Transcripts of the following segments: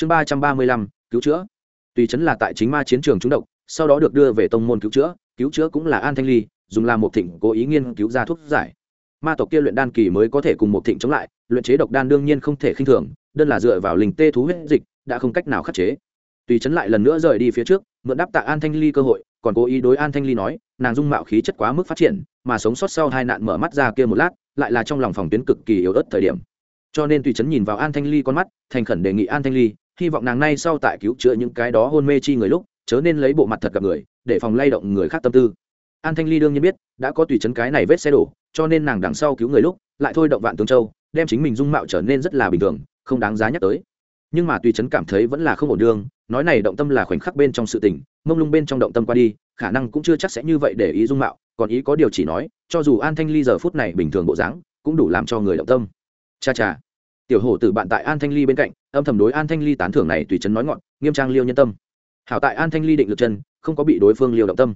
chương ba trăm ba mươi lăm, cứu chữa. Tùy chấn là tại chính ma chiến trường trúng độc, sau đó được đưa về tông môn cứu chữa. Cứu chữa cũng là an thanh ly, dùng làm một thịnh cố ý nghiên cứu ra thuốc giải. Ma tộc kia luyện đan kỳ mới có thể cùng một thịnh chống lại, luyện chế độc đan đương nhiên không thể khinh thường, đơn là dựa vào linh tê thú huyết dịch, đã không cách nào khắc chế. Tùy chấn lại lần nữa rời đi phía trước, mượn đáp tạ an thanh ly cơ hội, còn cố ý đối an thanh ly nói, nàng dung mạo khí chất quá mức phát triển, mà sống sót sau hai nạn mở mắt ra kia một lát, lại là trong lòng phòng tuyến cực kỳ yếu ớt thời điểm. Cho nên tùy chấn nhìn vào an thanh ly con mắt, thành khẩn đề nghị an thanh ly hy vọng nàng nay sau tại cứu chữa những cái đó hôn mê chi người lúc, chớ nên lấy bộ mặt thật gặp người, để phòng lay động người khác tâm tư. An thanh ly đương nhiên biết, đã có tùy chấn cái này vết xe đổ, cho nên nàng đằng sau cứu người lúc, lại thôi động vạn tướng châu, đem chính mình dung mạo trở nên rất là bình thường, không đáng giá nhắc tới. Nhưng mà tùy chấn cảm thấy vẫn là không ổn đương, nói này động tâm là khoảnh khắc bên trong sự tình, mông lung bên trong động tâm qua đi, khả năng cũng chưa chắc sẽ như vậy để ý dung mạo, còn ý có điều chỉ nói, cho dù an thanh ly giờ phút này bình thường bộ dáng, cũng đủ làm cho người động tâm. Cha cha tiểu hổ tử bạn tại an thanh ly bên cạnh, âm thầm đối an thanh ly tán thưởng này tùy chấn nói ngọn, nghiêm trang liêu nhân tâm. Hảo tại an thanh ly định lực chân, không có bị đối phương liêu động tâm.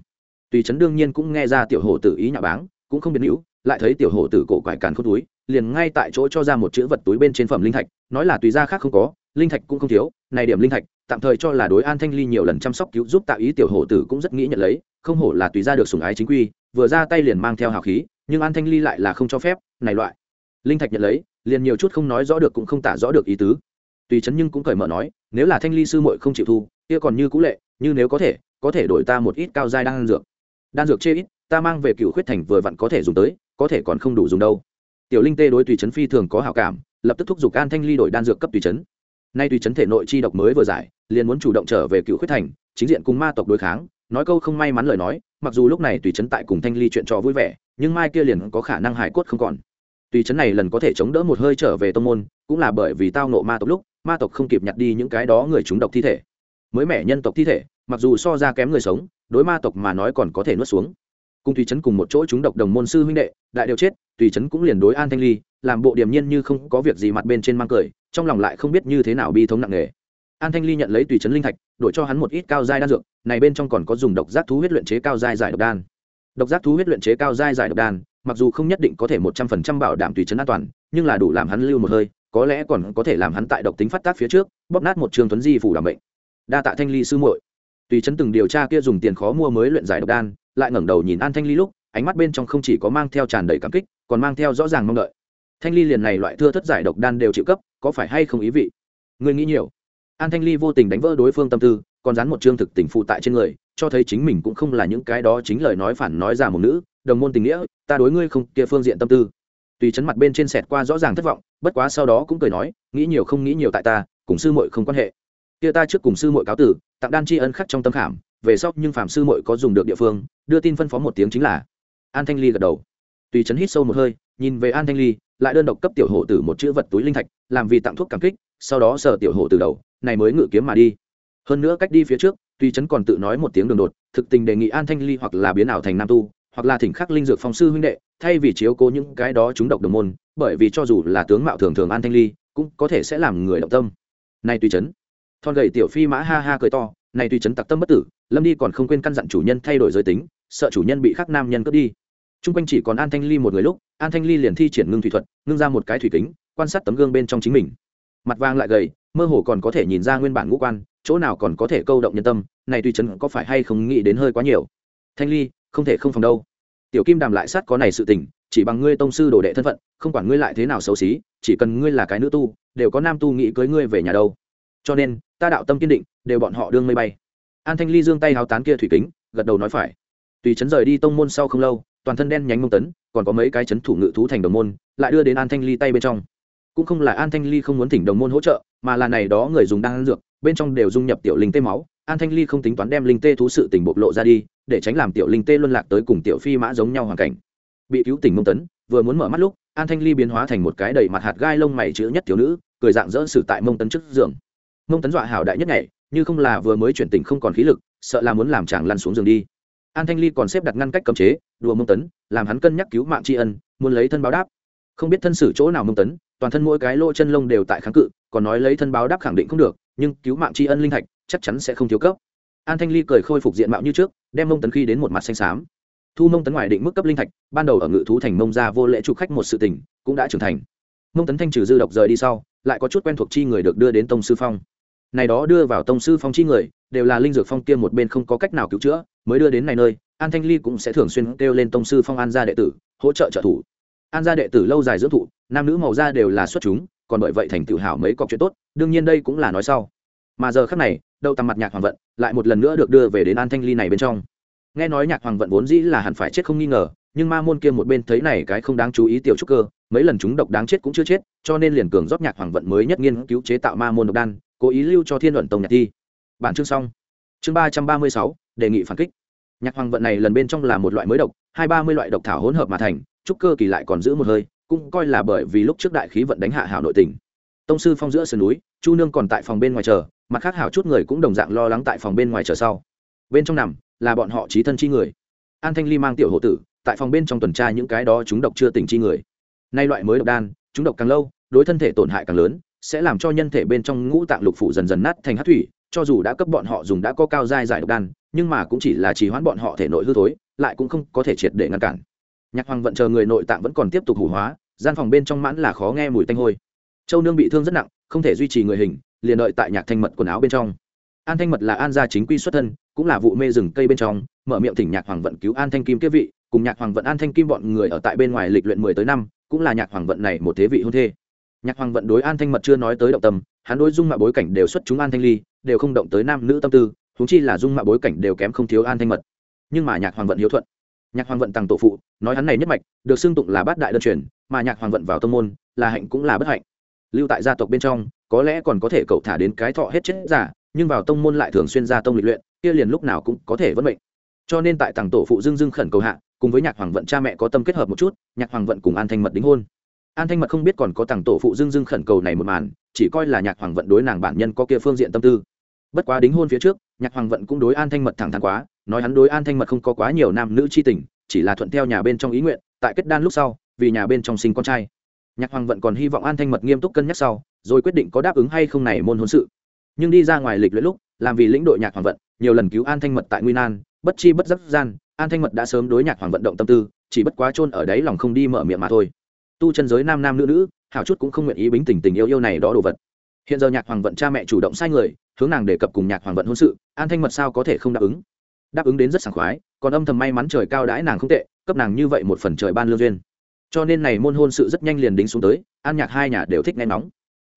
Tùy chấn đương nhiên cũng nghe ra tiểu hổ tử ý nhà báng, cũng không biến hữu lại thấy tiểu hổ tử cổ quải càn khôn túi, liền ngay tại chỗ cho ra một chữ vật túi bên trên phẩm linh thạch, nói là tùy ra khác không có, linh thạch cũng không thiếu, này điểm linh thạch, tạm thời cho là đối an thanh ly nhiều lần chăm sóc cứu giúp tạo ý tiểu hổ tử cũng rất nghĩ nhận lấy, không hổ là tùy ra được sùng ái chính quy, vừa ra tay liền mang theo hào khí, nhưng an thanh ly lại là không cho phép, này loại linh thạch nhận lấy liền nhiều chút không nói rõ được cũng không tả rõ được ý tứ. Tùy chấn nhưng cũng cởi mở nói, nếu là thanh ly sư muội không chịu thu, kia còn như cũ lệ, như nếu có thể có thể đổi ta một ít cao giai đan dược. Đan dược chê ít, ta mang về cựu khuyết thành vừa vặn có thể dùng tới, có thể còn không đủ dùng đâu. Tiểu linh tê đối tùy chấn phi thường có hảo cảm, lập tức thúc giục an thanh ly đổi đan dược cấp tùy chấn. Nay tùy chấn thể nội chi độc mới vừa giải, liền muốn chủ động trở về cựu khuyết thành, chính diện cùng ma tộc đối kháng, nói câu không may mắn lời nói, mặc dù lúc này tùy chấn tại cùng thanh ly chuyện trò vui vẻ, nhưng mai kia liền có khả năng hải cốt không còn tùy chấn này lần có thể chống đỡ một hơi trở về tông môn, cũng là bởi vì tao nộ ma tộc lúc, ma tộc không kịp nhặt đi những cái đó người chúng độc thi thể. Mới mẻ nhân tộc thi thể, mặc dù so ra kém người sống, đối ma tộc mà nói còn có thể nuốt xuống. Cùng tùy chấn cùng một chỗ chúng độc đồng môn sư huynh đệ, đại đều chết, tùy chấn cũng liền đối an thanh ly, làm bộ điềm nhiên như không có việc gì mặt bên trên mang cười, trong lòng lại không biết như thế nào bi thống nặng nề. An thanh ly nhận lấy tùy chấn linh thạch, đổi cho hắn một ít cao giai đan dược, này bên trong còn có dùng độc giác thú huyết luyện chế cao giai giải độc đan. Độc giác thú huyết luyện chế cao giai giải độc đan mặc dù không nhất định có thể một trăm phần trăm bảo đảm tùy chấn an toàn, nhưng là đủ làm hắn lưu một hơi, có lẽ còn có thể làm hắn tại độc tính phát tác phía trước, bóp nát một trường tuấn di phủ đảm bệnh đa tạ thanh ly sư muội. Tùy chấn từng điều tra kia dùng tiền khó mua mới luyện giải độc đan, lại ngẩng đầu nhìn an thanh ly lúc, ánh mắt bên trong không chỉ có mang theo tràn đầy cảm kích, còn mang theo rõ ràng mong đợi. Thanh ly liền này loại thưa thất giải độc đan đều chịu cấp, có phải hay không ý vị? Người nghĩ nhiều. An thanh ly vô tình đánh vỡ đối phương tâm tư, còn dán một chương thực tình phụ tại trên người, cho thấy chính mình cũng không là những cái đó chính lời nói phản nói ra một nữ đồng môn tình nghĩa, ta đối ngươi không, kia phương diện tâm tư. Tùy chấn mặt bên trên sẹt qua rõ ràng thất vọng, bất quá sau đó cũng cười nói, nghĩ nhiều không nghĩ nhiều tại ta, cùng sư muội không quan hệ. Kia ta trước cùng sư muội cáo tử, tặng đan tri ân khắc trong tâm khảm, về sau nhưng phạm sư muội có dùng được địa phương, đưa tin phân phó một tiếng chính là. An thanh ly gật đầu. Tùy chấn hít sâu một hơi, nhìn về an thanh ly, lại đơn độc cấp tiểu hộ tử một chữ vật túi linh thạch, làm vì tặng thuốc cảm kích, sau đó sờ tiểu hộ từ đầu, này mới ngự kiếm mà đi. Hơn nữa cách đi phía trước, tùy chấn còn tự nói một tiếng đường đột, thực tình đề nghị an thanh ly hoặc là biến ảo thành nam tu hoặc là thỉnh khắc linh dược phong sư huynh đệ, thay vì chiếu cố những cái đó chúng độc đồng môn, bởi vì cho dù là tướng mạo thường thường an thanh ly, cũng có thể sẽ làm người động tâm. Này tùy chấn. Thon gầy tiểu phi mã ha ha cười to, này tùy chấn tặc tâm bất tử, lâm đi còn không quên căn dặn chủ nhân thay đổi giới tính, sợ chủ nhân bị khắc nam nhân cướp đi. T r u n g quanh chỉ còn an thanh ly một người lúc, an thanh ly liền thi triển ngưng thủy thuật, ngưng ra một cái thủy kính, quan sát tấm gương bên trong chính mình. Mặt vang lại gầy, mơ hồ còn có thể nhìn ra nguyên bản ngũ quan, chỗ nào còn có thể câu động nhân tâm, này tùy chấn có phải hay không nghĩ đến hơi quá nhiều. Thanh ly không thể không phòng đâu. Tiểu kim đàm lại sát có này sự tình, chỉ bằng ngươi tông sư đồ đệ thân phận, không quản ngươi lại thế nào xấu xí, chỉ cần ngươi là cái nữ tu, đều có nam tu nghĩ cưới ngươi về nhà đâu. Cho nên, ta đạo tâm kiên định, đều bọn họ đương mây bay. An thanh ly giương tay háo tán kia thủy kính, gật đầu nói phải. Tùy chấn rời đi tông môn sau không lâu, toàn thân đen nhánh mông tấn, còn có mấy cái chấn thủ ngự thú thành đồng môn, lại đưa đến an thanh ly tay bên trong. Cũng không là an thanh ly không muốn thỉnh đồng môn hỗ trợ, mà là này đó người dùng đang ăn dược, bên trong đều dung nhập tiểu linh tê máu. An thanh ly không tính toán đem linh tê thú sự tình bộc lộ ra đi để tránh làm tiểu linh tê luân lạc tới cùng tiểu phi mã giống nhau hoàn cảnh. Bị cứu tỉnh mông tấn, vừa muốn mở mắt lúc, an thanh ly biến hóa thành một cái đầy mặt hạt gai lông mày chữ nhất thiếu nữ, cười dạng dỡ xử tại mông tấn trước giường. Mông tấn dọa hảo đại nhất ngày như không là vừa mới chuyển tỉnh không còn khí lực, sợ là muốn làm chàng lăn xuống giường đi. An thanh ly còn xếp đặt ngăn cách cấm chế, đùa mông tấn, làm hắn cân nhắc cứu mạng tri ân, muốn lấy thân báo đáp. Không biết thân xử chỗ nào mông tấn, toàn thân mỗi cái lỗ chân lông đều tại kháng cự, còn nói lấy thân báo đáp khẳng định không được, nhưng cứu mạng tri ân linh thạch chắc chắn sẽ không thiếu cấp an thanh ly cười khôi phục diện mạo như trước, đem mông tấn khi đến một mặt xanh xám. Thu mông tấn ngoài định mức cấp linh thạch, ban đầu ở ngự thú thành mông ra vô lễ chủ khách một sự tình, cũng đã trưởng thành. Mông tấn thanh trừ dư độc rời đi sau, lại có chút quen thuộc chi người được đưa đến tông sư phong. Này đó đưa vào tông sư phong chi người, đều là linh dược phong kia một bên không có cách nào cứu chữa, mới đưa đến này nơi, an thanh ly cũng sẽ thường xuyên kêu lên tông sư phong an gia đệ tử, hỗ trợ trợ thủ. An gia đệ tử lâu dài dưỡng thụ, nam nữ màu da đều là xuất chúng, còn bởi vậy thành tự hào mấy cọc chuyện tốt, đương nhiên đây cũng là nói sau. Mà giờ khác này đậu tầm mặt nhạc hoàng vận, lại một lần nữa được đưa về đến an thanh ly này bên trong. Nghe nói nhạc hoàng vận vốn dĩ là hẳn phải chết không nghi ngờ, nhưng ma môn kia một bên thấy này cái không đáng chú ý tiểu trúc cơ, mấy lần chúng độc đáng chết cũng chưa chết, cho nên liền cường rót nhạc hoàng vận mới nhất nghiên cứu chế tạo ma môn độc đan, cố ý lưu cho thiên luận tông nhạc thi. Bản chương xong. Chương ba trăm ba mươi sáu, đề nghị phản kích. Nhạc hoàng vận này lần bên trong là một loại mới độc, hai ba mươi loại độc thảo hỗn hợp mà thành, trúc cơ kỳ lại còn giữ một hơi, cũng coi là bởi vì lúc trước đại khí vận đánh hạ hảo nội tình. Tông sư phong giữa sườn núi, chu nương còn tại phòng bên ngoài chờ mặt khác hảo chút người cũng đồng dạng lo lắng tại phòng bên ngoài chờ sau. Bên trong nằm, là bọn họ trí thân chi người. An thanh ly mang tiểu hộ tử, tại phòng bên trong tuần tra những cái đó chúng độc chưa tỉnh chi người. Nay loại mới độc đan, chúng độc càng lâu, đối thân thể tổn hại càng lớn, sẽ làm cho nhân thể bên trong ngũ tạng lục phủ dần dần nát thành hát thủy, cho dù đã cấp bọn họ dùng đã có cao dai giải độc đan, nhưng mà cũng chỉ là trì hoãn bọn họ thể nội hư thối, lại cũng không có thể triệt để ngăn cản. Nhạc hoàng vận chờ người nội tạng vẫn còn tiếp tục hủ hóa, gian phòng bên trong mãn là khó nghe mùi tanh hôi. Châu nương bị thương rất nặng, không thể duy trì người hình liền đợi tại nhạc thanh mật quần áo bên trong. An thanh mật là an gia chính quy xuất thân, cũng là vụ mê rừng cây bên trong, mở miệng thỉnh nhạc hoàng vận cứu an thanh kim kế vị, cùng nhạc hoàng vận an thanh kim bọn người ở tại bên ngoài lịch luyện mười tới năm, cũng là nhạc hoàng vận này một thế vị hôn thê. Nhạc hoàng vận đối an thanh mật chưa nói tới động tâm, hắn đối dung mạo bối cảnh đều xuất chúng an thanh ly, đều không động tới nam nữ tâm tư thúng chi là dung mạo bối cảnh đều kém không thiếu an thanh mật. Nhưng mà nhạc hoàng vận hiếu thuận. Nhạc hoàng vận tăng tổ phụ, nói hắn này nhất mạch, được xưng tụng là bát đại đơn truyền, mà nhạc hoàng vận vào tông môn, là hạnh cũng là bất hạnh lưu tại gia tộc bên trong, có lẽ còn có thể cậu thả đến cái thọ hết chết giả, nhưng vào tông môn lại thường xuyên ra tông lịch luyện, kia liền lúc nào cũng có thể vẫn mệnh. Cho nên tại tàng tổ phụ dưng dưng khẩn cầu hạ, cùng với nhạc hoàng vận cha mẹ có tâm kết hợp một chút, nhạc hoàng vận cùng an thanh mật đính hôn. An thanh mật không biết còn có tàng tổ phụ dưng dưng khẩn cầu này một màn, chỉ coi là nhạc hoàng vận đối nàng bản nhân có kia phương diện tâm tư. Bất quá đính hôn phía trước, nhạc hoàng vận cũng đối an thanh mật thẳng thắn quá, nói hắn đối an thanh mật không có quá nhiều nam nữ c h i tình, chỉ là thuận theo nhà bên trong ý nguyện, tại kết đan lúc sau, vì nhà bên trong sinh con trai nhạc hoàng vận còn hy vọng an thanh mật nghiêm túc cân nhắc sau, rồi quyết định có đáp ứng hay không này môn hôn sự. Nhưng đi ra ngoài lịch luyện lúc, làm vì lĩnh đội nhạc hoàng vận, nhiều lần cứu an thanh mật tại nguy nan bất chi bất giấc gian, an thanh mật đã sớm đối nhạc hoàng vận động tâm tư, chỉ bất quá chôn ở đấy lòng không đi mở miệng mà thôi. Tu chân giới nam nam nữ nữ, hảo chút cũng không nguyện ý bính tình tình yêu yêu này đó đồ vật. Hiện giờ nhạc hoàng vận cha mẹ chủ động sai người, hướng nàng đề cập cùng nhạc hoàng vận hôn sự, an thanh mật sao có thể không đáp ứng? Đáp ứng đến rất sảng khoái, còn âm thầm may mắn trời cao đãi nàng không tệ, cấp nàng như vậy một phần trời ban lương duyên cho nên này môn hôn sự rất nhanh liền đính xuống tới, an nhạc hai nhà đều thích nghe nóng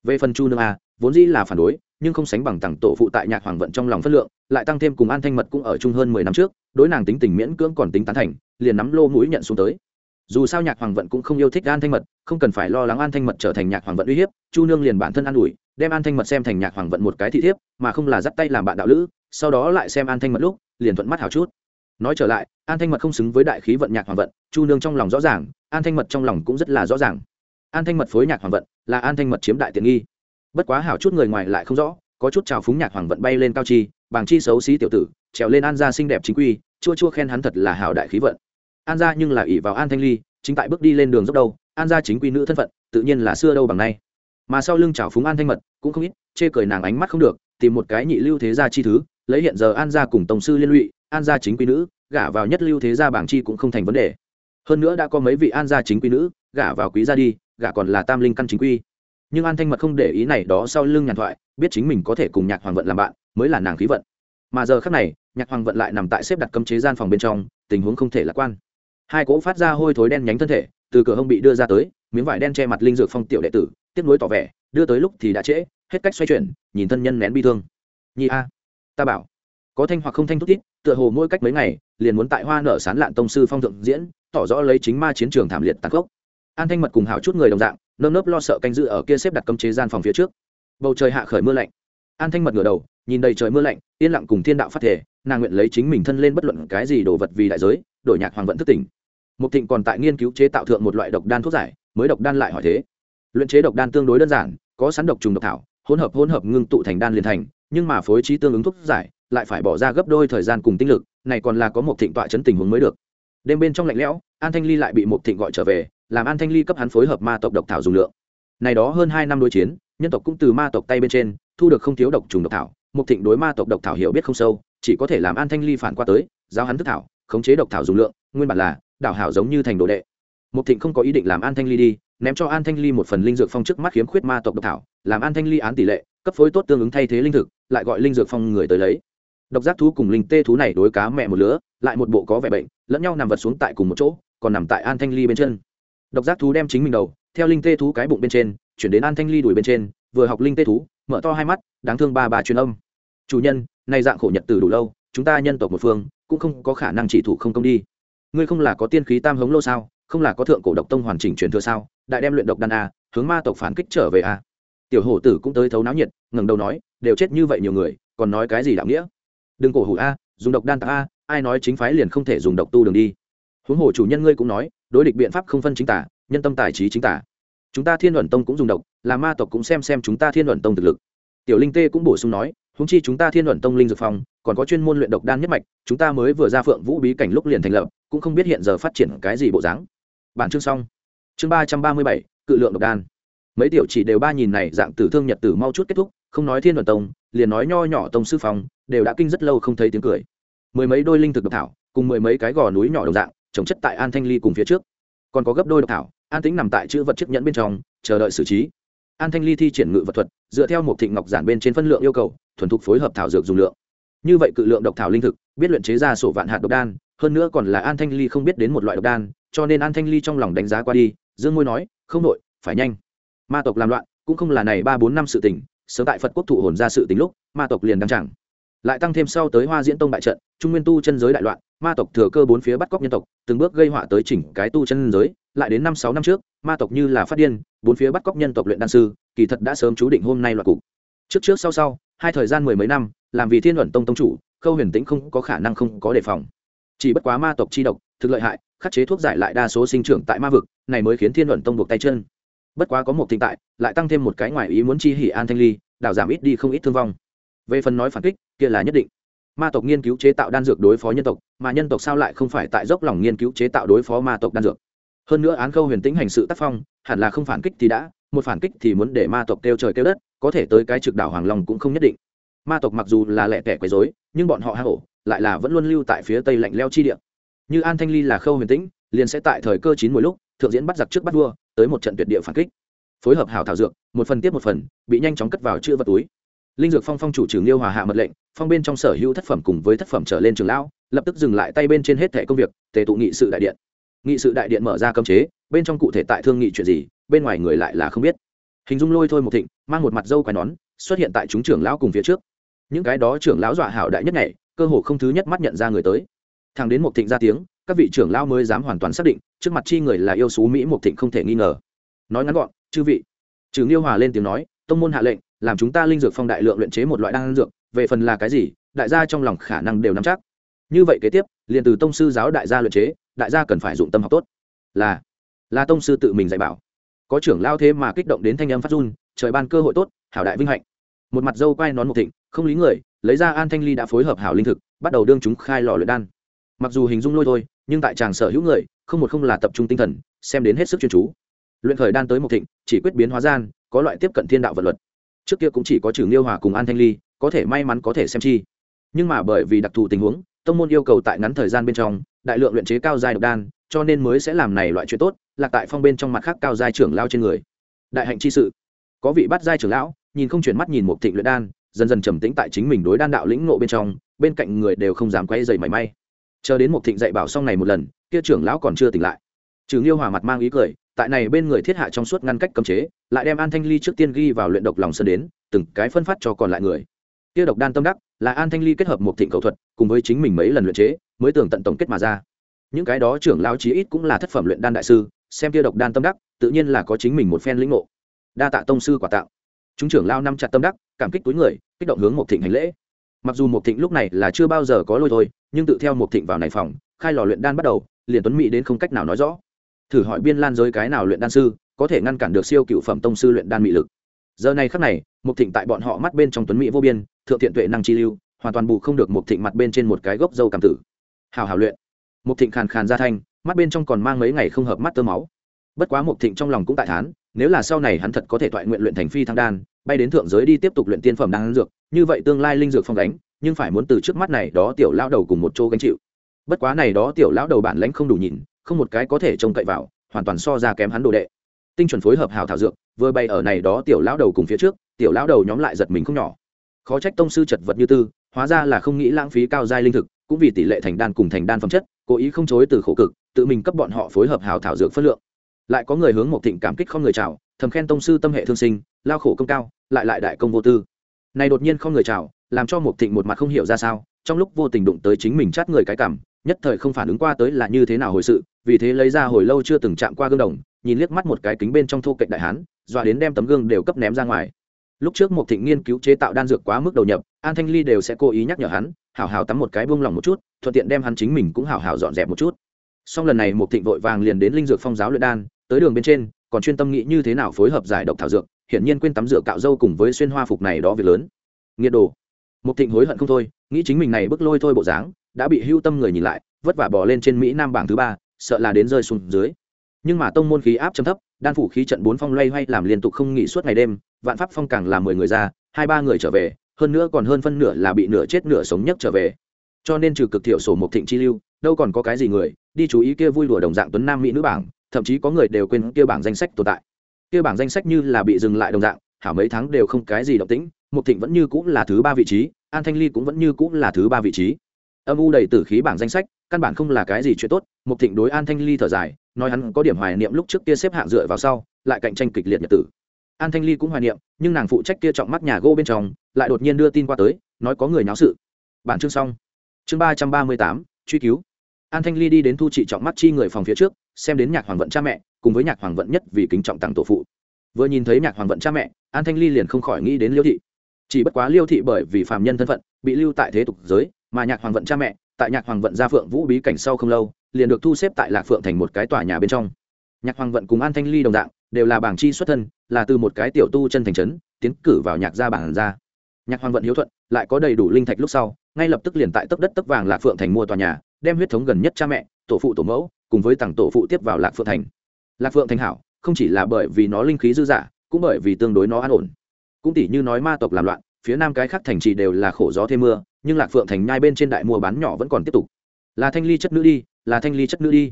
về phần chu nương a, vốn dĩ là phản đối, nhưng không sánh bằng tặng tổ phụ tại nhạc hoàng vận trong lòng phất lượng, lại tăng thêm cùng an thanh mật cũng ở chung hơn mười năm trước, đối nàng tính tình miễn cưỡng còn tính tán thành, liền nắm lô mũi nhận xuống tới. Dù sao nhạc hoàng vận cũng không yêu thích an thanh mật, không cần phải lo lắng an thanh mật trở thành nhạc hoàng vận uy hiếp, chu nương liền bản thân an ủi, đem an thanh mật xem thành nhạc hoàng vận một cái thị thiếp, mà không là dắt tay làm bạn đạo lữ, sau đó lại xem an thanh mật lúc, liền thuận mắt hào chút nói trở lại, an thanh mật không xứng với đại khí vận nhạc hoàng vận, chu nương trong lòng rõ ràng, an thanh mật trong lòng cũng rất là rõ ràng. An thanh mật phối nhạc hoàng vận là an thanh mật chiếm đại tiện nghi. Bất quá hảo chút người ngoài lại không rõ, có chút trào phúng nhạc hoàng vận bay lên cao chi, bàng chi xấu xí tiểu tử, trèo lên an gia xinh đẹp chính quy, chua chua khen hắn thật là hảo đại khí vận. An gia nhưng là ỷ vào an thanh ly, chính tại bước đi lên đường dốc đâu, an gia chính quy nữ thân phận, tự nhiên là xưa đâu bằng nay. Mà sau lưng trào phúng an thanh mật, cũng không ít, chê cười nàng ánh mắt không được, tìm một cái nhị lưu thế gia chi thứ, lấy hiện giờ an gia cùng tổng sư liên lụy an gia chính quy nữ, gả vào nhất lưu thế gia bảng chi cũng không thành vấn đề. Hơn nữa đã có mấy vị an gia chính quy nữ, gả vào quý gia đi, gả còn là tam linh căn chính quy. Nhưng an thanh mật không để ý này đó sau lưng nhàn thoại, biết chính mình có thể cùng nhạc hoàng vận làm bạn, mới là nàng khí vận. Mà giờ khác này, nhạc hoàng vận lại nằm tại xếp đặt cấm chế gian phòng bên trong, tình huống không thể lạc quan. Hai cỗ phát ra hôi thối đen nhánh thân thể, từ cửa hông bị đưa ra tới, miếng vải đen che mặt linh dược phong tiểu đệ tử, tiếp nối tỏ vẻ, đưa tới lúc thì đã trễ, hết cách xoay chuyển, nhìn thân nhân nén bi thương. Nhi a, ta bảo, có thanh hoặc không thanh thúc tít tựa hồ mỗi cách mấy ngày, liền muốn tại hoa nở sán lạn tông sư phong thượng diễn, tỏ rõ lấy chính ma chiến trường thảm liệt tàn khốc. An thanh mật cùng hào chút người đồng dạng, nơm nớp lo sợ canh giữ ở kia xếp đặt cấm chế gian phòng phía trước. Bầu trời hạ khởi mưa lạnh. An thanh mật ngửa đầu, nhìn đầy trời mưa lạnh, yên lặng cùng thiên đạo phát thể nàng nguyện lấy chính mình thân lên bất luận cái gì đồ vật vì đại giới, đổi nhạc hoàng vận thức tỉnh. Mục thịnh còn tại nghiên cứu chế tạo thượng một loại độc đan thuốc giải, mới độc đan lại hỏi thế. Luyện chế độc đan tương đối đơn giản, có sẵn độc trùng độc thảo, hỗn hợp hỗn hợp ngưng tụ thành đan liền thành, nhưng mà phối trí tương ứng thuốc giải lại phải bỏ ra gấp đôi thời gian cùng tinh lực, này còn là có một thịnh tọa chấn tình huống mới được. Đêm bên trong lạnh lẽo, an thanh ly lại bị một thịnh gọi trở về, làm an thanh ly cấp hắn phối hợp ma tộc độc thảo dùng lượng. Này đó hơn hai năm đối chiến, nhân tộc cũng từ ma tộc tay bên trên, thu được không thiếu độc trùng độc thảo, một thịnh đối ma tộc độc thảo hiểu biết không sâu, chỉ có thể làm an thanh ly phản qua tới giao hắn thức thảo, khống chế độc thảo dùng lượng, nguyên bản là, đảo hảo giống như thành đồ đệ. Một thịnh không có ý định làm an thanh ly đi, ném cho an thanh ly một phần linh dược phong trước mắt khiếm khuyết ma tộc độc thảo, làm an thanh ly án tỷ lệ, cấp phối tốt tương ứng thay thế linh thực, lại gọi linh dược phong người tới lấy độc giác thú cùng linh tê thú này đối cá mẹ một lứa, lại một bộ có vẻ bệnh, lẫn nhau nằm vật xuống tại cùng một chỗ, còn nằm tại an thanh ly bên chân. Độc giác thú đem chính mình đầu, theo linh tê thú cái bụng bên trên, chuyển đến an thanh ly đùi bên trên, vừa học linh tê thú, mở to hai mắt, đáng thương ba bà truyền âm. Chủ nhân nay dạng khổ nhật từ đủ lâu, chúng ta nhân tộc một phương, cũng không có khả năng chỉ thủ không công đi. Ngươi không là có tiên khí tam hống lô sao, không là có thượng cổ độc tông hoàn chỉnh truyền thừa sao, đại đem luyện độc đan a, hướng ma tộc phản kích trở về a. Tiểu hổ tử cũng tới thấu náo nhiệt, ngẩng đầu nói, đều chết như vậy nhiều người, còn nói cái gì đạo nghĩa? Đừng cổ hủ a, dùng độc đan tạc a, ai nói chính phái liền không thể dùng độc tu đường đi. Huống hồ chủ nhân ngươi cũng nói, đối địch biện pháp không phân chính tả, nhân tâm tài trí chính tả. Chúng ta thiên luận tông cũng dùng độc, là ma tộc cũng xem xem chúng ta thiên luận tông thực lực. Tiểu linh tê cũng bổ sung nói húng chi chúng ta thiên luận tông linh dược phòng còn có chuyên môn luyện độc đan nhất mạch, chúng ta mới vừa ra phượng vũ bí cảnh lúc liền thành lập, cũng không biết hiện giờ phát triển cái gì bộ dáng. Bản chương xong. Chương ba trăm ba mươi bảy, cự lượng độc đan. Mấy tiểu chỉ đều ba nhìn này, dạng tử thương nhật tử mau chút kết thúc không nói thiên luận tông, liền nói nho nhỏ tông sư phòng đều đã kinh rất lâu không thấy tiếng cười. Mười mấy đôi linh thực độc thảo, cùng mười mấy cái gò núi nhỏ đồng dạng, trồng chất tại an thanh ly cùng phía trước. Còn có gấp đôi độc thảo, an tính nằm tại chữ vật chiếc nhẫn bên trong, chờ đợi xử trí. An thanh ly thi triển ngự vật thuật, dựa theo một thịnh ngọc giản bên trên phân lượng yêu cầu, thuần thục phối hợp thảo dược dùng lượng. Như vậy cự lượng độc thảo linh thực, biết luyện chế ra sổ vạn hạt độc đan, hơn nữa còn là an thanh ly không biết đến một loại độc đan, cho nên an thanh ly trong lòng đánh giá qua đi, dương môi nói, không nội phải nhanh. Ma tộc làm loạn, cũng không là này ba bốn năm sự tình sớm tại phật quốc thụ hồn ra sự tình lúc, ma tộc liền đăng chẳng lại tăng thêm sau tới hoa diễn tông bại trận, trung nguyên tu chân giới đại loạn, ma tộc thừa cơ bốn phía bắt cóc nhân tộc, từng bước gây họa tới chỉnh cái tu chân giới, lại đến năm sáu năm trước, ma tộc như là phát điên, bốn phía bắt cóc nhân tộc luyện đan sư, kỳ thật đã sớm chú định hôm nay loạt cục. Trước trước sau sau, hai thời gian mười mấy năm, làm vì thiên luận tông tông chủ, khâu huyền tĩnh không có khả năng không có đề phòng. Chỉ bất quá ma tộc chi độc, thực lợi hại, khắc chế thuốc giải lại đa số sinh trưởng tại ma vực, này mới khiến thiên luận tông buộc tay chân bất quá có một thịnh tại, lại tăng thêm một cái ngoài ý muốn chi hỉ an thanh ly, đảo giảm ít đi không ít thương vong. Về phần nói phản kích, kia là nhất định. Ma tộc nghiên cứu chế tạo đan dược đối phó nhân tộc, mà nhân tộc sao lại không phải tại dốc lòng nghiên cứu chế tạo đối phó ma tộc đan dược? Hơn nữa án khâu huyền tĩnh hành sự tác phong, hẳn là không phản kích thì đã, một phản kích thì muốn để ma tộc kêu trời kêu đất, có thể tới cái trực đảo hoàng long cũng không nhất định. Ma tộc mặc dù là lẹ tẻ quấy dối nhưng bọn họ hạ hổ, lại là vẫn luôn lưu tại phía tây lạnh leo chi địa. Như an thanh ly là khâu huyền tĩnh, liền sẽ tại thời cơ chín mỗi lúc, thượng diễn bắt giặc trước bắt vua tới một trận tuyệt địa phản kích. Phối hợp hảo thảo dược, một phần tiếp một phần, bị nhanh chóng cất vào chữ vật túi. Linh dược phong phong chủ trừ liêu hòa hạ mật lệnh, phong bên trong sở hữu thất phẩm cùng với thất phẩm trở lên trường lão, lập tức dừng lại tay bên trên hết thẻ công việc, tề tụ nghị sự đại điện. Nghị sự đại điện mở ra cấm chế, bên trong cụ thể tại thương nghị chuyện gì, bên ngoài người lại là không biết. Hình dung lôi thôi một thịnh, mang một mặt dâu quai nón, xuất hiện tại chúng trưởng lão cùng phía trước. Những cái đó trưởng lão dọa hảo đại nhất này cơ hồ không thứ nhất mắt nhận ra người tới. Thằng đến một thịnh ra tiếng các vị trưởng lao mới dám hoàn toàn xác định, trước mặt chi người là yêu xú mỹ một thịnh không thể nghi ngờ. Nói ngắn gọn, chư vị. Trừ liêu hòa lên tiếng nói, tông môn hạ lệnh, làm chúng ta linh dược phong đại lượng luyện chế một loại đan dược, về phần là cái gì, đại gia trong lòng khả năng đều nắm chắc. Như vậy kế tiếp, liền từ tông sư giáo đại gia luyện chế, đại gia cần phải dụng tâm học tốt. Là là tông sư tự mình dạy bảo. Có trưởng lao thế mà kích động đến thanh âm phát run, trời ban cơ hội tốt, hảo đại vinh hạnh. Một mặt dâu quai nón một thịnh, không lý người, lấy ra an thanh ly đã phối hợp hảo linh thực, bắt đầu đương chúng khai lò luyện đan. Mặc dù hình dung lôi thôi nhưng tại chàng sở hữu người, không một không là tập trung tinh thần, xem đến hết sức chuyên chú. Luyện khởi đan tới một thịnh, chỉ quyết biến hóa gian, có loại tiếp cận thiên đạo vật luật. Trước kia cũng chỉ có trường liêu hòa cùng an thanh ly, có thể may mắn có thể xem chi. Nhưng mà bởi vì đặc thù tình huống, tông môn yêu cầu tại ngắn thời gian bên trong, đại lượng luyện chế cao giai độc đan, cho nên mới sẽ làm này loại chuyện tốt, lạc tại phong bên trong mặt khác cao giai trưởng lao trên người. Đại hạnh chi sự. Có vị bắt giai trưởng lão, nhìn không chuyển mắt nhìn một thịnh luyện đan, dần dần trầm tĩnh tại chính mình đối đan đạo lĩnh ngộ bên trong, bên cạnh người đều không dám quay dày mảy may chờ đến một thịnh dạy bảo xong này một lần, kia trưởng lão còn chưa tỉnh lại. Trừ nghiêu hòa mặt mang ý cười, tại này bên người thiết hạ trong suốt ngăn cách cấm chế, lại đem an thanh ly trước tiên ghi vào luyện độc lòng sơn đến, từng cái phân phát cho còn lại người. Kia độc đan tâm đắc, là an thanh ly kết hợp một thịnh cầu thuật, cùng với chính mình mấy lần luyện chế, mới tưởng tận tổng kết mà ra. Những cái đó trưởng lão chí ít cũng là thất phẩm luyện đan đại sư, xem kia độc đan tâm đắc, tự nhiên là có chính mình một phen lĩnh ngộ. Đa tạ tông sư quả tạo. Chúng trưởng lao năm chặt tâm đắc, cảm kích túi người, kích động hướng một thịnh hành lễ. Mặc dù một thịnh lúc này là chưa bao giờ có lôi thôi nhưng tự theo một thịnh vào này phòng, khai lò luyện đan bắt đầu, liền tuấn mỹ đến không cách nào nói rõ. Thử hỏi biên lan giới cái nào luyện đan sư có thể ngăn cản được siêu cựu phẩm tông sư luyện đan mỹ lực. Giờ này khắc này, một thịnh tại bọn họ mắt bên trong tuấn mỹ vô biên, thượng thiện tuệ năng chi lưu, hoàn toàn bù không được một thịnh mặt bên trên một cái gốc dâu cảm tử. Hào hào luyện. Một thịnh khàn khàn ra thanh, mắt bên trong còn mang mấy ngày không hợp mắt tơ máu. Bất quá một thịnh trong lòng cũng tại thán, nếu là sau này hắn thật có thể toại nguyện luyện thành phi thăng đan, bay đến thượng giới đi tiếp tục luyện tiên phẩm đan dược, như vậy tương lai linh dược phong đánh nhưng phải muốn từ trước mắt này đó tiểu lão đầu cùng một chỗ gánh chịu. Bất quá này đó tiểu lão đầu bản lãnh không đủ nhìn, không một cái có thể trông cậy vào, hoàn toàn so ra kém hắn đồ đệ. Tinh chuẩn phối hợp hào thảo dược, vừa bay ở này đó tiểu lão đầu cùng phía trước, tiểu lão đầu nhóm lại giật mình không nhỏ. Khó trách tông sư chật vật như tư, hóa ra là không nghĩ lãng phí cao giai linh thực, cũng vì tỷ lệ thành đan cùng thành đan phẩm chất, cố ý không chối từ khổ cực, tự mình cấp bọn họ phối hợp hào thảo dược phân lượng. Lại có người hướng một thịnh cảm kích không người chào, thầm khen tông sư tâm hệ thương sinh, lao khổ công cao, lại lại đại công vô tư. Này đột nhiên không người chào làm cho một thịnh một mặt không hiểu ra sao, trong lúc vô tình đụng tới chính mình chát người cái cảm, nhất thời không phản ứng qua tới là như thế nào hồi sự, vì thế lấy ra hồi lâu chưa từng chạm qua gương đồng, nhìn liếc mắt một cái kính bên trong thô cạnh đại hán, dọa đến đem tấm gương đều cấp ném ra ngoài. Lúc trước một thịnh nghiên cứu chế tạo đan dược quá mức đầu nhập, an thanh ly đều sẽ cố ý nhắc nhở hắn, hảo hảo tắm một cái buông lỏng một chút, thuận tiện đem hắn chính mình cũng hảo hảo dọn dẹp một chút. Song lần này một thịnh vội vàng liền đến linh dược phong giáo luyện đan, tới đường bên trên, còn chuyên tâm nghĩ như thế nào phối hợp giải độc thảo dược, hiển nhiên quên tắm rửa cạo dâu cùng với xuyên hoa phục này đó việc lớn. Nghiệt đồ một thịnh hối hận không thôi, nghĩ chính mình này bức lôi thôi bộ dáng, đã bị hưu tâm người nhìn lại, vất vả bỏ lên trên mỹ nam bảng thứ ba, sợ là đến rơi xuống dưới. Nhưng mà tông môn khí áp chấm thấp, đan phủ khí trận bốn phong loay hoay làm liên tục không nghỉ suốt ngày đêm, vạn pháp phong càng là mười người ra, hai ba người trở về, hơn nữa còn hơn phân nửa là bị nửa chết nửa sống nhất trở về. Cho nên trừ cực thiểu sổ một thịnh chi lưu, đâu còn có cái gì người, đi chú ý kia vui đùa đồng dạng tuấn nam mỹ nữ bảng, thậm chí có người đều quên kia bảng danh sách tồn tại. Kia bảng danh sách như là bị dừng lại đồng dạng, hảo mấy tháng đều không cái gì động tĩnh Mục thịnh vẫn như cũng là thứ ba vị trí, an thanh ly cũng vẫn như cũng là thứ ba vị trí. Âm u đầy tử khí bảng danh sách, căn bản không là cái gì chuyện tốt, Mục thịnh đối an thanh ly thở dài, nói hắn có điểm hoài niệm lúc trước kia xếp hạng dựa vào sau, lại cạnh tranh kịch liệt nhật tử. An thanh ly cũng hoài niệm, nhưng nàng phụ trách kia trọng mắt nhà gỗ bên trong, lại đột nhiên đưa tin qua tới, nói có người náo sự. Bản chương xong. Chương ba trăm ba mươi tám, truy cứu. An thanh ly đi đến thu trị trọng mắt chi người phòng phía trước, xem đến nhạc hoàng vận cha mẹ, cùng với nhạc hoàng vận nhất vì kính trọng tặng tổ phụ. Vừa nhìn thấy nhạc hoàng vận cha mẹ, an thanh ly liền không khỏi nghĩ đến Liễu thị chỉ bất quá liêu thị bởi vì phạm nhân thân phận, bị lưu tại thế tục giới, mà nhạc hoàng vận cha mẹ, tại nhạc hoàng vận gia phượng vũ bí cảnh sau không lâu, liền được thu xếp tại lạc phượng thành một cái tòa nhà bên trong. Nhạc hoàng vận cùng an thanh ly đồng dạng, đều là bảng chi xuất thân, là từ một cái tiểu tu chân thành trấn, tiến cử vào nhạc gia bảng gia. Nhạc hoàng vận hiếu thuận, lại có đầy đủ linh thạch lúc sau, ngay lập tức liền tại tấp đất tấp vàng lạc phượng thành mua tòa nhà, đem huyết thống gần nhất cha mẹ, tổ phụ tổ mẫu, cùng với tặng tổ phụ tiếp vào lạc phượng thành. Lạc phượng thành hảo, không chỉ là bởi vì nó linh khí dư dả, cũng bởi vì tương đối nó an ổn cũng tỷ như nói ma tộc làm loạn, phía nam cái khác thành trì đều là khổ gió thêm mưa, nhưng lạc phượng thành nhai bên trên đại mua bán nhỏ vẫn còn tiếp tục. Là thanh ly chất nữ đi, là thanh ly chất nữ đi.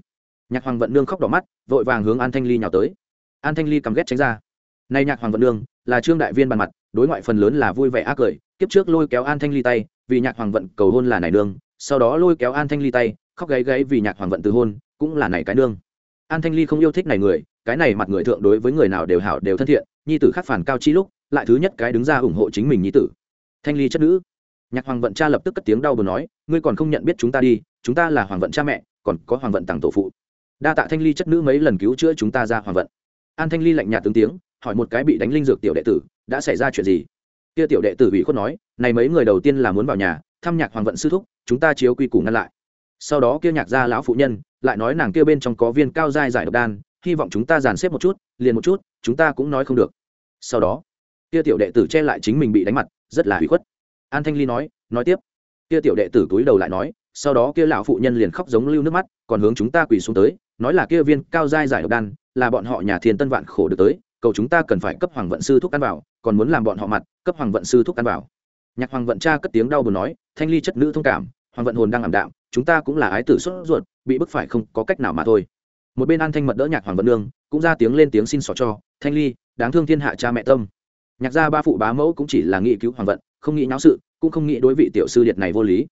Nhạc hoàng vận nương khóc đỏ mắt, vội vàng hướng an thanh ly nhào tới. An thanh ly căm ghét tránh ra. Nay nhạc hoàng vận nương là trương đại viên bàn mặt, đối ngoại phần lớn là vui vẻ ác cười, kiếp trước lôi kéo an thanh ly tay, vì nhạc hoàng vận cầu hôn là này nương, sau đó lôi kéo an thanh ly tay, khóc gáy gáy vì nhạc hoàng vận từ hôn, cũng là này cái nương. An thanh ly không yêu thích này người, cái này mặt người thượng đối với người nào đều hảo đều thân thiện, nhi tử khắc phản cao chi lúc lại thứ nhất cái đứng ra ủng hộ chính mình nhi tử. Thanh ly chất nữ. Nhạc hoàng vận cha lập tức cất tiếng đau buồn nói, ngươi còn không nhận biết chúng ta đi, chúng ta là hoàng vận cha mẹ, còn có hoàng vận tặng tổ phụ. Đa tạ thanh ly chất nữ mấy lần cứu chữa chúng ta ra hoàng vận. An thanh ly lạnh nhạt tướng tiếng, hỏi một cái bị đánh linh dược tiểu đệ tử, đã xảy ra chuyện gì? Kia tiểu đệ tử bị khuất nói, này mấy người đầu tiên là muốn vào nhà, thăm nhạc hoàng vận sư thúc, chúng ta chiếu quy củ ngăn lại. Sau đó kia nhạc gia lão phụ nhân, lại nói nàng kia bên trong có viên cao giai giải độc đan, hy vọng chúng ta dàn xếp một chút, liền một chút, chúng ta cũng nói không được. Sau đó kia tiểu đệ tử che lại chính mình bị đánh mặt, rất là hủy khuất. An thanh ly nói nói tiếp. Kia tiểu đệ tử túi đầu lại nói, sau đó kia lão phụ nhân liền khóc giống lưu nước mắt, còn hướng chúng ta quỳ xuống tới, nói là kia viên cao giai giải độc đan, là bọn họ nhà thiên tân vạn khổ được tới, cầu chúng ta cần phải cấp hoàng vận sư thuốc ăn vào, còn muốn làm bọn họ mặt, cấp hoàng vận sư thuốc ăn vào. Nhạc hoàng vận cha cất tiếng đau buồn nói, thanh ly chất nữ thông cảm, hoàng vận hồn đang ảm đạm, chúng ta cũng là ái tử xuất ruột, bị bức phải không có cách nào mà thôi. Một bên an thanh mật đỡ nhạc hoàng vận nương, cũng ra tiếng lên tiếng xin xỏ cho, thanh ly, đáng thương thiên hạ cha mẹ tâm nhạc gia ba phụ bá mẫu cũng chỉ là nghị cứu hoàng vận, không nghĩ náo sự, cũng không nghĩ đối vị tiểu sư điệt này vô lý.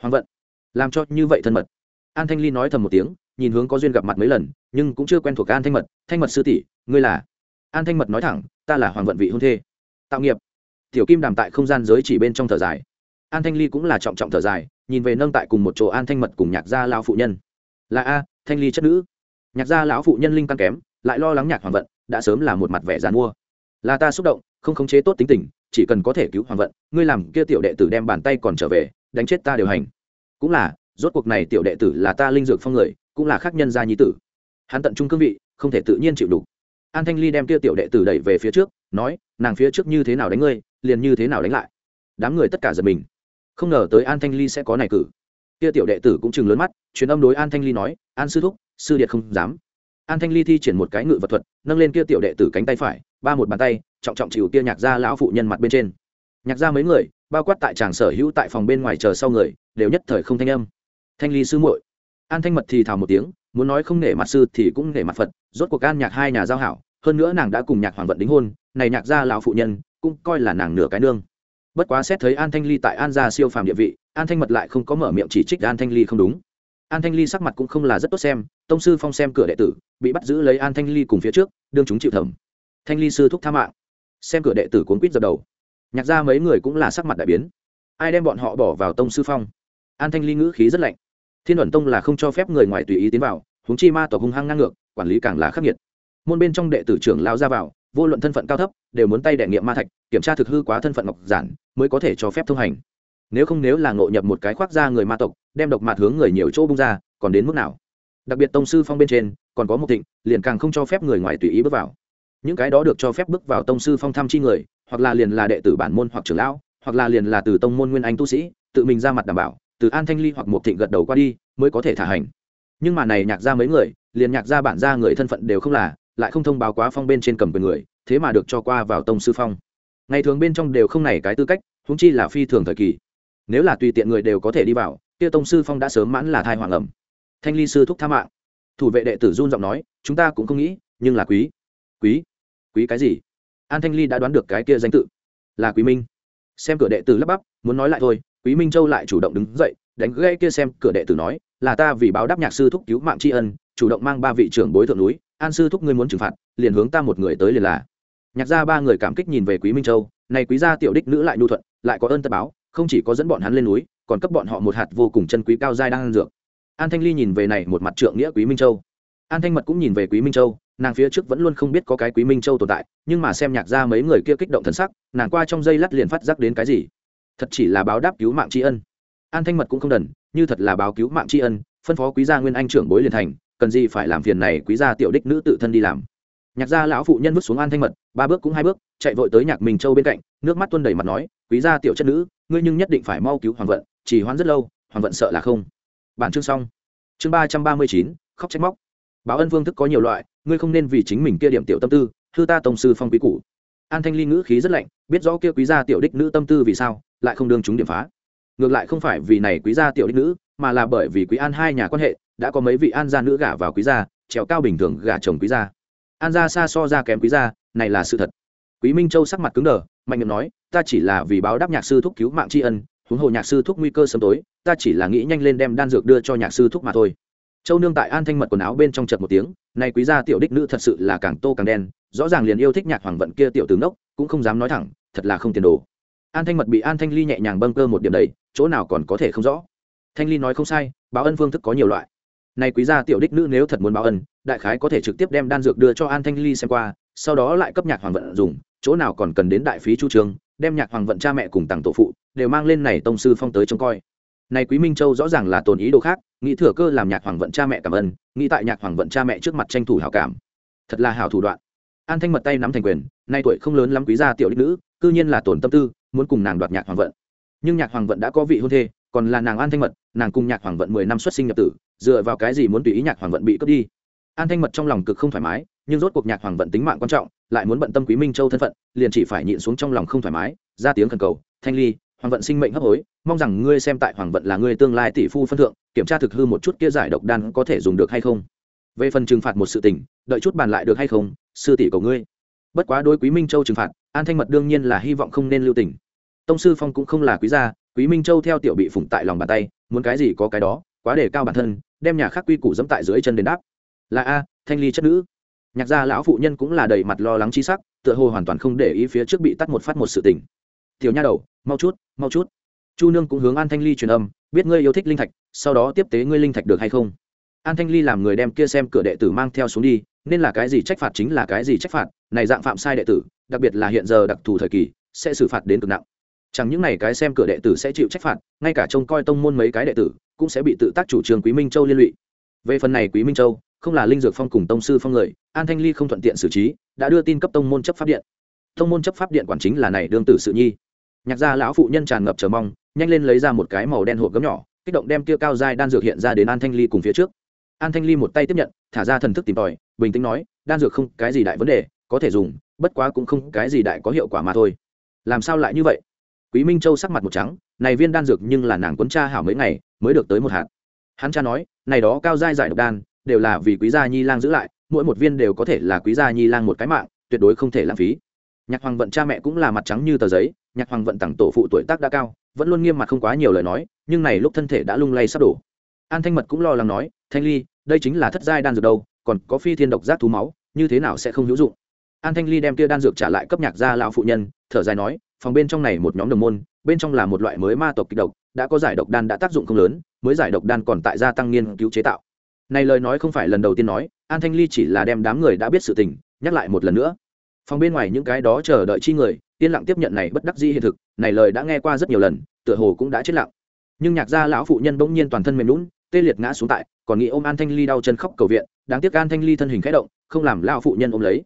Hoàng vận, làm cho như vậy thân mật. An thanh ly nói thầm một tiếng, nhìn hướng có duyên gặp mặt mấy lần, nhưng cũng chưa quen thuộc an thanh mật. Thanh mật sư tỷ, ngươi là? An thanh mật nói thẳng, ta là hoàng vận vị hôn thê. Tạo nghiệp. Tiểu kim đàm tại không gian giới chỉ bên trong thở dài. An thanh ly cũng là trọng trọng thở dài, nhìn về nâng tại cùng một chỗ an thanh mật cùng nhạc gia lão phụ nhân. Là a, thanh ly chất nữ. Nhạc gia lão phụ nhân linh căn kém, lại lo lắng nhạc hoàng vận, đã sớm là một mặt vẻ dàn mua là ta xúc động, không khống chế tốt tính tình, chỉ cần có thể cứu hoàng vận, ngươi làm kia tiểu đệ tử đem bàn tay còn trở về, đánh chết ta điều hành. Cũng là, rốt cuộc này tiểu đệ tử là ta linh dược phong người, cũng là khác nhân gia nhi tử. Hắn tận trung cương vị, không thể tự nhiên chịu đủ. An thanh ly đem kia tiểu đệ tử đẩy về phía trước, nói, nàng phía trước như thế nào đánh ngươi, liền như thế nào đánh lại. Đám người tất cả giật mình. Không ngờ tới an thanh ly sẽ có này cử. Kia tiểu đệ tử cũng chừng lớn mắt, truyền âm đối an thanh ly nói, an sư thúc, sư điệt không dám. An thanh ly thi triển một cái ngự vật thuật, nâng lên kia tiểu đệ tử cánh tay phải ba một bàn tay, trọng trọng chịu kia nhạc gia lão phụ nhân mặt bên trên. Nhạc gia mấy người, bao quát tại tràng sở hữu tại phòng bên ngoài chờ sau người, đều nhất thời không thanh âm. Thanh ly sư muội. An thanh mật thì thào một tiếng, muốn nói không nể mặt sư thì cũng nể mặt phật, rốt cuộc an nhạc hai nhà giao hảo, hơn nữa nàng đã cùng nhạc hoàng vận đính hôn, này nhạc gia lão phụ nhân, cũng coi là nàng nửa cái nương. Bất quá xét thấy an thanh ly tại an gia siêu phàm địa vị, an thanh mật lại không có mở miệng chỉ trích an thanh ly không đúng. An thanh ly sắc mặt cũng không là rất tốt xem, tông sư phong xem cửa đệ tử, bị bắt giữ lấy an thanh ly cùng phía trước, đương chúng chịu thẩm thanh ly sư thúc tha mạng. Xem cửa đệ tử cuốn quýt dập đầu. Nhạc ra mấy người cũng là sắc mặt đại biến. Ai đem bọn họ bỏ vào tông sư phong? An thanh ly ngữ khí rất lạnh. Thiên ẩn tông là không cho phép người ngoài tùy ý tiến vào húng chi ma tộc hung hăng ngang ngược, quản lý càng là khắc nghiệt. Môn bên trong đệ tử trưởng lao ra vào, vô luận thân phận cao thấp, đều muốn tay đệ nghiệm ma thạch, kiểm tra thực hư quá thân phận ngọc giản, mới có thể cho phép thông hành. Nếu không nếu là ngộ nhập một cái khoác ra người ma tộc, đem độc mặt hướng người nhiều chỗ bung ra, còn đến mức nào? Đặc biệt tông sư phong bên trên, còn có một thịnh, liền càng không cho phép người ngoài tùy ý bước vào những cái đó được cho phép bước vào tông sư phong thăm chi người, hoặc là liền là đệ tử bản môn hoặc trưởng lão, hoặc là liền là từ tông môn nguyên anh tu sĩ, tự mình ra mặt đảm bảo, từ an thanh ly hoặc một thịnh gật đầu qua đi, mới có thể thả hành. Nhưng mà này nhạc ra mấy người, liền nhạc ra bản ra người thân phận đều không là, lại không thông báo quá phong bên trên cầm quyền người, thế mà được cho qua vào tông sư phong. Ngày thường bên trong đều không này cái tư cách húng chi là phi thường thời kỳ. Nếu là tùy tiện người đều có thể đi vào, kia tông sư phong đã sớm mãn là thai hoàng ẩm. Thanh ly sư thúc tha mạng. Thủ vệ đệ tử run giọng nói, chúng ta cũng không nghĩ, nhưng là quý. Quý quý cái gì? An thanh ly đã đoán được cái kia danh tự. Là quý minh. Xem cửa đệ tử lắp bắp, muốn nói lại thôi, quý minh châu lại chủ động đứng dậy, đánh gãy kia xem cửa đệ tử nói, là ta vì báo đáp nhạc sư thúc cứu mạng tri ân, chủ động mang ba vị trưởng bối thượng núi, an sư thúc ngươi muốn trừng phạt, liền hướng ta một người tới liền là. Nhạc ra ba người cảm kích nhìn về quý minh châu, này quý gia tiểu đích nữ lại nhu thuận, lại có ơn tất báo, không chỉ có dẫn bọn hắn lên núi, còn cấp bọn họ một hạt vô cùng chân quý cao giai đang ăn dược. An thanh ly nhìn về này một mặt trượng nghĩa quý minh châu. An thanh mật cũng nhìn về quý minh châu nàng phía trước vẫn luôn không biết có cái quý minh châu tồn tại, nhưng mà xem nhạc ra mấy người kia kích động thần sắc, nàng qua trong dây lắt liền phát giác đến cái gì. Thật chỉ là báo đáp cứu mạng tri ân. An thanh mật cũng không đần, như thật là báo cứu mạng tri ân, phân phó quý gia nguyên anh trưởng bối liền thành, cần gì phải làm phiền này quý gia tiểu đích nữ tự thân đi làm. Nhạc gia lão phụ nhân bước xuống an thanh mật, ba bước cũng hai bước, chạy vội tới nhạc minh châu bên cạnh, nước mắt tuôn đầy mặt nói, quý gia tiểu chất nữ, ngươi nhưng nhất định phải mau cứu hoàng vận, chỉ hoãn rất lâu, hoàng vận sợ là không. Bản chương xong. Chương ba trăm ba mươi chín, khóc trách móc. Báo ân phương thức có nhiều loại ngươi không nên vì chính mình kia điểm tiểu tâm tư thư ta tổng sư phong quý cũ an thanh ly ngữ khí rất lạnh, biết rõ kia quý gia tiểu đích nữ tâm tư vì sao, lại không đương chúng điểm phá. Ngược lại không phải vì này quý gia tiểu đích nữ, mà là bởi vì quý an hai nhà quan hệ, đã có mấy vị an gia nữ gả vào quý gia, trèo cao bình thường gả chồng quý gia. An gia xa so ra kém quý gia, này là sự thật. Quý minh châu sắc mặt cứng đờ, mạnh miệng nói, ta chỉ là vì báo đáp nhạc sư thúc cứu mạng tri ân, huống hồ nhạc sư thúc nguy cơ sớm tối, ta chỉ là nghĩ nhanh lên đem đan dược đưa cho nhạc sư thúc mà thôi châu nương tại an thanh mật quần áo bên trong chật một tiếng, nay quý gia tiểu đích nữ thật sự là càng tô càng đen, rõ ràng liền yêu thích nhạc hoàng vận kia tiểu tướng đốc cũng không dám nói thẳng, thật là không tiền đồ. An thanh mật bị an thanh ly nhẹ nhàng bâng cơ một điểm đầy chỗ nào còn có thể không rõ. Thanh ly nói không sai, báo ân phương thức có nhiều loại. Nay quý gia tiểu đích nữ nếu thật muốn báo ân, đại khái có thể trực tiếp đem đan dược đưa cho an thanh ly xem qua, sau đó lại cấp nhạc hoàng vận dùng, chỗ nào còn cần đến đại phí chu trường, đem nhạc hoàng vận cha mẹ cùng tặng tổ phụ, đều mang lên này tông sư phong tới trông coi. Này quý minh châu rõ ràng là tồn ý đồ khác nghĩ thừa cơ làm nhạc hoàng vận cha mẹ cảm ơn, nghĩ tại nhạc hoàng vận cha mẹ trước mặt tranh thủ hảo cảm. Thật là hảo thủ đoạn. An thanh mật tay nắm thành quyền, nay tuổi không lớn lắm quý gia tiểu đích nữ, cư nhiên là tổn tâm tư, muốn cùng nàng đoạt nhạc hoàng vận. Nhưng nhạc hoàng vận đã có vị hôn thê, còn là nàng an thanh mật, nàng cùng nhạc hoàng vận mười năm xuất sinh nhập tử, dựa vào cái gì muốn tùy ý nhạc hoàng vận bị cướp đi? An thanh mật trong lòng cực không thoải mái, nhưng rốt cuộc nhạc hoàng vận tính mạng quan trọng, lại muốn bận tâm quý minh châu thân phận, liền chỉ phải nhịn xuống trong lòng không thoải mái, ra tiếng khẩn cầu, thanh ly, hoàng vận sinh mệnh hấp hối, mong rằng ngươi xem tại hoàng vận là ngươi tương lai tỷ phu phân thượng kiểm tra thực hư một chút kia giải độc đan có thể dùng được hay không. Về phần trừng phạt một sự tình, đợi chút bàn lại được hay không, sư tỷ cầu ngươi. Bất quá đối quý minh châu trừng phạt, an thanh mật đương nhiên là hy vọng không nên lưu tình. Tông sư phong cũng không là quý gia, quý minh châu theo tiểu bị phủng tại lòng bàn tay, muốn cái gì có cái đó, quá để cao bản thân, đem nhà khác quy củ dẫm tại dưới chân đền đáp. Là a, thanh ly chất nữ. Nhạc gia lão phụ nhân cũng là đầy mặt lo lắng chi sắc, tựa hồ hoàn toàn không để ý phía trước bị tắt một phát một sự tình. Tiểu nha đầu, mau chút mau chút chu nương cũng hướng an thanh ly truyền âm, biết ngươi yêu thích linh thạch, sau đó tiếp tế ngươi linh thạch được hay không? An thanh ly làm người đem kia xem cửa đệ tử mang theo xuống đi, nên là cái gì trách phạt chính là cái gì trách phạt, này dạng phạm sai đệ tử, đặc biệt là hiện giờ đặc thù thời kỳ, sẽ xử phạt đến cực nặng. Chẳng những này cái xem cửa đệ tử sẽ chịu trách phạt, ngay cả trông coi tông môn mấy cái đệ tử, cũng sẽ bị tự tác chủ trương quý minh châu liên lụy. Về phần này quý minh châu, không là linh dược phong cùng tông sư phong người, an thanh ly không thuận tiện xử trí, đã đưa tin cấp tông môn chấp pháp điện. Tông môn chấp pháp điện quản chính là này đương tử sự nhi. Nhạc gia lão phụ nhân tràn ngập chờ mong nhanh lên lấy ra một cái màu đen hộp gấm nhỏ, kích động đem kia cao dai đan dược hiện ra đến an thanh ly cùng phía trước. An thanh ly một tay tiếp nhận, thả ra thần thức tìm tòi, bình tĩnh nói, đan dược không cái gì đại vấn đề, có thể dùng, bất quá cũng không cái gì đại có hiệu quả mà thôi. Làm sao lại như vậy? Quý minh châu sắc mặt một trắng, này viên đan dược nhưng là nàng quấn cha hảo mấy ngày, mới được tới một hạt. Hắn cha nói, này đó cao dai giải độc đan, đều là vì quý gia nhi lang giữ lại, mỗi một viên đều có thể là quý gia nhi lang một cái mạng, tuyệt đối không thể lãng phí. Nhạc hoàng vận cha mẹ cũng là mặt trắng như tờ giấy, nhạc hoàng vận tặng tổ phụ tuổi tác đã cao vẫn luôn nghiêm mặt không quá nhiều lời nói, nhưng này lúc thân thể đã lung lay sắp đổ. An thanh mật cũng lo lắng nói, thanh ly, đây chính là thất giai đan dược đâu, còn có phi thiên độc giác thú máu, như thế nào sẽ không hữu dụng? An thanh ly đem kia đan dược trả lại cấp nhạc gia lão phụ nhân, thở dài nói, phòng bên trong này một nhóm đồng môn, bên trong là một loại mới ma tộc kịch độc, đã có giải độc đan đã tác dụng không lớn, mới giải độc đan còn tại gia tăng nghiên cứu chế tạo. Này lời nói không phải lần đầu tiên nói, an thanh ly chỉ là đem đám người đã biết sự tình, nhắc lại một lần nữa phòng bên ngoài những cái đó chờ đợi chi người, yên lặng tiếp nhận này bất đắc dĩ hiện thực, này lời đã nghe qua rất nhiều lần, tựa hồ cũng đã chết lặng. Nhưng nhạc gia lão phụ nhân bỗng nhiên toàn thân mềm lún tê liệt ngã xuống tại, còn nghĩ ôm an thanh ly đau chân khóc cầu viện, đáng tiếc an thanh ly thân hình khẽ động, không làm lão phụ nhân ôm lấy.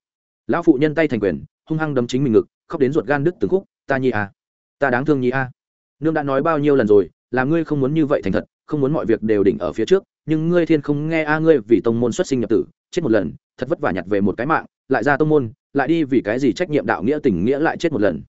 Lão phụ nhân tay thành quyền, hung hăng đấm chính mình ngực, khóc đến ruột gan đứt từng khúc, ta nhi à ta đáng thương nhi a nương đã nói bao nhiêu lần rồi, là ngươi không muốn như vậy thành thật, không muốn mọi việc đều đỉnh ở phía trước, nhưng ngươi thiên không nghe a, ngươi vì tông môn xuất sinh nhập tử, chết một lần, thật vất vả nhặt về một cái mạng, lại ra tông môn lại đi vì cái gì trách nhiệm đạo nghĩa tình nghĩa lại chết một lần?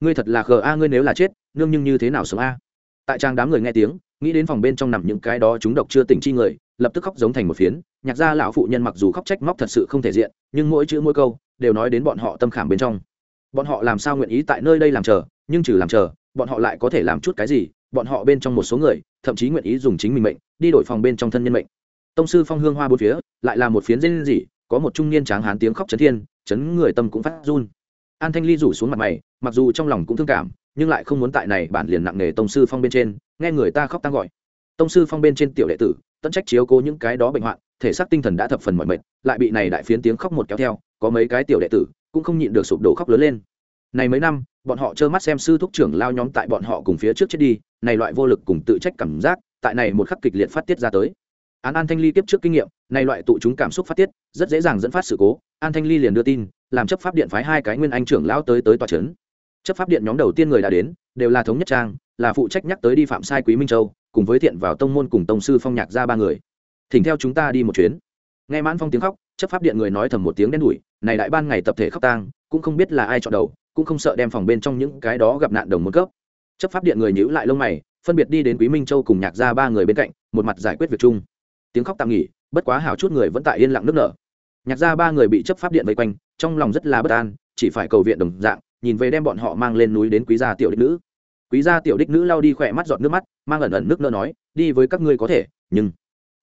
Ngươi thật là khờ a, ngươi nếu là chết, nương nhưng như thế nào sống a? Tại trang đám người nghe tiếng, nghĩ đến phòng bên trong nằm những cái đó chúng độc chưa tỉnh chi người, lập tức khóc giống thành một phiến. Nhạc gia lão phụ nhân mặc dù khóc trách móc thật sự không thể diện, nhưng mỗi chữ mỗi câu đều nói đến bọn họ tâm khảm bên trong. Bọn họ làm sao nguyện ý tại nơi đây làm chờ, nhưng trừ làm chờ, bọn họ lại có thể làm chút cái gì? Bọn họ bên trong một số người, thậm chí nguyện ý dùng chính mình mệnh, đi đổi phòng bên trong thân nhân mệnh. Tông sư phong hương hoa bốn phía, lại là một phiến dây gì có một trung niên tráng hán tiếng khóc chấn thiên, chấn người tâm cũng phát run. An thanh ly rủ xuống mặt mày, mặc dù trong lòng cũng thương cảm, nhưng lại không muốn tại này bản liền nặng nề tông sư phong bên trên, nghe người ta khóc tăng gọi. Tông sư phong bên trên tiểu đệ tử, tận trách chiếu cố những cái đó bệnh hoạn, thể xác tinh thần đã thập phần mọi mệt, lại bị này đại phiến tiếng khóc một kéo theo, có mấy cái tiểu đệ tử cũng không nhịn được sụp đổ khóc lớn lên. Này mấy năm, bọn họ trơ mắt xem sư thúc trưởng lao nhóm tại bọn họ cùng phía trước chết đi, này loại vô lực cùng tự trách cảm giác, tại này một khắc kịch liệt phát tiết ra tới án an thanh ly tiếp trước kinh nghiệm, nay loại tụ chúng cảm xúc phát tiết, rất dễ dàng dẫn phát sự cố. An thanh ly liền đưa tin, làm chấp pháp điện phái hai cái nguyên anh trưởng lão tới tới tòa trấn. Chấp pháp điện nhóm đầu tiên người đã đến, đều là thống nhất trang, là phụ trách nhắc tới đi phạm sai quý minh châu, cùng với thiện vào tông môn cùng tông sư phong nhạc ra ba người. Thỉnh theo chúng ta đi một chuyến. Nghe mãn phong tiếng khóc, chấp pháp điện người nói thầm một tiếng đen đủi, này đại ban ngày tập thể khóc tang, cũng không biết là ai chọn đầu, cũng không sợ đem phòng bên trong những cái đó gặp nạn đồng một cấp chấp pháp điện người nhữ lại lông mày, phân biệt đi đến quý minh châu cùng nhạc ra ba người bên cạnh, một mặt giải quyết việc chung tiếng khóc tạm nghỉ, bất quá hào chút người vẫn tại yên lặng nước nở. Nhạc ra ba người bị chấp pháp điện vây quanh, trong lòng rất là bất an, chỉ phải cầu viện đồng dạng, nhìn về đem bọn họ mang lên núi đến quý gia tiểu đích nữ. Quý gia tiểu đích nữ lao đi khỏe mắt giọt nước mắt, mang ẩn ẩn nước nơ nói, đi với các ngươi có thể, nhưng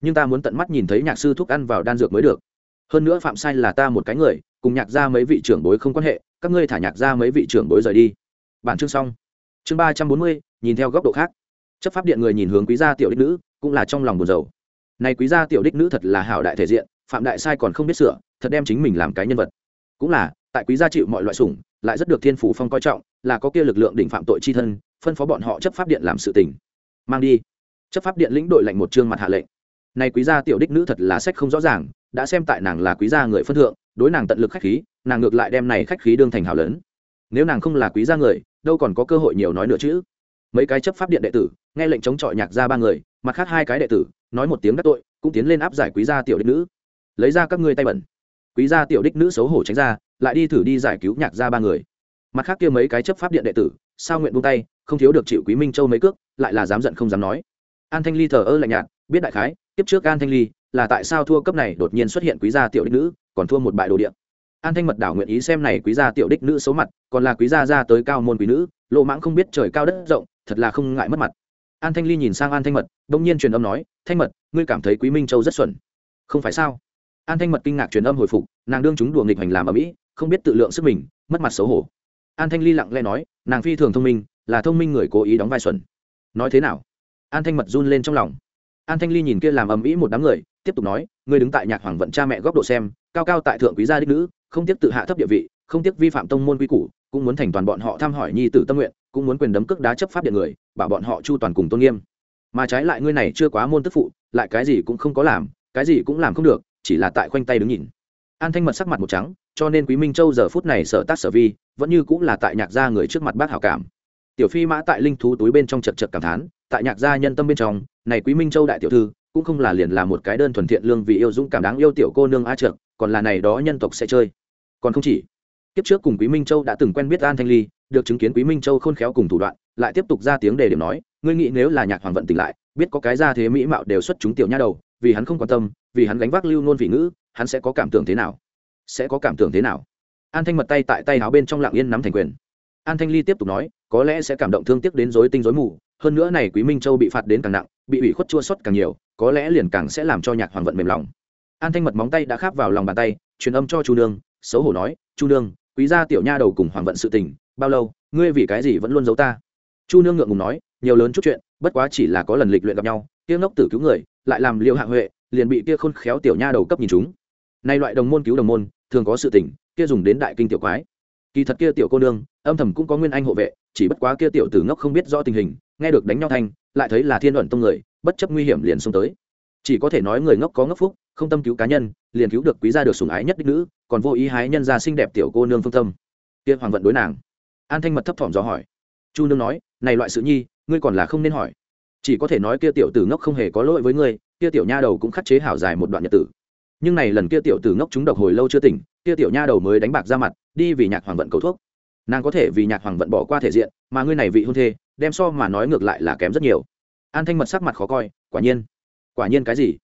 nhưng ta muốn tận mắt nhìn thấy nhạc sư thuốc ăn vào đan dược mới được. Hơn nữa phạm sai là ta một cái người, cùng nhạc ra mấy vị trưởng bối không quan hệ, các ngươi thả nhạc ra mấy vị trưởng bối rời đi. Bản chương xong. Chương ba trăm bốn mươi, nhìn theo góc độ khác. Chấp pháp điện người nhìn hướng quý gia tiểu đích nữ, cũng là trong lòng buồn rầu này quý gia tiểu đích nữ thật là hảo đại thể diện, phạm đại sai còn không biết sửa, thật đem chính mình làm cái nhân vật. Cũng là, tại quý gia chịu mọi loại sủng, lại rất được thiên phủ phong coi trọng, là có kia lực lượng đỉnh phạm tội chi thân, phân phó bọn họ chấp pháp điện làm sự tình. Mang đi. Chấp pháp điện lĩnh đội lệnh một trương mặt hạ lệnh. Này quý gia tiểu đích nữ thật là sách không rõ ràng, đã xem tại nàng là quý gia người phân thượng, đối nàng tận lực khách khí, nàng ngược lại đem này khách khí đương thành hảo lớn. Nếu nàng không là quý gia người, đâu còn có cơ hội nhiều nói nữa chứ? Mấy cái chấp pháp điện đệ tử, nghe lệnh chống chọi nhạc ra ba người, mặt khác hai cái đệ tử nói một tiếng đắc tội, cũng tiến lên áp giải quý gia tiểu đích nữ. Lấy ra các ngươi tay bẩn. Quý gia tiểu đích nữ xấu hổ tránh ra, lại đi thử đi giải cứu nhạc ra ba người. Mặt khác kia mấy cái chấp pháp điện đệ tử, sao nguyện buông tay, không thiếu được chịu quý minh châu mấy cước, lại là dám giận không dám nói. An thanh ly thờ ơ lạnh nhạt, biết đại khái tiếp trước an thanh ly là tại sao thua cấp này đột nhiên xuất hiện quý gia tiểu đích nữ, còn thua một bại đồ điện. An thanh mật đảo nguyện ý xem này quý gia tiểu đích nữ xấu mặt, còn là quý gia ra tới cao môn quý nữ, lộ mãng không biết trời cao đất rộng, thật là không ngại mất mặt. An thanh ly nhìn sang an thanh mật đông nhiên truyền âm nói, thanh mật, ngươi cảm thấy quý minh châu rất xuẩn. Không phải sao? An thanh mật kinh ngạc truyền âm hồi phục, nàng đương chúng đùa nghịch hành làm ở mỹ, không biết tự lượng sức mình, mất mặt xấu hổ. An thanh ly lặng lẽ nói, nàng phi thường thông minh, là thông minh người cố ý đóng vai xuẩn. Nói thế nào? An thanh mật run lên trong lòng. An thanh ly nhìn kia làm ầm ĩ một đám người, tiếp tục nói, ngươi đứng tại nhạc hoàng vận cha mẹ góc độ xem, cao cao tại thượng quý gia đích nữ, không tiếc tự hạ thấp địa vị, không tiếc vi phạm tông môn quy củ, cũng muốn thành toàn bọn họ thăm hỏi nhi tử tâm nguyện, cũng muốn quyền đấm cước đá chấp pháp điện người, bảo bọn họ chu toàn cùng tôn nghiêm mà trái lại ngươi này chưa quá môn tức phụ, lại cái gì cũng không có làm, cái gì cũng làm không được, chỉ là tại khoanh tay đứng nhìn. An thanh mật sắc mặt một trắng, cho nên quý minh châu giờ phút này sở tác sở vi, vẫn như cũng là tại nhạc gia người trước mặt bác hảo cảm. Tiểu phi mã tại linh thú túi bên trong chật chật cảm thán, tại nhạc gia nhân tâm bên trong, này quý minh châu đại tiểu thư, cũng không là liền là một cái đơn thuần thiện lương vì yêu dũng cảm đáng yêu tiểu cô nương a trượt còn là này đó nhân tộc sẽ chơi. Còn không chỉ, kiếp trước cùng quý minh châu đã từng quen biết an thanh ly, được chứng kiến quý minh châu khôn khéo cùng thủ đoạn, lại tiếp tục ra tiếng đề điểm nói ngươi nghĩ nếu là nhạc hoàng vận tỉnh lại, biết có cái ra thế mỹ mạo đều xuất chúng tiểu nha đầu, vì hắn không quan tâm, vì hắn gánh vác lưu nôn vị ngữ, hắn sẽ có cảm tưởng thế nào? Sẽ có cảm tưởng thế nào? An thanh mật tay tại tay áo bên trong lạng yên nắm thành quyền. An thanh ly tiếp tục nói, có lẽ sẽ cảm động thương tiếc đến dối tinh dối mù, hơn nữa này quý minh châu bị phạt đến càng nặng, bị ủy khuất chua xuất càng nhiều, có lẽ liền càng sẽ làm cho nhạc hoàng vận mềm lòng. An thanh mật móng tay đã kháp vào lòng bàn tay, truyền âm cho chu nương, xấu hổ nói, chu nương, quý gia tiểu nha đầu cùng hoàng vận sự tình, bao lâu, ngươi vì cái gì vẫn luôn giấu ta? Chu nương ngượng ngùng nói, nhiều lớn chút chuyện, bất quá chỉ là có lần lịch luyện gặp nhau, kia ngốc tử cứu người, lại làm liêu hạ huệ, liền bị kia khôn khéo tiểu nha đầu cấp nhìn chúng. Nay loại đồng môn cứu đồng môn, thường có sự tình, kia dùng đến đại kinh tiểu quái. Kỳ thật kia tiểu cô nương, âm thầm cũng có nguyên anh hộ vệ, chỉ bất quá kia tiểu tử ngốc không biết rõ tình hình, nghe được đánh nhau thanh, lại thấy là thiên luận tông người, bất chấp nguy hiểm liền xông tới. Chỉ có thể nói người ngốc có ngốc phúc, không tâm cứu cá nhân, liền cứu được quý gia được sủng ái nhất đích nữ, còn vô ý hái nhân gia xinh đẹp tiểu cô nương phương tâm. Kia hoàng vận đối nàng. An thanh mật thấp thỏm dò hỏi. Chu nương nói này loại sự nhi, ngươi còn là không nên hỏi. Chỉ có thể nói kia tiểu tử ngốc không hề có lỗi với ngươi, kia tiểu nha đầu cũng khắc chế hảo dài một đoạn nhật tử. Nhưng này lần kia tiểu tử ngốc chúng độc hồi lâu chưa tỉnh, kia tiểu nha đầu mới đánh bạc ra mặt, đi vì nhạc hoàng vận cầu thuốc. Nàng có thể vì nhạc hoàng vận bỏ qua thể diện, mà ngươi này vị hôn thê, đem so mà nói ngược lại là kém rất nhiều. An thanh mật sắc mặt khó coi, quả nhiên. Quả nhiên cái gì?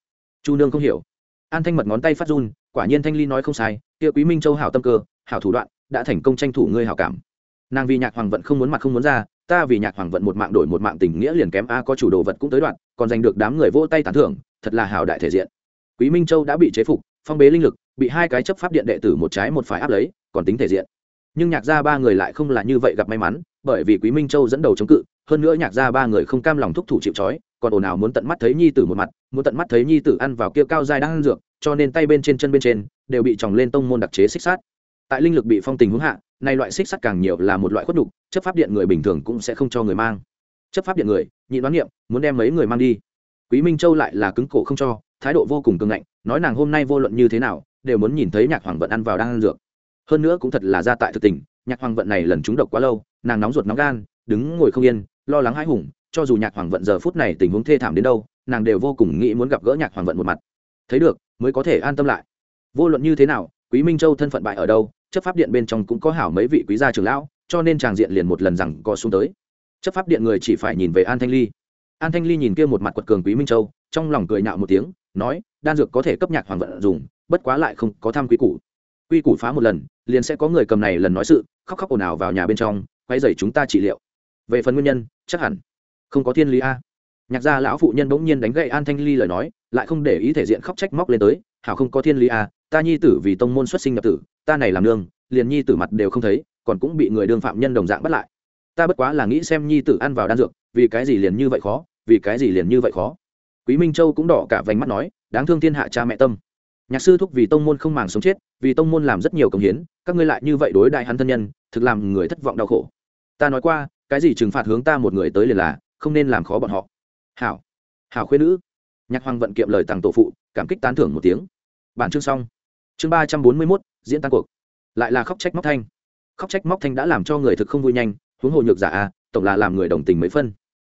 Chu nương không hiểu. An thanh mật ngón tay phát run, quả nhiên thanh ly nói không sai, kia quý minh châu hảo tâm cơ, hảo thủ đoạn, đã thành công tranh thủ ngươi hảo cảm. Nàng vì nhạc hoàng vận không muốn mặt không muốn ra ta vì nhạc hoàng vận một mạng đổi một mạng tình nghĩa liền kém a, có chủ đồ vật cũng tới đoạn, còn giành được đám người vỗ tay tán thưởng, thật là hào đại thể diện. Quý minh châu đã bị chế phục, phong bế linh lực, bị hai cái chấp pháp điện đệ tử một trái một phải áp lấy, còn tính thể diện. Nhưng nhạc gia ba người lại không là như vậy gặp may mắn, bởi vì quý minh châu dẫn đầu chống cự, hơn nữa nhạc gia ba người không cam lòng thúc thủ chịu trói, còn ồn ào muốn tận mắt thấy nhi tử một mặt, muốn tận mắt thấy nhi tử ăn vào kia cao dai đang ăn dược, cho nên tay bên trên chân bên trên, đều bị tròng lên tông môn đặc chế xích sát tại linh lực bị phong tình hướng hạ, nay loại xích sắt càng nhiều là một loại khuất đục chấp pháp điện người bình thường cũng sẽ không cho người mang. Chấp pháp điện người nhị đoán niệm, muốn đem mấy người mang đi. Quý minh châu lại là cứng cổ không cho, thái độ vô cùng cường ngạnh, nói nàng hôm nay vô luận như thế nào, đều muốn nhìn thấy nhạc hoàng vận ăn vào đang ăn dược. Hơn nữa cũng thật là ra tại thực tình, nhạc hoàng vận này lần trúng độc quá lâu, nàng nóng ruột nóng gan, đứng ngồi không yên, lo lắng hãi hùng, cho dù nhạc hoàng vận giờ phút này tình huống thê thảm đến đâu, nàng đều vô cùng nghĩ muốn gặp gỡ nhạc hoàng vận một mặt. Thấy được, mới có thể an tâm lại. Vô luận như thế nào, quý minh châu thân phận bại ở đâu chấp pháp điện bên trong cũng có hảo mấy vị quý gia trưởng lão, cho nên tràng diện liền một lần rằng co xuống tới. Chấp pháp điện người chỉ phải nhìn về an thanh ly. An thanh ly nhìn kia một mặt quật cường quý minh châu, trong lòng cười nhạo một tiếng, nói, đan dược có thể cấp nhạc hoàng vận dùng, bất quá lại không có tham quý củ. Quy củ phá một lần, liền sẽ có người cầm này lần nói sự, khóc khóc ồn ào vào nhà bên trong quay dày chúng ta trị liệu. Về phần nguyên nhân, chắc hẳn không có thiên lý a. Nhạc gia lão phụ nhân bỗng nhiên đánh gậy an thanh ly lời nói, lại không để ý thể diện khóc trách móc lên tới, hảo không có thiên lý a ta nhi tử vì tông môn xuất sinh nhập tử, ta này làm nương, liền nhi tử mặt đều không thấy, còn cũng bị người đương phạm nhân đồng dạng bắt lại. Ta bất quá là nghĩ xem nhi tử ăn vào đan dược, vì cái gì liền như vậy khó, vì cái gì liền như vậy khó. Quý minh châu cũng đỏ cả vành mắt nói, đáng thương thiên hạ cha mẹ tâm. Nhạc sư thúc vì tông môn không màng sống chết, vì tông môn làm rất nhiều công hiến, các ngươi lại như vậy đối đại hắn thân nhân, thực làm người thất vọng đau khổ. Ta nói qua, cái gì trừng phạt hướng ta một người tới liền là, không nên làm khó bọn họ. Hảo hảo khuyên nữ. Nhạc hoàng vận kiệm lời tặng tổ phụ, cảm kích tán thưởng một tiếng. Bản chương xong chương ba trăm bốn mươi mốt diễn tăng cuộc. Lại là khóc trách móc thanh. Khóc trách móc thanh đã làm cho người thực không vui nhanh huống hồ nhược giả à, tổng là làm người đồng tình mấy phân.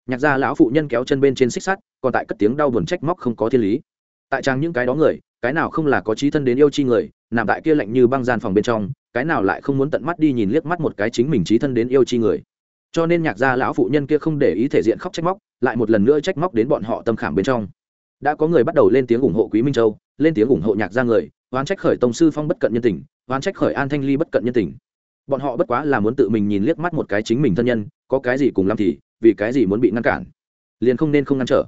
Nhạc gia lão phụ nhân kéo chân bên trên xích sắt còn tại cất tiếng đau buồn trách móc không có thiên lý. Tại trang những cái đó người cái nào không là có trí thân đến yêu chi người nằm tại kia lạnh như băng gian phòng bên trong cái nào lại không muốn tận mắt đi nhìn liếc mắt một cái chính mình trí thân đến yêu chi người. Cho nên nhạc gia lão phụ nhân kia không để ý thể diện khóc trách móc lại một lần nữa trách móc đến bọn họ tâm khảm bên trong. Đã có người bắt đầu lên tiếng ủng hộ quý minh châu lên tiếng ủng hộ nhạc gia người oán trách khởi tông sư phong bất cận nhân tình, oán trách khởi an thanh ly bất cận nhân tình. Bọn họ bất quá là muốn tự mình nhìn liếc mắt một cái chính mình thân nhân, có cái gì cùng làm thì, vì cái gì muốn bị ngăn cản. Liền không nên không ngăn trở.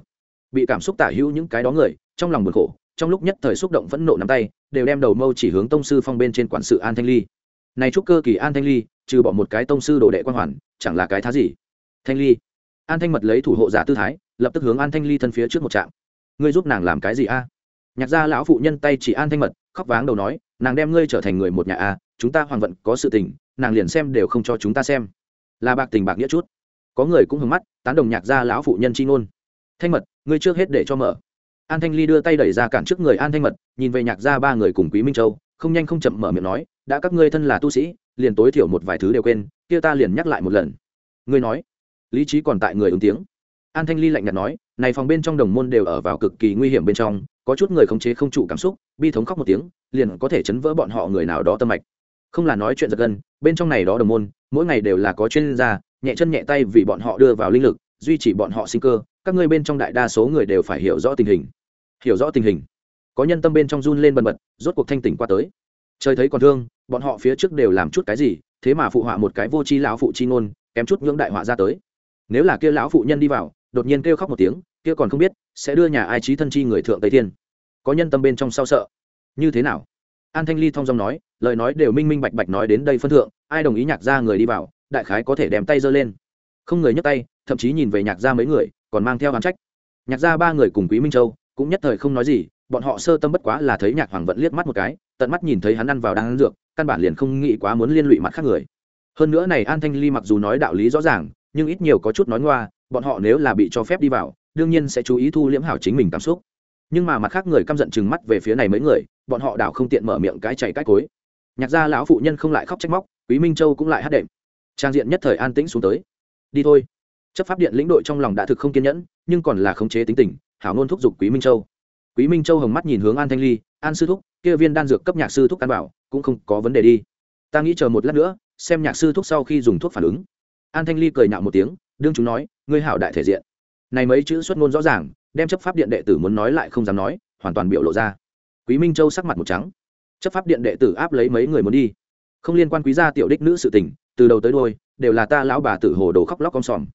Bị cảm xúc tả hữu những cái đó người, trong lòng buồn khổ, trong lúc nhất thời xúc động phẫn nộ nắm tay, đều đem đầu mâu chỉ hướng tông sư phong bên trên quản sự an thanh ly. Này chúc cơ kỳ an thanh ly, trừ bỏ một cái tông sư đồ đệ quan hoàn, chẳng là cái thá gì. Thanh ly. An thanh mật lấy thủ hộ giả tư thái, lập tức hướng an thanh ly thân phía trước một trạm. Ngươi giúp nàng làm cái gì a? Nhạc gia lão phụ nhân tay chỉ an thanh mật, khóc váng đầu nói, nàng đem ngươi trở thành người một nhà a chúng ta hoàng vận có sự tình, nàng liền xem đều không cho chúng ta xem. Là bạc tình bạc nghĩa chút. Có người cũng hướng mắt, tán đồng nhạc gia lão phụ nhân chi ngôn. Thanh mật, ngươi trước hết để cho mở. An thanh ly đưa tay đẩy ra cản trước người an thanh mật, nhìn về nhạc gia ba người cùng quý minh châu, không nhanh không chậm mở miệng nói, đã các ngươi thân là tu sĩ, liền tối thiểu một vài thứ đều quên, kia ta liền nhắc lại một lần. Ngươi nói. Lý trí còn tại người ứng tiếng. An thanh ly lạnh nhạt nói, này phòng bên trong đồng môn đều ở vào cực kỳ nguy hiểm bên trong có chút người khống chế không trụ cảm xúc, bi thống khóc một tiếng, liền có thể chấn vỡ bọn họ người nào đó tâm mạch. Không là nói chuyện giật gân, bên trong này đó đồng môn, mỗi ngày đều là có chuyên gia, nhẹ chân nhẹ tay vì bọn họ đưa vào linh lực, duy trì bọn họ sinh cơ, các ngươi bên trong đại đa số người đều phải hiểu rõ tình hình. Hiểu rõ tình hình. Có nhân tâm bên trong run lên bần bật, rốt cuộc thanh tỉnh qua tới. Trời thấy còn thương, bọn họ phía trước đều làm chút cái gì, thế mà phụ họa một cái vô tri lão phụ chi ngôn, kém chút ngưỡng đại họa ra tới. Nếu là kia lão phụ nhân đi vào, đột nhiên kêu khóc một tiếng, kia còn không biết, sẽ đưa nhà ai trí thân chi người thượng tây thiên có nhân tâm bên trong sao sợ. Như thế nào? An thanh ly thong dong nói, lời nói đều minh minh bạch bạch nói đến đây phân thượng, ai đồng ý nhạc ra người đi vào, đại khái có thể đem tay giơ lên. Không người nhấc tay, thậm chí nhìn về nhạc ra mấy người, còn mang theo hàm trách. Nhạc ra ba người cùng quý minh châu, cũng nhất thời không nói gì, bọn họ sơ tâm bất quá là thấy nhạc hoàng vẫn liếc mắt một cái, tận mắt nhìn thấy hắn ăn vào đang ăn dược, căn bản liền không nghĩ quá muốn liên lụy mặt khác người. Hơn nữa này an thanh ly mặc dù nói đạo lý rõ ràng, nhưng ít nhiều có chút nói ngoa, bọn họ nếu là bị cho phép đi vào, đương nhiên sẽ chú ý thu liễm hảo chính mình cảm xúc nhưng mà mặt khác người căm giận chừng mắt về phía này mấy người, bọn họ đảo không tiện mở miệng cái chảy cái cối. Nhạc gia lão phụ nhân không lại khóc trách móc, quý minh châu cũng lại hát đệm. Trang diện nhất thời an tĩnh xuống tới. Đi thôi. Chấp pháp điện lĩnh đội trong lòng đã thực không kiên nhẫn, nhưng còn là khống chế tính tình, hảo nôn thúc giục quý minh châu. Quý minh châu hồng mắt nhìn hướng an thanh ly, an sư thúc, kia viên đan dược cấp nhạc sư thúc an bảo cũng không có vấn đề đi. Ta nghĩ chờ một lát nữa, xem nhạc sư thúc sau khi dùng thuốc phản ứng. An thanh ly cười nhạo một tiếng, đương chúng nói, ngươi hảo đại thể diện. Này mấy chữ xuất ngôn rõ ràng đem chấp pháp điện đệ tử muốn nói lại không dám nói, hoàn toàn biểu lộ ra. Quý minh châu sắc mặt một trắng. Chấp pháp điện đệ tử áp lấy mấy người muốn đi. Không liên quan quý gia tiểu đích nữ sự tình, từ đầu tới đôi đều là ta lão bà tử hồ đồ khóc lóc con sòm.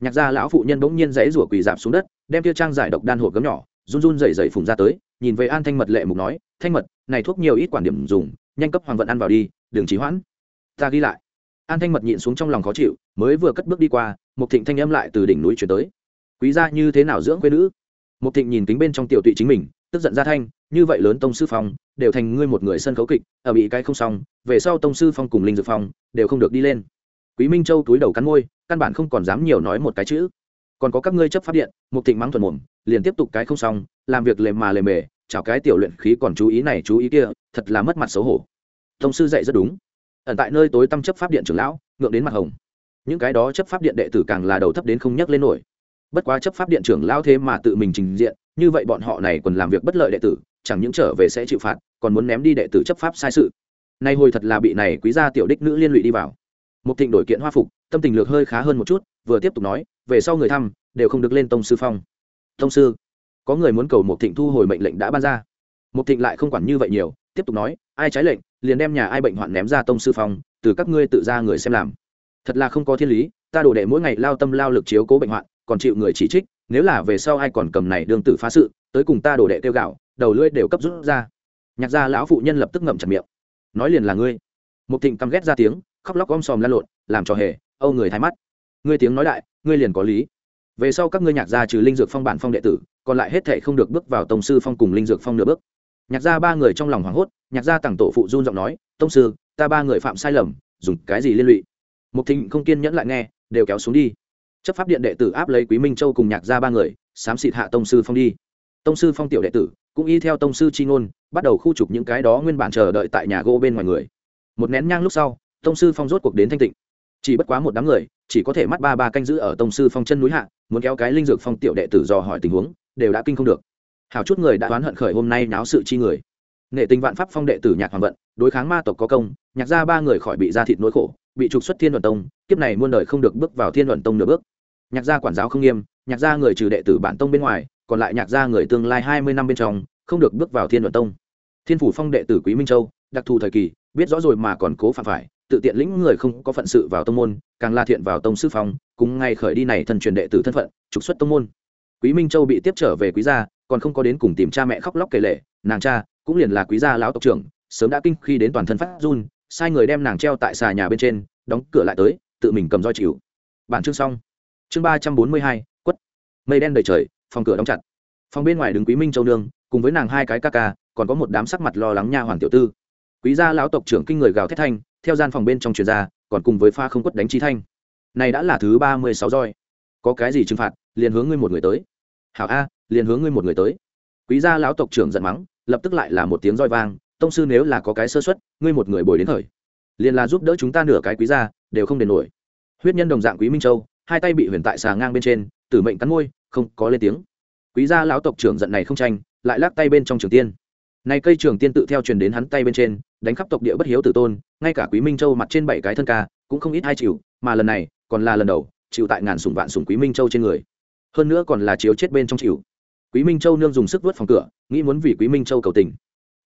Nhạc gia lão phụ nhân bỗng nhiên dãy rủa quỳ dạp xuống đất, đem tiêu trang giải độc đan hộp gấm nhỏ, run run rẩy rẩy phùng ra tới, nhìn về an thanh mật lệ mục nói, thanh mật, này thuốc nhiều ít quản điểm dùng, nhanh cấp hoàng vận ăn vào đi, đừng trì hoãn. Ta ghi lại. An thanh mật nhịn xuống trong lòng khó chịu, mới vừa cất bước đi qua, một thịnh thanh âm lại từ đỉnh núi chuyển tới quý gia như thế nào dưỡng quê nữ? Một thịnh nhìn kính bên trong tiểu tụy chính mình, tức giận ra thanh, như vậy lớn tông sư phong, đều thành ngươi một người sân khấu kịch, ở bị cái không xong, về sau tông sư phong cùng linh dược phong, đều không được đi lên. Quý minh châu túi đầu cắn môi, căn bản không còn dám nhiều nói một cái chữ. Còn có các ngươi chấp pháp điện một thịnh mắng thuần mồm, liền tiếp tục cái không xong, làm việc lề mà lề mề chào cái tiểu luyện khí còn chú ý này chú ý kia, thật là mất mặt xấu hổ. Tông sư dạy rất đúng. Ẩn tại nơi tối tăm chấp pháp điện trưởng lão, ngượng đến mặt hồng. Những cái đó chấp pháp điện đệ tử càng là đầu thấp đến không nhắc lên nổi bất quá chấp pháp điện trưởng lao thế mà tự mình trình diện, như vậy bọn họ này còn làm việc bất lợi đệ tử, chẳng những trở về sẽ chịu phạt, còn muốn ném đi đệ tử chấp pháp sai sự. Nay hồi thật là bị này quý gia tiểu đích nữ liên lụy đi vào. Một thịnh đổi kiện hoa phục, tâm tình lược hơi khá hơn một chút, vừa tiếp tục nói, về sau người thăm, đều không được lên tông sư phong. Tông sư? Có người muốn cầu một thịnh thu hồi mệnh lệnh đã ban ra. Một thịnh lại không quản như vậy nhiều, tiếp tục nói, ai trái lệnh, liền đem nhà ai bệnh hoạn ném ra tông sư phong, từ các ngươi tự ra người xem làm. Thật là không có thiên lý, ta đổ đệ mỗi ngày lao tâm lao lực chiếu cố bệnh hoạn còn chịu người chỉ trích, nếu là về sau ai còn cầm này đương tử phá sự, tới cùng ta đổ đệ tiêu gạo, đầu lưỡi đều cấp rút ra. Nhạc gia lão phụ nhân lập tức ngậm chặt miệng. Nói liền là ngươi. Một thịnh căm ghét ra tiếng, khóc lóc om sòm lăn lộn, làm trò hề, âu người thái mắt. Ngươi tiếng nói đại, ngươi liền có lý. Về sau các ngươi nhạc gia trừ linh dược phong bản phong đệ tử, còn lại hết thệ không được bước vào tông sư phong cùng linh dược phong nửa bước. Nhạc gia ba người trong lòng hoảng hốt, nhạc gia tặng tổ phụ run giọng nói, tông sư, ta ba người phạm sai lầm, dùng cái gì liên lụy? Một thịnh không kiên nhẫn lại nghe, đều kéo xuống đi chấp pháp điện đệ tử áp lấy quý minh châu cùng nhạc ra ba người, xám xịt hạ tông sư phong đi. Tông sư phong tiểu đệ tử, cũng y theo tông sư chi ngôn, bắt đầu khu trục những cái đó nguyên bản chờ đợi tại nhà gỗ bên ngoài người. Một nén nhang lúc sau, tông sư phong rốt cuộc đến thanh tịnh. Chỉ bất quá một đám người, chỉ có thể mắt ba ba canh giữ ở tông sư phong chân núi hạ, muốn kéo cái linh dược phong tiểu đệ tử dò hỏi tình huống, đều đã kinh không được. Hào chút người đã oán hận khởi hôm nay náo sự chi người nghệ tình vạn pháp phong đệ tử nhạc hoàng vận, đối kháng ma tộc có công, nhạc ra ba người khỏi bị ra thịt nỗi khổ, bị trục xuất thiên luận tông, kiếp này muôn đời không được bước vào thiên luận tông nửa bước. Nhạc gia quản giáo không nghiêm, nhạc gia người trừ đệ tử bản tông bên ngoài, còn lại nhạc gia người tương lai hai mươi năm bên trong, không được bước vào thiên luận tông. Thiên phủ phong đệ tử quý minh châu, đặc thù thời kỳ, biết rõ rồi mà còn cố phạm phải, tự tiện lĩnh người không có phận sự vào tông môn, càng la thiện vào tông sư phong, cùng ngay khởi đi này thần truyền đệ tử thân phận, trục xuất tông môn. Quý minh châu bị tiếp trở về quý gia, còn không có đến cùng tìm cha mẹ khóc lóc kể lệ nàng cha cũng liền là quý gia lão tộc trưởng, sớm đã kinh khi đến toàn thân phát run, sai người đem nàng treo tại xà nhà bên trên, đóng cửa lại tới, tự mình cầm roi chịu. Bản chương xong. Chương ba trăm bốn mươi hai, quất. Mây đen đầy trời, phòng cửa đóng chặt. Phòng bên ngoài đứng quý minh châu nương, cùng với nàng hai cái ca ca, còn có một đám sắc mặt lo lắng nha hoàng tiểu tư. Quý gia lão tộc trưởng kinh người gào thét thanh, theo gian phòng bên trong truyền ra, còn cùng với pha không quất đánh chi thanh. Này đã là thứ ba mươi sáu roi. Có cái gì trừng phạt, liền hướng ngươi một người tới. Hảo a, liền hướng ngươi một người tới. Quý gia lão tộc trưởng giận mắng lập tức lại là một tiếng roi vang, tông sư nếu là có cái sơ xuất ngươi một người bồi đến thời, liền là giúp đỡ chúng ta nửa cái quý gia, đều không đền nổi. Huyết nhân đồng dạng quý minh châu, hai tay bị huyền tại xà ngang bên trên, tử mệnh cắn môi, không có lên tiếng. Quý gia lão tộc trưởng giận này không tranh, lại lắc tay bên trong trường tiên. Này cây trường tiên tự theo truyền đến hắn tay bên trên, đánh khắp tộc địa bất hiếu tử tôn, ngay cả quý minh châu mặt trên bảy cái thân ca, cũng không ít hai chịu, mà lần này, còn là lần đầu, chịu tại ngàn sủng vạn sủng quý minh châu trên người. Hơn nữa còn là chiếu chết bên trong chịu quý minh châu nương dùng sức vớt phòng cửa, nghĩ muốn vì quý minh châu cầu tình.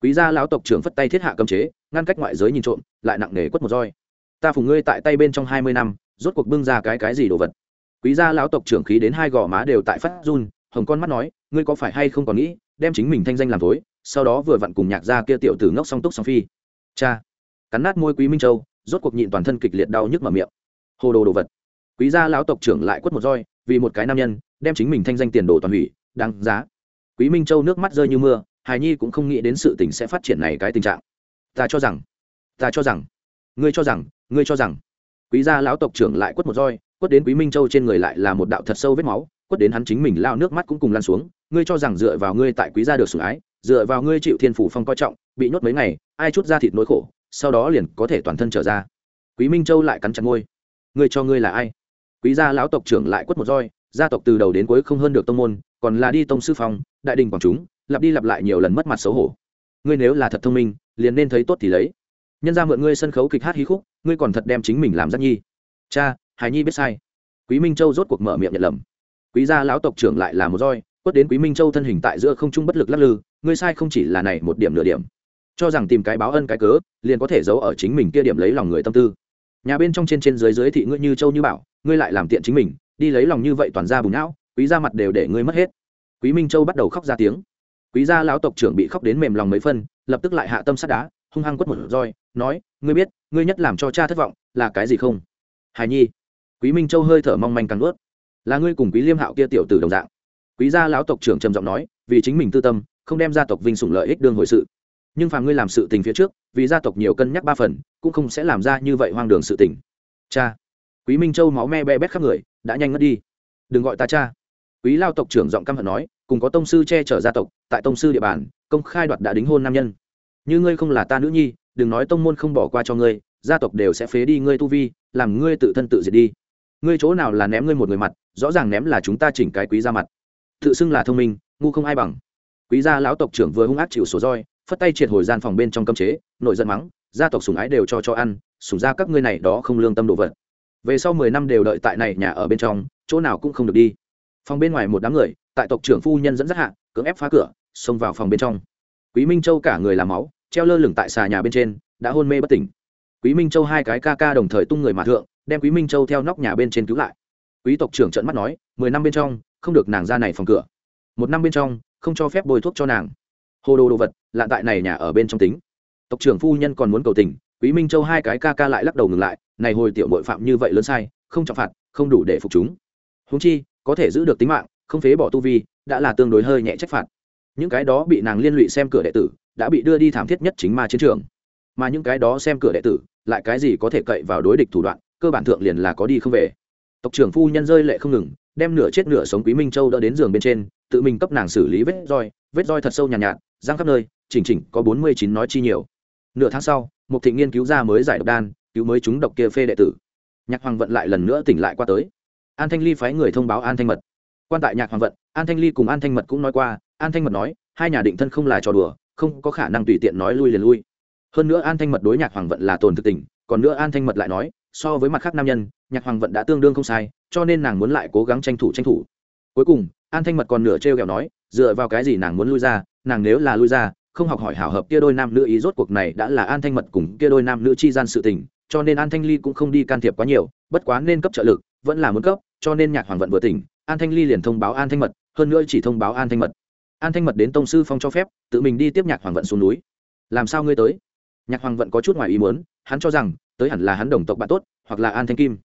Quý gia lão tộc trưởng phất tay thiết hạ cấm chế, ngăn cách ngoại giới nhìn trộm, lại nặng nề quất một roi. Ta phùng ngươi tại tay bên trong hai mươi năm, rốt cuộc bưng ra cái cái gì đồ vật? Quý gia lão tộc trưởng khí đến hai gò má đều tại phát run, hồng con mắt nói, ngươi có phải hay không còn nghĩ, đem chính mình thanh danh làm tối sau đó vừa vặn cùng nhạc gia kia tiểu tử ngốc song túc song phi. Cha, cắn nát môi quý minh châu, rốt cuộc nhịn toàn thân kịch liệt đau nhức mở miệng. Hồ đồ đồ vật. Quý gia lão tộc trưởng lại quất một roi, vì một cái nam nhân, đem chính mình thanh danh tiền đồ toàn hủy đáng giá. Quý minh châu nước mắt rơi như mưa hài nhi cũng không nghĩ đến sự tình sẽ phát triển này cái tình trạng. Ta cho rằng, ta cho rằng, ngươi cho rằng, ngươi cho rằng. Quý gia lão tộc trưởng lại quất một roi, quất đến quý minh châu trên người lại là một đạo thật sâu vết máu, quất đến hắn chính mình lao nước mắt cũng cùng lan xuống. Ngươi cho rằng dựa vào ngươi tại quý gia được sủng ái, dựa vào ngươi chịu thiên phủ phong coi trọng, bị nhốt mấy ngày, ai chút ra thịt nỗi khổ, sau đó liền có thể toàn thân trở ra. Quý minh châu lại cắn chặt ngôi ngươi cho ngươi là ai? Quý gia lão tộc trưởng lại quất một roi gia tộc từ đầu đến cuối không hơn được tông môn, còn là đi tông sư phong, đại đình quảng chúng, lặp đi lặp lại nhiều lần mất mặt xấu hổ. Ngươi nếu là thật thông minh, liền nên thấy tốt thì lấy. Nhân ra mượn ngươi sân khấu kịch hát hí khúc, ngươi còn thật đem chính mình làm giác nhi. Cha, hài nhi biết sai. Quý minh châu rốt cuộc mở miệng nhận lầm. Quý gia lão tộc trưởng lại là một roi, quất đến quý minh châu thân hình tại giữa không trung bất lực lắc lư, ngươi sai không chỉ là này một điểm nửa điểm. Cho rằng tìm cái báo ân cái cớ, liền có thể giấu ở chính mình kia điểm lấy lòng người tâm tư. Nhà bên trong trên trên dưới dưới thị ngươi như châu như bảo, ngươi lại làm tiện chính mình đi lấy lòng như vậy toàn ra bùn não, quý gia mặt đều để ngươi mất hết. Quý minh châu bắt đầu khóc ra tiếng. Quý gia lão tộc trưởng bị khóc đến mềm lòng mấy phân, lập tức lại hạ tâm sát đá, hung hăng quất một roi, nói, ngươi biết, ngươi nhất làm cho cha thất vọng là cái gì không? Hài nhi. Quý minh châu hơi thở mong manh càng ướt là ngươi cùng quý liêm hạo kia tiểu tử đồng dạng. Quý gia lão tộc trưởng trầm giọng nói, vì chính mình tư tâm, không đem gia tộc vinh sủng lợi ích đương hồi sự. Nhưng phàm ngươi làm sự tình phía trước, vì gia tộc nhiều cân nhắc ba phần, cũng không sẽ làm ra như vậy hoang đường sự tình. Cha. Quý minh châu máu me be bét khắp người đã nhanh ngất đi. Đừng gọi ta cha. Quý lao tộc trưởng giọng căm hận nói, cùng có tông sư che chở gia tộc, tại tông sư địa bàn, công khai đoạt đã đính hôn nam nhân. Như ngươi không là ta nữ nhi, đừng nói tông môn không bỏ qua cho ngươi, gia tộc đều sẽ phế đi ngươi tu vi, làm ngươi tự thân tự diệt đi. Ngươi chỗ nào là ném ngươi một người mặt, rõ ràng ném là chúng ta chỉnh cái quý ra mặt. Tự xưng là thông minh, ngu không ai bằng. Quý gia lão tộc trưởng vừa hung ác chịu sổ roi, phất tay triệt hồi gian phòng bên trong cấm chế nội giận mắng, gia tộc sùng ái đều cho cho ăn sùng ra các ngươi này đó không lương tâm đồ vật về sau mười năm đều đợi tại này nhà ở bên trong, chỗ nào cũng không được đi. Phòng bên ngoài một đám người, tại tộc trưởng phu nhân dẫn dắt hạ, cưỡng ép phá cửa, xông vào phòng bên trong. Quý minh châu cả người làm máu, treo lơ lửng tại xà nhà bên trên, đã hôn mê bất tỉnh. Quý minh châu hai cái ca ca đồng thời tung người mà thượng, đem quý minh châu theo nóc nhà bên trên cứu lại. Quý tộc trưởng trợn mắt nói, mười năm bên trong, không được nàng ra này phòng cửa. Một năm bên trong, không cho phép bồi thuốc cho nàng. Hồ đồ đồ vật, lạ tại này nhà ở bên trong tính. Tộc trưởng phu nhân còn muốn cầu tình quý minh châu hai cái ca ca lại lắc đầu ngừng lại này hồi tiểu bội phạm như vậy lớn sai không trọng phạt không đủ để phục chúng. Húng chi có thể giữ được tính mạng không phế bỏ tu vi đã là tương đối hơi nhẹ trách phạt. Những cái đó bị nàng liên lụy xem cửa đệ tử đã bị đưa đi thảm thiết nhất chính ma chiến trường. Mà những cái đó xem cửa đệ tử lại cái gì có thể cậy vào đối địch thủ đoạn cơ bản thượng liền là có đi không về. Tộc trưởng phu nhân rơi lệ không ngừng đem nửa chết nửa sống quý minh châu đỡ đến giường bên trên tự mình cấp nàng xử lý vết roi vết roi thật sâu nhàn nhạt, nhạt giang khắp nơi chỉnh chỉnh có bốn mươi chín nói chi nhiều. Nửa tháng sau một Thịnh nghiên cứu ra mới giải độc đan, cứu mới chúng độc kia phê đệ tử. Nhạc hoàng vận lại lần nữa tỉnh lại qua tới. An thanh ly phái người thông báo an thanh mật. Quan tại nhạc hoàng vận, an thanh ly cùng an thanh mật cũng nói qua, an thanh mật nói, hai nhà định thân không là trò đùa, không có khả năng tùy tiện nói lui liền lui. Hơn nữa an thanh mật đối nhạc hoàng vận là tồn thực tình, còn nữa an thanh mật lại nói, so với mặt khác nam nhân, nhạc hoàng vận đã tương đương không sai, cho nên nàng muốn lại cố gắng tranh thủ tranh thủ. Cuối cùng, an thanh mật còn nửa t r e o kẹo nói, dựa vào cái gì nàng muốn lui ra, nàng nếu là lui ra không học hỏi hảo hợp kia đôi nam nữ ý rốt cuộc này đã là an thanh mật cùng kia đôi nam nữ chi gian sự tình, cho nên an thanh ly cũng không đi can thiệp quá nhiều, bất quá nên cấp trợ lực, vẫn là muốn cấp, cho nên nhạc hoàng vận vừa tỉnh, an thanh ly liền thông báo an thanh mật, hơn nữa chỉ thông báo an thanh mật. An thanh mật đến tông sư phong cho phép, tự mình đi tiếp nhạc hoàng vận xuống núi. Làm sao ngươi tới? Nhạc hoàng vận có chút ngoài ý muốn, hắn cho rằng, tới hẳn là hắn đồng tộc bạn tốt, hoặc là an thanh kim.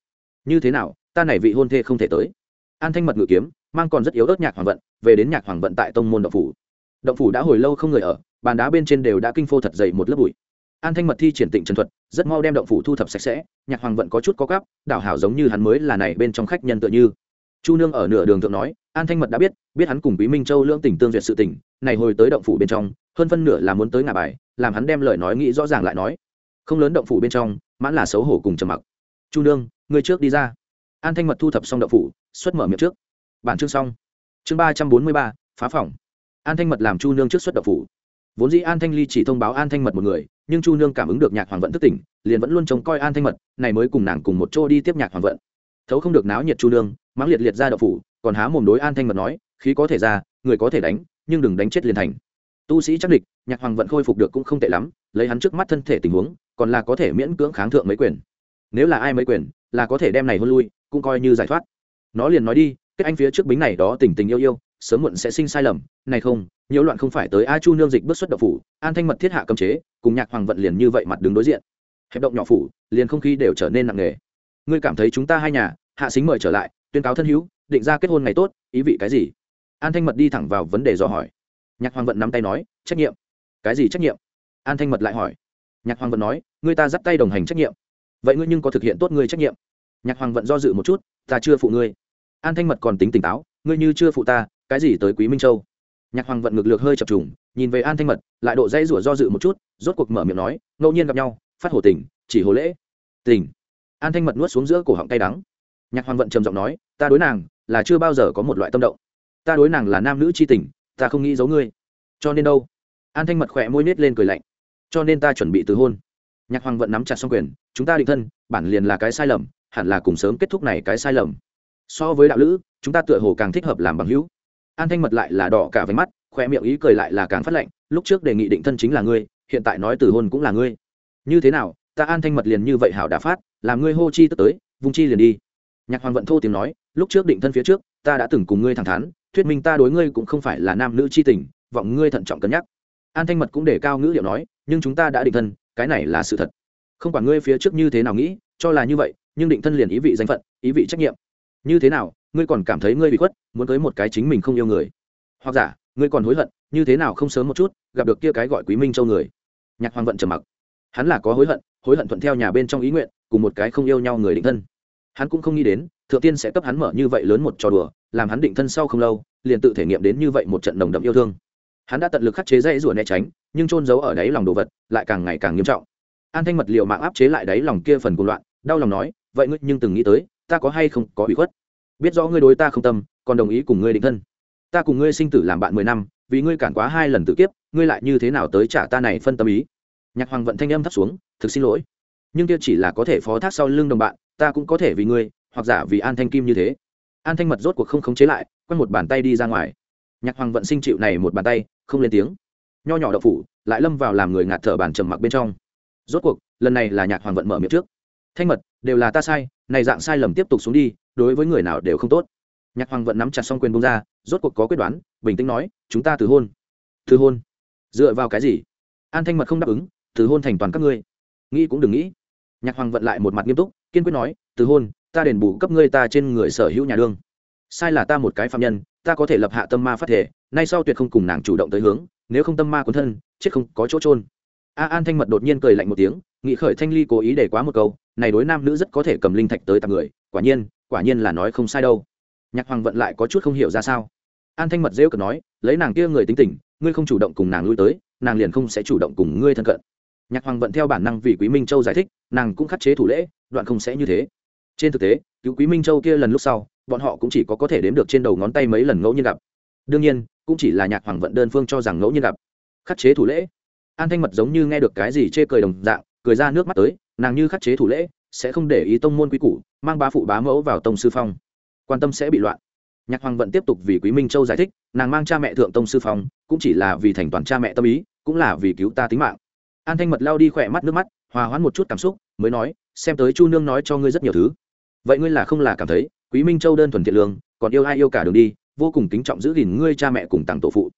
Như thế nào, ta này vị hôn thê không thể tới. An thanh mật ngự kiếm, mang còn rất yếu ớt nhạc hoàng vận, về đến nhạc hoàng vận tại tông môn động phủ. Động phủ đã hồi lâu không người ở bàn đá bên trên đều đã kinh phô thật dày một lớp bụi. An thanh mật thi triển tịnh trần thuật, rất mau đem động phủ thu thập sạch sẽ, nhạc hoàng vận có chút có gắp, đảo hảo giống như hắn mới là này bên trong khách nhân tựa như. Chu nương ở nửa đường thượng nói, an thanh mật đã biết biết hắn cùng quý minh châu lưỡng tỉnh tương duyệt sự tỉnh này hồi tới động phủ bên trong, hơn phân nửa là muốn tới ngả bài, làm hắn đem lời nói nghĩ rõ ràng lại nói. Không lớn động phủ bên trong, mãn là xấu hổ cùng trầm mặc. Chu nương người trước đi ra. An thanh mật thu thập xong động phủ, xuất mở miệng trước. Bản chương xong. Chương ba trăm bốn mươi ba, phá phòng. An thanh mật làm chu nương trước xuất động phủ vốn dĩ an thanh ly chỉ thông báo an thanh mật một người, nhưng chu nương cảm ứng được nhạc hoàng vận thức tỉnh, liền vẫn luôn trông coi an thanh mật, này mới cùng nàng cùng một chỗ đi tiếp nhạc hoàng vận. Thấu không được náo nhiệt chu nương, mắng liệt liệt ra đậu phủ, còn há mồm đối an thanh mật nói, khí có thể ra, người có thể đánh, nhưng đừng đánh chết liền thành. Tu sĩ chắc địch, nhạc hoàng vận khôi phục được cũng không tệ lắm, lấy hắn trước mắt thân thể tình huống, còn là có thể miễn cưỡng kháng thượng mấy quyền. Nếu là ai mấy quyền, là có thể đem này hôn lui, cũng coi như giải thoát. Nó liền nói đi, kết anh phía trước bính này đó tình tình yêu yêu sớm muộn sẽ sinh sai lầm, này không, nhiễu loạn không phải tới a chu nương dịch bước xuất độc phủ, an thanh mật thiết hạ cấm chế, cùng nhạc hoàng vận liền như vậy mặt đứng đối diện. Hẹp động nhỏ phủ, liền không khí đều trở nên nặng nề. Ngươi cảm thấy chúng ta hai nhà, hạ xính mời trở lại, tuyên cáo thân hữu, định ra kết hôn ngày tốt, ý vị cái gì? An thanh mật đi thẳng vào vấn đề dò hỏi. Nhạc hoàng vận nắm tay nói, trách nhiệm. Cái gì trách nhiệm? An thanh mật lại hỏi. Nhạc hoàng vận nói, ngươi ta dắt tay đồng hành trách nhiệm. Vậy ngươi nhưng có thực hiện tốt ngươi trách nhiệm. Nhạc hoàng vận do dự một chút, ta chưa phụ ngươi. An thanh mật còn tính tỉnh táo, ngươi như chưa phụ ta cái gì tới quý minh châu nhạc hoàng vận ngược lược hơi chập trùng nhìn về an thanh mật lại độ dây rủa do dự một chút rốt cuộc mở miệng nói ngẫu nhiên gặp nhau phát hồ tình chỉ hồ lễ tình an thanh mật nuốt xuống giữa cổ họng tay đắng nhạc hoàng vận trầm giọng nói ta đối nàng là chưa bao giờ có một loại tâm động ta đối nàng là nam nữ c h i tình ta không nghĩ giấu ngươi cho nên đâu an thanh mật khỏe môi nết lên cười lạnh cho nên ta chuẩn bị từ hôn nhạc hoàng vận nắm chặt xong quyền chúng ta định thân bản liền là cái sai lầm hẳn là cùng sớm kết thúc này cái sai lầm so với đạo lữ chúng ta tựa hồ càng thích hợp làm bằng hữu an thanh mật lại là đỏ cả váy mắt khoe miệng ý cười lại là càng phát lạnh, lúc trước đề nghị định thân chính là ngươi, hiện tại nói từ hôn cũng là ngươi. Như thế nào, ta an thanh mật liền như vậy hảo đã phát, làm ngươi hô chi tức tới, vung chi liền đi. Nhạc hoàng vận thô tiếng nói, lúc trước định thân phía trước, ta đã từng cùng ngươi thẳng thắn, thuyết minh ta đối ngươi cũng không phải là nam nữ chi tình, vọng ngươi thận trọng cân nhắc. An thanh mật cũng để cao ngữ liệu nói, nhưng chúng ta đã định thân, cái này là sự thật. Không quản ngươi phía trước như thế nào nghĩ, cho là như vậy, nhưng định thân liền ý vị danh phận, ý vị trách nhiệm. Như thế nào ngươi còn cảm thấy ngươi bị khuất, muốn tới một cái chính mình không yêu người. Hoặc giả, ngươi còn hối hận, như thế nào không sớm một chút, gặp được kia cái gọi quý minh châu người. Nhạc hoàng vận trầm mặc. Hắn là có hối hận hối hận thuận theo nhà bên trong ý nguyện, cùng một cái không yêu nhau người định thân. Hắn cũng không nghĩ đến, thượng tiên sẽ cấp hắn mở như vậy lớn một trò đùa, làm hắn định thân sau không lâu, liền tự thể nghiệm đến như vậy một trận nồng đậm yêu thương. Hắn đã tận lực khắc chế dây rủa né tránh, nhưng trôn giấu ở đáy lòng đồ vật, lại càng ngày càng nghiêm trọng. An thanh mật liệu mạng áp chế lại đáy lòng kia phần cuồng loạn, đau lòng nói, vậy ngươi nhưng từng nghĩ tới, ta có hay không có bị khuất? Biết rõ ngươi đối ta không tâm, còn đồng ý cùng ngươi định thân. Ta cùng ngươi sinh tử làm bạn mười năm, vì ngươi cản quá hai lần tự kiếp, ngươi lại như thế nào tới trả ta này phân tâm ý? Nhạc hoàng vận thanh âm thấp xuống, thực xin lỗi. Nhưng kia chỉ là có thể phó thác sau lưng đồng bạn, ta cũng có thể vì ngươi, hoặc giả vì an thanh kim như thế. An thanh mật rốt cuộc không khống chế lại quăng một bàn tay đi ra ngoài. Nhạc hoàng vận sinh chịu này một bàn tay, không lên tiếng. Nho nhỏ đậu phủ, lại lâm vào làm người ngạt thở bàn trầm mặc bên trong. Rốt cuộc, lần này là nhạc hoàng vận mở miệng trước. Thanh mật, đều là ta sai, này dạng sai lầm tiếp tục xuống đi đối với người nào đều không tốt. Nhạc hoàng vận nắm chặt xong quyền bông ra, rốt cuộc có quyết đoán, bình tĩnh nói, chúng ta từ hôn. Từ hôn? Dựa vào cái gì? An thanh mật không đáp ứng, từ hôn thành toàn các ngươi. Nghĩ cũng đừng nghĩ. Nhạc hoàng vận lại một mặt nghiêm túc, kiên quyết nói, từ hôn, ta đền bù cấp ngươi ta trên người sở hữu nhà đương. Sai là ta một cái phạm nhân, ta có thể lập hạ tâm ma phát thể, nay sau tuyệt không cùng nàng chủ động tới hướng, nếu không tâm ma cuốn thân, chết không có chỗ trôn a an thanh mật đột nhiên cười lạnh một tiếng nghị khởi thanh ly cố ý để quá một câu, này đối nam nữ rất có thể cầm linh thạch tới tặng người, quả nhiên quả nhiên là nói không sai đâu. Nhạc hoàng vận lại có chút không hiểu ra sao. An thanh mật rêu cực nói, lấy nàng kia người tính tình, ngươi không chủ động cùng nàng lui tới, nàng liền không sẽ chủ động cùng ngươi thân cận. Nhạc hoàng vận theo bản năng vì quý minh châu giải thích, nàng cũng khắc chế thủ lễ, đoạn không sẽ như thế. Trên thực tế, cứu quý minh châu kia lần lúc sau, bọn họ cũng chỉ có có thể đếm được trên đầu ngón tay mấy lần ngẫu nhiên gặp. Đương nhiên, cũng chỉ là nhạc hoàng vận đơn phương cho rằng ngẫu nhiên gặp. Khắc chế thủ lễ. An thanh mật giống như nghe được cái gì chê cười đồng dạng, cười ra nước mắt tới, nàng như khắc chế thủ lễ sẽ không để ý tông môn quý củ, mang bá phụ bá mẫu vào tông sư phong. Quan tâm sẽ bị loạn. Nhạc hoàng vận tiếp tục vì quý minh châu giải thích, nàng mang cha mẹ thượng tông sư phong, cũng chỉ là vì thành toàn cha mẹ tâm ý, cũng là vì cứu ta tính mạng. An thanh mật lao đi khỏe mắt nước mắt, hòa hoãn một chút cảm xúc, mới nói, xem tới chu nương nói cho ngươi rất nhiều thứ. Vậy ngươi là không là cảm thấy, quý minh châu đơn thuần thiện lương, còn yêu ai yêu cả đường đi, vô cùng kính trọng giữ gìn ngươi cha mẹ cùng tặng tổ phụ.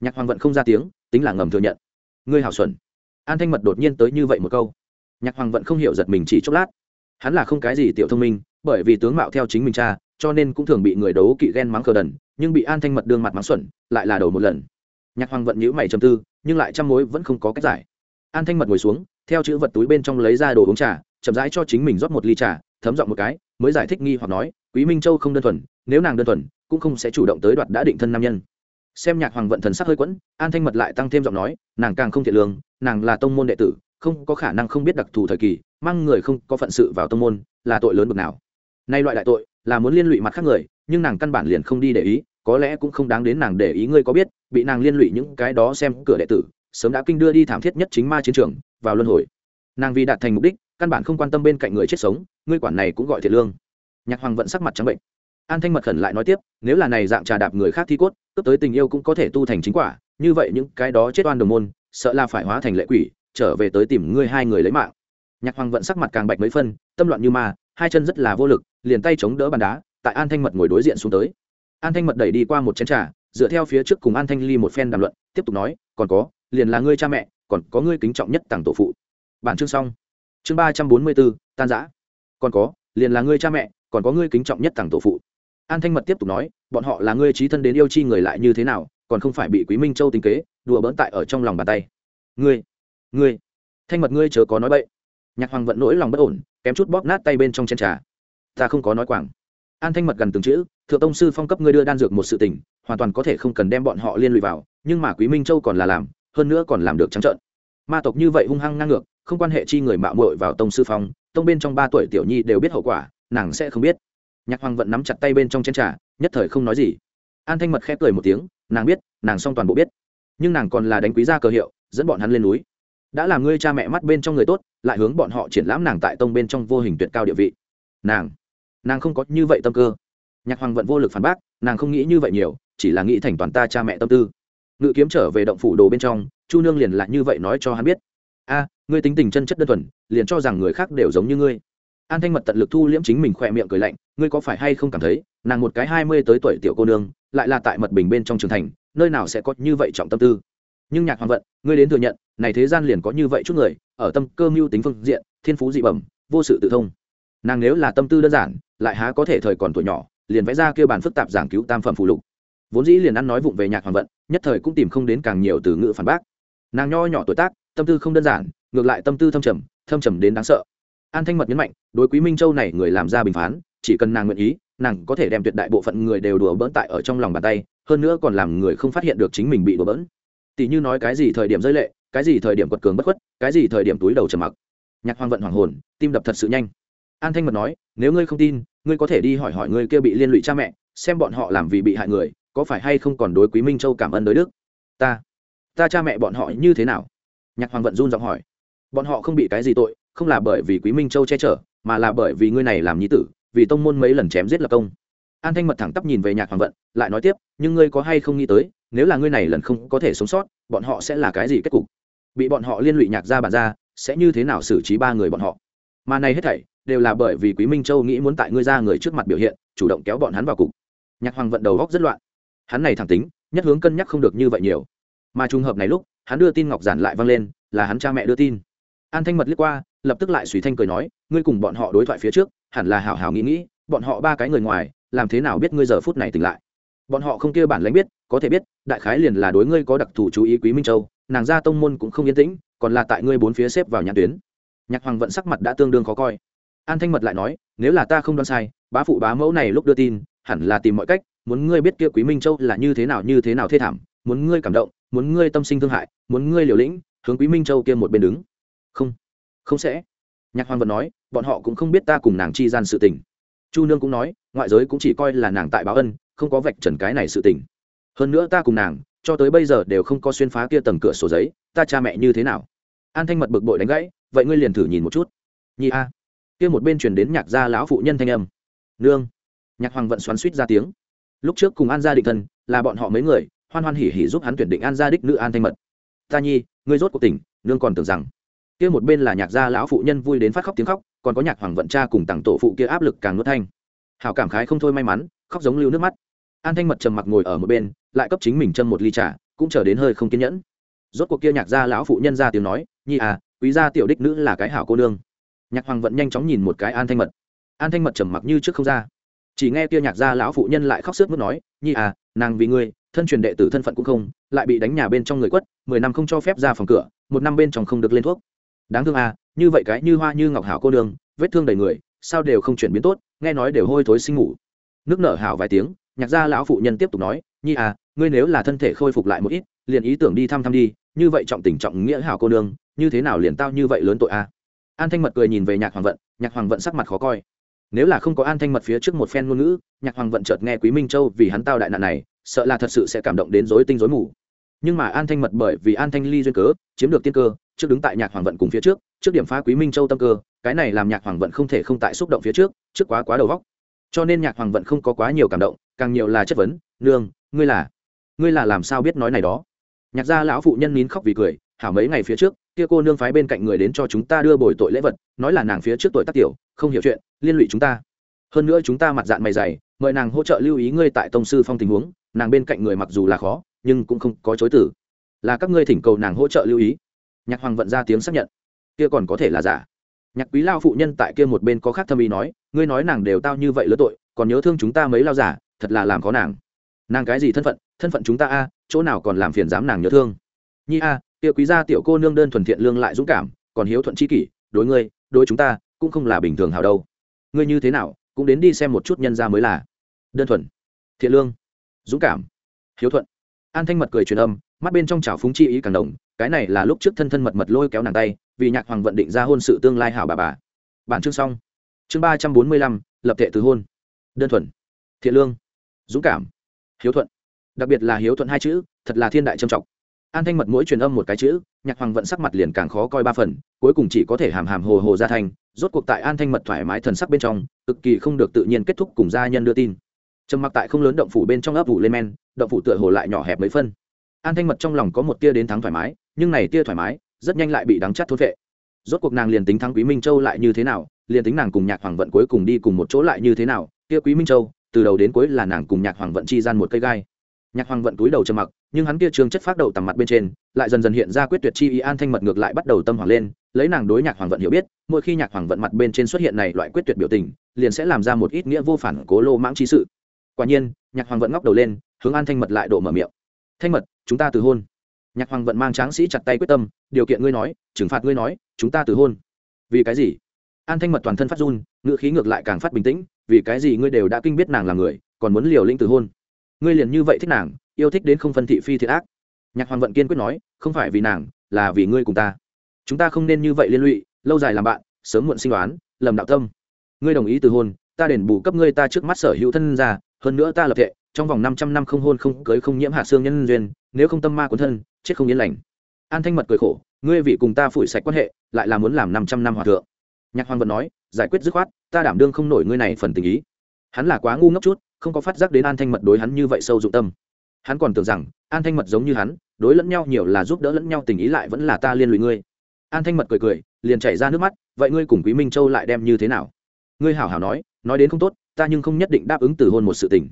Nhạc hoàng vận không ra tiếng, tính là ngầm thừa nhận. Ngươi hào xuẩn. An thanh mật đột nhiên tới như vậy một câu. Nhạc hoàng vận không hiểu giật mình chỉ chốc lát hắn là không cái gì tiểu thông minh, bởi vì tướng mạo theo chính mình cha, cho nên cũng thường bị người đấu kỵ ghen mắng cờ đần, nhưng bị an thanh mật đương mặt mắng xuẩn, lại là đầu một lần. Nhạc hoàng vận nhữ mày chầm tư, nhưng lại trăm mối vẫn không có cách giải. An thanh mật ngồi xuống, theo chữ vật túi bên trong lấy ra đồ uống trà, chậm rãi cho chính mình rót một ly trà, thấm giọng một cái, mới giải thích nghi hoặc nói, quý minh châu không đơn thuần, nếu nàng đơn thuần, cũng không sẽ chủ động tới đoạt đã định thân nam nhân. Xem nhạc hoàng vận thần sắc hơi quẫn, an thanh mật lại tăng thêm giọng nói, nàng càng không thiện lương, nàng là tông môn đệ tử không có khả năng không biết đặc thù thời kỳ, mang người không có phận sự vào tông môn, là tội lớn bực nào. Nay loại đại tội, là muốn liên lụy mặt khác người, nhưng nàng căn bản liền không đi để ý, có lẽ cũng không đáng đến nàng để ý ngươi có biết, bị nàng liên lụy những cái đó xem cửa đệ tử, sớm đã kinh đưa đi thảm thiết nhất chính ma chiến trường, vào luân hồi. Nàng vì đạt thành mục đích, căn bản không quan tâm bên cạnh người chết sống, ngươi quản này cũng gọi thiệt lương. Nhạc hoàng vẫn sắc mặt trắng bệnh. An thanh mật khẩn lại nói tiếp, nếu là này dạng trà đạp người khác thi cốt, cướp tới tình yêu cũng có thể tu thành chính quả, như vậy những cái đó chết oan đồng môn, sợ là phải hóa thành lệ quỷ trở về tới tìm ngươi hai người lấy mạng. Nhạc hoàng vận sắc mặt càng bạch mấy phân, tâm loạn như ma, hai chân rất là vô lực, liền tay chống đỡ bàn đá, tại an thanh mật ngồi đối diện xuống tới. An thanh mật đẩy đi qua một chén trà, dựa theo phía trước cùng an thanh ly một phen đàm luận, tiếp tục nói, còn có, liền là ngươi cha mẹ, còn có ngươi kính trọng nhất tặng tổ phụ. Bản chương xong. Chương ba trăm bốn mươi bốn, tan giã còn có, liền là ngươi cha mẹ, còn có ngươi kính trọng nhất tặng tổ phụ. An thanh mật tiếp tục nói, bọn họ là ngươi trí thân đến yêu chi người lại như thế nào, còn không phải bị quý minh châu tính kế, đùa bỡn tại ở trong lòng bàn tay. Ngươi ngươi, thanh mật ngươi chớ có nói bậy. Nhạc hoàng vận nỗi lòng bất ổn, kém chút bóp nát tay bên trong chén trà. Ta không có nói quảng. An thanh mật gần từng chữ, thượng tông sư phong cấp ngươi đưa đan dược một sự tình, hoàn toàn có thể không cần đem bọn họ liên lụy vào, nhưng mà quý minh châu còn là làm, hơn nữa còn làm được trắng trợn. Ma tộc như vậy hung hăng ngang ngược, không quan hệ chi người mạo muội vào tông sư phong, tông bên trong ba tuổi tiểu nhi đều biết hậu quả, nàng sẽ không biết. Nhạc hoàng vận nắm chặt tay bên trong chén trà, nhất thời không nói gì. An thanh mật khép cười một tiếng, nàng biết, nàng xong toàn bộ biết. Nhưng nàng còn là đánh quý gia cờ hiệu, dẫn bọn hắn lên núi đã làm ngươi cha mẹ mắt bên trong người tốt, lại hướng bọn họ triển lãm nàng tại tông bên trong vô hình tuyệt cao địa vị. Nàng nàng không có như vậy tâm cơ. Nhạc hoàng vận vô lực phản bác, nàng không nghĩ như vậy nhiều, chỉ là nghĩ thành toàn ta cha mẹ tâm tư. Ngự kiếm trở về động phủ đồ bên trong, chu nương liền lại như vậy nói cho hắn biết. A, ngươi tính tình chân chất đơn thuần, liền cho rằng người khác đều giống như ngươi. An thanh mật tận lực thu liễm chính mình khỏe miệng cười lạnh, ngươi có phải hay không cảm thấy, nàng một cái hai mươi tới tuổi tiểu cô nương, lại là tại mật bình bên trong trường thành, nơi nào sẽ có như vậy trọng tâm tư? Nhưng nhạc hoàng vận, ngươi đến thừa nhận này thế gian liền có như vậy chút người, ở tâm cơ mưu tính phương diện, thiên phú dị bẩm, vô sự tự thông. Nàng nếu là tâm tư đơn giản, lại há có thể thời còn tuổi nhỏ, liền vẽ ra kêu bản phức tạp giảng cứu tam phẩm phụ lục. Vốn dĩ liền ăn nói vụng về nhạc hoàng vận, nhất thời cũng tìm không đến càng nhiều từ ngữ phản bác. Nàng nho nhỏ tuổi tác, tâm tư không đơn giản, ngược lại tâm tư thâm trầm thâm trầm đến đáng sợ. An thanh mật nhấn mạnh, đối quý minh châu này người làm ra bình phán, chỉ cần nàng nguyện ý, nàng có thể đem tuyệt đại bộ phận người đều đùa bỡn tại ở trong lòng bàn tay, hơn nữa còn làm người không phát hiện được chính mình bị đùa bỡn. Tỷ như nói cái gì thời điểm rơi lệ cái gì thời điểm quật cường bất khuất, cái gì thời điểm túi đầu trầm mặc. Nhạc hoàng vận hoàng hồn, tim đập thật sự nhanh. An thanh mật nói, nếu ngươi không tin, ngươi có thể đi hỏi hỏi người kia bị liên lụy cha mẹ, xem bọn họ làm vì bị hại người, có phải hay không còn đối quý minh châu cảm ơn đối đức? Ta ta cha mẹ bọn họ như thế nào? Nhạc hoàng vận run giọng hỏi. Bọn họ không bị cái gì tội, không là bởi vì quý minh châu che chở, mà là bởi vì ngươi này làm nhi tử, vì tông môn mấy lần chém giết lập công. An thanh mật thẳng tắp nhìn về nhạc hoàng vận, lại nói tiếp, nhưng ngươi có hay không nghĩ tới, nếu là ngươi này lần không có thể sống sót, bọn họ sẽ là cái gì kết cục? Bị bọn họ liên lụy nhạc ra bản ra sẽ như thế nào xử trí ba người bọn họ? Mà này hết thảy đều là bởi vì quý minh châu nghĩ muốn tại ngươi ra người trước mặt biểu hiện, chủ động kéo bọn hắn vào cục. Nhạc hoàng vận đầu góc rất loạn. Hắn này thẳng tính, nhất hướng cân nhắc không được như vậy nhiều. Mà trùng hợp này lúc, hắn đưa tin ngọc giản lại vang lên, là hắn cha mẹ đưa tin. An thanh mật liếc qua, lập tức lại suy thanh cười nói, ngươi cùng bọn họ đối thoại phía trước, hẳn là hảo hảo nghĩ nghĩ, bọn họ ba cái người ngoài, làm thế nào biết ngươi giờ phút này tỉnh lại? Bọn họ không kia bản lãnh biết, có thể biết, đại khái liền là đối ngươi có đặc thù chú ý quý minh châu nàng gia tông môn cũng không yên tĩnh, còn là tại ngươi bốn phía xếp vào nhãn tuyến. Nhạc hoàng vận sắc mặt đã tương đương khó coi. An thanh mật lại nói, nếu là ta không đoán sai, bá phụ bá mẫu này lúc đưa tin, hẳn là tìm mọi cách, muốn ngươi biết kia quý minh châu là như thế nào như thế nào thê thảm, muốn ngươi cảm động, muốn ngươi tâm sinh thương hại, muốn ngươi liều lĩnh, hướng quý minh châu kia một bên đứng. Không không sẽ. Nhạc hoàng vận nói, bọn họ cũng không biết ta cùng nàng chi gian sự tình. Chu nương cũng nói, ngoại giới cũng chỉ coi là nàng tại báo ân, không có vạch trần cái này sự tình. Hơn nữa ta cùng nàng cho tới bây giờ đều không có xuyên phá kia tầng cửa sổ giấy, ta cha mẹ như thế nào? An thanh mật bực bội đánh gãy, vậy ngươi liền thử nhìn một chút. Nhi a. Kia một bên truyền đến nhạc gia lão phụ nhân thanh âm. Nương. Nhạc hoàng vận xoắn suýt ra tiếng. Lúc trước cùng an gia định thân, là bọn họ mấy người, hoan hoan hỉ hỉ giúp hắn tuyển định an gia đích nữ an thanh mật. Ta nhi, ngươi rốt cuộc tỉnh, nương còn tưởng rằng. Kia một bên là nhạc gia lão phụ nhân vui đến phát khóc tiếng khóc, còn có nhạc hoàng vận cha cùng tặng tổ phụ kia áp lực càng nuốt thanh. Hảo cảm khái không thôi may mắn, khóc giống lưu nước mắt an thanh mật trầm mặc ngồi ở một bên, lại cấp chính mình châm một ly trà, cũng chờ đến hơi không kiên nhẫn. Rốt cuộc kia nhạc gia lão phụ nhân ra tiếng nói, nhi à quý gia tiểu đích nữ là cái hảo cô nương. Nhạc hoàng vận nhanh chóng nhìn một cái an thanh mật. An thanh mật trầm mặc như trước không ra. Chỉ nghe kia nhạc gia lão phụ nhân lại khóc sướt mướt nói, nhi à nàng vì ngươi, thân truyền đệ tử thân phận cũng không, lại bị đánh nhà bên trong người quất, mười năm không cho phép ra phòng cửa, một năm bên trong không được lên thuốc. Đáng thương à như vậy cái như hoa như ngọc hảo cô nương, vết thương đầy người, sao đều không chuyển biến tốt, nghe nói đều hôi thối sinh ngủ. Nước nở hảo vài tiếng nhạc gia lão phụ nhân tiếp tục nói, nhi à ngươi nếu là thân thể khôi phục lại một ít, liền ý tưởng đi thăm thăm đi, như vậy trọng tình trọng nghĩa hảo cô nương, như thế nào liền tao như vậy lớn tội à? An thanh mật cười nhìn về nhạc hoàng vận, nhạc hoàng vận sắc mặt khó coi. Nếu là không có an thanh mật phía trước một phen ngôn ngữ, nhạc hoàng vận chợt nghe quý minh châu vì hắn tao đại nạn này, sợ là thật sự sẽ cảm động đến rối tinh rối mù. Nhưng mà an thanh mật bởi vì an thanh ly duyên cớ, chiếm được tiên cơ, trước đứng tại nhạc hoàng vận cùng phía trước trước điểm phá quý minh châu tâm cơ, cái này làm nhạc hoàng vận không thể không tại xúc động phía trước trước quá quá đầu vóc cho nên nhạc hoàng vận không có quá nhiều cảm động càng nhiều là chất vấn, nương, ngươi là ngươi là làm sao biết nói này đó? Nhạc gia lão phụ nhân nín khóc vì cười, hảo mấy ngày phía trước, kia cô nương phái bên cạnh người đến cho chúng ta đưa bồi tội lễ vật, nói là nàng phía trước tuổi tác tiểu, không hiểu chuyện, liên lụy chúng ta. Hơn nữa chúng ta mặt dạng mày dày, mời nàng hỗ trợ lưu ý ngươi tại tông sư phong tình huống, nàng bên cạnh người mặc dù là khó, nhưng cũng không có chối tử là các ngươi thỉnh cầu nàng hỗ trợ lưu ý. Nhạc hoàng vận ra tiếng xác nhận. Kia còn có thể là giả. Nhạc quý lao phụ nhân tại kia một bên có khác thâm ý nói, ngươi nói nàng đều tao như vậy lứa tội, còn nhớ thương chúng ta mấy lao giả thật là làm khó nàng. Nàng cái gì thân phận? Thân phận chúng ta a, chỗ nào còn làm phiền dám nàng nhớ thương? Nhi a, kia quý gia tiểu cô nương đơn thuần thiện lương lại dũng cảm, còn hiếu thuận chi kỷ, đối ngươi, đối chúng ta, cũng không là bình thường hào đâu. Ngươi như thế nào, cũng đến đi xem một chút nhân gia mới là. Đơn thuần, thiện lương, dũng cảm, hiếu thuận. An thanh mật cười truyền âm, mắt bên trong trào phúng chi ý càng đồng cái này là lúc trước thân thân mật mật lôi kéo nàng tay, vì nhạc hoàng vận định ra hôn sự tương lai hảo bà bà. Bản chương xong. Chương ba trăm bốn mươi lăm, lập tệ từ hôn. Đơn thuần, thiện lương dũng cảm, hiếu thuận, đặc biệt là hiếu thuận hai chữ, thật là thiên đại trầm trọng. An thanh mật mỗi truyền âm một cái chữ, nhạc hoàng vận sắc mặt liền càng khó coi ba phần, cuối cùng chỉ có thể hàm hàm hồ hồ ra thành, rốt cuộc tại an thanh mật thoải mái thần sắc bên trong, cực kỳ không được tự nhiên kết thúc cùng gia nhân đưa tin. Trầm mặc tại không lớn động phủ bên trong ấp vụ lên men, động phủ tựa hồ lại nhỏ hẹp mấy phân. An thanh mật trong lòng có một tia đến thắng thoải mái, nhưng này tia thoải mái, rất nhanh lại bị đắng chắt thốt vệ rốt cuộc nàng liền tính thắng quý minh châu lại như thế nào, liền tính nàng cùng nhạc hoàng vận cuối cùng đi cùng một chỗ lại như thế nào, kia quý minh châu từ đầu đến cuối là nàng cùng nhạc hoàng vận chi gian một cây gai. Nhạc hoàng vận túi đầu trầm mặc, nhưng hắn kia trường chất phát đầu tầm mặt bên trên, lại dần dần hiện ra quyết tuyệt chi ý an thanh mật ngược lại bắt đầu tâm hoàng lên, lấy nàng đối nhạc hoàng vận hiểu biết, mỗi khi nhạc hoàng vận mặt bên trên xuất hiện này loại quyết tuyệt biểu tình, liền sẽ làm ra một ít nghĩa vô phản cố lô mãng chi sự. Quả nhiên, nhạc hoàng vận ngóc đầu lên, hướng an thanh mật lại đổ mở miệng. Thanh mật, chúng ta từ hôn. Nhạc hoàng vận mang tráng sĩ chặt tay quyết tâm, điều kiện ngươi nói, trừng phạt ngươi nói, chúng ta từ hôn. Vì cái gì? An thanh mật toàn thân phát run ngựa khí ngược lại càng phát bình tĩnh vì cái gì ngươi đều đã kinh biết nàng là người, còn muốn liều lĩnh từ hôn? Ngươi liền như vậy thích nàng, yêu thích đến không phân thị phi thiệt ác. Nhạc hoàng vận kiên quyết nói, không phải vì nàng, là vì ngươi cùng ta. Chúng ta không nên như vậy liên lụy, lâu dài làm bạn, sớm muộn sinh đoán lầm đạo tâm. Ngươi đồng ý từ hôn, ta đền bù cấp ngươi ta trước mắt sở hữu thân ra, hơn nữa ta lập thệ, trong vòng 500 năm không hôn không cưới không nhiễm hạ xương nhân duyên, nếu không tâm ma cuốn thân, chết không yên lành. An thanh mật cười khổ, ngươi vị cùng ta phủi sạch quan hệ, lại là muốn làm 500 năm hòa thượng. Nhạc hoàng vận nói giải quyết dứt khoát, ta đảm đương không nổi ngươi này phần tình ý. Hắn là quá ngu ngốc chút, không có phát giác đến an thanh mật đối hắn như vậy sâu dụng tâm. Hắn còn tưởng rằng, an thanh mật giống như hắn, đối lẫn nhau nhiều là giúp đỡ lẫn nhau tình ý lại vẫn là ta liên lụy ngươi. An thanh mật cười cười, liền chảy ra nước mắt, vậy ngươi cùng quý minh châu lại đem như thế nào? Ngươi hảo hảo nói nói đến không tốt, ta nhưng không nhất định đáp ứng từ hôn một sự tình.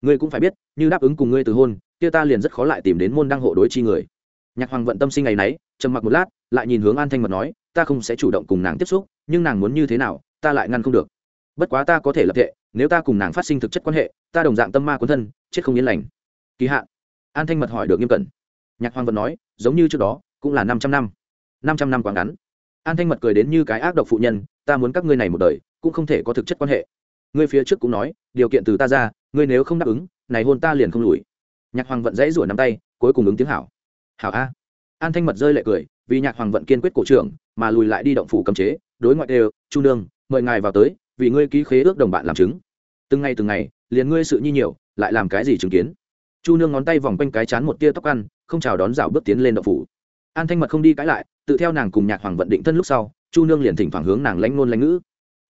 Ngươi cũng phải biết, như đáp ứng cùng ngươi từ hôn, kia ta liền rất khó lại tìm đến môn đăng hộ đối chi người. Nhạc hoàng vận tâm sinh ngày nấy, trầm mặc một lát, lại nhìn hướng an thanh mật nói ta không sẽ chủ động cùng nàng tiếp xúc, nhưng nàng muốn như thế nào, ta lại ngăn không được. Bất quá ta có thể lập tệ nếu ta cùng nàng phát sinh thực chất quan hệ, ta đồng dạng tâm ma cuốn thân, chết không yên lành. Kỳ hạn. An thanh mật hỏi được nghiêm cẩn. Nhạc hoàng vẫn nói, giống như trước đó, cũng là năm trăm năm. Năm trăm năm quá ngắn. An thanh mật cười đến như cái ác độc phụ nhân, ta muốn các ngươi này một đời, cũng không thể có thực chất quan hệ. Ngươi phía trước cũng nói, điều kiện từ ta ra, ngươi nếu không đáp ứng, này hôn ta liền không lùi. Nhạc hoàng vận dãy rủa nắm tay, cuối cùng ứng tiếng hảo. Hảo a. An thanh mật rơi lệ cười vì nhạc hoàng vận kiên quyết cổ trưởng, mà lùi lại đi động phủ cầm chế, đối ngoại đều, chu nương, mời ngài vào tới, vì ngươi ký khế ước đồng bạn làm chứng. Từng ngày từng ngày, liền ngươi sự nhi nhiều, lại làm cái gì chứng kiến? Chu nương ngón tay vòng quanh cái chán một tia tóc ăn, không chào đón rào bước tiến lên động phủ. An thanh mật không đi cãi lại, tự theo nàng cùng nhạc hoàng vận định thân lúc sau, chu nương liền thỉnh thoảng hướng nàng lãnh ngôn lãnh ngữ.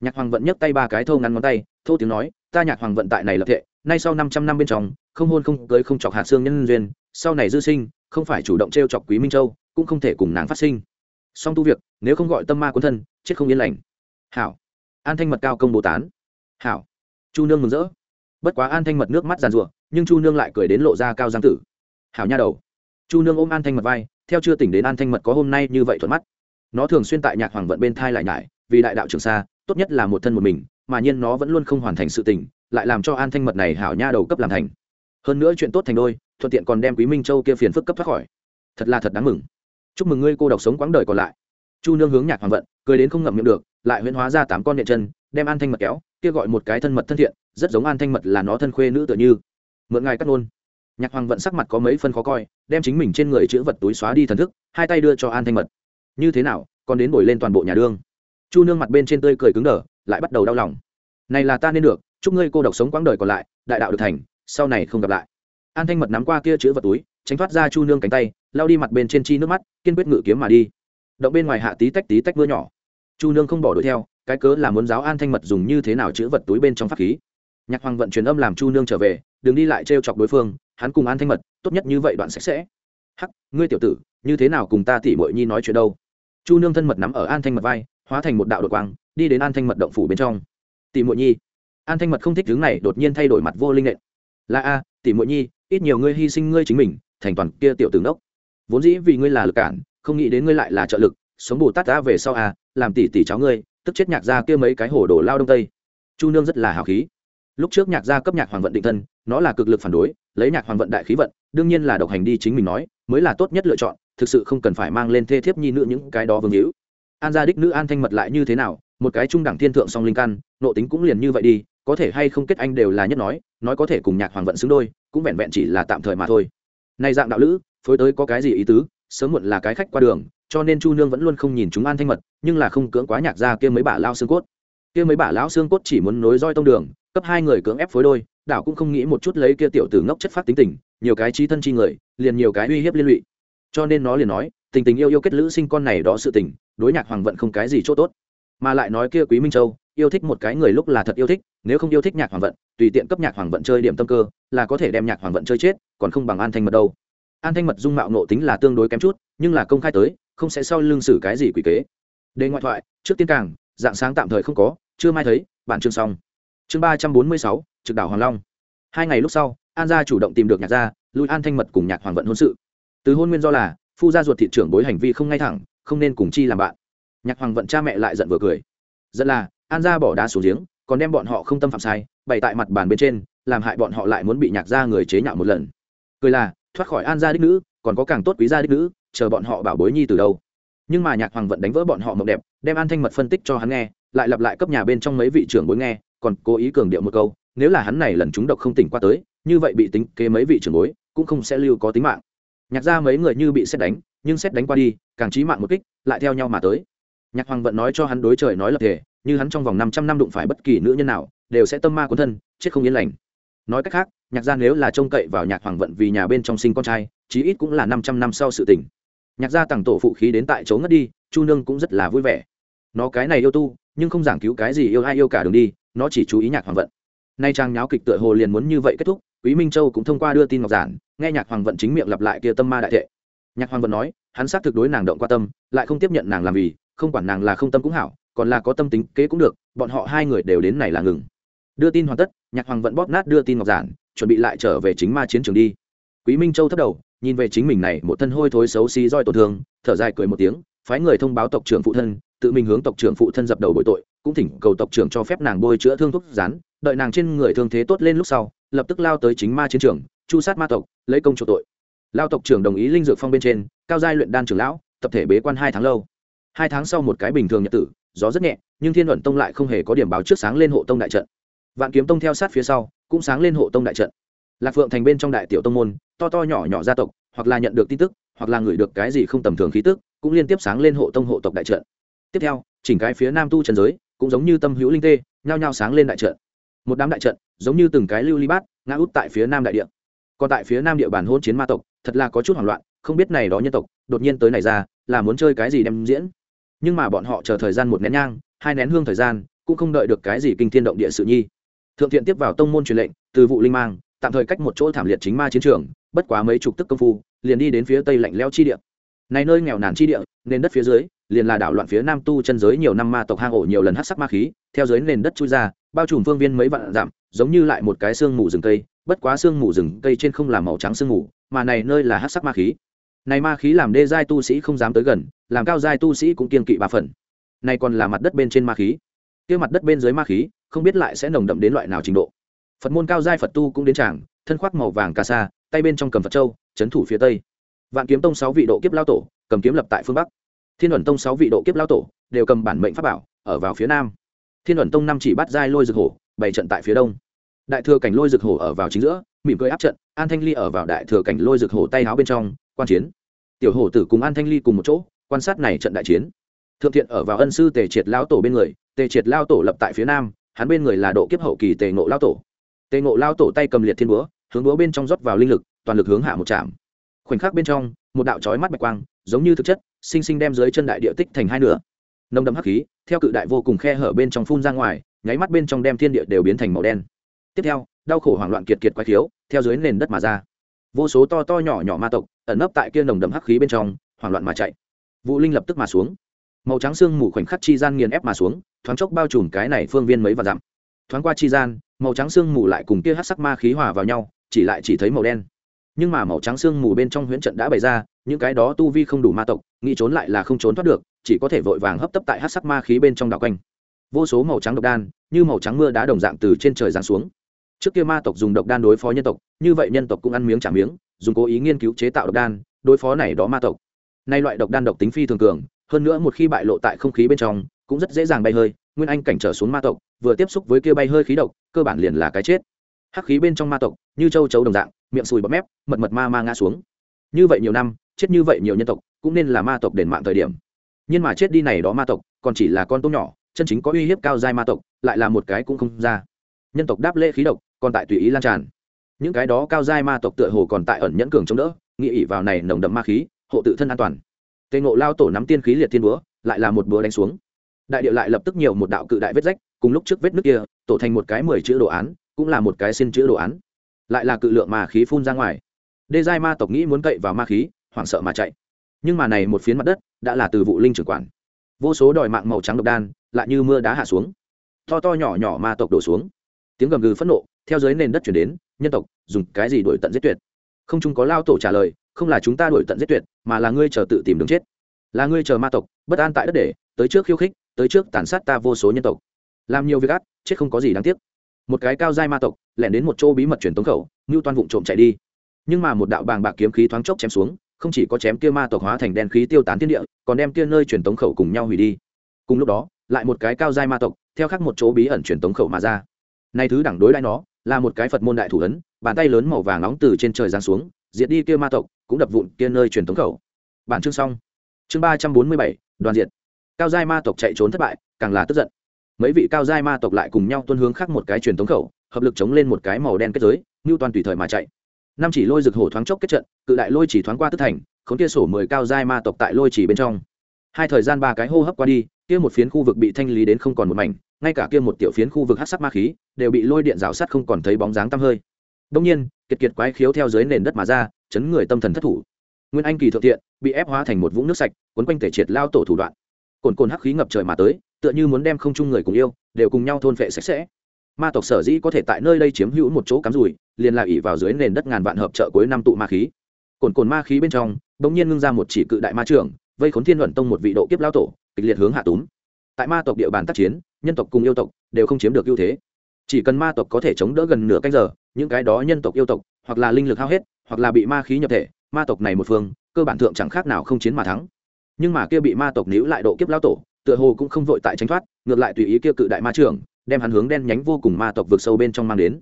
Nhạc hoàng vận nhấc tay ba cái thô ngắn ngón tay, thô tiếng nói, ta nhạc hoàng vận tại này lập thệ, nay sau năm trăm năm bên trong, không hôn không cưới không chọc hạt xương nhân duyên, sau này dư sinh, không phải chủ động t r e o chọc quý minh châu cũng không thể cùng nàng phát sinh. Song tu việc, nếu không gọi tâm ma quân thân, chết không yên lành. Hảo. An thanh mật cao công bố tán. Hảo. Chu nương mừng rỡ. Bất quá an thanh mật nước mắt giàn rụa nhưng chu nương lại cười đến lộ ra cao giang tử. Hảo nha đầu. Chu nương ôm an thanh mật vai, theo chưa tỉnh đến an thanh mật có hôm nay như vậy thuận mắt. Nó thường xuyên tại nhạc hoàng vận bên thai lại nhải, vì đại đạo trường sa tốt nhất là một thân một mình, mà nhiên nó vẫn luôn không hoàn thành sự tình, lại làm cho an thanh mật này hảo nha đầu cấp làm thành. Hơn nữa chuyện tốt thành đôi, thuận tiện còn đem quý minh châu kia phiền phức cấp thoát khỏi. Thật là thật đáng mừng chúc mừng ngươi cô độc sống quãng đời còn lại. Chu nương hướng nhạc hoàng vận, cười đến không ngậm miệng được, lại huyễn hóa ra tám con điện chân, đem an thanh mật kéo, kia gọi một cái thân mật thân thiện, rất giống an thanh mật là nó thân khuê nữ tựa như. Mượn ngài cắt nôn nhạc hoàng vận sắc mặt có mấy phân khó coi, đem chính mình trên người chữ vật túi xóa đi thần thức, hai tay đưa cho an thanh mật. Như thế nào, còn đến bồi lên toàn bộ nhà đương. Chu nương mặt bên trên tươi cười cứng đờ, lại bắt đầu đau lòng. Này là ta nên được, chúc ngươi cô độc sống quãng đời còn lại, đại đạo được thành, sau này không gặp lại. An thanh mật nắm qua kia chữ vật túi, tránh thoát ra chu nương cánh tay lao đi mặt bên trên chi nước mắt, kiên quyết ngự kiếm mà đi. Động bên ngoài hạ tí tách tí tách mưa nhỏ. Chu nương không bỏ đuổi theo, cái cớ là muốn giáo an thanh mật dùng như thế nào chữ vật túi bên trong pháp khí. Nhạc hoàng vận truyền âm làm chu nương trở về, đừng đi lại trêu chọc đối phương, hắn cùng an thanh mật, tốt nhất như vậy đoạn sạch sẽ. Hắc, ngươi tiểu tử, như thế nào cùng ta tỉ bội nhi nói chuyện đâu? Chu nương thân mật nắm ở an thanh mật vai, hóa thành một đạo đột quang, đi đến an thanh mật động phủ bên trong. Tỉ mội nhi. An thanh mật không thích hướng này, đột nhiên thay đổi mặt vô linh nện. Là a, tỉ mội nhi, ít nhiều ngươi hy sinh ngươi chính mình, thành toàn kia tiểu tướng đốc vốn dĩ vì ngươi là lực cản không nghĩ đến ngươi lại là trợ lực sống bù tát ta về sau à, làm tỷ tỷ cháu ngươi tức chết nhạc gia kia mấy cái hồ đồ lao đông tây. Chu nương rất là hào khí. Lúc trước nhạc gia cấp nhạc hoàng vận định thân nó là cực lực phản đối lấy nhạc hoàng vận đại khí vận đương nhiên là độc hành đi chính mình nói mới là tốt nhất lựa chọn thực sự không cần phải mang lên thê thiếp nhi nữ những cái đó vương hữu. An gia đích nữ an thanh mật lại như thế nào một cái trung đẳng thiên thượng song linh căn nộ tính cũng liền như vậy đi có thể hay không kết anh đều là nhất nói nói có thể cùng nhạc hoàng vận xứng đôi cũng vẹn vẹn chỉ là tạm thời mà thôi. Nay dạng đạo lữ phối tới có cái gì ý tứ, sớm muộn là cái khách qua đường, cho nên chu nương vẫn luôn không nhìn chúng an thanh mật, nhưng là không cưỡng quá nhạc ra kia mấy bà lao xương cốt. Kia mấy bà lão xương cốt chỉ muốn nối roi tông đường, cấp hai người cưỡng ép phối đôi, đảo cũng không nghĩ một chút lấy kia tiểu tử ngốc chất phát tính tình, nhiều cái trí thân chi người, liền nhiều cái uy hiếp liên lụy. Cho nên nó liền nói, tình tình yêu yêu kết lữ sinh con này đó sự tình, đối nhạc hoàng vận không cái gì chỗ tốt. Mà lại nói kia quý minh châu, yêu thích một cái người lúc là thật yêu thích, nếu không yêu thích nhạc hoàng vận, tùy tiện cấp nhạc hoàng vận chơi điểm tâm cơ, là có thể đem nhạc hoàng vận chơi chết, còn không bằng an thanh mật đâu an thanh mật dung mạo nộ tính là tương đối kém chút, nhưng là công khai tới, không sẽ sau lưng xử cái gì quỷ kế. Đề ngoại thoại, trước tiên càng, dạng sáng tạm thời không có, chưa mai thấy, bản chương xong. Chương ba trăm bốn mươi sáu, trực đảo hoàng long. Hai ngày lúc sau, an gia chủ động tìm được nhạc gia, lui an thanh mật cùng nhạc hoàng vận hôn sự. Từ hôn nguyên do là, phu gia ruột thị trưởng bối hành vi không ngay thẳng, không nên cùng chi làm bạn. Nhạc hoàng vận cha mẹ lại giận vừa cười. Giận là, an gia bỏ đá xuống giếng, còn đem bọn họ không tâm phạm sai, bày tại mặt bàn bên trên, làm hại bọn họ lại muốn bị nhạc gia người chế nhạo một lần. Cười là thoát khỏi an gia đích nữ, còn có càng tốt quý gia đích nữ, chờ bọn họ bảo bối nhi từ đâu. Nhưng mà nhạc hoàng vận đánh vỡ bọn họ mộng đẹp, đem an thanh mật phân tích cho hắn nghe, lại lặp lại cấp nhà bên trong mấy vị trưởng bối nghe, còn cố ý cường điệu một câu, nếu là hắn này lần chúng độc không tỉnh qua tới, như vậy bị tính kế mấy vị trưởng bối, cũng không sẽ lưu có tính mạng. Nhạc ra mấy người như bị xét đánh, nhưng xét đánh qua đi, càng trí mạng một kích, lại theo nhau mà tới. Nhạc hoàng vận nói cho hắn đối trời nói lập thể, như hắn trong vòng năm trăm năm đụng phải bất kỳ nữ nhân nào, đều sẽ tâm ma cuốn thân, chết không yên lành nói cách khác, nhạc gia nếu là trông cậy vào nhạc hoàng vận vì nhà bên trong sinh con trai, chí ít cũng là năm trăm năm sau sự tình. Nhạc gia tặng tổ phụ khí đến tại chỗ ngất đi, chu nương cũng rất là vui vẻ. Nó cái này yêu tu, nhưng không giảng cứu cái gì yêu ai yêu cả đường đi, nó chỉ chú ý nhạc hoàng vận. Nay trang nháo kịch tựa hồ liền muốn như vậy kết thúc, quý minh châu cũng thông qua đưa tin ngọc giản, nghe nhạc hoàng vận chính miệng lặp lại kia tâm ma đại thệ. Nhạc hoàng vận nói, hắn xác thực đối nàng động qua tâm, lại không tiếp nhận nàng làm vì, không quản nàng là không tâm cũng hảo, còn là có tâm tính kế cũng được, bọn họ hai người đều đến này là ngừng. Đưa tin hoàn tất nhạc hoàng vẫn bóp nát đưa tin ngọc giản, chuẩn bị lại trở về chính ma chiến trường đi. Quý minh châu thấp đầu, nhìn về chính mình này, một thân hôi thối xấu xí roi tổn thương, thở dài cười một tiếng, phái người thông báo tộc trưởng phụ thân, tự mình hướng tộc trưởng phụ thân dập đầu bội tội, cũng thỉnh cầu tộc trưởng cho phép nàng bôi chữa thương thuốc rán, đợi nàng trên người thương thế tốt lên lúc sau, lập tức lao tới chính ma chiến trường, chu sát ma tộc, lấy công chủ tội. Lao tộc trưởng đồng ý linh dược phong bên trên, cao giai luyện đan trưởng lão, tập thể bế quan hai tháng lâu. Hai tháng sau một cái bình thường nhật tử, gió rất nhẹ, nhưng thiên luận tông lại không hề có điểm báo trước sáng lên hộ tông đại trận vạn kiếm tông theo sát phía sau, cũng sáng lên hộ tông đại trận. Lạc phượng thành bên trong đại tiểu tông môn, to to nhỏ nhỏ gia tộc, hoặc là nhận được tin tức, hoặc là ngửi được cái gì không tầm thường khí tức, cũng liên tiếp sáng lên hộ tông hộ tộc đại trận. Tiếp theo, chỉnh cái phía nam tu trần giới, cũng giống như tâm hữu linh tê, nhao nhao sáng lên đại trận. Một đám đại trận, giống như từng cái lưu ly bát, ngã út tại phía nam đại địa. Còn tại phía nam địa bàn hôn chiến ma tộc, thật là có chút hoảng loạn, không biết này đó nhân tộc, đột nhiên tới này ra, là muốn chơi cái gì đem diễn. Nhưng mà bọn họ chờ thời gian một nén nhang, hai nén hương thời gian, cũng không đợi được cái gì kinh thiên động địa sự nhi thượng thiện tiếp vào tông môn truyền lệnh, từ vụ linh mang, tạm thời cách một chỗ thảm liệt chính ma chiến trường, bất quá mấy chục tức công phu, liền đi đến phía tây lạnh leo chi địa. Này nơi nghèo nàn chi địa nên đất phía dưới, liền là đảo loạn phía nam tu chân giới nhiều năm ma tộc hang ổ nhiều lần hắc sắc ma khí, theo dưới nền đất chui ra, bao trùm phương viên mấy vạn dặm, giống như lại một cái xương mù rừng cây, bất quá xương mù rừng cây trên không là màu trắng xương mù, mà này nơi là hắc sắc ma khí. Này ma khí làm đê giai tu sĩ không dám tới gần, làm cao giai tu sĩ cũng kiên kỵ ba phần. Này còn là mặt đất bên trên ma khí. Kia mặt đất bên dưới ma khí không biết lại sẽ nồng đậm đến loại nào trình độ. Phật môn cao giai phật tu cũng đến tràng, thân khoác màu vàng cà sa, tay bên trong cầm phật châu trấn thủ phía tây. Vạn kiếm tông sáu vị độ kiếp lao tổ, cầm kiếm lập tại phương bắc. Thiên ẩn tông sáu vị độ kiếp lao tổ, đều cầm bản mệnh pháp bảo, ở vào phía nam. Thiên ẩn tông năm chỉ bắt giai lôi rực hổ, bày trận tại phía đông. Đại thừa cảnh lôi rực hổ ở vào chính giữa, mỉm cười áp trận, an thanh ly ở vào đại thừa cảnh lôi rực hổ tay áo bên trong, quan chiến. Tiểu hổ tử cùng an thanh ly cùng một chỗ, quan sát này trận đại chiến. Thượng thiện ở vào ân sư tề triệt lao tổ bên người, tề triệt lao tổ lập tại phía nam hắn bên người là độ kiếp hậu kỳ tề ngộ lao tổ. Tề ngộ lao tổ tay cầm liệt thiên búa, hướng búa bên trong rót vào linh lực, toàn lực hướng hạ một chạm khoảnh khắc bên trong, một đạo chói mắt bạch quang, giống như thực chất, sinh sinh đem dưới chân đại địa tích thành hai nửa. Nồng đậm hắc khí, theo cự đại vô cùng khe hở bên trong phun ra ngoài, nháy mắt bên trong đem thiên địa đều biến thành màu đen. Tiếp theo, đau khổ hoảng loạn kiệt kiệt quái thiếu theo dưới nền đất mà ra. Vô số to to nhỏ nhỏ ma tộc, ẩn nấp tại kia nồng đậm hắc khí bên trong, hoảng loạn mà chạy. Vũ linh lập tức mà xuống màu trắng xương mù khoảnh khắc chi gian nghiền ép mà xuống, thoáng chốc bao trùm cái này phương viên mấy và dặm. Thoáng qua chi gian, màu trắng xương mù lại cùng kia hát sắc ma khí hòa vào nhau, chỉ lại chỉ thấy màu đen. Nhưng mà màu trắng xương mù bên trong huyễn trận đã bày ra, những cái đó tu vi không đủ ma tộc, nghĩ trốn lại là không trốn thoát được, chỉ có thể vội vàng hấp tấp tại hát sắc ma khí bên trong đảo quanh. Vô số màu trắng độc đan, như màu trắng mưa đá đồng dạng từ trên trời giáng xuống. Trước kia ma tộc dùng độc đan đối phó nhân tộc, như vậy nhân tộc cũng ăn miếng trả miếng, dùng cố ý nghiên cứu chế tạo độc đan, đối phó này đó ma tộc. Nay loại độc đan độc tính phi thường cường hơn nữa một khi bại lộ tại không khí bên trong, cũng rất dễ dàng bay hơi, nguyên anh cảnh trở xuống ma tộc, vừa tiếp xúc với kia bay hơi khí độc, cơ bản liền là cái chết. Hắc khí bên trong ma tộc, như châu chấu đồng dạng, miệng sùi bọt mép, mật mật ma ma ngã xuống. Như vậy nhiều năm, chết như vậy nhiều nhân tộc, cũng nên là ma tộc đền mạng thời điểm. Nhưng mà chết đi này đó ma tộc, còn chỉ là con tôm nhỏ, chân chính có uy hiếp cao giai ma tộc, lại là một cái cũng không ra. Nhân tộc đáp lễ khí độc, còn tại tùy ý lan tràn. Những cái đó cao giai ma tộc tựa hồ còn tại ẩn nhẫn cường chống đỡ, nghĩ ỉ vào này nồng đậm ma khí, hộ tự thân an toàn tề ngộ lao tổ nắm tiên khí liệt thiên búa, lại là một búa đánh xuống. Đại điệu lại lập tức nhiều một đạo cự đại vết rách, cùng lúc trước vết nước kia, tổ thành một cái mười chữ đồ án, cũng là một cái xin chữ đồ án. Lại là cự lượng mà khí phun ra ngoài. Đê giai ma tộc nghĩ muốn cậy vào ma khí, hoảng sợ mà chạy. Nhưng mà này một phiến mặt đất, đã là từ vụ linh trưởng quản. Vô số đòi mạng màu trắng độc đan, lại như mưa đá hạ xuống. To to nhỏ nhỏ ma tộc đổ xuống. Tiếng gầm gừ phẫn nộ, theo dưới nền đất chuyển đến, nhân tộc, dùng cái gì đuổi tận giết tuyệt? Không chung có lao tổ trả lời không là chúng ta đuổi tận giết tuyệt, mà là ngươi chờ tự tìm đường chết. Là ngươi chờ ma tộc, bất an tại đất để, tới trước khiêu khích, tới trước tàn sát ta vô số nhân tộc. Làm nhiều việc ác, chết không có gì đáng tiếc. Một cái cao giai ma tộc, lẻn đến một chỗ bí mật truyền tống khẩu, ngưu toan vụng trộm chạy đi. Nhưng mà một đạo bàng bạc kiếm khí thoáng chốc chém xuống, không chỉ có chém kia ma tộc hóa thành đen khí tiêu tán thiên địa, còn đem kia nơi truyền tống khẩu cùng nhau hủy đi. Cùng lúc đó, lại một cái cao giai ma tộc, theo khắc một chỗ bí ẩn truyền tống khẩu mà ra. Nay thứ đẳng đối lại nó, là một cái phật môn đại thủ ấn, bàn tay lớn màu vàng nóng từ trên trời giáng xuống diệt đi kia ma tộc, cũng đập vụn kia nơi truyền thống khẩu. Bản chương xong. Chương ba trăm bốn mươi bảy, đoàn diệt. Cao giai ma tộc chạy trốn thất bại, càng là tức giận. Mấy vị cao giai ma tộc lại cùng nhau tuân hướng khác một cái truyền thống khẩu, hợp lực chống lên một cái màu đen kết giới ngưu toàn tùy thời mà chạy. Năm chỉ lôi rực hổ thoáng chốc kết trận, cự đại lôi chỉ thoáng qua tức thành khống kia sổ mười cao giai ma tộc tại lôi chỉ bên trong. Hai thời gian ba cái hô hấp qua đi, kia một phiến khu vực bị thanh lý đến không còn một mảnh, ngay cả kia một tiểu phiến khu vực hát sắc ma khí, đều bị lôi điện rào sắt không còn thấy bóng dáng tăm hơi. Đông nhiên kiệt kiệt quái khiếu theo dưới nền đất mà ra, chấn người tâm thần thất thủ. Nguyên anh kỳ thượng thiện, bị ép hóa thành một vũng nước sạch quấn quanh thể triệt lao tổ thủ đoạn. Cồn cồn hắc khí ngập trời mà tới, tựa như muốn đem không chung người cùng yêu, đều cùng nhau thôn phệ sạch sẽ. Ma tộc sở dĩ có thể tại nơi đây chiếm hữu một chỗ cắm rùi liền là ỉ vào dưới nền đất ngàn vạn hợp trợ cuối năm tụ ma khí. Cồn cồn ma khí bên trong, bỗng nhiên ngưng ra một chỉ cự đại ma trưởng, vây khốn thiên luận tông một vị độ kiếp lao tổ, kịch liệt hướng hạ túm. Tại ma tộc địa bàn tác chiến, nhân tộc cùng yêu tộc đều không chiếm được ưu thế chỉ cần ma tộc có thể chống đỡ gần nửa canh giờ, những cái đó nhân tộc yêu tộc, hoặc là linh lực hao hết, hoặc là bị ma khí nhập thể, ma tộc này một phương, cơ bản thượng chẳng khác nào không chiến mà thắng. Nhưng mà kia bị ma tộc níu lại độ kiếp lao tổ, tựa hồ cũng không vội tại tránh thoát, ngược lại tùy ý kia cự đại ma trưởng, đem hắn hướng đen nhánh vô cùng ma tộc vượt sâu bên trong mang đến.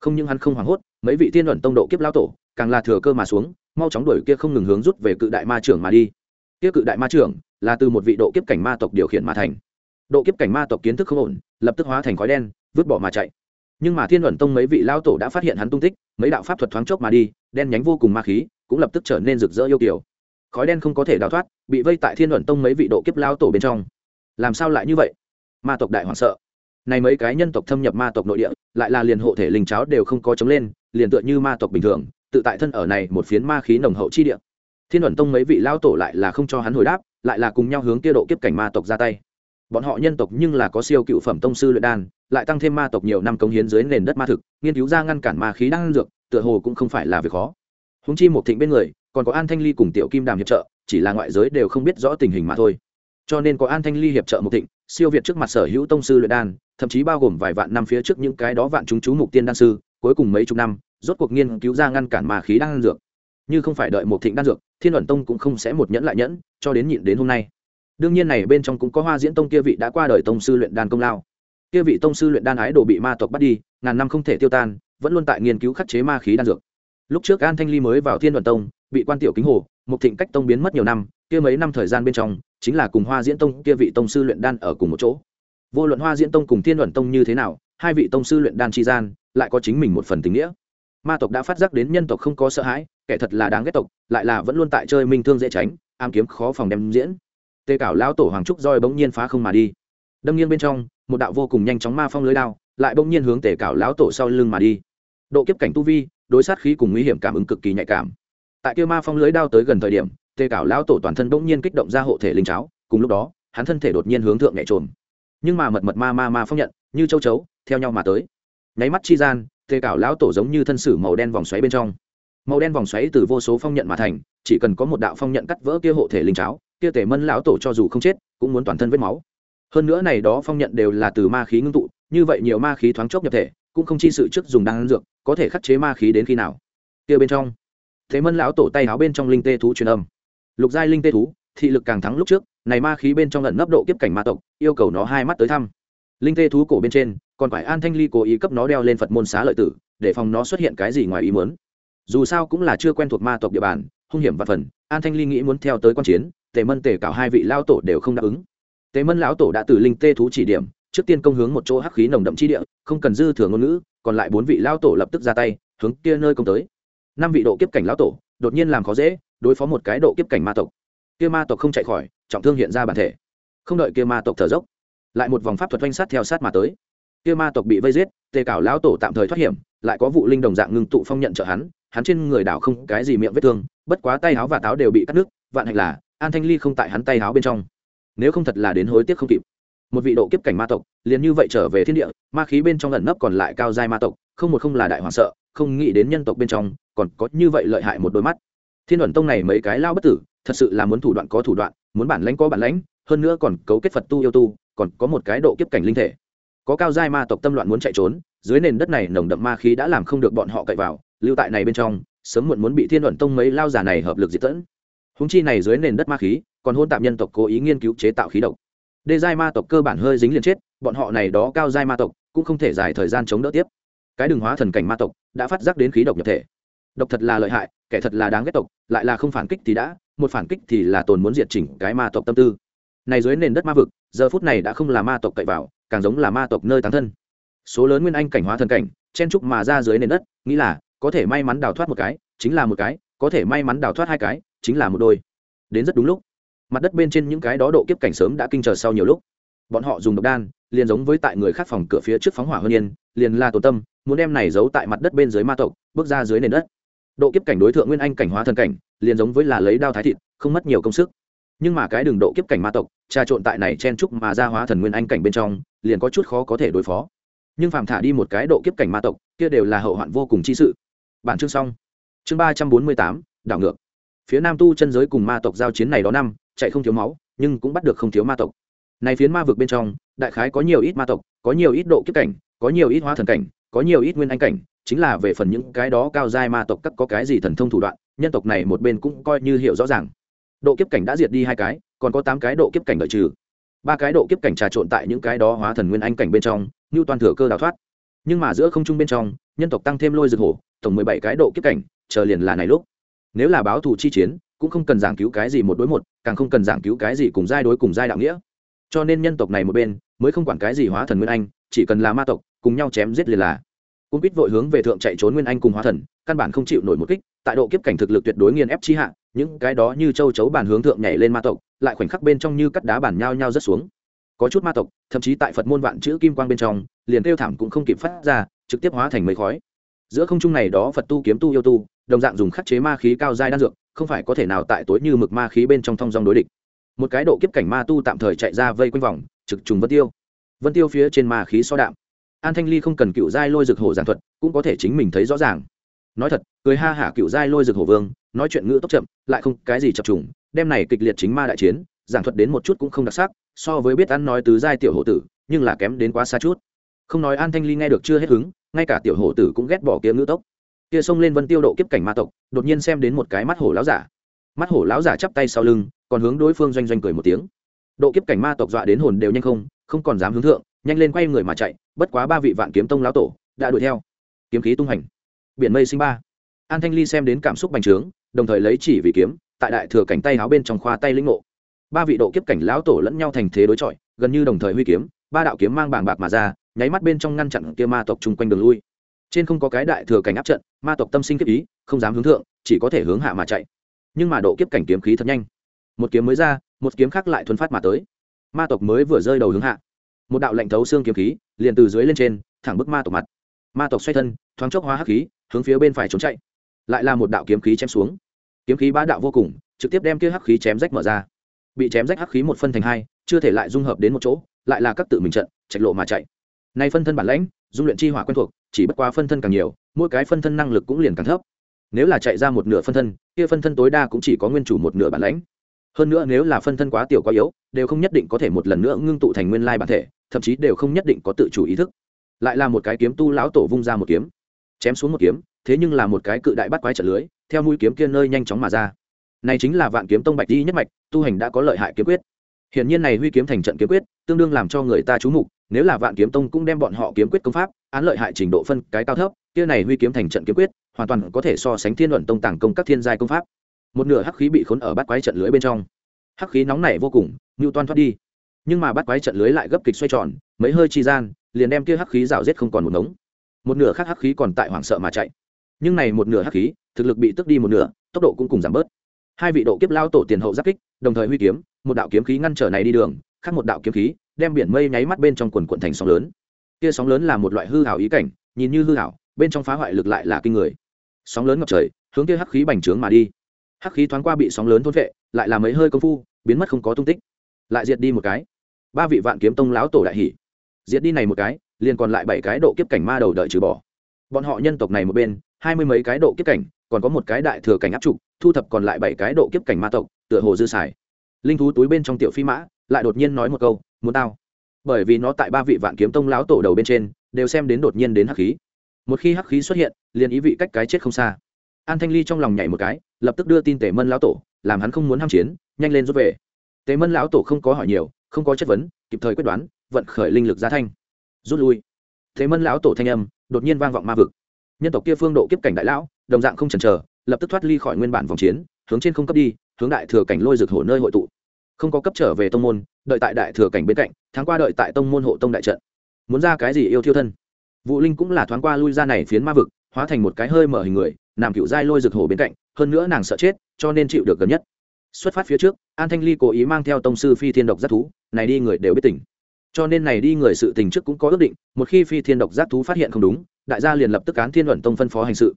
Không những hắn không hoảng hốt, mấy vị tiên luận tông độ kiếp lao tổ, càng là thừa cơ mà xuống, mau chóng đuổi kia không ngừng hướng rút về cự đại ma trưởng mà đi. Kia cự đại ma trưởng là từ một vị độ kiếp cảnh ma tộc điều khiển mà thành. Độ kiếp cảnh ma tộc kiến thức không ổn, lập tức hóa thành khói đen vứt bỏ mà chạy. Nhưng mà thiên luận tông mấy vị lao tổ đã phát hiện hắn tung tích, mấy đạo pháp thuật thoáng chốc mà đi, đen nhánh vô cùng ma khí cũng lập tức trở nên rực rỡ yêu kiểu khói đen không có thể đào thoát, bị vây tại thiên luận tông mấy vị độ kiếp lao tổ bên trong. Làm sao lại như vậy? Ma tộc đại hoảng sợ. Này mấy cái nhân tộc thâm nhập ma tộc nội địa, lại là liền hộ thể linh cháo đều không có chống lên, liền tựa như ma tộc bình thường, tự tại thân ở này một phiến ma khí nồng hậu chi địa. Thiên luận tông mấy vị lao tổ lại là không cho hắn hồi đáp, lại là cùng nhau hướng kia độ kiếp cảnh ma tộc ra tay bọn họ nhân tộc nhưng là có siêu cựu phẩm tông sư luyện đan, lại tăng thêm ma tộc nhiều năm cống hiến dưới nền đất ma thực, nghiên cứu ra ngăn cản ma khí đang dược, tựa hồ cũng không phải là việc khó. Húng chi một thịnh bên người, còn có an thanh ly cùng tiểu kim đàm hiệp trợ, chỉ là ngoại giới đều không biết rõ tình hình mà thôi. Cho nên có an thanh ly hiệp trợ một thịnh, siêu việt trước mặt sở hữu tông sư luyện đan, thậm chí bao gồm vài vạn năm phía trước những cái đó vạn chúng chú mục tiên đan sư, cuối cùng mấy chục năm, rốt cuộc nghiên cứu ra ngăn cản ma khí đan dược. Như không phải đợi một thịnh đan dược, thiên luận tông cũng không sẽ một nhẫn lại nhẫn, cho đến nhịn đến hôm nay đương nhiên này bên trong cũng có hoa diễn tông kia vị đã qua đời tông sư luyện đan công lao. Kia vị tông sư luyện đan ái đồ bị ma tộc bắt đi, ngàn năm không thể tiêu tan, vẫn luôn tại nghiên cứu khắc chế ma khí đan dược. Lúc trước an thanh ly mới vào thiên đoàn tông, bị quan tiểu kính hồ một thịnh cách tông biến mất nhiều năm, kia mấy năm thời gian bên trong, chính là cùng hoa diễn tông kia vị tông sư luyện đan ở cùng một chỗ. Vô luận hoa diễn tông cùng thiên đoàn tông như thế nào, hai vị tông sư luyện đan tri gian, lại có chính mình một phần tình nghĩa. Ma tộc đã phát giác đến nhân tộc không có sợ hãi, kẻ thật là đáng ghét tộc, lại là vẫn luôn tại chơi minh thương dễ tránh am kiếm khó phòng đem diễn tê cảo lão tổ hoàng trúc roi bỗng nhiên phá không mà đi. Đâm nghiêng bên trong, một đạo vô cùng nhanh chóng ma phong lưới đao lại bỗng nhiên hướng tề cảo lão tổ sau lưng mà đi. Độ kiếp cảnh tu vi, đối sát khí cùng nguy hiểm cảm ứng cực kỳ nhạy cảm. Tại kia ma phong lưới đao tới gần thời điểm, tề cảo lão tổ toàn thân bỗng nhiên kích động ra hộ thể linh cháo, cùng lúc đó, hắn thân thể đột nhiên hướng thượng nhẹ trồm. Nhưng mà mật mật ma ma ma phong nhận, như châu chấu, theo nhau mà tới. Nháy mắt chi gian, tề cảo lão tổ giống như thân sử màu đen vòng xoáy bên trong. Màu đen vòng xoáy từ vô số phong nhận mà thành, chỉ cần có một đạo phong nhận cắt vỡ kia hộ thể linh cháo kia tể mân lão tổ cho dù không chết, cũng muốn toàn thân vết máu. Hơn nữa này đó phong nhận đều là từ ma khí ngưng tụ, như vậy nhiều ma khí thoáng chốc nhập thể, cũng không chi sự trước dùng đan dược, có thể khắc chế ma khí đến khi nào. Kia bên trong thế mân lão tổ tay áo bên trong linh tê thú truyền âm. Lục giai linh tê thú, thị lực càng thắng lúc trước, này ma khí bên trong lần nấp độ kiếp cảnh ma tộc, yêu cầu nó hai mắt tới thăm. Linh tê thú cổ bên trên, còn phải an thanh ly cố ý cấp nó đeo lên phật môn xá lợi tử, để phòng nó xuất hiện cái gì ngoài ý muốn. Dù sao cũng là chưa quen thuộc ma tộc địa bàn, hung hiểm và phần, an thanh ly nghĩ muốn theo tới quan chiến tề mân tề cảo hai vị lao tổ đều không đáp ứng. Tề mân lão tổ đã từ linh tê thú chỉ điểm, trước tiên công hướng một chỗ hắc khí nồng đậm chi địa, không cần dư thừa ngôn ngữ, còn lại bốn vị lao tổ lập tức ra tay, hướng kia nơi công tới. Năm vị độ kiếp cảnh lão tổ, đột nhiên làm khó dễ, đối phó một cái độ kiếp cảnh ma tộc. Kia ma tộc không chạy khỏi, trọng thương hiện ra bản thể. Không đợi kia ma tộc thở dốc, lại một vòng pháp thuật oanh sát theo sát mà tới. Kia ma tộc bị vây giết, tề cảo lão tổ tạm thời thoát hiểm, lại có vụ linh đồng dạng ngưng tụ phong nhận trợ hắn hắn trên người đảo không cái gì miệng vết thương, bất quá tay áo và táo đều bị cắt nước vạn hạnh là an thanh ly không tại hắn tay áo bên trong. Nếu không thật là đến hối tiếc không kịp. Một vị độ kiếp cảnh ma tộc, liền như vậy trở về thiên địa, ma khí bên trong ẩn nấp còn lại cao giai ma tộc, không một không là đại hoàng sợ, không nghĩ đến nhân tộc bên trong, còn có như vậy lợi hại một đôi mắt. Thiên luận tông này mấy cái lao bất tử, thật sự là muốn thủ đoạn có thủ đoạn, muốn bản lãnh có bản lãnh, hơn nữa còn cấu kết phật tu yêu tu, còn có một cái độ kiếp cảnh linh thể. Có cao giai ma tộc tâm loạn muốn chạy trốn, dưới nền đất này nồng đậm ma khí đã làm không được bọn họ cậy vào, lưu tại này bên trong, sớm muộn muốn bị thiên luận tông mấy lao giả này hợp lực diệt tẫn húng chi này dưới nền đất ma khí, còn hôn tạm nhân tộc cố ý nghiên cứu chế tạo khí độc. Đê giai ma tộc cơ bản hơi dính liền chết, bọn họ này đó cao giai ma tộc cũng không thể dài thời gian chống đỡ tiếp. Cái đường hóa thần cảnh ma tộc đã phát giác đến khí độc nhập thể. Độc thật là lợi hại, kẻ thật là đáng ghét tộc, lại là không phản kích thì đã, một phản kích thì là tồn muốn diệt chỉnh cái ma tộc tâm tư. Này dưới nền đất ma vực, giờ phút này đã không là ma tộc cậy vào, càng giống là ma tộc nơi tán thân. Số lớn nguyên anh cảnh hóa thần cảnh, chen trúc mà ra dưới nền đất, nghĩ là có thể may mắn đào thoát một cái, chính là một cái, có thể may mắn đào thoát hai cái chính là một đôi. Đến rất đúng lúc, mặt đất bên trên những cái đó độ kiếp cảnh sớm đã kinh chờ sau nhiều lúc. Bọn họ dùng độc đan, liền giống với tại người khác phòng cửa phía trước phóng hỏa hơn yên, liền là tổ tâm, muốn đem này giấu tại mặt đất bên dưới ma tộc, bước ra dưới nền đất. Độ kiếp cảnh đối tượng nguyên anh cảnh hóa thần cảnh, liền giống với là lấy đao thái thịt, không mất nhiều công sức. Nhưng mà cái đường độ kiếp cảnh ma tộc, trà trộn tại này chen trúc mà ra hóa thần nguyên anh cảnh bên trong, liền có chút khó có thể đối phó. Nhưng phàm thả đi một cái độ kiếp cảnh ma tộc, kia đều là hậu hoạn vô cùng chi sự. Bản chương xong. Chương ba trăm bốn mươi tám, đảo ngược phía nam tu chân giới cùng ma tộc giao chiến này đó năm, chạy không thiếu máu, nhưng cũng bắt được không thiếu ma tộc. Này phiến ma vực bên trong, đại khái có nhiều ít ma tộc, có nhiều ít độ kiếp cảnh, có nhiều ít hóa thần cảnh, có nhiều ít nguyên anh cảnh, chính là về phần những cái đó cao giai ma tộc các có cái gì thần thông thủ đoạn, nhân tộc này một bên cũng coi như hiểu rõ ràng. Độ kiếp cảnh đã diệt đi hai cái, còn có tám cái độ kiếp cảnh đợi trừ. Ba cái độ kiếp cảnh trà trộn tại những cái đó hóa thần nguyên anh cảnh bên trong, như toàn thừa cơ đào thoát. Nhưng mà giữa không trung bên trong, nhân tộc tăng thêm lôi rực hổ, tổng mười bảy cái độ kiếp cảnh, chờ liền là này lúc nếu là báo thù chi chiến, cũng không cần giảng cứu cái gì một đối một, càng không cần giảng cứu cái gì cùng giai đối cùng giai đạo nghĩa. Cho nên nhân tộc này một bên, mới không quản cái gì hóa thần nguyên anh, chỉ cần là ma tộc, cùng nhau chém giết liền là. Cung quýt vội hướng về thượng chạy trốn nguyên anh cùng hóa thần, căn bản không chịu nổi một kích, tại độ kiếp cảnh thực lực tuyệt đối nghiền ép chi hạ, những cái đó như châu chấu bản hướng thượng nhảy lên ma tộc, lại khoảnh khắc bên trong như cắt đá bản nhao nhao rất xuống. Có chút ma tộc, thậm chí tại phật môn vạn chữ kim quang bên trong, liền kêu thảm cũng không kịp phát ra, trực tiếp hóa thành mấy khói. Giữa không trung này đó phật tu kiếm tu yêu tu đồng dạng dùng khắc chế ma khí cao giai đan dược, không phải có thể nào tại tối như mực ma khí bên trong thong dong đối địch. Một cái độ kiếp cảnh ma tu tạm thời chạy ra vây quanh vòng, trực trùng vân tiêu. Vân tiêu phía trên ma khí so đạm. An thanh ly không cần cựu giai lôi dược hổ giảng thuật, cũng có thể chính mình thấy rõ ràng. Nói thật, cười ha hả cựu giai lôi dược hổ vương, nói chuyện ngữ tốc chậm, lại không cái gì chập trùng, đem này kịch liệt chính ma đại chiến, giảng thuật đến một chút cũng không đặc sắc, so với biết ăn nói tứ giai tiểu hổ tử, nhưng là kém đến quá xa chút. Không nói an thanh ly nghe được chưa hết hứng, ngay cả tiểu hổ tử cũng ghét bỏ kia ngữ tốc kia xông lên vân tiêu độ kiếp cảnh ma tộc, đột nhiên xem đến một cái mắt hổ láo giả. Mắt hổ láo giả chắp tay sau lưng, còn hướng đối phương doanh doanh cười một tiếng. Độ kiếp cảnh ma tộc dọa đến hồn đều nhanh không không còn dám hướng thượng, nhanh lên quay người mà chạy, bất quá ba vị vạn kiếm tông lão tổ đã đuổi theo. Kiếm khí tung hành. Biển mây sinh ba. An thanh ly xem đến cảm xúc bành trướng, đồng thời lấy chỉ vì kiếm, tại đại thừa cảnh tay háo bên trong khoa tay lĩnh ngộ. Ba vị độ kiếp cảnh lão tổ lẫn nhau thành thế đối chọi, gần như đồng thời huy kiếm, ba đạo kiếm mang bàng bạc mà ra, nháy mắt bên trong ngăn chặn kia ma tộc chung quanh đường lui trên không có cái đại thừa cảnh áp trận, ma tộc tâm sinh kiếp ý, không dám hướng thượng, chỉ có thể hướng hạ mà chạy. Nhưng mà độ kiếp cảnh kiếm khí thật nhanh. Một kiếm mới ra, một kiếm khác lại thuấn phát mà tới. Ma tộc mới vừa rơi đầu hướng hạ. Một đạo lạnh thấu xương kiếm khí, liền từ dưới lên trên, thẳng bức ma tộc mặt. Ma tộc xoay thân, thoáng chốc hóa hắc khí, hướng phía bên phải trốn chạy. Lại là một đạo kiếm khí chém xuống. Kiếm khí bá đạo vô cùng, trực tiếp đem kia hắc khí chém rách mở ra. Bị chém rách hắc khí một phân thành hai, chưa thể lại dung hợp đến một chỗ, lại là các tự mình trận trạch lộ mà chạy nay phân thân bản lãnh, dung luyện chi hỏa quen thuộc, chỉ bất quá phân thân càng nhiều, mỗi cái phân thân năng lực cũng liền càng thấp. Nếu là chạy ra một nửa phân thân, kia phân thân tối đa cũng chỉ có nguyên chủ một nửa bản lãnh. Hơn nữa nếu là phân thân quá tiểu quá yếu, đều không nhất định có thể một lần nữa ngưng tụ thành nguyên lai bản thể, thậm chí đều không nhất định có tự chủ ý thức. Lại là một cái kiếm tu lão tổ vung ra một kiếm, chém xuống một kiếm, thế nhưng là một cái cự đại bắt quái trận lưới, theo mũi kiếm kia nơi nhanh chóng mà ra. Này chính là vạn kiếm tông bạch đi nhất mạch, tu hành đã có lợi hại kiếm quyết. Hiển nhiên này huy kiếm thành trận kiếm quyết, tương đương làm cho người ta chú mục nếu là vạn kiếm tông cũng đem bọn họ kiếm quyết công pháp, án lợi hại trình độ phân cái cao thấp, kia này huy kiếm thành trận kiếm quyết, hoàn toàn có thể so sánh thiên luận tông tàng công các thiên giai công pháp. Một nửa hắc khí bị khốn ở bát quái trận lưới bên trong. Hắc khí nóng nảy vô cùng ngưu toan thoát đi. Nhưng mà bát quái trận lưới lại gấp kịch xoay tròn, mấy hơi chi gian, liền đem kia hắc khí rào rết không còn một ngống. Một nửa khác hắc khí còn tại hoảng sợ mà chạy. Nhưng này một nửa hắc khí, thực lực bị tức đi một nửa, tốc độ cũng cùng giảm bớt. Hai vị độ kiếp lao tổ tiền hậu giáp kích, đồng thời huy kiếm, một đạo kiếm khí ngăn trở này đi đường, khác một đạo kiếm khí đem biển mây nháy mắt bên trong quần quận thành sóng lớn. Kia sóng lớn là một loại hư hảo ý cảnh nhìn như hư hảo bên trong phá hoại lực lại là kinh người. Sóng lớn ngập trời hướng kia hắc khí bành trướng mà đi. Hắc khí thoáng qua bị sóng lớn thôn vệ lại là mấy hơi công phu biến mất không có tung tích. Lại diệt đi một cái. Ba vị vạn kiếm tông lão tổ đại hỉ, diệt đi này một cái liền còn lại bảy cái độ kiếp cảnh ma đầu đợi trừ bỏ. Bọn họ nhân tộc này một bên hai mươi mấy cái độ kiếp cảnh còn có một cái đại thừa cảnh áp trụ thu thập còn lại bảy cái độ kiếp cảnh ma tộc tựa hồ dư xài. Linh thú túi bên trong tiểu phi mã lại đột nhiên nói một câu muốn tao. Bởi vì nó tại ba vị vạn kiếm tông lão tổ đầu bên trên, đều xem đến đột nhiên đến hắc khí. Một khi hắc khí xuất hiện, liền ý vị cách cái chết không xa. An thanh ly trong lòng nhảy một cái, lập tức đưa tin tề mân lão tổ, làm hắn không muốn ham chiến, nhanh lên rút về. Tề mân lão tổ không có hỏi nhiều, không có chất vấn, kịp thời quyết đoán, vận khởi linh lực ra thanh. Rút lui. Thế mân lão tổ thanh âm, đột nhiên vang vọng ma vực. Nhân tộc kia phương độ kiếp cảnh đại lão, đồng dạng không chần chờ, lập tức thoát ly khỏi nguyên bản vòng chiến, hướng trên không cấp đi, hướng đại thừa cảnh lôi rực hổ nơi hội tụ không có cấp trở về tông môn, đợi tại đại thừa cảnh bên cạnh, tháng qua đợi tại tông môn hộ tông đại trận. Muốn ra cái gì yêu thiêu thân? Vũ linh cũng là thoáng qua lui ra này phiến ma vực, hóa thành một cái hơi mở hình người, nằm cựu dai lôi rực hổ bên cạnh, hơn nữa nàng sợ chết, cho nên chịu được gần nhất. Xuất phát phía trước, an thanh ly cố ý mang theo tông sư phi thiên độc giác thú, này đi người đều biết tỉnh cho nên này đi người sự tình trước cũng có ước định, một khi phi thiên độc giác thú phát hiện không đúng, đại gia liền lập tức án thiên luận tông phân phó hành sự.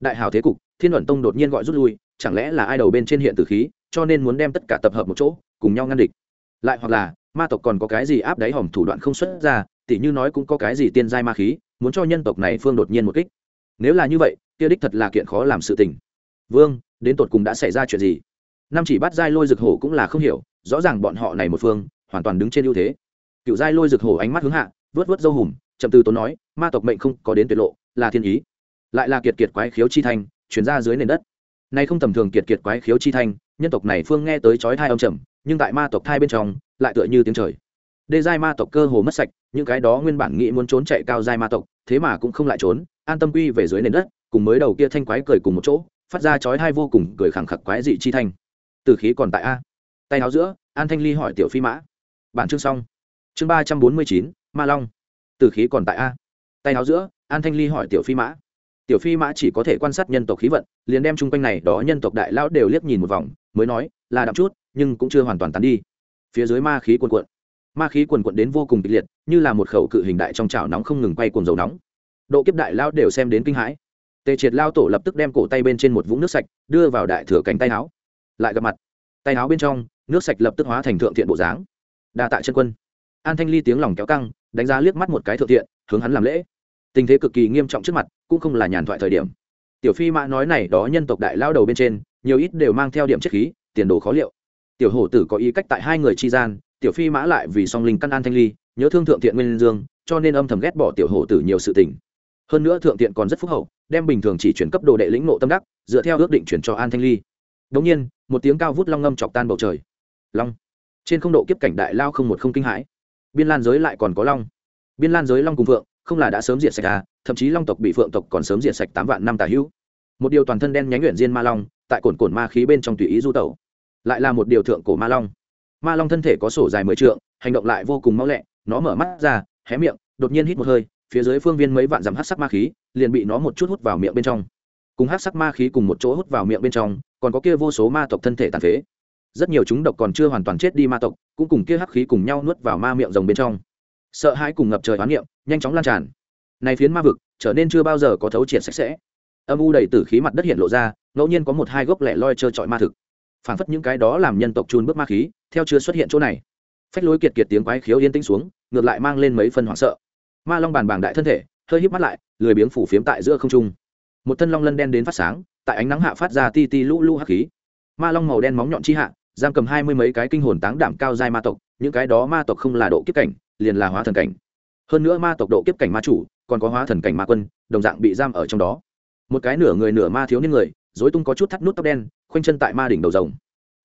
Đại hào thế cục, thiên luận tông đột nhiên gọi rút lui, chẳng lẽ là ai đầu bên trên hiện tử khí, cho nên muốn đem tất cả tập hợp một chỗ cùng nhau ngăn địch. Lại hoặc là, ma tộc còn có cái gì áp đáy hòm thủ đoạn không xuất ra, tỉ như nói cũng có cái gì tiên giai ma khí, muốn cho nhân tộc này phương đột nhiên một kích. Nếu là như vậy, kia đích thật là kiện khó làm sự tình. Vương, đến tột cùng đã xảy ra chuyện gì? Năm chỉ bắt giai lôi rực hổ cũng là không hiểu, rõ ràng bọn họ này một phương, hoàn toàn đứng trên ưu thế. Cựu giai lôi rực hổ ánh mắt hướng hạ, vớt vớt dâu hùm, chậm từ tốn nói, ma tộc mệnh không có đến tuyệt lộ, là thiên ý. Lại là kiệt kiệt quái khiếu chi thanh, chuyển ra dưới nền đất. Nay không tầm thường kiệt kiệt quái khiếu chi thanh, nhân tộc này phương nghe tới chói thai âm trầm nhưng tại ma tộc thai bên trong, lại tựa như tiếng trời. Đê giai ma tộc cơ hồ mất sạch, những cái đó nguyên bản nghĩ muốn trốn chạy cao giai ma tộc, thế mà cũng không lại trốn, an tâm quy về dưới nền đất, cùng mới đầu kia thanh quái cười cùng một chỗ, phát ra chói hai vô cùng cười khẳng khặc quái dị chi thanh. Từ khí còn tại a. Tay áo giữa, an thanh ly hỏi tiểu phi mã. Bản chương xong. Chương ba trăm bốn mươi chín, ma long. Từ khí còn tại a. Tay áo giữa, an thanh ly hỏi tiểu phi mã. Tiểu phi mã chỉ có thể quan sát nhân tộc khí vận, liền đem chung quanh này đó nhân tộc đại lão đều liếc nhìn một vòng, mới nói, là đậm chút nhưng cũng chưa hoàn toàn tán đi. Phía dưới ma khí quần quận ma khí quần quận đến vô cùng kịch liệt, như là một khẩu cự hình đại trong chảo nóng không ngừng quay cuồng dầu nóng. Độ kiếp đại lao đều xem đến kinh hãi. Tề triệt lao tổ lập tức đem cổ tay bên trên một vũng nước sạch đưa vào đại thừa cánh tay áo. Lại gặp mặt. Tay áo bên trong, nước sạch lập tức hóa thành thượng thiện bộ dáng. Đa tạ chân quân. An thanh ly tiếng lòng kéo căng, đánh giá liếc mắt một cái thượng thiện, hướng hắn làm lễ. Tình thế cực kỳ nghiêm trọng trước mặt, cũng không là nhàn thoại thời điểm. Tiểu phi mã nói này đó nhân tộc đại lao đầu bên trên, nhiều ít đều mang theo điểm chất khí, tiền đồ khó liệu tiểu hổ tử có ý cách tại hai người chi gian, tiểu phi mã lại vì song linh căn an thanh ly, nhớ thương thượng thiện nguyên dương, cho nên âm thầm ghét bỏ tiểu hổ tử nhiều sự tình. Hơn nữa thượng thiện còn rất phúc hậu, đem bình thường chỉ chuyển cấp đồ đệ lĩnh nộ tâm đắc, dựa theo ước định chuyển cho an thanh ly. Đống nhiên, một tiếng cao vút long ngâm chọc tan bầu trời. Long. Trên không độ kiếp cảnh đại lao không một không kinh hãi. Biên lan giới lại còn có long. Biên lan giới long cùng phượng, không là đã sớm diệt sạch à thậm chí long tộc bị phượng tộc còn sớm diệt sạch tám vạn năm tà hữu. Một điều toàn thân đen nhánh nguyện diên ma long, tại cồn cồn ma khí bên trong tùy ý du tẩu lại là một điều thượng cổ ma long. Ma long thân thể có sổ dài mười trượng, hành động lại vô cùng mau lẹ, nó mở mắt ra, hé miệng, đột nhiên hít một hơi, phía dưới phương viên mấy vạn dặm hát sắc ma khí, liền bị nó một chút hút vào miệng bên trong. Cùng hát sắc ma khí cùng một chỗ hút vào miệng bên trong, còn có kia vô số ma tộc thân thể tàn phế. Rất nhiều chúng độc còn chưa hoàn toàn chết đi ma tộc, cũng cùng kia hắc khí cùng nhau nuốt vào ma miệng rồng bên trong. Sợ hãi cùng ngập trời oán niệm, nhanh chóng lan tràn. Này phiến ma vực, trở nên chưa bao giờ có thấu triệt sạch sẽ. Âm u đầy tử khí mặt đất hiện lộ ra, ngẫu nhiên có một hai gốc lẻ loi trơ trọi ma thực phản phất những cái đó làm nhân tộc chun bước ma khí, theo chưa xuất hiện chỗ này. Phách lối kiệt kiệt tiếng quái khiếu yên tĩnh xuống, ngược lại mang lên mấy phần hoảng sợ. Ma long bàn bàng đại thân thể, hơi híp mắt lại, lười biếng phủ phiếm tại giữa không trung. Một thân long lân đen đến phát sáng, tại ánh nắng hạ phát ra ti ti lũ lũ hắc khí. Ma long màu đen móng nhọn chi hạ, giam cầm hai mươi mấy cái kinh hồn táng đảm cao giai ma tộc, những cái đó ma tộc không là độ kiếp cảnh, liền là hóa thần cảnh. Hơn nữa ma tộc độ kiếp cảnh ma chủ, còn có hóa thần cảnh ma quân, đồng dạng bị giam ở trong đó. Một cái nửa người nửa ma thiếu niên người dối tung có chút thắt nút tóc đen, khoanh chân tại ma đỉnh đầu rồng.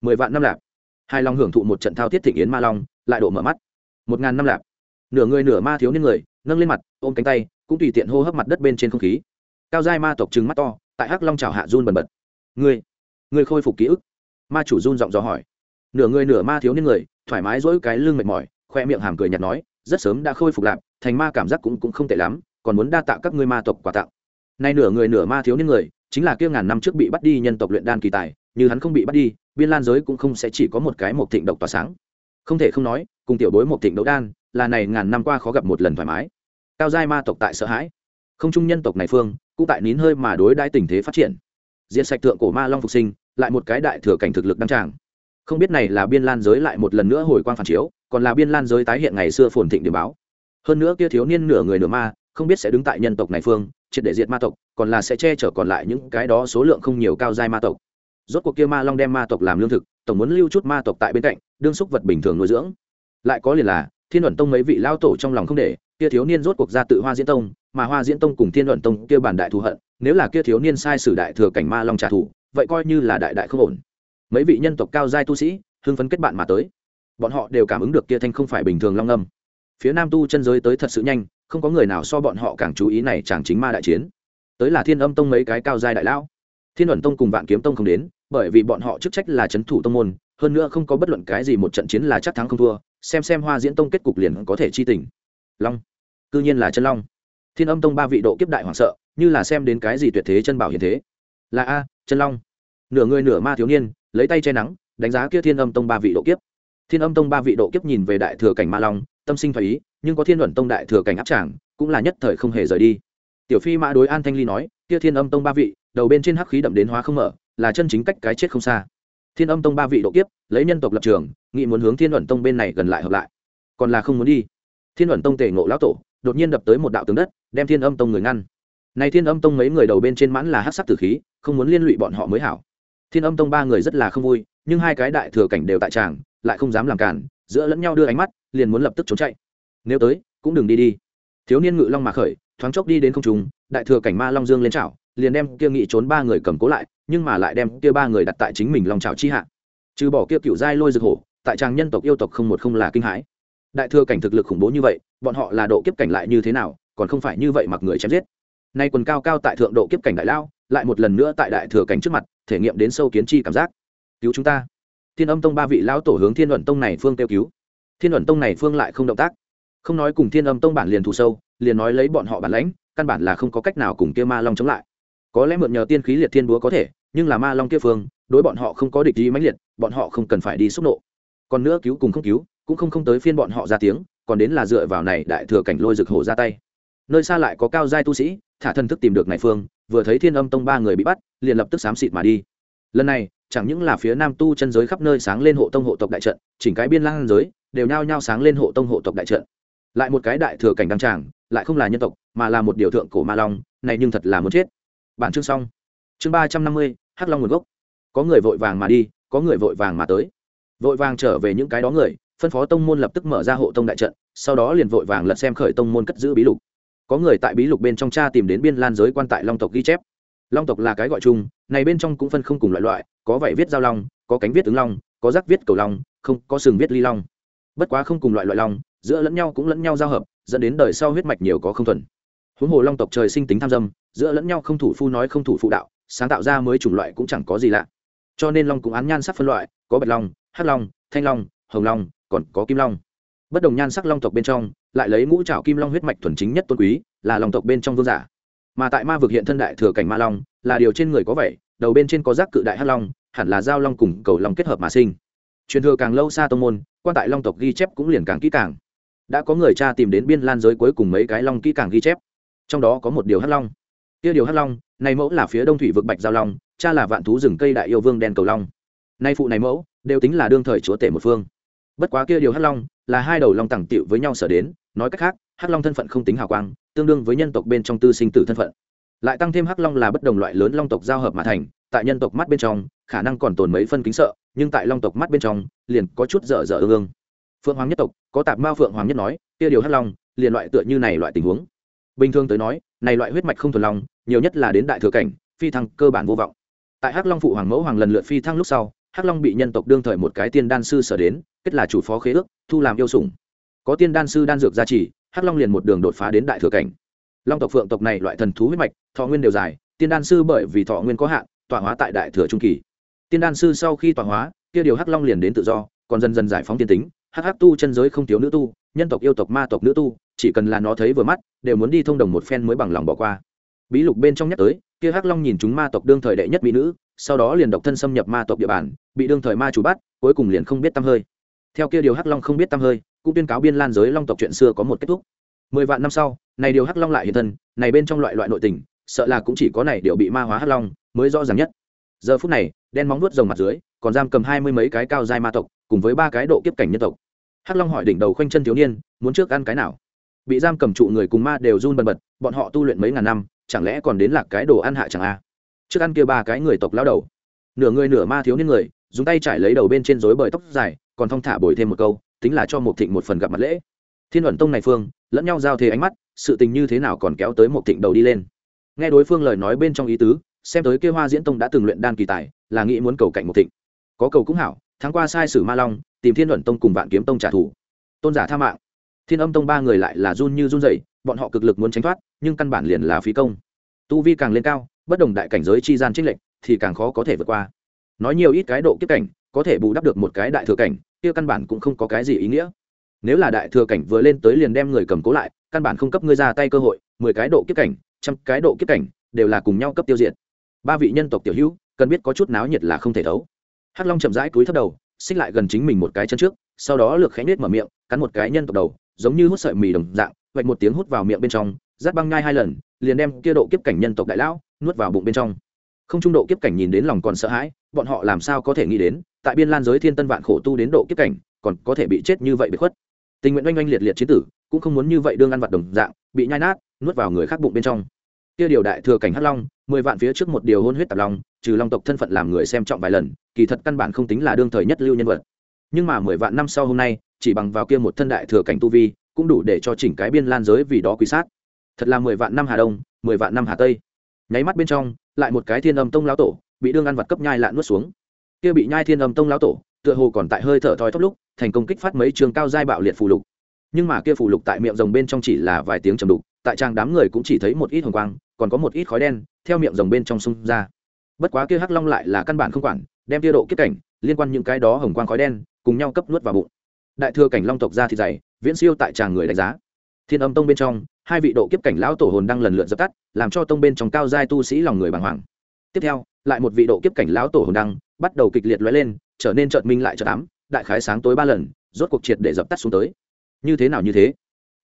Mười vạn năm lạp. Hai long hưởng thụ một trận thao thiết thịnh yến ma long, lại đổ mở mắt. Một ngàn năm lạp. Nửa người nửa ma thiếu niên người, nâng lên mặt, ôm cánh tay, cũng tùy tiện hô hấp mặt đất bên trên không khí. Cao giai ma tộc trừng mắt to, tại hắc long trào hạ run bần bật. Ngươi ngươi khôi phục ký ức. Ma chủ run giọng dò hỏi. Nửa người nửa ma thiếu niên người, thoải mái dỗi cái lưng mệt mỏi, khoe miệng hàm cười nhạt nói, rất sớm đã khôi phục lạp, thành ma cảm giác cũng cũng không tệ lắm, còn muốn đa tạ các ngươi ma tộc quà tặng. Nay nửa người nửa ma thiếu niên người chính là kia ngàn năm trước bị bắt đi nhân tộc luyện đan kỳ tài, như hắn không bị bắt đi, biên lan giới cũng không sẽ chỉ có một cái một thịnh độc tỏa sáng. Không thể không nói, cùng tiểu bối một thịnh đấu đan, là này ngàn năm qua khó gặp một lần thoải mái. Cao giai ma tộc tại sợ hãi. Không trung nhân tộc này phương, cũng tại nín hơi mà đối đãi tình thế phát triển. Diện sạch thượng cổ ma long phục sinh, lại một cái đại thừa cảnh thực lực đăng tràng. Không biết này là biên lan giới lại một lần nữa hồi quang phản chiếu, còn là biên lan giới tái hiện ngày xưa phồn thịnh điểm báo. Hơn nữa kia thiếu niên nửa người nửa ma, không biết sẽ đứng tại nhân tộc này phương triệt để diệt ma tộc, còn là sẽ che chở còn lại những cái đó số lượng không nhiều cao giai ma tộc. Rốt cuộc kia ma long đem ma tộc làm lương thực, tổng muốn lưu chút ma tộc tại bên cạnh, đương xúc vật bình thường nuôi dưỡng. Lại có liền là, thiên luận tông mấy vị lao tổ trong lòng không để, kia thiếu niên rốt cuộc ra tự hoa diễn tông, mà hoa diễn tông cùng thiên luận tông kia bản đại thù hận, nếu là kia thiếu niên sai sử đại thừa cảnh ma long trả thù, vậy coi như là đại đại không ổn. Mấy vị nhân tộc cao giai tu sĩ, hưng phấn kết bạn mà tới. Bọn họ đều cảm ứng được kia thanh không phải bình thường long âm. Phía nam tu chân giới tới thật sự nhanh không có người nào so bọn họ càng chú ý này chẳng chính ma đại chiến. Tới là thiên âm tông mấy cái cao giai đại lão. Thiên luận tông cùng vạn kiếm tông không đến, bởi vì bọn họ chức trách là c h ấ n thủ tông môn, hơn nữa không có bất luận cái gì một trận chiến là chắc thắng không thua, xem xem hoa diễn tông kết cục liền có thể chi tình. Long. Cư nhiên là chân long. Thiên âm tông ba vị độ kiếp đại hoảng sợ, như là xem đến cái gì tuyệt thế chân bảo hiền thế. Là a, chân long. Nửa người nửa ma thiếu niên, lấy tay che nắng, đánh giá kia thiên âm tông ba vị độ kiếp. Thiên âm tông ba vị độ kiếp nhìn về đại thừa cảnh ma long, tâm sinh phải ý nhưng có thiên luận tông đại thừa cảnh áp tràng, cũng là nhất thời không hề rời đi. Tiểu phi mã đối an thanh ly nói, kia thiên âm tông ba vị, đầu bên trên hắc khí đậm đến hóa không mở, là chân chính cách cái chết không xa. Thiên âm tông ba vị độ kiếp, lấy nhân tộc lập trường, nghị muốn hướng thiên luận tông bên này gần lại hợp lại. Còn là không muốn đi. Thiên luận tông tề ngộ lão tổ, đột nhiên đập tới một đạo tướng đất, đem thiên âm tông người ngăn. Này thiên âm tông mấy người đầu bên trên mãn là hắc sắc tử khí, không muốn liên lụy bọn họ mới hảo. Thiên âm tông ba người rất là không vui, nhưng hai cái đại thừa cảnh đều tại tràng, lại không dám làm cản, giữa lẫn nhau đưa ánh mắt, liền muốn lập tức trốn chạy nếu tới, cũng đừng đi đi. Thiếu niên ngự long mà khởi, thoáng chốc đi đến không trung, đại thừa cảnh ma long dương lên chảo, liền đem kia nghị trốn ba người cầm cố lại, nhưng mà lại đem kia ba người đặt tại chính mình long chảo chi hạ. Trừ bỏ kia cựu giai lôi rực hổ, tại tràng nhân tộc yêu tộc không một không là kinh hãi. Đại thừa cảnh thực lực khủng bố như vậy, bọn họ là độ kiếp cảnh lại như thế nào, còn không phải như vậy mặc người chém giết. Nay quần cao cao tại thượng độ kiếp cảnh đại lao, lại một lần nữa tại đại thừa cảnh trước mặt, thể nghiệm đến sâu kiến chi cảm giác. Cứu chúng ta. Thiên âm tông ba vị lão tổ hướng thiên luận tông này phương kêu cứu. Thiên luận tông này phương lại không động tác không nói cùng thiên âm tông bản liền thù sâu, liền nói lấy bọn họ bản lãnh, căn bản là không có cách nào cùng kia ma long chống lại. Có lẽ mượn nhờ tiên khí liệt thiên búa có thể, nhưng là ma long kia phương, đối bọn họ không có địch ý mãnh liệt, bọn họ không cần phải đi xúc nộ. Còn nữa cứu cùng không cứu, cũng không không tới phiên bọn họ ra tiếng, còn đến là dựa vào này đại thừa cảnh lôi rực hổ ra tay. Nơi xa lại có cao giai tu sĩ, thả thân thức tìm được này phương, vừa thấy thiên âm tông ba người bị bắt, liền lập tức xám xịt mà đi. Lần này, chẳng những là phía nam tu chân giới khắp nơi sáng lên hộ tông hộ tộc đại trận, chỉnh cái biên lang giới, đều nhao nhao sáng lên hộ tông hộ tộc đại trận lại một cái đại thừa cảnh đăng tràng, lại không là nhân tộc, mà là một điều thượng cổ ma long, này nhưng thật là muốn chết. Bản chương xong. Chương ba trăm năm mươi, hắc long nguồn gốc. Có người vội vàng mà đi, có người vội vàng mà tới. Vội vàng trở về những cái đó người, phân phó tông môn lập tức mở ra hộ tông đại trận, sau đó liền vội vàng lật xem khởi tông môn cất giữ bí lục. Có người tại bí lục bên trong cha tìm đến biên lan giới quan tại long tộc ghi chép. Long tộc là cái gọi chung, này bên trong cũng phân không cùng loại loại, có vậy viết giao long, có cánh viết ứng long, có rắc viết cầu long, không, có sừng viết ly long. Bất quá không cùng loại loại long giữa lẫn nhau cũng lẫn nhau giao hợp, dẫn đến đời sau huyết mạch nhiều có không thuần. Huống hồ long tộc trời sinh tính tham dâm, giữa lẫn nhau không thủ phu nói không thủ phụ đạo, sáng tạo ra mới chủng loại cũng chẳng có gì lạ. Cho nên long cũng án nhan sắc phân loại, có bạch long, hắc long, thanh long, hồng long, còn có kim long. Bất đồng nhan sắc long tộc bên trong, lại lấy ngũ trảo kim long huyết mạch thuần chính nhất tôn quý, là long tộc bên trong vương giả. Mà tại ma vực hiện thân đại thừa cảnh ma long, là điều trên người có vẻ, đầu bên trên có giác cự đại hắc long, hẳn là giao long cùng cầu long kết hợp mà sinh. Truyền thừa càng lâu xa tông môn, quan tại long tộc ghi chép cũng liền càng kỹ càng đã có người cha tìm đến biên lan giới cuối cùng mấy cái long kỹ càng ghi chép. Trong đó có một điều hắc long. Kia điều hắc long, này mẫu là phía đông thủy vực bạch giao long, cha là vạn thú rừng cây đại yêu vương đen cầu long. Nay phụ này mẫu, đều tính là đương thời chúa tể một phương. Bất quá kia điều hắc long, là hai đầu long tẳng tiệu với nhau sở đến, nói cách khác, hắc long thân phận không tính hào quang, tương đương với nhân tộc bên trong tư sinh tử thân phận. Lại tăng thêm hắc long là bất đồng loại lớn long tộc giao hợp mà thành, tại nhân tộc mắt bên trong, khả năng còn tồn mấy phân kính sợ, nhưng tại long tộc mắt bên trong, liền có chút dở dở ương ương phượng hoàng nhất tộc, có tạp mao phượng hoàng nhất nói, kia điều hắc long, liền loại tựa như này loại tình huống. Bình thường tới nói, này loại huyết mạch không thuần long, nhiều nhất là đến đại thừa cảnh, phi thăng cơ bản vô vọng. Tại hắc long phụ hoàng mẫu hoàng lần lượt phi thăng lúc sau, hắc long bị nhân tộc đương thời một cái tiên đan sư sở đến, kết là chủ phó khế ước, thu làm yêu sủng. Có tiên đan sư đan dược gia trì, hắc long liền một đường đột phá đến đại thừa cảnh. Long tộc phượng tộc này loại thần thú huyết mạch, thọ nguyên đều dài, tiên đan sư bởi vì thọ nguyên có hạn, tọa hóa tại đại thừa trung kỳ. Tiên đan sư sau khi tọa hóa, kia điều hắc long liền đến tự do, còn dần dần giải phóng tiên tính hắc hắc tu chân giới không thiếu nữ tu, nhân tộc yêu tộc ma tộc nữ tu, chỉ cần là nó thấy vừa mắt, đều muốn đi thông đồng một phen mới bằng lòng bỏ qua. Bí lục bên trong nhắc tới, kia hắc long nhìn chúng ma tộc đương thời đệ nhất mỹ nữ, sau đó liền độc thân xâm nhập ma tộc địa bàn, bị đương thời ma chủ bắt, cuối cùng liền không biết tăm hơi. Theo kia điều hắc long không biết tăm hơi, cũng tuyên cáo biên lan giới long tộc chuyện xưa có một kết thúc. Mười vạn năm sau, này điều hắc long lại hiện thân, này bên trong loại loại nội tình, sợ là cũng chỉ có này điều bị ma hóa hắc long mới rõ ràng nhất. Giờ phút này, đen móng nuốt rồng mặt dưới, còn giam cầm hai mươi mấy cái cao giai ma tộc, cùng với ba cái độ kiếp cảnh nhân tộc hắc long hỏi đỉnh đầu khoanh chân thiếu niên, muốn trước ăn cái nào? Bị giam cầm trụ người cùng ma đều run bần bật, bọn họ tu luyện mấy ngàn năm, chẳng lẽ còn đến lạc cái đồ ăn hạ chẳng a trước ăn kia ba cái người tộc lao đầu. Nửa người nửa ma thiếu niên người, dùng tay trải lấy đầu bên trên rối bời tóc dài, còn thong thả bồi thêm một câu, tính là cho một thịnh một phần gặp mặt lễ. Thiên ẩn tông này phương, lẫn nhau giao thế ánh mắt, sự tình như thế nào còn kéo tới một thịnh đầu đi lên. Nghe đối phương lời nói bên trong ý tứ, xem tới kia hoa diễn tông đã từng luyện đan kỳ tài, là nghĩ muốn cầu cạnh một thịnh. Có cầu cũng hảo tháng qua sai sử ma long tìm thiên luận tông cùng vạn kiếm tông trả thù. Tôn giả tha mạng. Thiên âm tông ba người lại là run như run dậy bọn họ cực lực muốn tránh thoát, nhưng căn bản liền là phí công. Tu vi càng lên cao, bất đồng đại cảnh giới chi gian trích lệnh thì càng khó có thể vượt qua. Nói nhiều ít cái độ kiếp cảnh, có thể bù đắp được một cái đại thừa cảnh, kia căn bản cũng không có cái gì ý nghĩa. Nếu là đại thừa cảnh vừa lên tới liền đem người cầm cố lại, căn bản không cấp ngươi ra tay cơ hội, mười cái độ kiếp cảnh, trăm cái độ kiếp cảnh đều là cùng nhau cấp tiêu diệt. Ba vị nhân tộc tiểu hữu, cần biết có chút náo nhiệt là không thể thấu. Hắc long chậm rãi cúi thấp đầu xích lại gần chính mình một cái chân trước, sau đó lược khẽ nết mở miệng, cắn một cái nhân tộc đầu, giống như hút sợi mì đồng dạng, vạch một tiếng hút vào miệng bên trong, rát băng nhai hai lần, liền đem kia độ kiếp cảnh nhân tộc đại lão nuốt vào bụng bên trong. Không trung độ kiếp cảnh nhìn đến lòng còn sợ hãi, bọn họ làm sao có thể nghĩ đến, tại biên lan giới thiên tân vạn khổ tu đến độ kiếp cảnh, còn có thể bị chết như vậy bị khuất. Tình nguyện oanh oanh liệt liệt chế tử, cũng không muốn như vậy đương ăn vặt đồng dạng, bị nhai nát, nuốt vào người khác bụng bên trong kia điều đại thừa cảnh hắc long, mười vạn phía trước một điều hôn huyết tạp long, trừ long tộc thân phận làm người xem trọng vài lần, kỳ thật căn bản không tính là đương thời nhất lưu nhân vật. Nhưng mà mười vạn năm sau hôm nay, chỉ bằng vào kia một thân đại thừa cảnh tu vi, cũng đủ để cho chỉnh cái biên lan giới vì đó quý sát. Thật là mười vạn năm hà đông, mười vạn năm hà tây. Nháy mắt bên trong, lại một cái thiên âm tông lão tổ bị đương ăn vật cấp nhai lạn nuốt xuống. Kia bị nhai thiên âm tông lão tổ, tựa hồ còn tại hơi thở thoi thóp lúc, thành công kích phát mấy trường cao giai bạo liệt phù lục. Nhưng mà kia phù lục tại miệng rồng bên trong chỉ là vài tiếng trầm đục, tại trang đám người cũng chỉ thấy một ít hồng quang còn có một ít khói đen, theo miệng rồng bên trong sông ra. Bất quá kia hắc long lại là căn bản không quản, đem tiêu độ kết cảnh, liên quan những cái đó hồng quang khói đen, cùng nhau cấp nuốt vào bụng. Đại thừa cảnh long tộc ra thì dày, viễn siêu tại tràng người đánh giá. Thiên âm tông bên trong, hai vị độ kiếp cảnh lão tổ hồn đang lần lượt dập tắt, làm cho tông bên trong cao giai tu sĩ lòng người bàng hoàng. Tiếp theo, lại một vị độ kiếp cảnh lão tổ hồn đăng bắt đầu kịch liệt lóe lên, trở nên trợn minh lại trợn ám, đại khái sáng tối ba lần, rốt cuộc triệt để dập tắt xuống tới. Như thế nào như thế?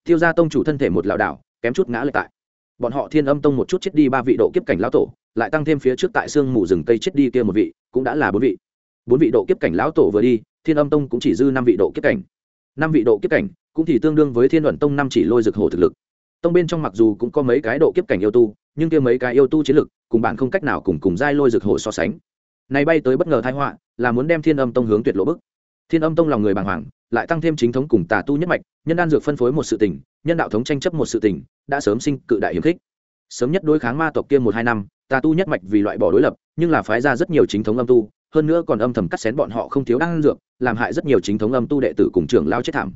Tiêu ra tông chủ thân thể một lão đảo, kém chút ngã lệ tại bọn họ thiên âm tông một chút chết đi ba vị độ kiếp cảnh lão tổ, lại tăng thêm phía trước tại xương mù rừng cây chết đi kia một vị, cũng đã là bốn vị. Bốn vị độ kiếp cảnh lão tổ vừa đi, thiên âm tông cũng chỉ dư năm vị độ kiếp cảnh. Năm vị độ kiếp cảnh, cũng thì tương đương với thiên luận tông năm chỉ lôi rực hồ thực lực. Tông bên trong mặc dù cũng có mấy cái độ kiếp cảnh yêu tu, nhưng kia mấy cái yêu tu chiến lực, cùng bạn không cách nào cùng cùng giai lôi rực hồ so sánh. Này bay tới bất ngờ thái họa, là muốn đem thiên âm tông hướng tuyệt lộ bức. Thiên âm tông lòng người bàng hoàng, lại tăng thêm chính thống cùng tà tu nhất mạch, nhân đan dược phân phối một sự tình nhân đạo thống tranh chấp một sự tình, đã sớm sinh cự đại hiếm khích. Sớm nhất đối kháng ma tộc kia một hai năm tà tu nhất mạch vì loại bỏ đối lập, nhưng là phái ra rất nhiều chính thống âm tu, hơn nữa còn âm thầm cắt xén bọn họ không thiếu đan dược, làm hại rất nhiều chính thống âm tu đệ tử cùng trưởng lao chết thảm.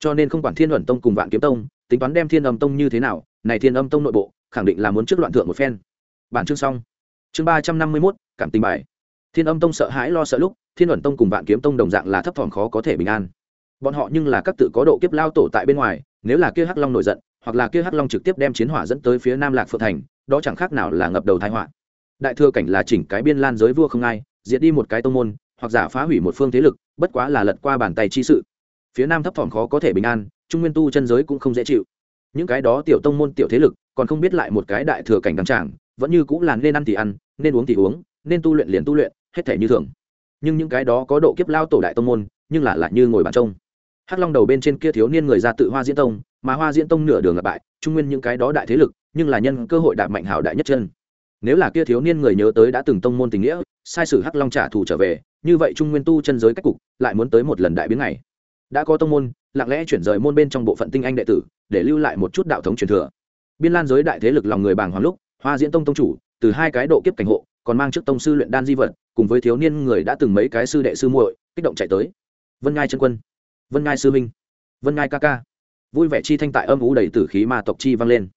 Cho nên không quản thiên luận tông cùng vạn kiếm tông, tính toán đem thiên âm tông như thế nào, này thiên âm tông nội bộ, khẳng định là muốn trước loạn thượng một phen. Bản chương xong. Chương ba trăm năm mươi mốt, cảm tình bài. Thiên âm tông sợ hãi lo sợ lúc, thiên luận tông cùng vạn kiếm tông đồng dạng là thấp thỏm khó có thể bình an. Bọn họ nhưng là các tự có độ kiếp lao tổ tại bên ngoài nếu là kia hắc long nổi giận, hoặc là kia hắc long trực tiếp đem chiến hỏa dẫn tới phía nam lạc phượng thành, đó chẳng khác nào là ngập đầu thái họa. Đại thừa cảnh là chỉnh cái biên lan giới vua không ai, diệt đi một cái tông môn, hoặc giả phá hủy một phương thế lực, bất quá là lật qua bàn tay chi sự. Phía nam thấp thỏm khó có thể bình an, trung nguyên tu chân giới cũng không dễ chịu. Những cái đó tiểu tông môn, tiểu thế lực, còn không biết lại một cái đại thừa cảnh đăng tràng vẫn như cũng là nên ăn thì ăn, nên uống thì uống, nên tu luyện liền tu luyện, hết thể như thường. Nhưng những cái đó có độ kiếp lao tổ đại tông môn, nhưng là lại như ngồi bàn trông hắc long đầu bên trên kia thiếu niên người ra tự hoa diễn tông, mà hoa diễn tông nửa đường gặp bại, trung nguyên những cái đó đại thế lực, nhưng là nhân cơ hội đạp mạnh hảo đại nhất chân. Nếu là kia thiếu niên người nhớ tới đã từng tông môn tình nghĩa, sai sử hắc long trả thù trở về, như vậy trung nguyên tu chân giới cách cục, lại muốn tới một lần đại biến này đã có tông môn, lặng lẽ chuyển rời môn bên trong bộ phận tinh anh đệ tử, để lưu lại một chút đạo thống truyền thừa. Biên lan giới đại thế lực lòng người bàng hoàng lúc, hoa diễn tông tông chủ, từ hai cái độ kiếp cảnh hộ, còn mang trước tông sư luyện đan di vật, cùng với thiếu niên người đã từng mấy cái sư đệ sư muội, kích động chạy tới. Vân ngai chân quân vân ngai sư minh vân ngai ca ca. Vui vẻ chi thanh tại âm ú đầy tử khí ma tộc chi vang lên.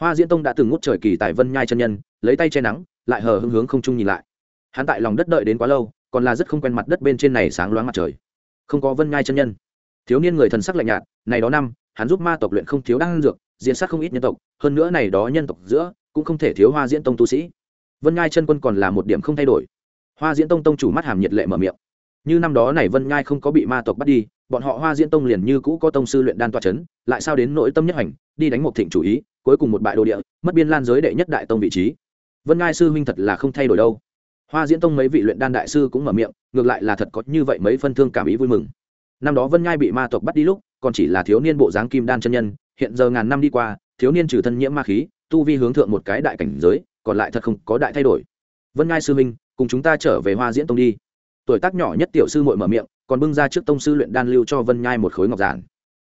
Hoa diễn tông đã từng ngút trời kỳ tại vân nhai chân nhân, lấy tay che nắng, lại hờ hưng hướng không trung nhìn lại. Hắn tại lòng đất đợi đến quá lâu, còn là rất không quen mặt đất bên trên này sáng loáng mặt trời. Không có vân nhai chân nhân. Thiếu niên người thần sắc lạnh nhạt, này đó năm, hắn giúp ma tộc luyện không thiếu đan dược, diễn sát không ít nhân tộc, hơn nữa này đó nhân tộc giữa, cũng không thể thiếu hoa diễn tông tu sĩ. Vân nhai chân quân còn là một điểm không thay đổi. Hoa diễn tông tông chủ mắt hàm nhiệt lệ mở miệng. Như năm đó này vân nhai không có bị ma tộc bắt đi bọn họ hoa diễn tông liền như cũ có tông sư luyện đan toa c h ấ n lại sao đến nội tâm nhất hành, đi đánh một thịnh chủ ý, cuối cùng một bại đồ địa, mất biên lan giới đệ nhất đại tông vị trí. Vân ngai sư huynh thật là không thay đổi đâu. Hoa diễn tông mấy vị luyện đan đại sư cũng mở miệng, ngược lại là thật có như vậy mấy phân thương cảm ý vui mừng. Năm đó vân ngai bị ma tộc bắt đi lúc, còn chỉ là thiếu niên bộ dáng kim đan chân nhân, hiện giờ ngàn năm đi qua, thiếu niên trừ thân nhiễm ma khí, tu vi hướng thượng một cái đại cảnh giới, còn lại thật không có đại thay đổi. Vân ngai sư huynh, cùng chúng ta trở về hoa diễn tông đi. Tuổi tác nhỏ nhất tiểu sư muội mở miệng còn bưng ra trước tông sư luyện đan lưu cho vân nhai một khối ngọc giản.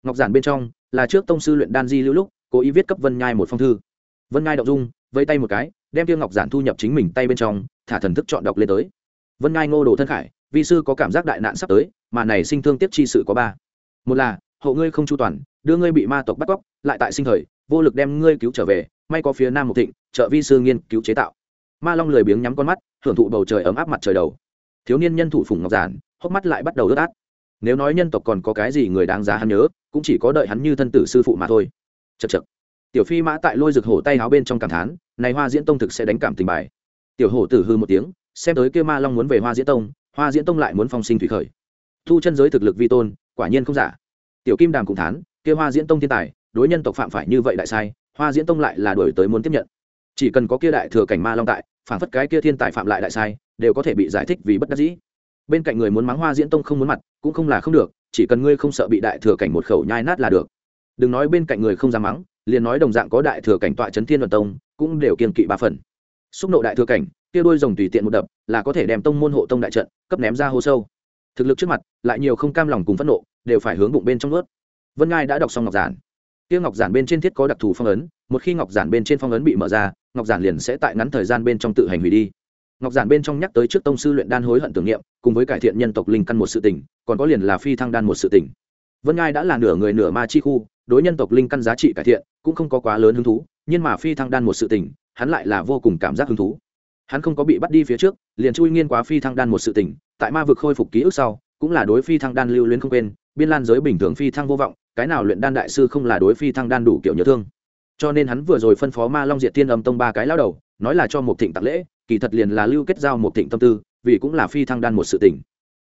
Ngọc giản bên trong là trước tông sư luyện đan di lưu lúc, cố ý viết cấp vân nhai một phong thư. Vân nhai đậu dung vây tay một cái, đem tiêu ngọc giản thu nhập chính mình tay bên trong, thả thần thức chọn đọc lên tới. Vân nhai ngô đồ thân khải, vi sư có cảm giác đại nạn sắp tới, mà này sinh thương tiếp chi sự có ba. Một là hộ ngươi không chu toàn, đưa ngươi bị ma tộc bắt cóc, lại tại sinh thời, vô lực đem ngươi cứu trở về, may có phía nam một thịnh, trợ vi sư nghiên cứu chế tạo. Ma long lười biếng nhắm con mắt, hưởng thụ bầu trời ấm áp mặt trời đầu thiếu niên nhân thủ phùng ngọc giản, hốc mắt lại bắt đầu ướt át. Nếu nói nhân tộc còn có cái gì người đáng giá hắn nhớ, cũng chỉ có đợi hắn như thân tử sư phụ mà thôi. Chật chật tiểu phi mã tại lôi rực hổ tay áo bên trong cảm thán, này hoa diễn tông thực sẽ đánh cảm tình bài. Tiểu hổ tử hư một tiếng, xem tới kêu ma long muốn về hoa diễn tông, hoa diễn tông lại muốn phong sinh thủy khởi. Thu chân giới thực lực vi tôn, quả nhiên không giả. Tiểu kim đàm cũng thán kêu hoa diễn tông thiên tài, đối nhân tộc phạm phải như vậy đại sai, hoa diễn tông lại là đổi tới muốn tiếp nhận. Chỉ cần có kia đại thừa cảnh ma long tại, phản phất cái kia thiên tài phạm lại đại sai đều có thể bị giải thích vì bất đắc dĩ. Bên cạnh người muốn mắng hoa diễn tông không muốn mặt, cũng không là không được, chỉ cần ngươi không sợ bị đại thừa cảnh một khẩu nhai nát là được. Đừng nói bên cạnh người không dám mắng, liền nói đồng dạng có đại thừa cảnh tọa chấn thiên đoàn tông, cũng đều kiên kỵ ba phần. Xúc nộ đại thừa cảnh, kia đôi rồng tùy tiện một đập, là có thể đem tông môn hộ tông đại trận, cấp ném ra hô sâu. Thực lực trước mặt, lại nhiều không cam lòng cùng phẫn nộ, đều phải hướng bụng bên trong ướt vân ngai đã đọc xong ngọc giản. Kia ngọc giản bên trên thiết có đặc thù phong ấn, một khi ngọc giản bên trên phong ấn bị mở ra, ngọc giản liền sẽ tại ngắn thời gian bên trong tự hành hủy đi ngọc giản bên trong nhắc tới trước tông sư luyện đan hối hận tưởng niệm, cùng với cải thiện nhân tộc linh căn một sự tỉnh còn có liền là phi thăng đan một sự tỉnh vân ngai đã là nửa người nửa ma chi khu, đối nhân tộc linh căn giá trị cải thiện cũng không có quá lớn hứng thú, nhưng mà phi thăng đan một sự tỉnh hắn lại là vô cùng cảm giác hứng thú. Hắn không có bị bắt đi phía trước, liền chui nghiên quá phi thăng đan một sự tỉnh tại ma vực khôi phục ký ức sau, cũng là đối phi thăng đan lưu luyến không quên, biên lan giới bình thường phi thăng vô vọng, cái nào luyện đan đại sư không là đối phi thăng đan đủ kiểu nhớ thương. Cho nên hắn vừa rồi phân phó ma long diệt tiên âm tông ba cái lao đầu, nói là cho một thịnh tặng lễ kỳ thật liền là lưu kết giao một thịnh tâm tư, vì cũng là phi thăng đan một sự tình.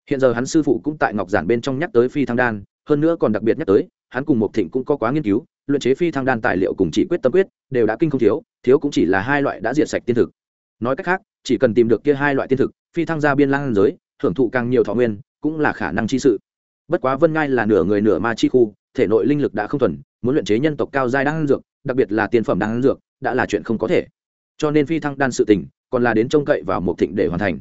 Hiện giờ hắn sư phụ cũng tại ngọc giản bên trong nhắc tới phi thăng đan, hơn nữa còn đặc biệt nhắc tới, hắn cùng một thịnh cũng có quá nghiên cứu luyện chế phi thăng đan tài liệu cùng chỉ quyết tâm quyết, đều đã kinh không thiếu thiếu cũng chỉ là hai loại đã diệt sạch tiên thực. Nói cách khác, chỉ cần tìm được kia hai loại tiên thực, phi thăng ra biên lang giới, hưởng thụ càng nhiều thọ nguyên, cũng là khả năng chi sự. Bất quá vân ngai là nửa người nửa ma chi khu, thể nội linh lực đã không thuần, muốn luyện chế nhân tộc cao giai đan dược, đặc biệt là tiên phẩm đan dược, đã là chuyện không có thể. Cho nên phi thăng đan sự tình còn là đến trông cậy vào một thịnh để hoàn thành.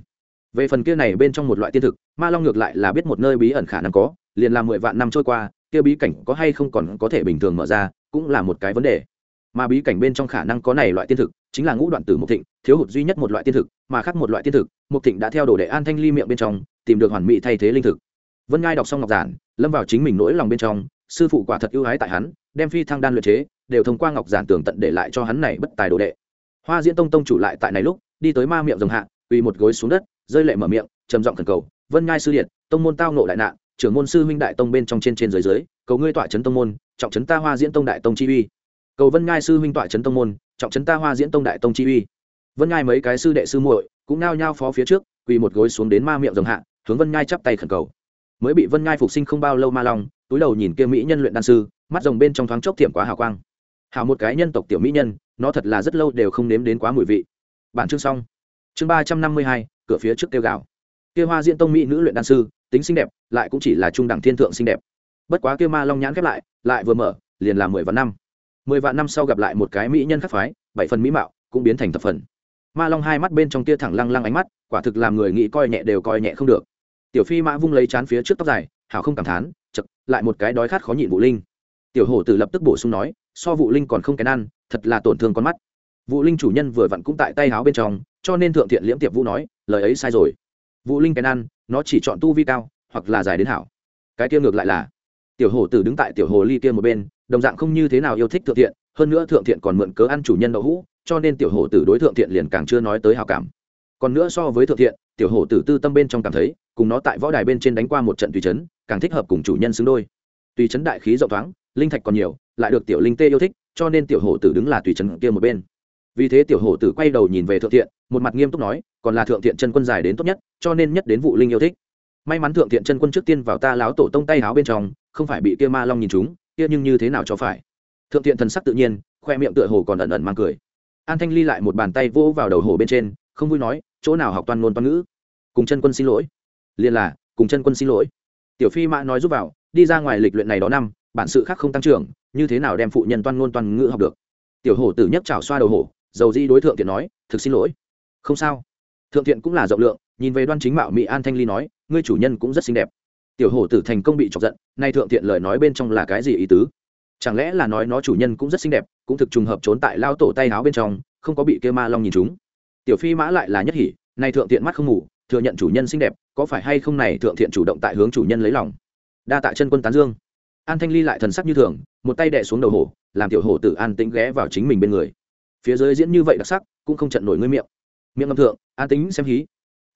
Về phần kia này bên trong một loại tiên thực, ma long ngược lại là biết một nơi bí ẩn khả năng có, liền là mười vạn năm trôi qua, kia bí cảnh có hay không còn có thể bình thường mở ra, cũng là một cái vấn đề. Mà bí cảnh bên trong khả năng có này loại tiên thực, chính là ngũ đoạn tử mục thịnh, thiếu hụt duy nhất một loại tiên thực, mà khác một loại tiên thực, mục thịnh đã theo đồ đệ an thanh ly miệng bên trong, tìm được hoàn mỹ thay thế linh thực. Vân ngai đọc xong ngọc giản, lâm vào chính mình nỗi lòng bên trong, sư phụ quả thật ưu ái tại hắn, đem phi thăng đan luyện chế, đều thông qua ngọc giản tường tận để lại cho hắn này bất tài đồ đệ. Hoa diễn tông tông chủ lại tại này lúc đi tới ma miệng rồng hạ, quỳ một gối xuống đất, rơi lệ mở miệng, trầm giọng thần cầu, vân ngai sư điện tông môn tao nộ đại nạn, trưởng môn sư huynh đại tông bên trong trên trên dưới dưới, cầu ngươi tọa chấn tông môn, trọng chấn ta hoa diễn tông đại tông chi uy. Cầu vân ngai sư huynh tọa chấn tông môn, trọng chấn ta hoa diễn tông đại tông chi uy. Vân ngai mấy cái sư đệ sư muội cũng nao nhao phó phía trước, quỳ một gối xuống đến ma miệng rồng hạ, hướng vân ngai chắp tay khẩn cầu. Mới bị vân ngai phục sinh không bao lâu ma long, túi đầu nhìn kia mỹ nhân luyện đan sư, mắt rồng bên trong thoáng chốc thiểm quá hào quang. Hào một cái nhân tộc tiểu mỹ nhân, nó thật là rất lâu đều không nếm đến quá mùi vị bản chương xong. Chương ba trăm năm mươi hai, cửa phía trước tiêu gạo kia hoa diễn tông mỹ nữ luyện đan sư, tính xinh đẹp, lại cũng chỉ là trung đẳng thiên thượng xinh đẹp. Bất quá kia ma long nhãn khép lại lại vừa mở, liền là mười vạn năm. Mười vạn năm sau gặp lại một cái mỹ nhân khắc phái, bảy phần mỹ mạo, cũng biến thành thập phần. Ma long hai mắt bên trong kia thẳng lăng lăng ánh mắt, quả thực làm người nghĩ coi nhẹ đều coi nhẹ không được. Tiểu phi mã vung lấy chán phía trước tóc dài hảo không cảm thán, chật, lại một cái đói khát khó nhịn vụ linh. Tiểu hổ tử lập tức bổ sung nói, so vụ linh còn không cái ăn, thật là tổn thương con mắt. Vũ linh chủ nhân vừa vặn cũng tại tay háo bên trong, cho nên thượng thiện liễm tiệp vũ nói, lời ấy sai rồi. Vũ linh cái ăn, nó chỉ chọn tu vi cao, hoặc là dài đến hảo. Cái kia ngược lại là, tiểu hổ tử đứng tại tiểu hồ ly kia một bên, đồng dạng không như thế nào yêu thích thượng thiện, hơn nữa thượng thiện còn mượn cớ ăn chủ nhân đậu hũ, cho nên tiểu hổ tử đối thượng thiện liền càng chưa nói tới hào cảm. Còn nữa so với thượng thiện, tiểu hổ tử tư tâm bên trong cảm thấy, cùng nó tại võ đài bên trên đánh qua một trận tùy chấn, càng thích hợp cùng chủ nhân xứng đôi. Tùy chấn đại khí rộng thoáng, linh thạch còn nhiều, lại được tiểu linh tê yêu thích, cho nên tiểu hổ tử đứng là tùy chấn kia một bên vì thế tiểu hổ tử quay đầu nhìn về thượng thiện, một mặt nghiêm túc nói, còn là thượng thiện chân quân dài đến tốt nhất, cho nên nhất đến vụ linh yêu thích. May mắn thượng thiện chân quân trước tiên vào ta láo tổ tông tay háo bên trong, không phải bị kia ma long nhìn chúng, kia nhưng như thế nào cho phải? Thượng thiện thần sắc tự nhiên, khoe miệng tựa hồ còn ẩn ẩn mang cười. An thanh ly lại một bàn tay vỗ vào đầu hồ bên trên, không vui nói, chỗ nào học toàn ngôn toàn ngữ? Cùng chân quân xin lỗi. Liền là, cùng chân quân xin lỗi. Tiểu phi mã nói giúp vào, đi ra ngoài lịch luyện này đó năm, bản sự khác không tăng trưởng, như thế nào đem phụ nhân toàn ngôn toàn ngữ học được? Tiểu hổ tử nhất chảo xoa đầu hổ dầu di đối thượng thiện nói, thực xin lỗi. Không sao. Thượng thiện cũng là rộng lượng, nhìn về đoan chính mạo mỹ an thanh ly nói, ngươi chủ nhân cũng rất xinh đẹp. Tiểu hổ tử thành công bị chọc giận, nay thượng thiện lời nói bên trong là cái gì ý tứ? Chẳng lẽ là nói nó chủ nhân cũng rất xinh đẹp, cũng thực trùng hợp trốn tại lao tổ tay áo bên trong, không có bị kêu ma long nhìn chúng tiểu phi mã lại là nhất hỉ, nay thượng thiện mắt không ngủ, thừa nhận chủ nhân xinh đẹp, có phải hay không này thượng thiện chủ động tại hướng chủ nhân lấy lòng? Đa tạ chân quân tán dương. An thanh ly lại thần sắc như thường, một tay đẻ xuống đầu hổ, làm tiểu hổ tử an tĩnh ghé vào chính mình bên người phía dưới diễn như vậy đặc sắc, cũng không trận nổi ngươi miệng. Miệng ngâm thượng, an tính xem hí.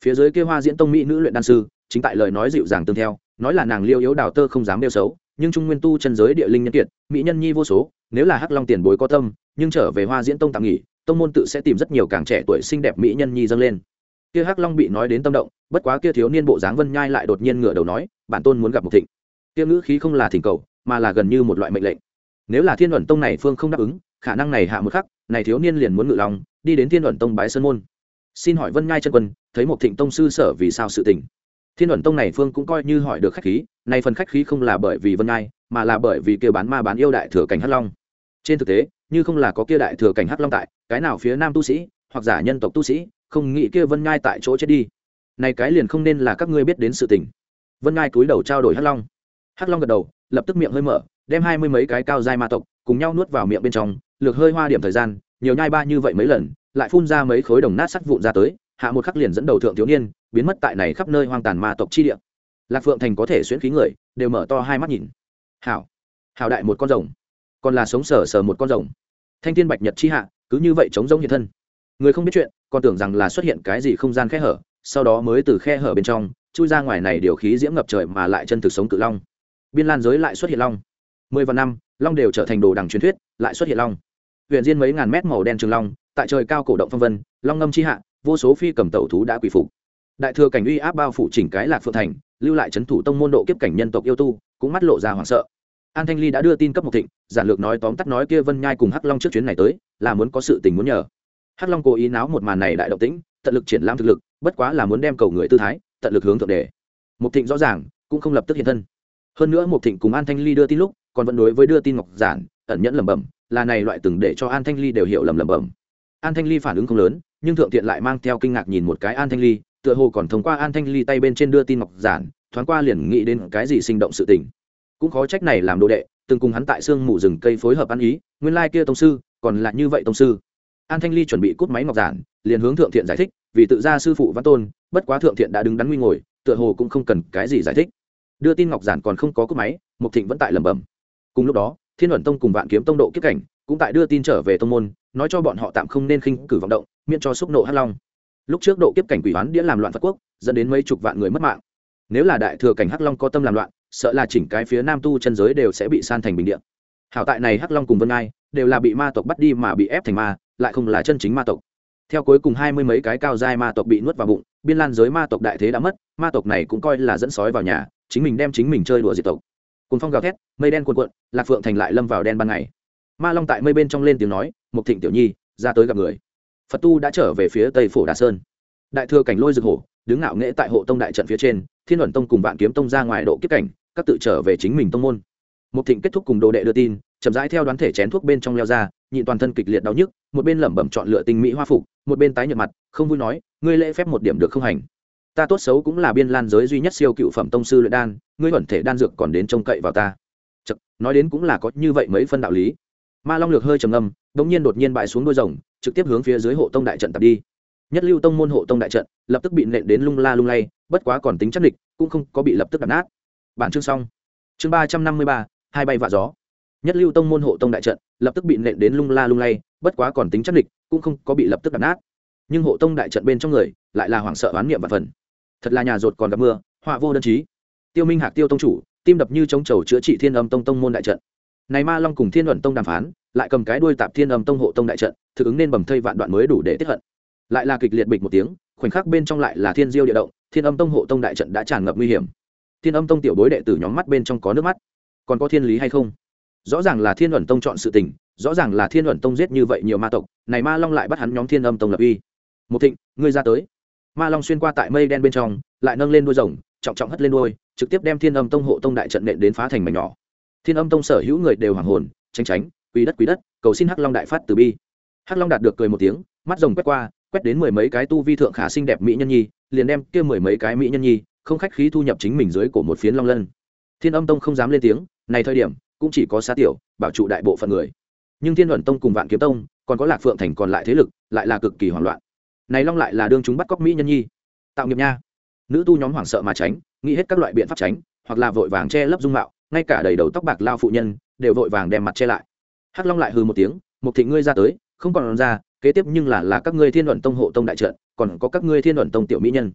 Phía dưới kia hoa diễn tông mỹ nữ luyện đan sư, chính tại lời nói dịu dàng tương theo, nói là nàng liêu yếu đào tơ không dám đeo xấu, nhưng trung nguyên tu chân giới địa linh nhân kiệt, mỹ nhân nhi vô số, nếu là hắc long tiền bối có tâm, nhưng trở về hoa diễn tông tạm nghỉ, tông môn tự sẽ tìm rất nhiều càng trẻ tuổi xinh đẹp mỹ nhân nhi dâng lên. Kia hắc long bị nói đến tâm động, bất quá kia thiếu niên bộ dáng vân nhai lại đột nhiên ngửa đầu nói, bản tôn muốn gặp một thịnh. Kia ngữ khí không là thỉnh cầu, mà là gần như một loại mệnh lệnh. Nếu là thiên luận tông này phương không đáp ứng khả năng này hạ một khắc này thiếu niên liền muốn ngự lòng đi đến thiên luận tông bái sơn môn. Xin hỏi vân ngai chân quân thấy một thịnh tông sư sở vì sao sự tình? Thiên luận tông này phương cũng coi như hỏi được khách khí này phần khách khí không là bởi vì vân ngai, mà là bởi vì kia bán ma bán yêu đại thừa cảnh hắc long. Trên thực tế như không là có kia đại thừa cảnh hắc long tại cái nào phía nam tu sĩ hoặc giả nhân tộc tu sĩ không nghĩ kia vân ngai tại chỗ chết đi. Này cái liền không nên là các ngươi biết đến sự tình. Vân ngai cúi đầu trao đổi hắc long. Hắc long gật đầu lập tức miệng hơi mở đem hai mươi mấy cái cao dai ma tộc cùng nhau nuốt vào miệng bên trong lược hơi hoa điểm thời gian, nhiều nhai ba như vậy mấy lần, lại phun ra mấy khối đồng nát sắt vụn ra tới, hạ một khắc liền dẫn đầu thượng thiếu niên, biến mất tại này khắp nơi hoang tàn ma tộc chi địa. Lạc phượng thành có thể xuyễn khí người, đều mở to hai mắt nhìn. Hảo hảo đại một con rồng, còn là sống sờ sờ một con rồng. Thanh thiên bạch nhật chi hạ, cứ như vậy chống rỗng hiện thân. Người không biết chuyện, còn tưởng rằng là xuất hiện cái gì không gian khe hở, sau đó mới từ khe hở bên trong, chui ra ngoài này điều khí diễm ngập trời mà lại chân thực sống cự long. Biên lan giới lại xuất hiện long. Mười vạn năm, long đều trở thành đồ đằng truyền thuyết, lại xuất hiện long huyện diên mấy ngàn mét màu đen trường long, tại trời cao cổ động phong vân, long ngâm chi hạ, vô số phi cầm tẩu thú đã quỳ phục. Đại thừa cảnh uy áp bao phủ chỉnh cái lạc phượng thành, lưu lại c h ấ n thủ tông môn độ kiếp cảnh nhân tộc yêu tu, cũng mắt lộ ra hoảng sợ. An thanh ly đã đưa tin cấp một thịnh, giản lược nói tóm tắt nói kia vân nhai cùng hắc long trước chuyến này tới, là muốn có sự tình muốn nhờ. Hắc long cố ý náo một màn này đại động tĩnh, tận lực triển lãm thực lực, bất quá là muốn đem cầu người tư thái, tận lực hướng thượng đề. Một thịnh rõ ràng, cũng không lập tức hiện thân. Hơn nữa một thịnh cùng an thanh ly đưa tin lúc, còn vẫn đối với đưa tin ngọc giản, ẩn nhẫn lẩm bẩm là này loại từng để cho an thanh ly đều hiểu lầm lẩm bẩm. An thanh ly phản ứng không lớn, nhưng thượng tiện lại mang theo kinh ngạc nhìn một cái an thanh ly, tựa hồ còn thông qua an thanh ly tay bên trên đưa tin ngọc giản, thoáng qua liền nghĩ đến cái gì sinh động sự tình. Cũng khó trách này làm đồ đệ, từng cùng hắn tại sương mù rừng cây phối hợp ăn ý, nguyên lai kia tông sư, còn lại như vậy tông sư. An thanh ly chuẩn bị cút máy ngọc giản, liền hướng thượng thiện giải thích, vì tự ra sư phụ văn tôn, bất quá thượng thiện đã đứng đắn nguy ngồi, tựa hồ cũng không cần cái gì giải thích. Đưa tin ngọc giản còn không có cút máy, mục thịnh vẫn tại lẩm bẩm. Cùng lúc đó thiên luận tông cùng vạn kiếm tông độ kiếp cảnh, cũng tại đưa tin trở về tông môn, nói cho bọn họ tạm không nên khinh cử vọng động, miễn cho xúc nộ hắc long. Lúc trước độ kiếp cảnh quỷ hoán đĩa làm loạn phật quốc, dẫn đến mấy chục vạn người mất mạng. Nếu là đại thừa cảnh hắc long có tâm làm loạn, sợ là chỉnh cái phía nam tu chân giới đều sẽ bị san thành bình địa. hảo tại này hắc long cùng vân ai đều là bị ma tộc bắt đi mà bị ép thành ma, lại không là chân chính ma tộc. Theo cuối cùng hai mươi mấy cái cao giai ma tộc bị nuốt vào bụng, biên lan giới ma tộc đại thế đã mất, ma tộc này cũng coi là dẫn sói vào nhà, chính mình đem chính mình chơi đùa diệt tộc cùng phong gào thét, mây đen cuồn cuộn, lạc phượng thành lại lâm vào đen ban ngày. Ma long tại mây bên trong lên tiếng nói, mục thịnh tiểu nhi, ra tới gặp người. Phật tu đã trở về phía tây phổ đà sơn. Đại thừa cảnh lôi rực hổ, đứng ngạo nghễ tại hộ tông đại trận phía trên, thiên luận tông cùng vạn kiếm tông ra ngoài độ kiếp cảnh, các tự trở về chính mình tông môn. Mục thịnh kết thúc cùng đồ đệ đưa tin, chậm rãi theo đoán thể chén thuốc bên trong leo ra, nhịn toàn thân kịch liệt đau nhức, một bên lẩm bẩm chọn lựa tinh mỹ hoa phục, một bên tái nhợt mặt, không vui nói, ngươi lễ phép một điểm được không hành? Ta tốt xấu cũng là biên lan giới duy nhất siêu cựu phẩm tông sư luyện đan ngươi thuận thể đan dược còn đến trông cậy vào ta. Chật, nói đến cũng là có như vậy mấy phân đạo lý. Ma long lược hơi trầm ngâm đống nhiên đột nhiên bại xuống đôi rồng trực tiếp hướng phía dưới hộ tông đại trận tập đi. Nhất lưu tông môn hộ tông đại trận lập tức bị nện đến lung la lung lay bất quá còn tính chắc địch cũng không có bị lập tức đập nát. Bản chương xong. Chương ba trăm năm mươi ba hai bay vạ gió. Nhất lưu tông môn hộ tông đại trận lập tức bị nện đến lung la lung lay bất quá còn tính chắc địch cũng không có bị lập tức đập nát. Nhưng hộ tông đại trận bên trong người lại là hoảng sợ oán niệm và phần thật là nhà rột còn gặp mưa, họa vô đơn chí. Tiêu minh hạc tiêu tông chủ, tim đập như chống chầu chữa trị thiên âm tông tông môn đại trận. Này ma long cùng thiên luận tông đàm phán, lại cầm cái đuôi tạp thiên âm tông hộ tông đại trận, thực ứng nên bầm thây vạn đoạn mới đủ để tiết hận. Lại là kịch liệt bịch một tiếng, khoảnh khắc bên trong lại là thiên diêu địa động, thiên âm tông hộ tông đại trận đã tràn ngập nguy hiểm. Thiên âm tông tiểu bối đệ tử nhóm mắt bên trong có nước mắt. Còn có thiên lý hay không? Rõ ràng là thiên luận tông chọn sự tình, rõ ràng là thiên luận tông giết như vậy nhiều ma tộc, này ma long lại bắt hắn nhóm thiên âm tông lập uy. Một thịnh, ngươi ra tới ma long xuyên qua tại mây đen bên trong, lại nâng lên đuôi rồng, trọng trọng hất lên đuôi, trực tiếp đem thiên âm tông hộ tông đại trận nện đến phá thành mảnh nhỏ. Thiên âm tông sở hữu người đều hoàng hồn, tránh tránh quý đất quý đất, cầu xin hắc long đại phát từ bi. Hắc long đạt được cười một tiếng, mắt rồng quét qua, quét đến mười mấy cái tu vi thượng khả xinh đẹp mỹ nhân nhi, liền đem kia mười mấy cái mỹ nhân nhi, không khách khí thu nhập chính mình dưới cổ một phiến long lân. Thiên âm tông không dám lên tiếng, này thời điểm, cũng chỉ có xá tiểu, bảo trụ đại bộ phận người. Nhưng thiên luận tông cùng vạn kiếm tông, còn có lạc phượng thành còn lại thế lực, lại là cực kỳ hoảng loạn này long lại là đương chúng bắt cóc mỹ nhân nhi. Tạo nghiệp nha. Nữ tu nhóm hoảng sợ mà tránh, nghĩ hết các loại biện pháp tránh, hoặc là vội vàng che lấp dung mạo, ngay cả đầy đầu tóc bạc lao phụ nhân, đều vội vàng đem mặt che lại. Hắc long lại hừ một tiếng một thị ngươi ra tới, không còn ra, kế tiếp nhưng là là các ngươi thiên luận tông hộ tông đại trận, còn có các ngươi thiên luận tông tiểu mỹ nhân.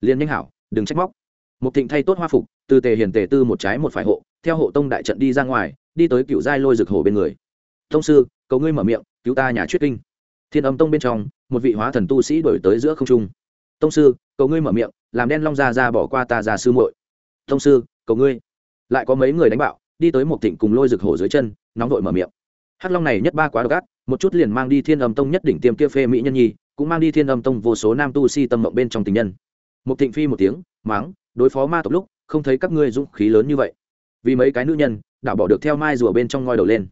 Liên nhanh hảo, đừng trách móc. Một thịnh thay tốt hoa phục, từ tề hiền tề tư một trái một phải hộ, theo hộ tông đại trận đi ra ngoài, đi tới cựu giai lôi rực hồ bên người. Thông sư, cầu ngươi mở miệng, cứu ta nhà chuyết kinh. Thiên âm tông bên trong một vị hóa thần tu sĩ đổi tới giữa không trung. Tông sư, cầu ngươi mở miệng, làm đen long ra ra bỏ qua ta ra sư muội. Tông sư, cầu ngươi. Lại có mấy người đánh bạo, đi tới một thịnh cùng lôi rực hổ dưới chân, nóng vội mở miệng. Hắc long này nhất ba quá độc ác, một chút liền mang đi thiên âm tông nhất đỉnh tiêm kia phê mỹ nhân nhi, cũng mang đi thiên âm tông vô số nam tu si tâm mộng bên trong tình nhân. Một thịnh phi một tiếng máng đối phó ma tộc lúc, không thấy các ngươi dũng khí lớn như vậy. Vì mấy cái nữ nhân đảo bỏ được theo mai rùa bên trong ngoi đầu lên.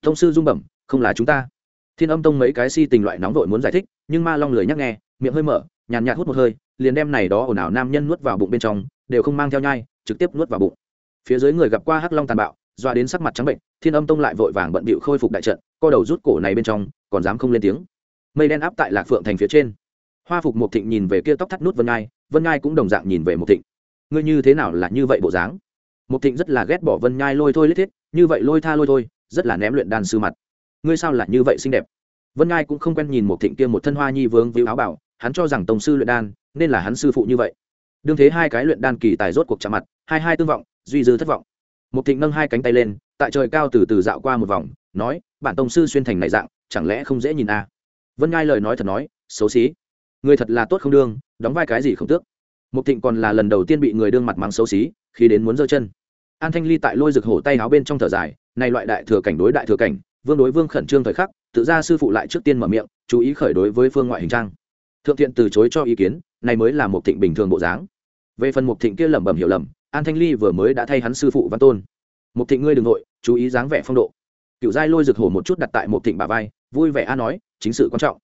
Tông sư dung bẩm, không là chúng ta. Thiên âm tông mấy cái si tình loại nóng vội muốn giải thích nhưng ma long lười nhắc nghe, miệng hơi mở, nhàn nhạt hút một hơi, liền đem này đó ồn ào nam nhân nuốt vào bụng bên trong, đều không mang theo nhai, trực tiếp nuốt vào bụng. Phía dưới người gặp qua hắc long tàn bạo doa đến sắc mặt trắng bệnh, thiên âm tông lại vội vàng bận bịu khôi phục đại trận, co đầu rút cổ này bên trong, còn dám không lên tiếng. Mây đen áp tại lạc phượng thành phía trên. Hoa phục một thịnh nhìn về kia tóc thắt nút vân ngai vân ngai cũng đồng dạng nhìn về một thịnh. Ngươi như thế nào là như vậy bộ dáng? Một thịnh rất là ghét bỏ vân nhai lôi thôi lết thiết, như vậy lôi tha lôi thôi, rất là ném luyện đàn sư mặt. Ngươi sao là như vậy xinh đẹp? Vân ngai cũng không quen nhìn một thịnh kia một thân hoa nhi vướng víu áo bảo, hắn cho rằng tổng sư luyện đan, nên là hắn sư phụ như vậy. Đương thế hai cái luyện đan kỳ tài rốt cuộc chạm mặt, hai hai tương vọng, duy dư thất vọng. Một thịnh nâng hai cánh tay lên, tại trời cao từ từ dạo qua một vòng, nói, bản tông sư xuyên thành này dạng, chẳng lẽ không dễ nhìn à? vân ngai lời nói thật nói, xấu xí. Người thật là tốt không đương, đóng vai cái gì không tước. Một thịnh còn là lần đầu tiên bị người đương mặt mắng xấu xí, khi đến muốn giơ chân. An thanh ly tại lôi rực hổ tay áo bên trong thở dài, này loại đại thừa cảnh đối đại thừa cảnh vương đối vương khẩn trương thời khắc, tự ra sư phụ lại trước tiên mở miệng, chú ý khởi đối với phương ngoại hình trang. Thượng thiện từ chối cho ý kiến, này mới là một thịnh bình thường bộ dáng. Về phần một thịnh kia lẩm bẩm hiểu lầm, an thanh ly vừa mới đã thay hắn sư phụ văn tôn. Một thịnh ngươi đ ừ n g nội, chú ý dáng vẻ phong độ. Cựu giai lôi rực hổ một chút đặt tại một thịnh bà vai, vui vẻ a nói, chính sự quan trọng.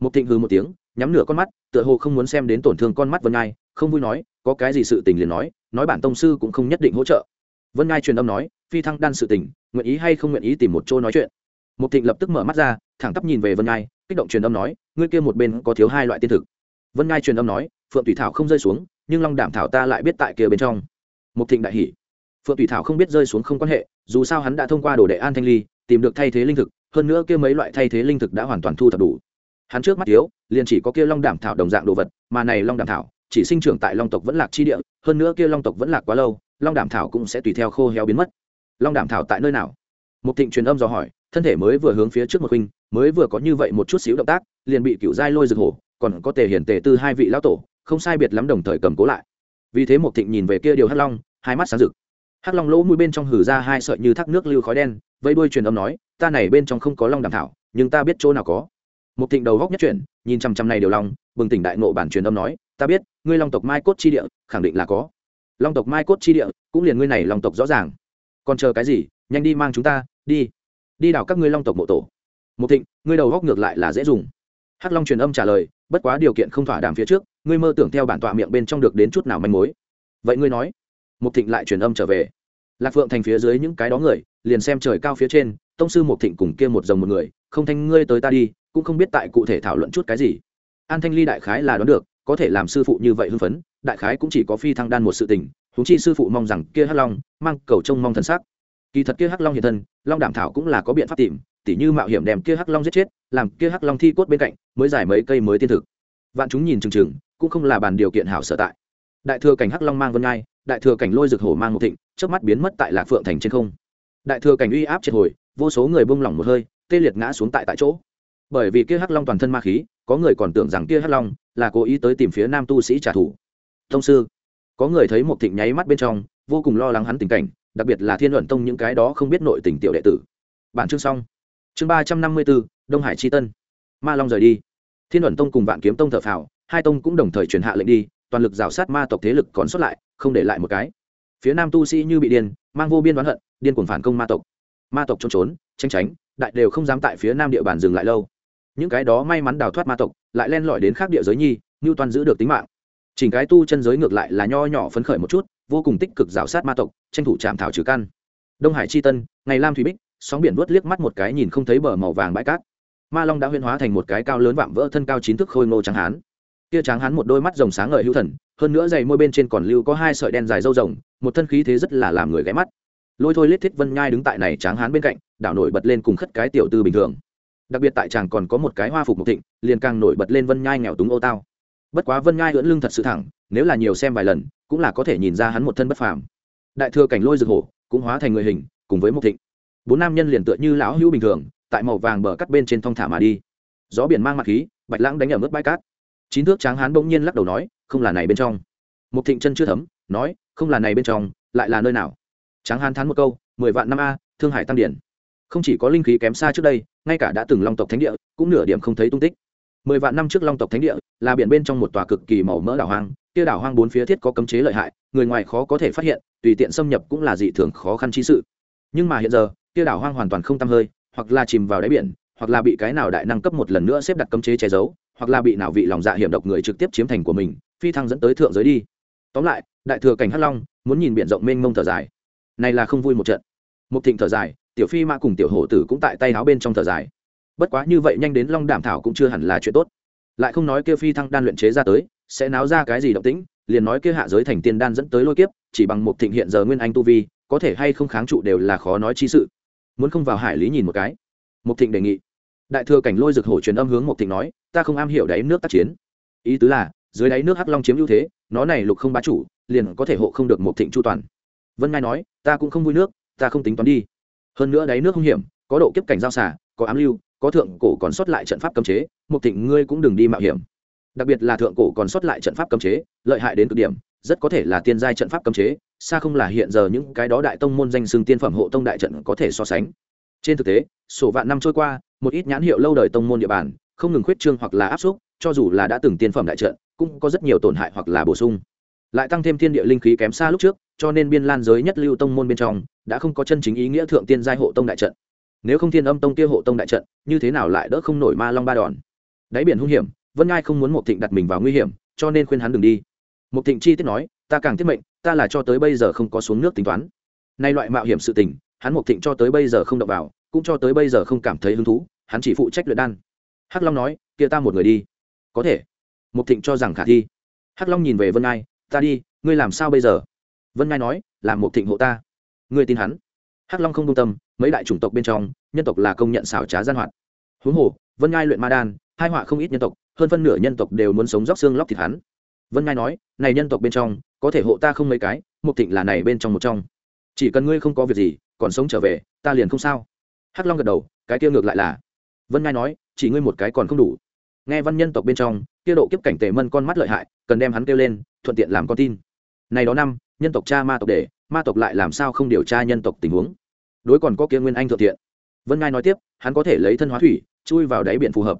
Một thịnh hư một tiếng, nhắm nửa con mắt, tựa hồ không muốn xem đến tổn thương con mắt vân ngai, không vui nói, có cái gì sự tình liền nói nói bản tông sư cũng không nhất định hỗ trợ. Vân ngai truyền âm nói, phi thăng đan sự tình, nguyện ý hay không nguyện ý tìm một chỗ nói chuyện một thịnh lập tức mở mắt ra thẳng tắp nhìn về vân ngai kích động truyền âm nói ngươi kia một bên có thiếu hai loại tiên thực. Vân ngai truyền âm nói phượng Tùy thảo không rơi xuống nhưng long đảm thảo ta lại biết tại kia bên trong. Một thịnh đại hỉ, phượng Tùy thảo không biết rơi xuống không quan hệ dù sao hắn đã thông qua đồ đệ an thanh ly tìm được thay thế linh thực hơn nữa kia mấy loại thay thế linh thực đã hoàn toàn thu thập đủ. Hắn trước mắt thiếu liền chỉ có kia long đảm thảo đồng dạng đồ vật mà này long đảm thảo chỉ sinh trưởng tại long tộc vẫn lạc chi địa hơn nữa kia long tộc vẫn lạc quá lâu long đảm thảo cũng sẽ tùy theo khô héo biến mất. Long đảm thảo tại nơi nào? Một thịnh truyền âm dò hỏi thân thể mới vừa hướng phía trước một huynh, mới vừa có như vậy một chút xíu động tác, liền bị cựu giai lôi rực hổ, còn có tề hiển tề tư hai vị lão tổ, không sai biệt lắm đồng thời cầm cố lại. Vì thế một thịnh nhìn về kia điều hắc long, hai mắt sáng rực. Hắc long lỗ mũi bên trong hử ra hai sợi như thác nước lưu khói đen, vẫy đuôi truyền âm nói, ta này bên trong không có long đàm thảo, nhưng ta biết chỗ nào có. Một thịnh đầu góc nhất chuyển, nhìn chằm chằm này đều long, bừng tỉnh đại ngộ bản truyền âm nói, ta biết, ngươi long tộc mai cốt chi địa, khẳng định là có. Long tộc mai cốt chi địa, cũng liền ngươi này long tộc rõ ràng. Còn chờ cái gì, nhanh đi mang chúng ta, đi đi đào các ngươi long tộc mộ tổ. Một thịnh, ngươi đầu góc ngược lại là dễ dùng. Hắc long truyền âm trả lời, bất quá điều kiện không thỏa đàm phía trước, ngươi mơ tưởng theo bản tọa miệng bên trong được đến chút nào manh mối. Vậy ngươi nói. Một thịnh lại truyền âm trở về. Lạc phượng thành phía dưới những cái đó người, liền xem trời cao phía trên, tông sư một thịnh cùng kia một dòng một người, không thanh ngươi tới ta đi, cũng không biết tại cụ thể thảo luận chút cái gì. An thanh ly đại khái là đoán được, có thể làm sư phụ như vậy hưng phấn, đại khái cũng chỉ có phi thăng đan một sự tình thú chi sư phụ mong rằng kia hắc long mang cầu trông mong thần sắc kỳ thật kia hắc long hiện thân, long đảm thảo cũng là có biện pháp tìm, tỉ như mạo hiểm đem kia hắc long giết chết, làm kia hắc long thi cốt bên cạnh, mới giải mấy cây mới tiên thực. Vạn chúng nhìn chừng chừng, cũng không là bàn điều kiện hảo sở tại. Đại thừa cảnh hắc long mang vân ngai, đại thừa cảnh lôi rực hổ mang một thịnh trước mắt biến mất tại lạc phượng thành trên không. Đại thừa cảnh uy áp triệt hồi, vô số người bông lỏng một hơi, tê liệt ngã xuống tại tại chỗ. Bởi vì kia hắc long toàn thân ma khí, có người còn tưởng rằng kia hắc long là cố ý tới tìm phía nam tu sĩ trả thù. Thông sư, có người thấy một thịnh nháy mắt bên trong, vô cùng lo lắng hắn tình cảnh đặc biệt là thiên luận tông những cái đó không biết nội tình tiểu đệ tử. Bản chương xong. Chương ba trăm năm mươi bốn đông hải tri tân. Ma long rời đi. Thiên luận tông cùng vạn kiếm tông thờ phào, hai tông cũng đồng thời truyền hạ lệnh đi, toàn lực rào sát ma tộc thế lực còn xuất lại, không để lại một cái. Phía nam tu sĩ như bị điên, mang vô biên đoán hận, điên cuồng phản công ma tộc. Ma tộc trốn trốn, tranh tránh, đại đều không dám tại phía nam địa bàn dừng lại lâu. Những cái đó may mắn đào thoát ma tộc, lại len lỏi đến khác địa giới nhi như toàn giữ được tính mạng. Chỉnh cái tu chân giới ngược lại là nho nhỏ phấn khởi một chút vô cùng tích cực rào sát ma tộc, tranh thủ chạm thảo trừ căn. Đông hải chi tân, ngày lam thủy bích, sóng biển vuốt liếc mắt một cái nhìn không thấy bờ màu vàng bãi cát. Ma long đã huyên hóa thành một cái cao lớn vạm vỡ thân cao chín thước khôi ngô trắng hán. Kia trắng hán một đôi mắt rồng sáng ngời hữu thần, hơn nữa dày môi bên trên còn lưu có hai sợi đen dài râu rồng, một thân khí thế rất là làm người ghé mắt. Lôi thôi lết thiết vân nhai đứng tại này tráng hán bên cạnh, đảo nổi bật lên cùng khất cái tiểu tư bình thường. Đặc biệt tại chàng còn có một cái hoa phục một thịnh, liền càng nổi bật lên vân nhai nghèo túng ô tao. Bất quá vân nhai ưỡn lưng thật sự thẳng nếu là nhiều xem vài lần, cũng là có thể nhìn ra hắn một thân bất phàm. Đại thừa cảnh lôi rực hổ, cũng hóa thành người hình, cùng với mục thịnh. Bốn nam nhân liền tựa như lão hữu bình thường, tại màu vàng bờ cắt bên trên thong thả mà đi. Gió biển mang mặt khí, bạch lãng đánh ở mức bãi cát. Chín thước tráng hán bỗng nhiên lắc đầu nói, không là này bên trong. Mục thịnh chân chưa thấm, nói, không là này bên trong, lại là nơi nào? Tráng hán thán một câu, mười vạn năm a, thương hải tam điển. Không chỉ có linh khí kém xa trước đây, ngay cả đã từng long tộc thánh địa, cũng nửa điểm không thấy tung tích. Mười vạn năm trước long tộc thánh địa, là biển bên trong một tòa cực kỳ màu mỡ đảo hoang kia đảo hoang bốn phía thiết có cấm chế lợi hại, người ngoài khó có thể phát hiện, tùy tiện xâm nhập cũng là dị thường khó khăn chi sự. Nhưng mà hiện giờ, kia đảo hoang hoàn toàn không tăm hơi, hoặc là chìm vào đáy biển, hoặc là bị cái nào đại năng cấp một lần nữa xếp đặt cấm chế che giấu, hoặc là bị nào vị lòng dạ hiểm độc người trực tiếp chiếm thành của mình, phi thăng dẫn tới thượng giới đi. Tóm lại, đại thừa cảnh hắc long muốn nhìn biển rộng mênh mông thở dài. Này là không vui một trận. Một thịnh thở dài, tiểu phi mã cùng tiểu hổ tử cũng tại tay áo bên trong thở dài. Bất quá như vậy nhanh đến long đảm thảo cũng chưa hẳn là chuyện tốt. Lại không nói kia phi thăng đan luyện chế ra tới sẽ náo ra cái gì động tĩnh, liền nói kia hạ giới thành tiên đan dẫn tới lôi kiếp, chỉ bằng một thịnh hiện giờ nguyên anh tu vi, có thể hay không kháng trụ đều là khó nói chi sự. Muốn không vào hải lý nhìn một cái. Một thịnh đề nghị. Đại thừa cảnh lôi rực hổ truyền âm hướng một thịnh nói, ta không am hiểu đáy nước tác chiến. Ý tứ là, dưới đáy nước hắc long chiếm ưu thế, nó này lục không bá chủ, liền có thể hộ không được một thịnh chu toàn. Vân ngai nói, ta cũng không vui nước, ta không tính toán đi. Hơn nữa đáy nước không hiểm, có độ kiếp cảnh giao xả có ám lưu, có thượng cổ còn sót lại trận pháp cấm chế một thịnh ngươi cũng đừng đi mạo hiểm đặc biệt là thượng cổ còn sót lại trận pháp cấm chế, lợi hại đến cực điểm, rất có thể là tiên giai trận pháp cấm chế, xa không là hiện giờ những cái đó đại tông môn danh xưng tiên phẩm hộ tông đại trận có thể so sánh. Trên thực tế, sổ vạn năm trôi qua, một ít nhãn hiệu lâu đời tông môn địa bàn, không ngừng khuyết trương hoặc là áp xúc, cho dù là đã từng tiên phẩm đại trận, cũng có rất nhiều tổn hại hoặc là bổ sung. Lại tăng thêm thiên địa linh khí kém xa lúc trước, cho nên biên lan giới nhất lưu tông môn bên trong, đã không có chân chính ý nghĩa thượng tiên giai hộ tông đại trận. Nếu không thiên âm tông kia hộ tông đại trận, như thế nào lại đỡ không nổi ma long ba đòn? Đáy biển hung hiểm vân ngai không muốn mộc thịnh đặt mình vào nguy hiểm, cho nên khuyên hắn đừng đi. Mộc thịnh chi tiết nói, ta càng thiết mệnh, ta là cho tới bây giờ không có xuống nước tính toán. Nay loại mạo hiểm sự tình, hắn mộc thịnh cho tới bây giờ không động vào, cũng cho tới bây giờ không cảm thấy hứng thú, hắn chỉ phụ trách luyện đan. Hắc long nói, kia ta một người đi. Có thể. Mộc thịnh cho rằng khả thi. Hắc long nhìn về vân ngai ta đi, ngươi làm sao bây giờ? Vân ngai nói làm mộc thịnh hộ ta. Ngươi tin hắn? Hắc long không công tâm, mấy đại chủng tộc bên trong, nhân tộc là công nhận xảo trá gian hoạt. Huống hồ, vân ngai luyện ma đan hai họa không ít nhân tộc, hơn phân nửa nhân tộc đều muốn sống róc xương lóc thịt hắn. Vân ngai nói, này nhân tộc bên trong, có thể hộ ta không mấy cái, mục thịnh là này bên trong một trong. Chỉ cần ngươi không có việc gì, còn sống trở về, ta liền không sao. Hắc long gật đầu, cái kia ngược lại là. Vân ngai nói, chỉ ngươi một cái còn không đủ. Nghe văn nhân tộc bên trong, kia độ kiếp cảnh tề mân con mắt lợi hại, cần đem hắn kêu lên, thuận tiện làm con tin. Này đó năm, nhân tộc cha ma tộc để, ma tộc lại làm sao không điều tra nhân tộc tình huống? Đối còn có kia nguyên anh thượng thiện. Vân ngai nói tiếp, hắn có thể lấy thân hóa thủy, chui vào đáy biển phù hợp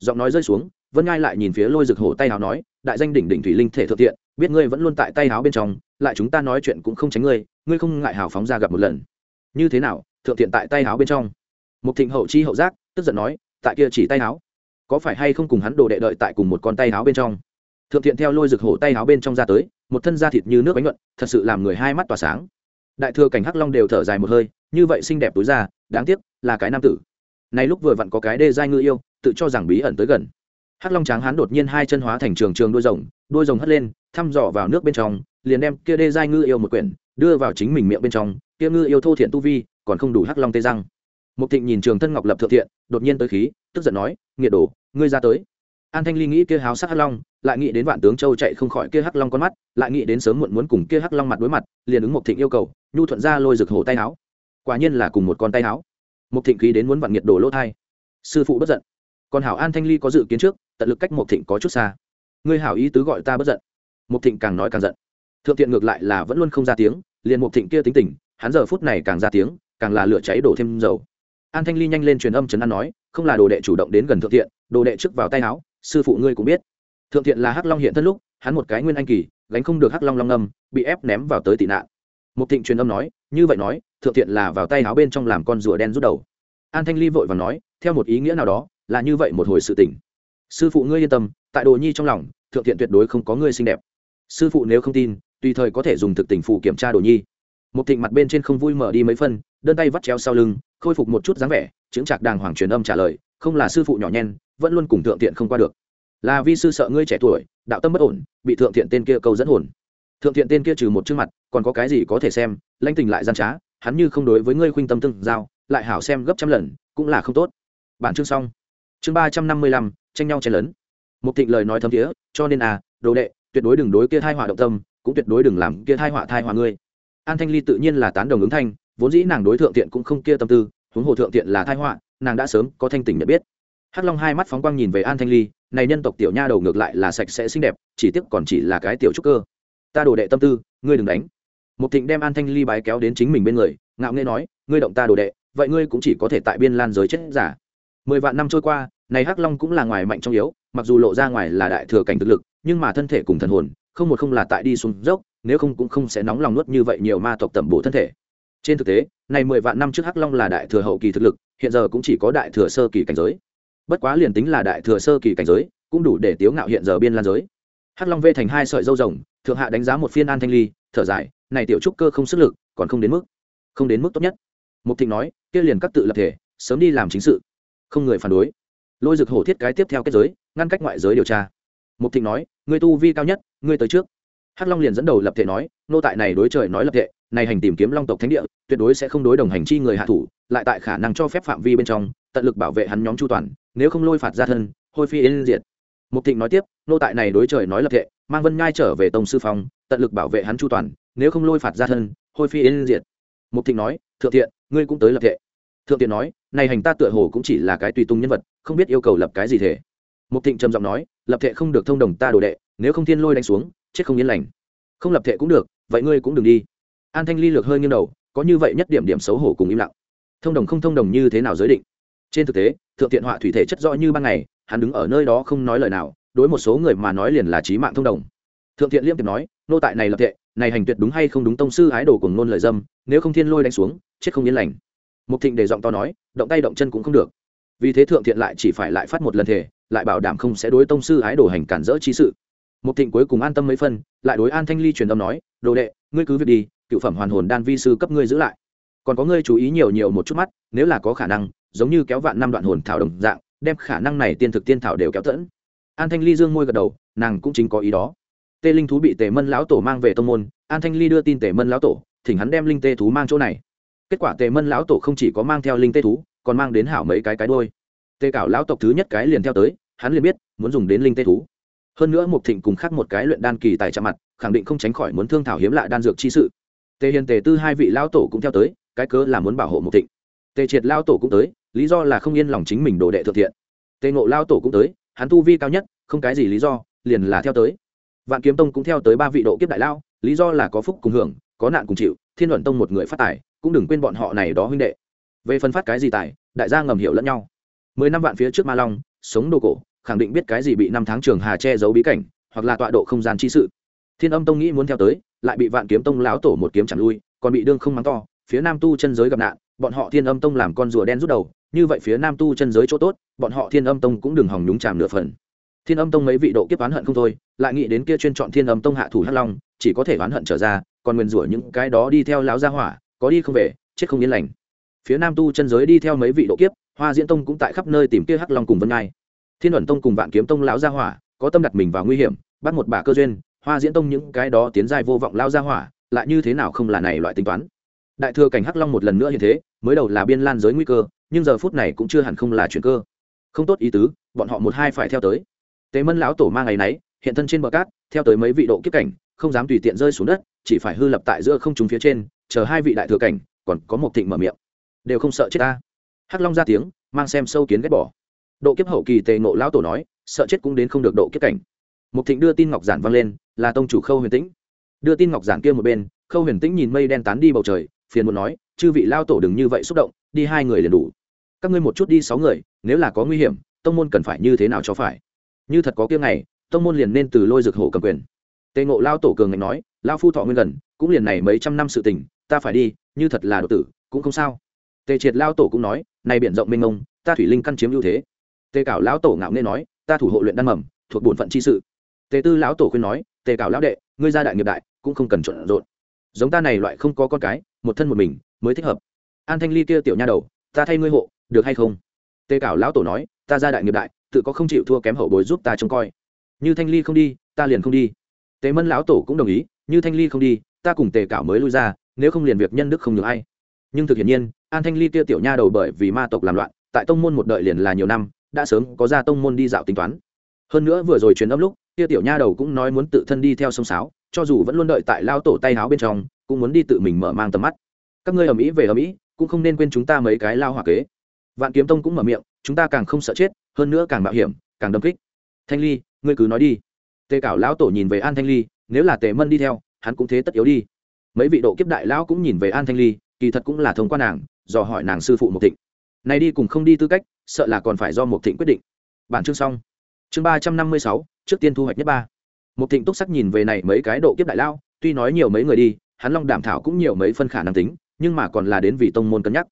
giọng nói rơi xuống, vân ngai lại nhìn phía lôi rực hổ tay háo nói, đại danh đỉnh đỉnh thủy linh thể thượng thiện, biết ngươi vẫn luôn tại tay háo bên trong, lại chúng ta nói chuyện cũng không tránh ngươi ngươi không ngại hào phóng ra gặp một lần. Như thế nào, thượng thiện tại tay háo bên trong? Một thịnh hậu chi hậu giác, tức giận nói, tại kia chỉ tay háo, có phải hay không cùng hắn đồ đệ đợi tại cùng một con tay háo bên trong? Thượng thiện theo lôi rực hổ tay háo bên trong ra tới, một thân da thịt như nước bánh nhuận, thật sự làm người hai mắt tỏa sáng. Đại thừa cảnh hắc long đều thở dài một hơi, như vậy xinh đẹp túi ra, đáng tiếc là cái nam tử. Này lúc vừa vặn có cái đê giai ngư yêu tự cho rằng bí ẩn tới gần. Hắc long tráng hắn đột nhiên hai chân hóa thành trường trường đuôi rồng đuôi rồng hất lên, thăm dò vào nước bên trong, liền đem kia đê giai ngư yêu một quyển, đưa vào chính mình miệng bên trong, kia ngư yêu thô thiện tu vi, còn không đủ hắc long tê răng. Mục thịnh nhìn trường thân ngọc lập thượng thiện, đột nhiên tới khí, tức giận nói, nghiệt đổ ngươi ra tới. An thanh ly nghĩ kia háo sắc hắc long, lại nghĩ đến vạn tướng châu chạy không khỏi kia hắc long con mắt, lại nghĩ đến sớm muộn muốn cùng kia hắc long mặt đối mặt, liền ứng mục thịnh yêu cầu, nhu thuận ra lôi rực hổ tay áo quả nhiên là cùng một con tay áo mục thịnh khí đến muốn vạn nghiệt đổ lỗ thai. Sư phụ bất giận còn hảo an thanh ly có dự kiến trước, tận lực cách mộc thịnh có chút xa. Ngươi hảo ý tứ gọi ta bất giận. Mộc thịnh càng nói càng giận. Thượng tiện ngược lại là vẫn luôn không ra tiếng, liền mộc thịnh kia tính tình, hắn giờ phút này càng ra tiếng, càng là lửa cháy đổ thêm dầu. An thanh ly nhanh lên truyền âm trấn an nói, không là đồ đệ chủ động đến gần thượng thiện, đồ đệ trước vào tay áo, sư phụ ngươi cũng biết. Thượng thiện là hắc long hiện thân lúc, hắn một cái nguyên anh kỳ, gánh không được hắc long long âm bị ép ném vào tới tị nạn. Một thịnh truyền âm nói, như vậy nói, thượng thiện là vào tay áo bên trong làm con rùa đen rút đầu. An thanh ly vội và nói, theo một ý nghĩa nào đó là như vậy một hồi sự tỉnh sư phụ ngươi yên tâm, tại đồ nhi trong lòng, thượng thiện tuyệt đối không có ngươi xinh đẹp. Sư phụ nếu không tin, tùy thời có thể dùng thực tình phụ kiểm tra đồ nhi. Một thịnh mặt bên trên không vui mở đi mấy phân, đơn tay vắt chéo sau lưng, khôi phục một chút dáng vẻ chứng chạc đàng hoàng truyền âm trả lời, không là sư phụ nhỏ nhen, vẫn luôn cùng thượng thiện không qua được. Là vi sư sợ ngươi trẻ tuổi, đạo tâm bất ổn, bị thượng thiện tên kia câu dẫn hồn. Thượng thiện tên kia trừ một chương mặt, còn có cái gì có thể xem lanh tình lại gian trá, hắn như không đối với ngươi khuynh tâm tương giao, lại hảo xem gấp trăm lần, cũng là không tốt. Bản chương xong chương ba trăm năm mươi lăm, tranh nhau chen lớn một thịnh lời nói thấm thiế, cho nên à đồ đệ, tuyệt đối đừng đối kia thai họa động tâm, cũng tuyệt đối đừng làm kia thai họa thai họa ngươi. An thanh ly tự nhiên là tán đồng ứng thanh, vốn dĩ nàng đối thượng tiện cũng không kia tâm tư, huống hồ thượng tiện là thai họa, nàng đã sớm có thanh tỉnh nhận biết. Hắc long hai mắt phóng quang nhìn về an thanh ly, này nhân tộc tiểu nha đầu ngược lại là sạch sẽ xinh đẹp, chỉ tiếc còn chỉ là cái tiểu trúc cơ. Ta đồ đệ tâm tư, ngươi đừng đánh. Một thịnh đem an thanh ly bái kéo đến chính mình bên người, ngạo nghê nói, ngươi động ta đồ đệ, vậy ngươi cũng chỉ có thể tại biên lan giới chết giả mười vạn năm trôi qua, này hắc long cũng là ngoài mạnh trong yếu, mặc dù lộ ra ngoài là đại thừa cảnh thực lực, nhưng mà thân thể cùng thần hồn, không một không là tại đi xuống dốc, nếu không cũng không sẽ nóng lòng nuốt như vậy nhiều ma tộc tẩm bổ thân thể. Trên thực tế, này mười vạn năm trước hắc long là đại thừa hậu kỳ thực lực, hiện giờ cũng chỉ có đại thừa sơ kỳ cảnh giới. Bất quá liền tính là đại thừa sơ kỳ cảnh giới, cũng đủ để tiếu ngạo hiện giờ biên lan giới. Hắc long vê thành hai sợi dâu rồng, thượng hạ đánh giá một phiên an thanh ly, thở dài, này tiểu trúc cơ không sức lực, còn không đến mức, không đến mức tốt nhất. Mục thịnh nói, kia liền các tự lập thể, sớm đi làm chính sự không người phản đối. Lôi dực hổ thiết cái tiếp theo kết giới, ngăn cách ngoại giới điều tra. Mục thịnh nói người tu vi cao nhất, ngươi tới trước. Hắc long liền dẫn đầu lập thể nói, nô tại này đối trời nói lập thể, này hành tìm kiếm long tộc thánh địa, tuyệt đối sẽ không đối đồng hành chi người hạ thủ, lại tại khả năng cho phép phạm vi bên trong, tận lực bảo vệ hắn nhóm chu toàn, nếu không lôi phạt ra thân, hôi phi yên diệt. Mục thịnh nói tiếp, nô tại này đối trời nói lập thể, mang vân nhai trở về tông sư phong, tận lực bảo vệ hắn chu toàn, nếu không lôi phạt ra thân, hôi phi yên diệt. Mục thịnh nói, thượng thiện, ngươi cũng tới lập thể thượng tiện nói, này hành ta tựa hồ cũng chỉ là cái tùy tung nhân vật, không biết yêu cầu lập cái gì thể mục thịnh trầm giọng nói, lập thể không được thông đồng ta đồ đệ, nếu không thiên lôi đánh xuống, chết không yên lành. Không lập thể cũng được, vậy ngươi cũng đừng đi. An thanh ly lược hơi nghiêng đầu, có như vậy nhất điểm điểm xấu hổ cùng im lặng. Thông đồng không thông đồng như thế nào giới định? Trên thực tế, thượng tiện họa thủy thể chất rõ như ban ngày, hắn đứng ở nơi đó không nói lời nào, đối một số người mà nói liền là trí mạng thông đồng. Thượng thiện liêm tiệp nói, nô tại này lập tệ này hành tuyệt đúng hay không đúng tông sư ái đồ cùng nôn lời dâm, nếu không thiên lôi đánh xuống, chết không yên lành mục thịnh để giọng to nói, động tay động chân cũng không được. Vì thế thượng thiện lại chỉ phải lại phát một lần thể lại bảo đảm không sẽ đối tông sư ái đồ hành cản rỡ chi sự. Mục thịnh cuối cùng an tâm mấy phân, lại đối an thanh ly truyền âm nói, đồ đệ, ngươi cứ việc đi, cựu phẩm hoàn hồn đan vi sư cấp ngươi giữ lại. Còn có ngươi chú ý nhiều nhiều một chút mắt, nếu là có khả năng, giống như kéo vạn năm đoạn hồn thảo đồng dạng, đem khả năng này tiên thực tiên thảo đều kéo tẫn an thanh ly dương môi gật đầu, nàng cũng chính có ý đó. Tê linh thú bị tề mân lão tổ mang về tông môn, an thanh ly đưa tin tề mân lão tổ, thỉnh hắn đem linh tê thú mang chỗ này kết quả tề mân lão tổ không chỉ có mang theo linh tê thú, còn mang đến hảo mấy cái cái đôi Tề cảo lão tộc thứ nhất cái liền theo tới, hắn liền biết, muốn dùng đến linh tê thú. Hơn nữa mục thịnh cùng khác một cái luyện đan kỳ tài chạm mặt, khẳng định không tránh khỏi muốn thương thảo hiếm lạ đan dược chi sự. Tề hiền tề tư hai vị lão tổ cũng theo tới, cái cớ là muốn bảo hộ mục thịnh. Tề triệt lao tổ cũng tới, lý do là không yên lòng chính mình đồ đệ thượng thiện. Tề ngộ lao tổ cũng tới, hắn tu vi cao nhất, không cái gì lý do, liền là theo tới. Vạn kiếm tông cũng theo tới ba vị độ kiếp đại lao lý do là có phúc cùng hưởng có nạn cùng chịu, thiên luận tông một người phát tài, cũng đừng quên bọn họ này đó huynh đệ. Về phân phát cái gì tài, đại gia ngầm hiểu lẫn nhau. Mười năm vạn phía trước ma long, sống đồ cổ, khẳng định biết cái gì bị năm tháng trường hà che giấu bí cảnh, hoặc là tọa độ không gian chi sự. Thiên âm tông nghĩ muốn theo tới, lại bị vạn kiếm tông láo tổ một kiếm chẳng lui, còn bị đương không mắng to, phía nam tu chân giới gặp nạn, bọn họ thiên âm tông làm con rùa đen rút đầu, như vậy phía nam tu chân giới chỗ tốt, bọn họ thiên âm tông cũng đừng hòng nhúng chàm nửa phần. Thiên âm tông mấy vị độ kiếp oán hận không thôi, lại nghĩ đến kia chuyên chọn thiên âm tông hạ thủ hắc long, chỉ có thể oán hận trở ra còn nguyền rủa những cái đó đi theo lão gia hỏa, có đi không về, chết không yên lành. Phía nam tu chân giới đi theo mấy vị độ kiếp, hoa diễn tông cũng tại khắp nơi tìm kia hắc long cùng vân ngai. Thiên ẩn tông cùng vạn kiếm tông lão gia hỏa, có tâm đặt mình vào nguy hiểm, bắt một bà cơ duyên, hoa diễn tông những cái đó tiến dài vô vọng lao gia hỏa, lại như thế nào không là này loại tính toán. Đại thừa cảnh hắc long một lần nữa như thế, mới đầu là biên lan giới nguy cơ, nhưng giờ phút này cũng chưa hẳn không là chuyện cơ. Không tốt ý tứ, bọn họ một hai phải theo tới. Tế mân lão tổ mang ngày nấy, hiện thân trên bờ cát, theo tới mấy vị độ kiếp cảnh không dám tùy tiện rơi xuống đất, chỉ phải hư lập tại giữa không trung phía trên, chờ hai vị đại thừa cảnh, còn có một thịnh mở miệng. Đều không sợ chết ta. Hắc long ra tiếng, mang xem sâu kiến ghét bỏ. Độ kiếp hậu kỳ tề ngộ lão tổ nói, sợ chết cũng đến không được độ kiếp cảnh. Một thịnh đưa tin ngọc giản vang lên, là tông chủ khâu huyền tĩnh. Đưa tin ngọc giản kia một bên, khâu huyền tĩnh nhìn mây đen tán đi bầu trời, phiền muốn nói, chư vị lao tổ đừng như vậy xúc động, đi hai người liền đủ. Các ngươi một chút đi sáu người, nếu là có nguy hiểm, tông môn cần phải như thế nào cho phải? Như thật có kia ngày, tông môn liền nên từ lôi dược hổ cầm quyền tề ngộ lao tổ cường ngạnh nói, lao phu thọ nguyên gần, cũng liền này mấy trăm năm sự tình, ta phải đi, như thật là đột tử, cũng không sao. Tề triệt lao tổ cũng nói, này biển rộng mênh mông, ta thủy linh căn chiếm ưu thế. Tề cảo lão tổ ngạo nghê nói, ta thủ hộ luyện đan mầm, thuộc bổn phận chi sự. Tề tư lão tổ khuyên nói, tề cảo lão đệ, ngươi gia đại nghiệp đại, cũng không cần trộn rộn. Giống ta này loại không có con cái, một thân một mình, mới thích hợp. An thanh ly kia tiểu nha đầu, ta thay ngươi hộ, được hay không? Tề cảo lão tổ nói, ta gia đại nghiệp đại, tự có không chịu thua kém hậu bối giúp ta trông coi. Như thanh ly không đi, ta liền không đi tề mân lão tổ cũng đồng ý, như thanh ly không đi, ta cùng tề cảo mới lui ra, nếu không liền việc nhân đức không được ai. Nhưng thực hiện nhiên, an thanh ly kia tiểu nha đầu bởi vì ma tộc làm loạn, tại tông môn một đợi liền là nhiều năm, đã sớm có ra tông môn đi dạo tính toán. Hơn nữa vừa rồi truyền âm lúc, kia tiểu nha đầu cũng nói muốn tự thân đi theo sông sáo, cho dù vẫn luôn đợi tại lao tổ tay háo bên trong, cũng muốn đi tự mình mở mang tầm mắt. Các ngươi ở mỹ về ở mỹ cũng không nên quên chúng ta mấy cái lao hỏa kế. Vạn kiếm tông cũng mở miệng, chúng ta càng không sợ chết, hơn nữa càng mạo hiểm, càng đâm kích. Thanh ly, ngươi cứ nói đi tề cảo lão tổ nhìn về an thanh ly, nếu là tề mân đi theo, hắn cũng thế tất yếu đi. Mấy vị độ kiếp đại lão cũng nhìn về an thanh ly, kỳ thật cũng là thông qua nàng, dò hỏi nàng sư phụ một thịnh. Này đi cùng không đi tư cách, sợ là còn phải do một thịnh quyết định. Bản chương xong. Chương ba trăm năm mươi sáu, trước tiên thu hoạch nhất ba. Một thịnh túc sắc nhìn về này mấy cái độ kiếp đại lao tuy nói nhiều mấy người đi, hắn long đảm thảo cũng nhiều mấy phân khả năng tính, nhưng mà còn là đến vì tông môn cân nhắc.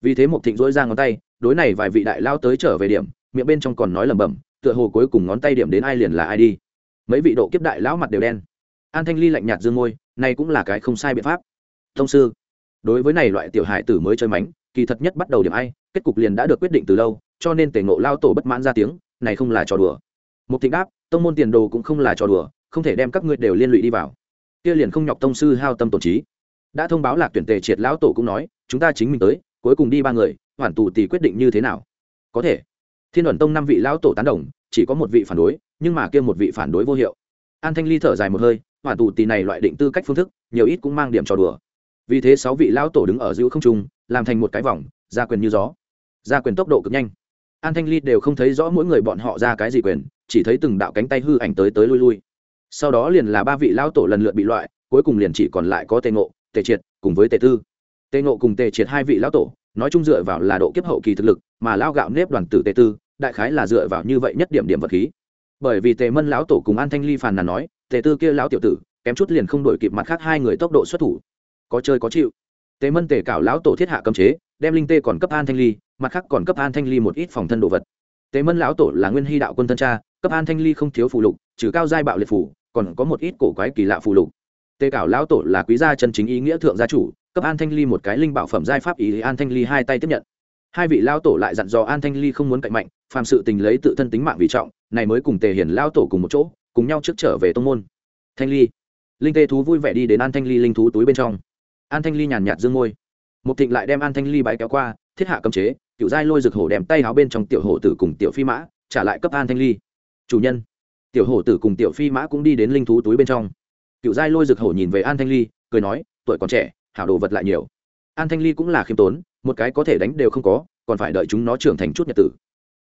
Vì thế một thịnh dỗi ra ngón tay, đối này vài vị đại lao tới trở về điểm, miệng bên trong còn nói lẩm bẩm, tựa hồ cuối cùng ngón tay điểm đến ai liền là ai đi mấy vị độ kiếp đại lão mặt đều đen. An thanh ly lạnh nhạt dương môi, này cũng là cái không sai biện pháp. Thông sư, đối với này loại tiểu hải tử mới chơi mánh, kỳ thật nhất bắt đầu điểm ai, kết cục liền đã được quyết định từ lâu, cho nên tề ngộ lao tổ bất mãn ra tiếng, này không là trò đùa. Một thịnh đáp, tông môn tiền đồ cũng không là trò đùa, không thể đem các ngươi đều liên lụy đi vào. Kia liền không nhọc tông sư hao tâm tổn trí. Đã thông báo lạc tuyển tề triệt lão tổ cũng nói, chúng ta chính mình tới, cuối cùng đi ba người, hoàn tù tỷ quyết định như thế nào? Có thể. Thiên luận tông năm vị lão tổ tán đồng chỉ có một vị phản đối, nhưng mà kia một vị phản đối vô hiệu. An thanh ly thở dài một hơi hoàn tù tì này loại định tư cách phương thức, nhiều ít cũng mang điểm trò đùa. Vì thế sáu vị lão tổ đứng ở giữa không trung, làm thành một cái vòng, ra quyền như gió. Ra quyền tốc độ cực nhanh. An thanh ly đều không thấy rõ mỗi người bọn họ ra cái gì quyền, chỉ thấy từng đạo cánh tay hư ảnh tới tới lui lui. Sau đó liền là ba vị lão tổ lần lượt bị loại, cuối cùng liền chỉ còn lại có tề ngộ, tề triệt cùng với tề tư. Tề ngộ cùng tề triệt hai vị lão tổ, nói chung dựa vào là độ kiếp hậu kỳ thực lực, mà lao gạo nếp đoàn tử tề tư đại khái là dựa vào như vậy nhất điểm điểm vật khí. Bởi vì tề mân lão tổ cùng an thanh ly phàn nàn nói, tề tư kia lão tiểu tử, kém chút liền không đổi kịp mặt khác hai người tốc độ xuất thủ. Có chơi có chịu. Tề mân tề cảo lão tổ thiết hạ cấm chế, đem linh tê còn cấp an thanh ly, mặt khác còn cấp an thanh ly một ít phòng thân đồ vật. Tề mân lão tổ là nguyên hy đạo quân thân cha, cấp an thanh ly không thiếu phù lục, trừ cao giai bạo liệt phù, còn có một ít cổ quái kỳ lạ phù lục. Tề cảo lão tổ là quý gia chân chính ý nghĩa thượng gia chủ, cấp an thanh ly một cái linh bảo phẩm giai pháp ý an thanh ly hai tay tiếp nhận. Hai vị lão tổ lại dặn dò an thanh ly không muốn cạnh mạnh phàm sự tình lấy tự thân tính mạng vì trọng, này mới cùng tề hiển lão tổ cùng một chỗ, cùng nhau trước trở về tông môn. Thanh ly. Linh tê thú vui vẻ đi đến an thanh ly linh thú túi bên trong. An thanh ly nhàn nhạt dương môi. Một thịnh lại đem an thanh ly bãi kéo qua, thiết hạ cấm chế, cựu giai lôi rực hổ đem tay áo bên trong tiểu hổ tử cùng tiểu phi mã, trả lại cấp an thanh ly. Chủ nhân. Tiểu hổ tử cùng tiểu phi mã cũng đi đến linh thú túi bên trong. Cựu giai lôi rực hổ nhìn về an thanh ly, cười nói, tuổi còn trẻ, hảo đồ vật lại nhiều. An thanh ly cũng là khiêm tốn, một cái có thể đánh đều không có, còn phải đợi chúng nó trưởng thành chút nhật tử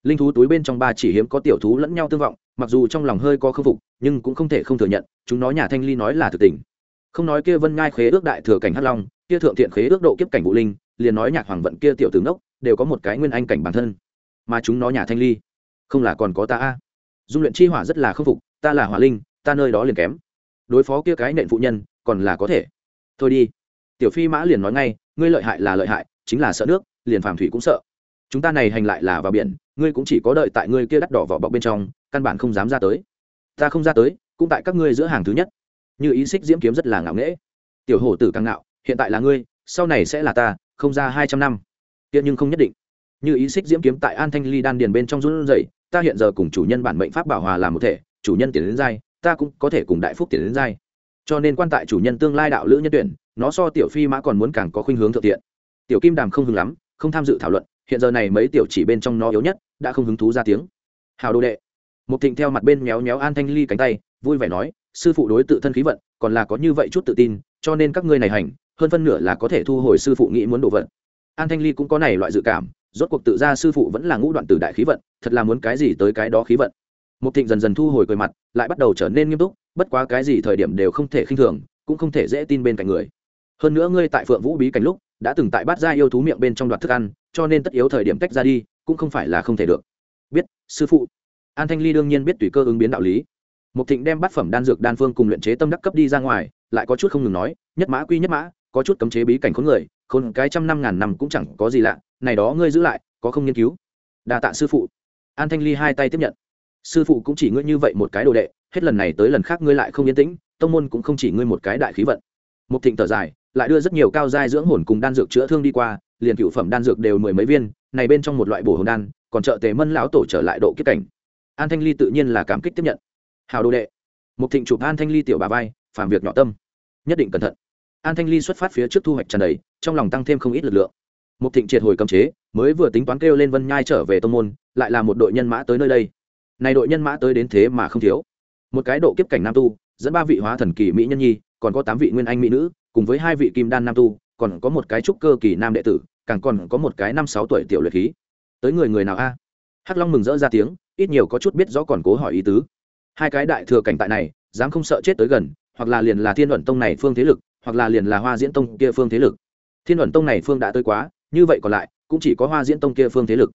linh thú túi bên trong ba chỉ hiếm có tiểu thú lẫn nhau tương vọng, mặc dù trong lòng hơi có khâm phục, nhưng cũng không thể không thừa nhận, chúng nó nhà thanh ly nói là thực tình. Không nói kia vân ngai khế ước đại thừa cảnh hắc long, kia thượng thiện khế ước độ kiếp cảnh vũ linh, liền nói nhạc hoàng vận kia tiểu tướng đốc đều có một cái nguyên anh cảnh bản thân. Mà chúng nó nhà thanh ly, không là còn có ta a? Dung luyện chi hỏa rất là khâm phục, ta là hỏa linh, ta nơi đó liền kém. Đối phó kia cái nện phụ nhân, còn là có thể. Thôi đi. Tiểu phi mã liền nói ngay, ngươi lợi hại là lợi hại, chính là sợ nước, liền phàm thủy cũng sợ chúng ta này hành lại là vào biển, ngươi cũng chỉ có đợi tại ngươi kia đắt đỏ vỏ bọc bên trong, căn bản không dám ra tới. Ta không ra tới, cũng tại các ngươi giữa hàng thứ nhất. Như ý xích diễm kiếm rất là ngạo nghễ. Tiểu hổ tử càng ngạo, hiện tại là ngươi, sau này sẽ là ta, không ra hai trăm năm. Hiện nhưng không nhất định. Như ý xích diễm kiếm tại an thanh ly đan điền bên trong run rẩy, ta hiện giờ cùng chủ nhân bản mệnh pháp bảo hòa làm một thể, chủ nhân tiền đến giai ta cũng có thể cùng đại phúc tiền đến giai cho nên quan tại chủ nhân tương lai đạo lữ nhân tuyển, nó so tiểu phi mã còn muốn càng có khuynh hướng thượng tiện tiểu kim đàm không hứng lắm, không tham dự thảo luận hiện giờ này mấy tiểu chỉ bên trong nó yếu nhất, đã không hứng thú ra tiếng. Hào đồ đệ. Một thịnh theo mặt bên méo méo an thanh ly cánh tay, vui vẻ nói, sư phụ đối tự thân khí vận, còn là có như vậy chút tự tin, cho nên các ngươi này hành, hơn phân nửa là có thể thu hồi sư phụ nghĩ muốn đổ vận. An thanh ly cũng có này loại dự cảm, rốt cuộc tự ra sư phụ vẫn là ngũ đoạn từ đại khí vận, thật là muốn cái gì tới cái đó khí vận. Một thịnh dần dần thu hồi cười mặt, lại bắt đầu trở nên nghiêm túc, bất quá cái gì thời điểm đều không thể khinh thường, cũng không thể dễ tin bên cạnh người. Hơn nữa ngươi tại phượng vũ bí cảnh lúc đã từng tại bát gia yêu thú miệng bên trong đoạt thức ăn cho nên tất yếu thời điểm tách ra đi cũng không phải là không thể được biết sư phụ an thanh ly đương nhiên biết tùy cơ ứng biến đạo lý Mục Thịnh đem bát phẩm đan dược đan phương cùng luyện chế tâm đắc cấp đi ra ngoài, lại có chút không ngừng nói, nhất mã quy nhất mã, có chút cấm chế bí cảnh khốn người, khốn cái trăm năm ngàn năm cũng chẳng có gì lạ, này đó ngươi giữ lại, có không nghiên cứu. Đa tạ sư phụ. An Thanh Ly hai tay tiếp nhận. Sư phụ cũng chỉ ngươi như vậy một cái đồ đệ, hết lần này tới lần khác ngươi lại không yên tĩnh, tông môn cũng không chỉ ngươi một cái đại khí vận. Mục Thịnh thở dài, lại đưa rất nhiều cao giai dưỡng hồn cùng đan dược chữa thương đi qua, liền cựu phẩm đan dược đều mười mấy viên, này bên trong một loại bổ hồn đan, còn trợ Tề Mân lão tổ trở lại độ kiếp cảnh. An Thanh Ly tự nhiên là cảm kích tiếp nhận. Hào đồ đệ. Một thịnh chụp an thanh ly tiểu bà vai phàm việc nhỏ tâm. Nhất định cẩn thận. An thanh ly xuất phát phía trước thu hoạch tràn đầy trong lòng tăng thêm không ít lực lượng. Một thịnh triệt hồi cấm chế mới vừa tính toán kêu lên vân nhai trở về tô n g môn lại là một đội nhân mã tới nơi đây. Này đội nhân mã tới đến thế mà không thiếu. Một cái độ kiếp cảnh nam tu dẫn ba vị hóa thần kỳ mỹ nhân nhi còn có tám vị nguyên anh mỹ nữ cùng với hai vị kim đan nam tu, còn có một cái trúc cơ kỳ nam đệ tử, càng còn có một cái năm sáu tuổi tiểu luyện khí. Tới người người nào a? Hắc long mừng rỡ ra tiếng, ít nhiều có chút biết rõ còn cố hỏi ý tứ. Hai cái đại thừa cảnh tại này, dám không sợ chết tới gần, hoặc là liền là thiên luận tông này phương thế lực, hoặc là liền là hoa diễn tông kia phương thế lực. Thiên luận tông này phương đã tới quá, như vậy còn lại, cũng chỉ có hoa diễn tông kia phương thế lực.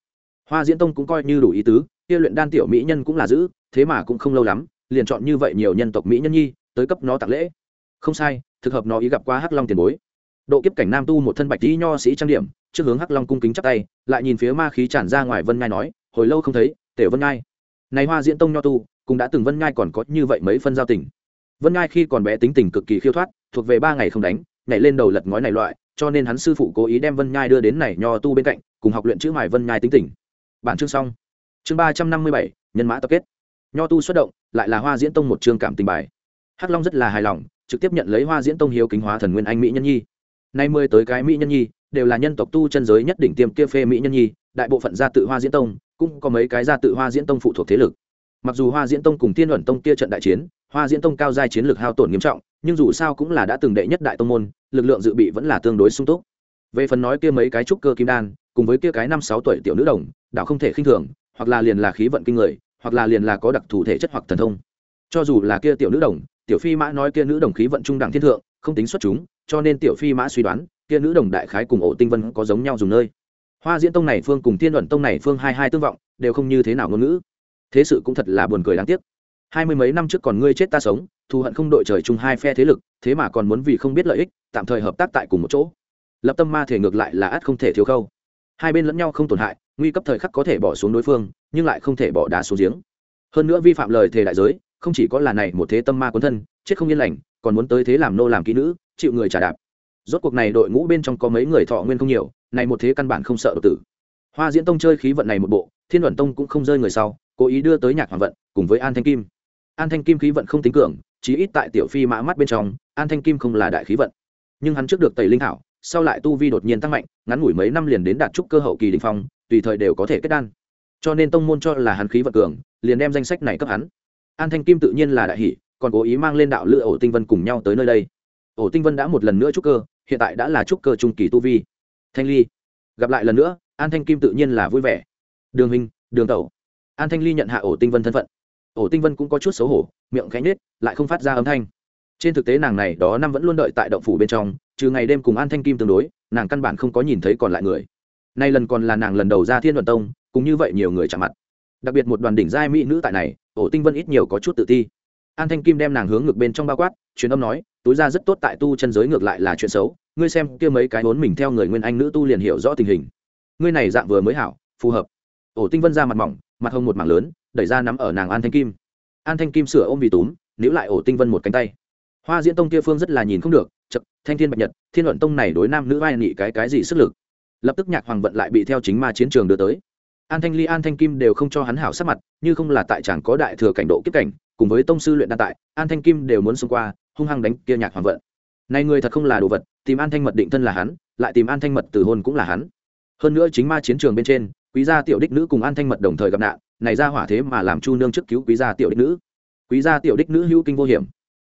Hoa diễn tông cũng coi như đủ ý tứ, kia luyện đan tiểu mỹ nhân cũng là giữ, thế mà cũng không lâu lắm, liền chọn như vậy nhiều nhân tộc mỹ nhân nhi, tới cấp nó tặng lễ. Không sai thực hợp nó ý gặp qua hắc long tiền bối. Độ kiếp cảnh nam tu một thân bạch tí nho sĩ trang điểm, trước hướng hắc long cung kính chắp tay, lại nhìn phía ma khí tràn ra ngoài vân ngai nói, hồi lâu không thấy, tể vân ngai này hoa diễn tông nho tu, cũng đã từng vân ngai còn có như vậy mấy phân giao tình. Vân ngai khi còn bé tính tình cực kỳ khiêu thoát, thuộc về ba ngày không đánh, nhảy lên đầu lật ngói này loại, cho nên hắn sư phụ cố ý đem vân nhai đưa đến này nho tu bên cạnh, cùng học luyện chữ mài vân nhai tính tình. Bản chương xong. Chương ba trăm năm mươi bảy, nhân mã tập kết. Nho tu xuất động, lại là hoa diễn tông một chương cảm tình bài. Hắc long rất là hài lòng trực tiếp nhận lấy hoa diễn tông hiếu kính hóa thần nguyên anh mỹ nhân nhi. Nay mười tới cái mỹ nhân nhi, đều là nhân tộc tu chân giới nhất đỉnh tiêm kia phê mỹ nhân nhi, đại bộ phận gia tự hoa diễn tông, cũng có mấy cái gia tự hoa diễn tông phụ thuộc thế lực. Mặc dù hoa diễn tông cùng tiên luận tông kia trận đại chiến, hoa diễn tông cao giai chiến lược hao tổn nghiêm trọng, nhưng dù sao cũng là đã từng đệ nhất đại tông môn, lực lượng dự bị vẫn là tương đối sung túc. Về phần nói kia mấy cái trúc cơ kim đan, cùng với kia cái năm sáu tuổi tiểu nữ đồng đạo không thể khinh thường, hoặc là liền là khí vận kinh người, hoặc là liền là có đặc thù thể chất hoặc thần thông. Cho dù là kia tiểu nữ đồng tiểu phi mã nói kia nữ đồng khí vận trung đẳng thiên thượng, không tính xuất chúng, cho nên tiểu phi mã suy đoán, kia nữ đồng đại khái cùng ổ tinh vân có giống nhau dùng nơi. Hoa diễn tông này phương cùng tiên luận tông này phương hai hai tương vọng, đều không như thế nào ngôn ngữ. Thế sự cũng thật là buồn cười đáng tiếc. Hai mươi mấy năm trước còn ngươi chết ta sống, thù hận không đội trời chung hai phe thế lực, thế mà còn muốn vì không biết lợi ích, tạm thời hợp tác tại cùng một chỗ. Lập tâm ma thể ngược lại là ắt không thể thiếu khâu. Hai bên lẫn nhau không tổn hại, nguy cấp thời khắc có thể bỏ xuống đối phương, nhưng lại không thể bỏ đá xuống giếng. Hơn nữa vi phạm lời thề đại giới không chỉ có là này một thế tâm ma quấn thân, chết không yên lành, còn muốn tới thế làm nô làm kỹ nữ, chịu người trả đạp. Rốt cuộc này đội ngũ bên trong có mấy người thọ nguyên không nhiều, này một thế căn bản không sợ độc tử. Hoa diễn tông chơi khí vận này một bộ, thiên luận tông cũng không rơi người sau, cố ý đưa tới nhạc hoàng vận, cùng với an thanh kim. An thanh kim khí vận không tính cường, chí ít tại tiểu phi mã mắt bên trong, an thanh kim không là đại khí vận. Nhưng hắn trước được tẩy linh thảo, sau lại tu vi đột nhiên tăng mạnh, ngắn ngủi mấy năm liền đến đạt trúc cơ hậu kỳ đình phong, tùy thời đều có thể kết đan. Cho nên tông môn cho là hắn khí vận cường, liền đem danh sách này cấp hắn an thanh kim tự nhiên là đại hỷ còn cố ý mang lên đạo lựa ổ tinh vân cùng nhau tới nơi đây. Ổ tinh vân đã một lần nữa trúc cơ, hiện tại đã là trúc cơ trung kỳ tu vi. Thanh ly, gặp lại lần nữa, an thanh kim tự nhiên là vui vẻ. Đường hình, đường tẩu. An thanh ly nhận hạ ổ tinh vân thân phận. Ổ tinh vân cũng có chút xấu hổ, miệng khẽ nhết lại không phát ra âm thanh. Trên thực tế nàng này đó năm vẫn luôn đợi tại động phủ bên trong, trừ ngày đêm cùng an thanh kim tương đối, nàng căn bản không có nhìn thấy còn lại người. Nay lần còn là nàng lần đầu ra thiên Luận tông, cũng như vậy nhiều người chạm mặt. Đặc biệt một đoàn đỉnh giai mỹ nữ tại này ổ tinh vân ít nhiều có chút tự ti. An thanh kim đem nàng hướng ngược bên trong bao quát, truyền âm nói, túi ra rất tốt tại tu chân giới ngược lại là chuyện xấu, ngươi xem kia mấy cái vốn mình theo người nguyên anh nữ tu liền hiểu rõ tình hình. Ngươi này dạng vừa mới hảo, phù hợp. Ổ tinh vân ra mặt mỏng, mặt hông một mảng lớn, đẩy ra nắm ở nàng an thanh kim. An thanh kim sửa ôm vì túm, níu lại ổ tinh vân một cánh tay. Hoa diễn tông kia phương rất là nhìn không được, chật, thanh thiên bạch nhật, thiên luận tông này đối nam nữ vai nị cái cái gì sức lực? Lập tức nhạc hoàng vận lại bị theo chính ma chiến trường đưa tới an thanh ly, an thanh kim đều không cho hắn hảo sắc mặt, như không là tại chàng có đại thừa cảnh độ kiếp cảnh, cùng với tông sư luyện đan tại, an thanh kim đều muốn xông qua, hung hăng đánh kia nhạc hoàng vận. Này người thật không là đồ vật, tìm an thanh mật định thân là hắn, lại tìm an thanh mật từ hôn cũng là hắn. Hơn nữa chính ma chiến trường bên trên, quý gia tiểu đích nữ cùng an thanh mật đồng thời gặp nạn, này ra hỏa thế mà làm chu nương trước cứu quý gia tiểu đích nữ. Quý gia tiểu đích nữ hữu kinh vô hiểm.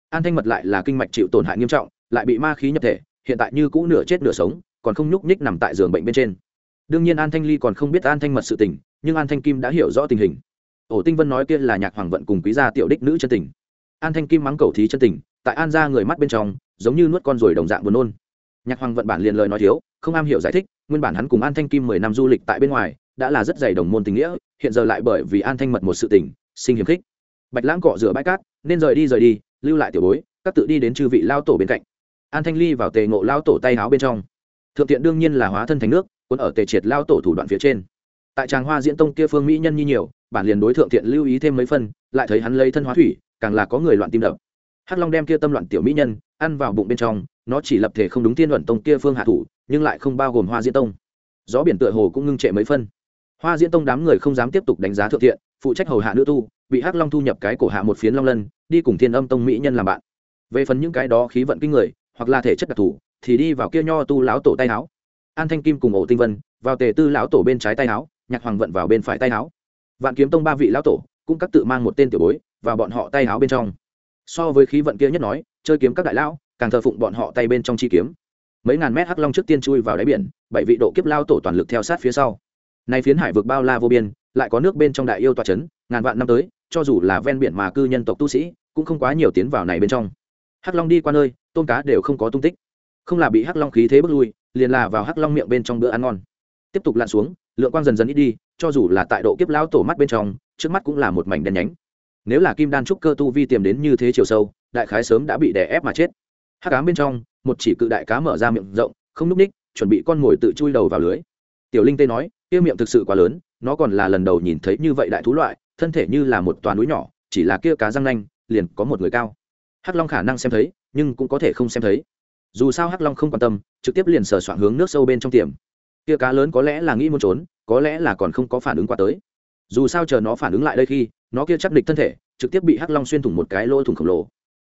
An thanh mật lại là kinh mạch chịu tổn hại nghiêm trọng, lại bị ma khí nhập thể, hiện tại như cũ nửa chết nửa sống, còn không nhúc nhích nằm tại giường bệnh bên trên đương nhiên an thanh ly còn không biết an thanh mật sự tình, nhưng an thanh kim đã hiểu rõ tình hình. Ổ tinh vân nói kia là nhạc hoàng vận cùng quý gia tiểu đích nữ chân tình. An thanh kim mắng cầu thí chân tình, tại an ra người mắt bên trong, giống như nuốt con ruồi đồng dạng buồn nôn. Nhạc hoàng vận bản liền lời nói thiếu, không am hiểu giải thích, nguyên bản hắn cùng an thanh kim mười năm du lịch tại bên ngoài, đã là rất dày đồng môn tình nghĩa, hiện giờ lại bởi vì an thanh mật một sự tình, sinh hiếm khích. Bạch lãng cọ rửa bãi cát, nên rời đi rời đi, lưu lại tiểu bối, các tự đi đến chư vị lao tổ bên cạnh. An thanh ly vào tề ngộ lao tổ tay áo bên trong. Thượng tiện đương nhiên là hóa thân thành nước cuốn ở tề triệt lao tổ thủ đoạn phía trên. Tại tràng hoa diễn tông kia phương mỹ nhân nhi nhiều, bản liền đối thượng thiện lưu ý thêm mấy phân lại thấy hắn lấy thân hóa thủy, càng là có người loạn tim đập. Hắc long đem kia tâm loạn tiểu mỹ nhân, ăn vào bụng bên trong, nó chỉ lập thể không đúng tiên luận tông kia phương hạ thủ, nhưng lại không bao gồm hoa diễn tông. Gió biển tựa hồ cũng ngưng trệ mấy phân. Hoa diễn tông đám người không dám tiếp tục đánh giá thượng thiện, phụ trách hầu hạ nữ tu, bị hắc long thu nhập cái cổ hạ một phiến long lân, đi cùng thiên âm tông mỹ nhân làm bạn. Về phần những cái đó khí vận kinh người, hoặc là thể chất đặc thù, thì đi vào kia nho tu láo tổ tay áo an thanh kim cùng ổ tinh vân, vào tề tư lão tổ bên trái tay áo, nhạc hoàng vận vào bên phải tay áo. Vạn kiếm tông ba vị lão tổ, cũng các tự mang một tên tiểu bối và bọn họ tay áo bên trong. So với khí vận kia nhất nói, chơi kiếm các đại lão, càng thờ phụng bọn họ tay bên trong chi kiếm. Mấy ngàn mét hắc long trước tiên chui vào đáy biển, bảy vị độ kiếp lao tổ toàn lực theo sát phía sau. Nay phiến hải vực bao la vô biên, lại có nước bên trong đại yêu tòa chấn, ngàn vạn năm tới, cho dù là ven biển mà cư nhân tộc tu sĩ, cũng không quá nhiều tiến vào này bên trong. Hắc long đi qua nơi, tôm cá đều không có tung tích. Không là bị hắc long khí thế bước lui liền là vào hắc long miệng bên trong bữa ăn ngon. Tiếp tục lặn xuống, lượng quang dần dần ít đi, cho dù là tại độ kiếp lão tổ mắt bên trong, trước mắt cũng là một mảnh đen nhánh. Nếu là kim đan trúc cơ tu vi tiềm đến như thế chiều sâu, đại khái sớm đã bị đè ép mà chết. Hắc ám bên trong, một chỉ cự đại cá mở ra miệng rộng, không núp ních, chuẩn bị con mồi tự chui đầu vào lưới. Tiểu linh tê nói, kia miệng thực sự quá lớn, nó còn là lần đầu nhìn thấy như vậy đại thú loại, thân thể như là một toàn núi nhỏ, chỉ là kia cá răng nanh, liền có một người cao. Hắc long khả năng xem thấy, nhưng cũng có thể không xem thấy dù sao hắc long không quan tâm, trực tiếp liền sờ soạn hướng nước sâu bên trong tiềm kia cá lớn có lẽ là nghĩ muốn trốn, có lẽ là còn không có phản ứng qua tới. Dù sao chờ nó phản ứng lại đây khi, nó kia chắc địch thân thể, trực tiếp bị hắc long xuyên thủng một cái lỗ thủng khổng lồ.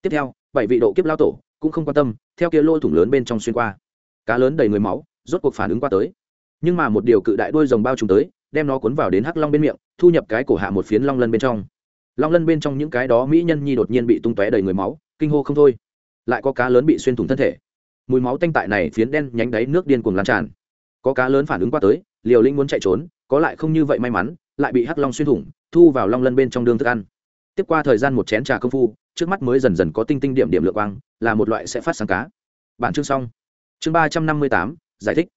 Tiếp theo, bảy vị độ kiếp lao tổ cũng không quan tâm, theo kia lỗ thủng lớn bên trong xuyên qua. Cá lớn đầy người máu, rốt cuộc phản ứng qua tới. Nhưng mà một điều cự đại đuôi rồng bao trùm tới, đem nó cuốn vào đến hắc long bên miệng, thu nhập cái cổ hạ một phiến long lân bên trong. Long lân bên trong những cái đó mỹ nhân nhi đột nhiên bị tung tóe đầy người máu, kinh hô không thôi. Lại có cá lớn bị xuyên thủng thân thể mùi máu tanh tại này phiến đen nhánh đáy nước điên cuồng lan tràn. Có cá lớn phản ứng qua tới, liều linh muốn chạy trốn, có lại không như vậy may mắn, lại bị hắc long xuyên thủng, thu vào long lân bên trong đương thức ăn. Tiếp qua thời gian một chén trà công phu, trước mắt mới dần dần có tinh tinh điểm điểm lượng quang, là một loại sẽ phát sáng cá. Bản chương xong. Chương ba trăm năm mươi tám, giải thích.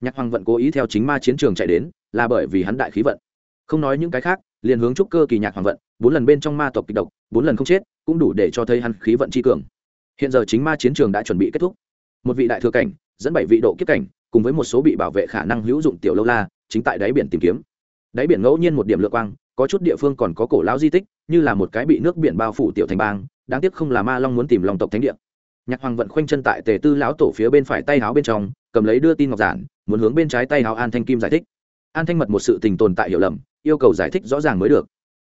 Nhạc hoàng vận cố ý theo chính ma chiến trường chạy đến, là bởi vì hắn đại khí vận. Không nói những cái khác, liền hướng trúc cơ kỳ nhạc hoàng vận, bốn lần bên trong ma tộc kịch độc, bốn lần không chết, cũng đủ để cho thấy hắn khí vận tri cường. Hiện giờ chính ma chiến trường đã chuẩn bị kết thúc một vị đại thừa cảnh, dẫn bảy vị độ kiếp cảnh, cùng với một số bị bảo vệ khả năng hữu dụng tiểu lâu la, chính tại đáy biển tìm kiếm. Đáy biển ngẫu nhiên một điểm lượng quang, có chút địa phương còn có cổ lão di tích, như là một cái bị nước biển bao phủ tiểu thành bang, đáng tiếc không là ma long muốn tìm lòng tộc thánh địa. Nhạc hoàng vận khoanh chân tại tề tư lão tổ phía bên phải tay háo bên trong, cầm lấy đưa tin ngọc giản, muốn hướng bên trái tay háo an thanh kim giải thích. An thanh mật một sự tình tồn tại hiểu lầm, yêu cầu giải thích rõ ràng mới được.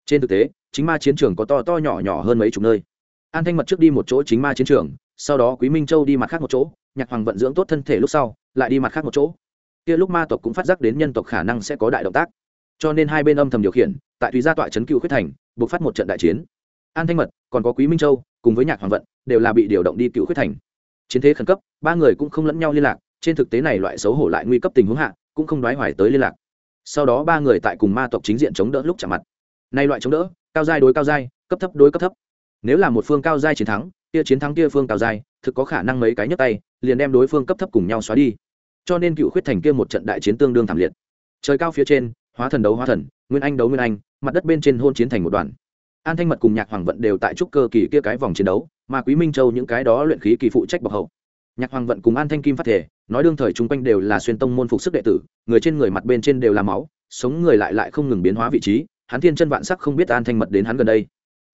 Trên thực tế, chính ma chiến trường có to to nhỏ nhỏ hơn mấy chục nơi. An thanh mật trước đi một chỗ chính ma chiến trường sau đó quý minh châu đi mặt khác một chỗ, nhạc hoàng vận dưỡng tốt thân thể lúc sau, lại đi mặt khác một chỗ. Kia lúc ma tộc cũng phát giác đến nhân tộc khả năng sẽ có đại động tác. Cho nên hai bên âm thầm điều khiển, tại tùy gia tọa trấn cựu khuyết thành buộc phát một trận đại chiến. An thanh mật, còn có quý minh châu, cùng với nhạc hoàng vận, đều là bị điều động đi cựu khuyết thành. Chiến thế khẩn cấp, ba người cũng không lẫn nhau liên lạc, trên thực tế này loại xấu hổ lại nguy cấp tình huống hạ, cũng không đoái hoài tới liên lạc. Sau đó ba người tại cùng ma tộc chính diện chống đỡ lúc chạm mặt. Nay loại chống đỡ, cao giai đối cao giai, cấp thấp đối cấp thấp. Nếu là một phương cao giai chiến thắng kia chiến thắng kia phương cao dài, thực có khả năng mấy cái nhấc tay, liền đem đối phương cấp thấp cùng nhau xóa đi. Cho nên cựu khuyết thành kia một trận đại chiến tương đương thảm liệt. Trời cao phía trên, hóa thần đấu hóa thần, nguyên anh đấu nguyên anh, mặt đất bên trên hôn chiến thành một đoàn. An thanh mật cùng nhạc hoàng vận đều tại trúc cơ kỳ kia cái vòng chiến đấu, mà quý minh châu những cái đó luyện khí kỳ phụ trách bọc hậu. Nhạc hoàng vận cùng an thanh kim phát thể, nói đương thời chung quanh đều là xuyên tông môn phục sức đệ tử, người trên người mặt bên trên đều là máu, sống người lại lại không ngừng biến hóa vị trí, hắn thiên chân vạn sắc không biết an thanh mật đến hắn gần đây.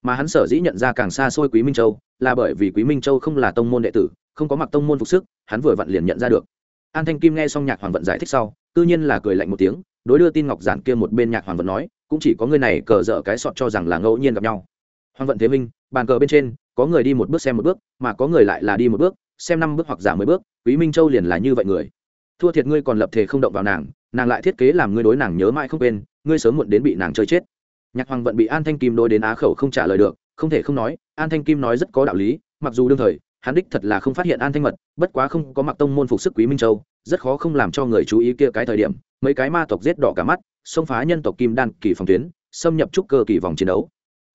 Mà hắn sở dĩ nhận ra càng xa xôi quý minh châu là bởi vì quý minh châu không là tông môn đệ tử, không có mặc tông môn phục sức, hắn vừa vặn liền nhận ra được. An thanh kim nghe xong nhạc hoàng vận giải thích sau tự nhiên là cười lạnh một tiếng, đối đưa tin ngọc giản kia một bên nhạc hoàng vận nói, cũng chỉ có người này cờ dở cái sọt cho rằng là ngẫu nhiên gặp nhau. Hoàng vận thế minh, bàn cờ bên trên, có người đi một bước xem một bước, mà có người lại là đi một bước, xem năm bước hoặc giảm mười bước, quý minh châu liền là như vậy người. Thua thiệt ngươi còn lập thể không động vào nàng nàng lại thiết kế làm ngươi đối nàng nhớ mãi không quên, ngươi sớm muộn đến bị nàng chơi chết. Nhạc hoàng vận bị an thanh kim đối đến á khẩu không trả lời được không thể không nói, an thanh kim nói rất có đạo lý, mặc dù đương thời, hắn đích thật là không phát hiện an thanh mật, bất quá không có mặc tông môn phục sức quý minh châu, rất khó không làm cho người chú ý kia cái thời điểm, mấy cái ma tộc giết đỏ cả mắt, xông phá nhân tộc kim đan kỳ phòng tuyến, xâm nhập trúc cơ kỳ vòng chiến đấu.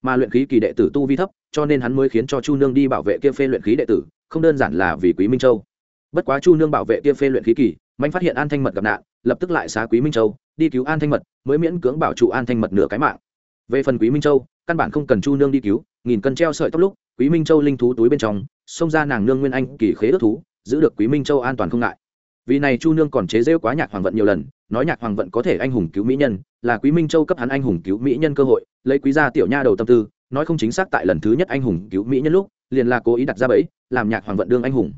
Mà luyện khí kỳ đệ tử tu vi thấp, cho nên hắn mới khiến cho chu nương đi bảo vệ kia phê luyện khí đệ tử, không đơn giản là vì quý minh châu. Bất quá chu nương bảo vệ kia phê luyện khí kỳ mạnh phát hiện an thanh mật gặp nạn, lập tức lại xá quý minh châu, đi cứu an thanh mật, mới miễn cưỡng bảo trụ an thanh mật nửa cái mạng. Về phần quý minh châu căn bản không cần chu nương đi cứu, nghìn cân treo sợi tóc lúc, quý minh châu linh thú túi bên trong, xông ra nàng nương nguyên anh kỳ khế ước thú, giữ được quý minh châu an toàn không ngại. Vì này chu nương còn chế rêu quá nhạc hoàng vận nhiều lần, nói nhạc hoàng vận có thể anh hùng cứu mỹ nhân, là quý minh châu cấp hắn anh hùng cứu mỹ nhân cơ hội, lấy quý gia tiểu nha đầu tâm tư, nói không chính xác tại lần thứ nhất anh hùng cứu mỹ nhân lúc, liền là cố ý đặt ra bẫy, làm nhạc hoàng vận đương anh hùng.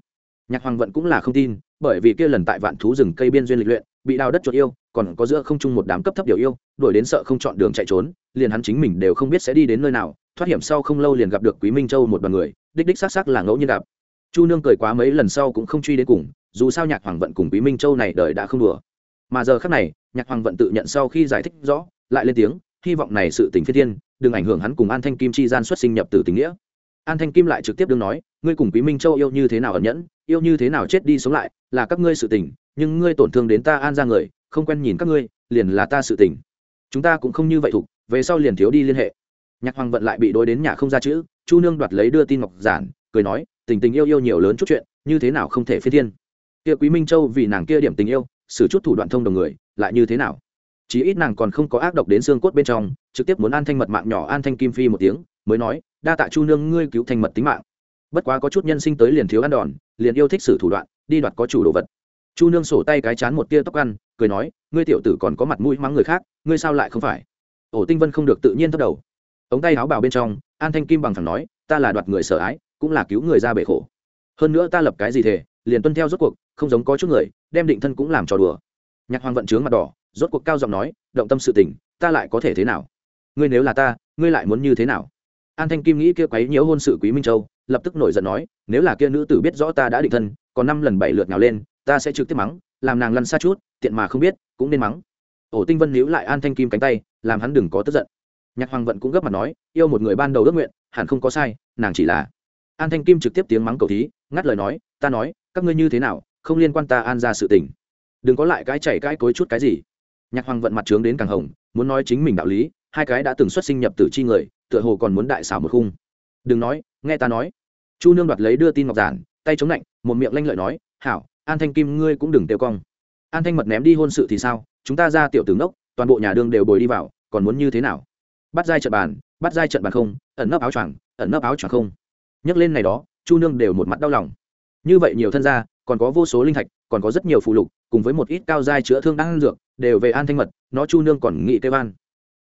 Nhạc hoàng vận cũng là không tin, bởi vì kia lần tại vạn thú rừng cây biên duyên lịch luyện, bị đào đất chuột yêu còn có giữa không chung một đám cấp thấp điều yêu, đuổi đến sợ không chọn đường chạy trốn, liền hắn chính mình đều không biết sẽ đi đến nơi nào, thoát hiểm sau không lâu liền gặp được quý minh châu một đoàn người, đích đích xác xác là ngẫu nhiên gặp. Chu nương cười quá mấy lần sau cũng không truy đến cùng, dù sao nhạc hoàng vận cùng quý minh châu này đời đã không đùa. Mà giờ khác này, nhạc hoàng vận tự nhận sau khi giải thích rõ, lại lên tiếng, hy vọng này sự tình phi thiên, đừng ảnh hưởng hắn cùng an thanh kim chi gian xuất sinh nhập từ tình nghĩa. An thanh kim lại trực tiếp đương nói, ngươi cùng quý minh châu yêu như thế nào ẩn nhẫn, yêu như thế nào chết đi sống lại, là các ngươi sự tình, nhưng ngươi tổn thương đến ta an ra người không quen nhìn các ngươi, liền là ta sự tình. Chúng ta cũng không như vậy thục về sau liền thiếu đi liên hệ. Nhạc hoàng vận lại bị đối đến nhà không ra chữ, chu nương đoạt lấy đưa tin ngọc giản, cười nói, tình tình yêu yêu nhiều lớn chút chuyện, như thế nào không thể phi thiên. Kia quý minh châu vì nàng kia điểm tình yêu, xử chút thủ đoạn thông đồng người, lại như thế nào? Chí ít nàng còn không có ác độc đến xương cốt bên trong, trực tiếp muốn an thanh mật mạng nhỏ an thanh kim phi một tiếng, mới nói, đa tạ chu nương, ngươi cứu thanh mật tính mạng. Bất quá có chút nhân sinh tới liền thiếu ăn đòn, liền yêu thích xử thủ đoạn, đi đoạt có chủ đồ vật chu nương sổ tay cái chán một tia tóc ăn, cười nói, ngươi tiểu tử còn có mặt mũi mắng người khác, ngươi sao lại không phải? Ổ tinh vân không được tự nhiên thất đầu. Ống tay áo bào bên trong, an thanh kim bằng thẳng nói, ta là đoạt người sợ ái, cũng là cứu người ra bể khổ. Hơn nữa ta lập cái gì thể liền tuân theo rốt cuộc, không giống có chút người, đem định thân cũng làm trò đùa. Nhạc hoàng vận trướng mặt đỏ, rốt cuộc cao giọng nói, động tâm sự tình, ta lại có thể thế nào? Ngươi nếu là ta, ngươi lại muốn như thế nào? An thanh kim nghĩ kia quấy nhiễu hôn sự quý minh châu, lập tức nổi giận nói, nếu là kia nữ tử biết rõ ta đã định thân, còn năm lần bảy lượt nào lên ta sẽ trực tiếp mắng, làm nàng lăn xa chút, tiện mà không biết, cũng nên mắng. Ổ tinh vân níu lại an thanh kim cánh tay, làm hắn đừng có tức giận. Nhạc hoàng vận cũng gấp mặt nói, yêu một người ban đầu ước nguyện, hẳn không có sai, nàng chỉ là an thanh kim trực tiếp tiếng mắng cầu thí, ngắt lời nói, ta nói, các ngươi như thế nào, không liên quan ta an ra sự tình. Đừng có lại cái chảy cái cối chút cái gì. Nhạc hoàng vận mặt trướng đến càng hồng, muốn nói chính mình đạo lý, hai cái đã từng xuất sinh nhập tử chi người, tựa hồ còn muốn đại xảo một khung. Đừng nói, nghe ta nói. Chu nương đoạt lấy đưa tin ngọc giản, tay chống lạnh, một miệng lanh lợi nói, hảo an thanh kim, ngươi cũng đừng tiêu cong. An thanh mật ném đi hôn sự thì sao? Chúng ta ra tiểu tướng đốc toàn bộ nhà đương đều bồi đi vào, còn muốn như thế nào? Bắt dai trận bàn, bắt dai trận bàn không, ẩn nấp áo choàng, ẩn nấp áo choàng không. Nhắc lên này đó, chu nương đều một mặt đau lòng. Như vậy nhiều thân gia, còn có vô số linh thạch, còn có rất nhiều phụ lục, cùng với một ít cao giai chữa thương đang dược, đều về an thanh mật, nó chu nương còn nghị kêu an.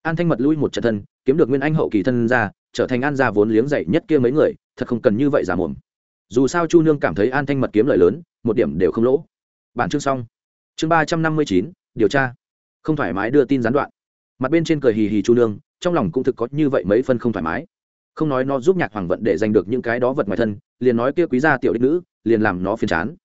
An thanh mật lui một trận thân, kiếm được nguyên anh hậu kỳ thân ra trở thành an gia vốn liếng dạy nhất kia mấy người, thật không cần như vậy giả mồm dù sao chu nương cảm thấy an thanh mật kiếm lợi lớn, một điểm đều không lỗ. Bản chương xong. Chương ba trăm năm mươi chín, điều tra. Không thoải mái đưa tin gián đoạn. Mặt bên trên cười hì hì chu nương, trong lòng cũng thực có như vậy mấy phân không thoải mái. Không nói nó giúp nhạc hoàng vận để giành được những cái đó vật ngoài thân, liền nói kia quý gia tiểu đích nữ, liền làm nó phiền chán.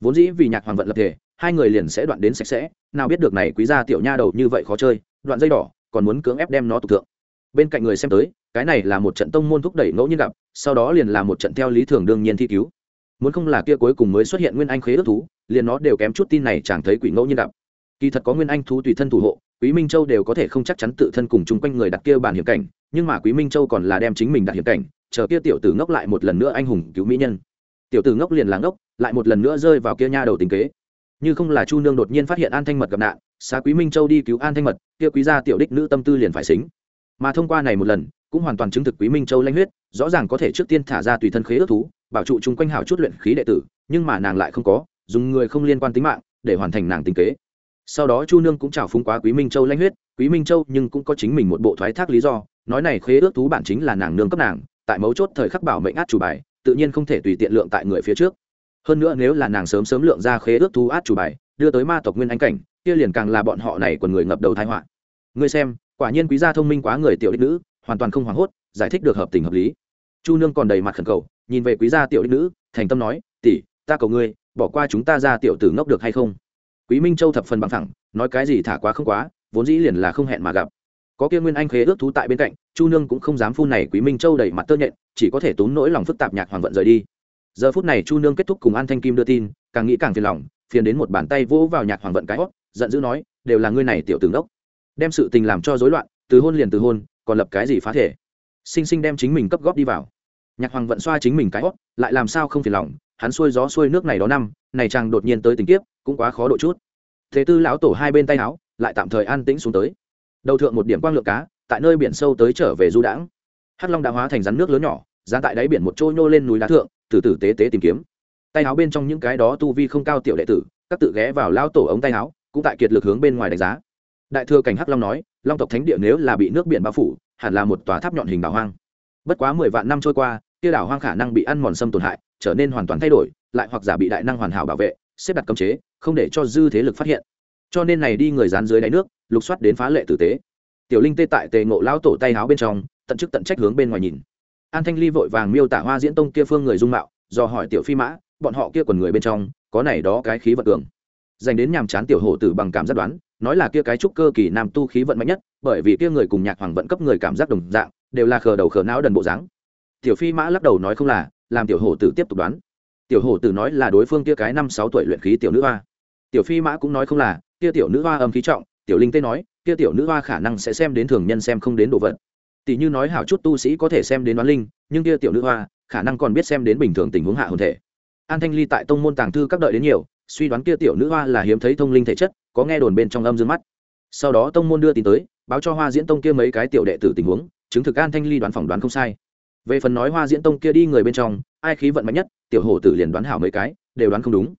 Vốn dĩ vì nhạc hoàng vận lập thể, hai người liền sẽ đoạn đến sạch sẽ, nào biết được này quý gia tiểu nha đầu như vậy khó chơi, đoạn dây đỏ, còn muốn cưỡng ép đem nó tục thượng. Bên cạnh người xem tới, cái này là một trận tông môn thúc đẩy ngẫu nhiên gặp sau đó liền là một trận theo lý thường đương nhiên thi cứu. Muốn không là kia cuối cùng mới xuất hiện nguyên anh khế ước thú, liền nó đều kém chút tin này chẳng thấy quỷ ngẫu nhiên gặp. Kỳ thật có nguyên anh thú tùy thân thủ hộ, quý minh châu đều có thể không chắc chắn tự thân cùng chung quanh người đặt kia bản hiểm cảnh, nhưng mà quý minh châu còn là đem chính mình đặt hiểm cảnh, chờ kia tiểu tử ngốc lại một lần nữa anh hùng cứu mỹ nhân. Tiểu tử ngốc liền là ngốc, lại một lần nữa rơi vào kia nha đầu tình kế. Như không là chu nương đột nhiên phát hiện an thanh mật gặp nạn, xá quý minh châu đi cứu an thanh mật, kia quý gia tiểu đích nữ tâm tư liền phải xính. Mà thông qua này một lần cũng hoàn toàn chứng thực quý minh châu lanh huyết, rõ ràng có thể trước tiên thả ra tùy thân khế ước thú, bảo trụ chung quanh hảo chút luyện khí đệ tử, nhưng mà nàng lại không có, dùng người không liên quan tính mạng, để hoàn thành nàng tính kế. Sau đó chu nương cũng chào phúng quá quý minh châu lanh huyết, quý minh châu nhưng cũng có chính mình một bộ thoái thác lý do, nói này khế ước thú bản chính là nàng nương cấp nàng, tại mấu chốt thời khắc bảo mệnh át chủ bài, tự nhiên không thể tùy tiện lượng tại người phía trước. Hơn nữa nếu là nàng sớm sớm lượng ra khế ước thú át chủ bài, đưa tới ma tộc nguyên anh cảnh, kia liền càng là bọn họ này còn người ngập đầu thái họa. Ngươi xem, quả nhiên quý gia thông minh quá người tiểu đích nữ hoàn toàn không hoảng hốt, giải thích được hợp tình hợp lý. Chu nương còn đầy mặt khẩn cầu, nhìn về quý gia tiểu đích nữ, thành tâm nói, tỷ, ta cầu ngươi, bỏ qua chúng ta ra tiểu tử ngốc được hay không? Quý minh châu thập phần bằng thẳng, nói cái gì thả quá không quá, vốn dĩ liền là không hẹn mà gặp. Có kia nguyên anh khế ước thú tại bên cạnh, chu nương cũng không dám phun này quý minh châu đầy mặt tơ nhện, chỉ có thể tốn nỗi lòng phức tạp nhạc hoàng vận rời đi. Giờ phút này chu nương kết thúc cùng an thanh kim đưa tin, càng nghĩ càng phiền lòng, phiền đến một bàn tay vỗ vào nhạc hoàng vận cái hót, giận dữ nói, đều là ngươi này tiểu tướng đốc đem sự tình làm cho rối loạn, từ hôn liền từ hôn còn lập cái gì phá thể? Sinh sinh đem chính mình cấp góp đi vào. Nhạc hoàng vận xoa chính mình cái hót lại làm sao không phiền lòng, hắn xuôi gió xuôi nước này đó năm, này chàng đột nhiên tới tình kiếp, cũng quá khó độ chút. Thế tư lão tổ hai bên tay áo, lại tạm thời an tĩnh xuống tới. Đầu thượng một điểm quang lượng cá, tại nơi biển sâu tới trở về du đãng. Hắc long đã hóa thành rắn nước lớn nhỏ ra tại đáy biển một trôi nhô lên núi đá thượng, từ từ tế tế tìm kiếm. Tay áo bên trong những cái đó tu vi không cao tiểu đệ tử, các tự ghé vào lao tổ ống tay áo, cũng tại kiệt lực hướng bên ngoài đánh giá. Đại thừa cảnh hắc long nói long tộc thánh địa nếu là bị nước biển bao phủ, hẳn là một tòa tháp nhọn hình đảo hoang. Bất quá mười vạn năm trôi qua, kia đảo hoang khả năng bị ăn mòn xâm tổn hại, trở nên hoàn toàn thay đổi, lại hoặc giả bị đại năng hoàn hảo bảo vệ, xếp đặt cấm chế, không để cho dư thế lực phát hiện. Cho nên này đi người dán dưới đáy nước, lục soát đến phá lệ tử tế. Tiểu linh tê tại tề ngộ lao tổ tay háo bên trong, tận chức tận trách hướng bên ngoài nhìn. An thanh ly vội vàng miêu tả hoa diễn tông kia phương người dung mạo, do hỏi tiểu phi mã, bọn họ kia quần người bên trong, có này đó cái khí vật cường. Dành đến nhàm chán tiểu hổ tử bằng cảm giác đoán nói là kia cái trúc cơ kỳ nam tu khí vận mạnh nhất, bởi vì kia người cùng nhạc hoàng vận cấp người cảm giác đồng dạng, đều là khờ đầu khờ não đần bộ dáng. Tiểu phi mã lắc đầu nói không là, làm tiểu hổ tử tiếp tục đoán. Tiểu hổ tử nói là đối phương kia cái năm sáu tuổi luyện khí tiểu nữ hoa. Tiểu phi mã cũng nói không là, kia tiểu nữ hoa âm khí trọng, tiểu linh tê nói, kia tiểu nữ hoa khả năng sẽ xem đến thường nhân xem không đến đồ vật. Tỷ như nói hảo chút tu sĩ có thể xem đến đoán linh, nhưng kia tiểu nữ hoa, khả năng còn biết xem đến bình thường tình huống hạ hồn thể. An thanh ly tại tông môn tàng thư các đợi đến nhiều, suy đoán kia tiểu nữ hoa là hiếm thấy thông linh thể chất có nghe đồn bên trong âm dương mắt. Sau đó tông môn đưa tin tới, báo cho hoa diễn tông kia mấy cái tiểu đệ tử tình huống, chứng thực an thanh ly đoán phỏng đoán không sai. Về phần nói hoa diễn tông kia đi người bên trong, ai khí vận mạnh nhất, tiểu hổ tử liền đoán hảo mấy cái, đều đoán không đúng.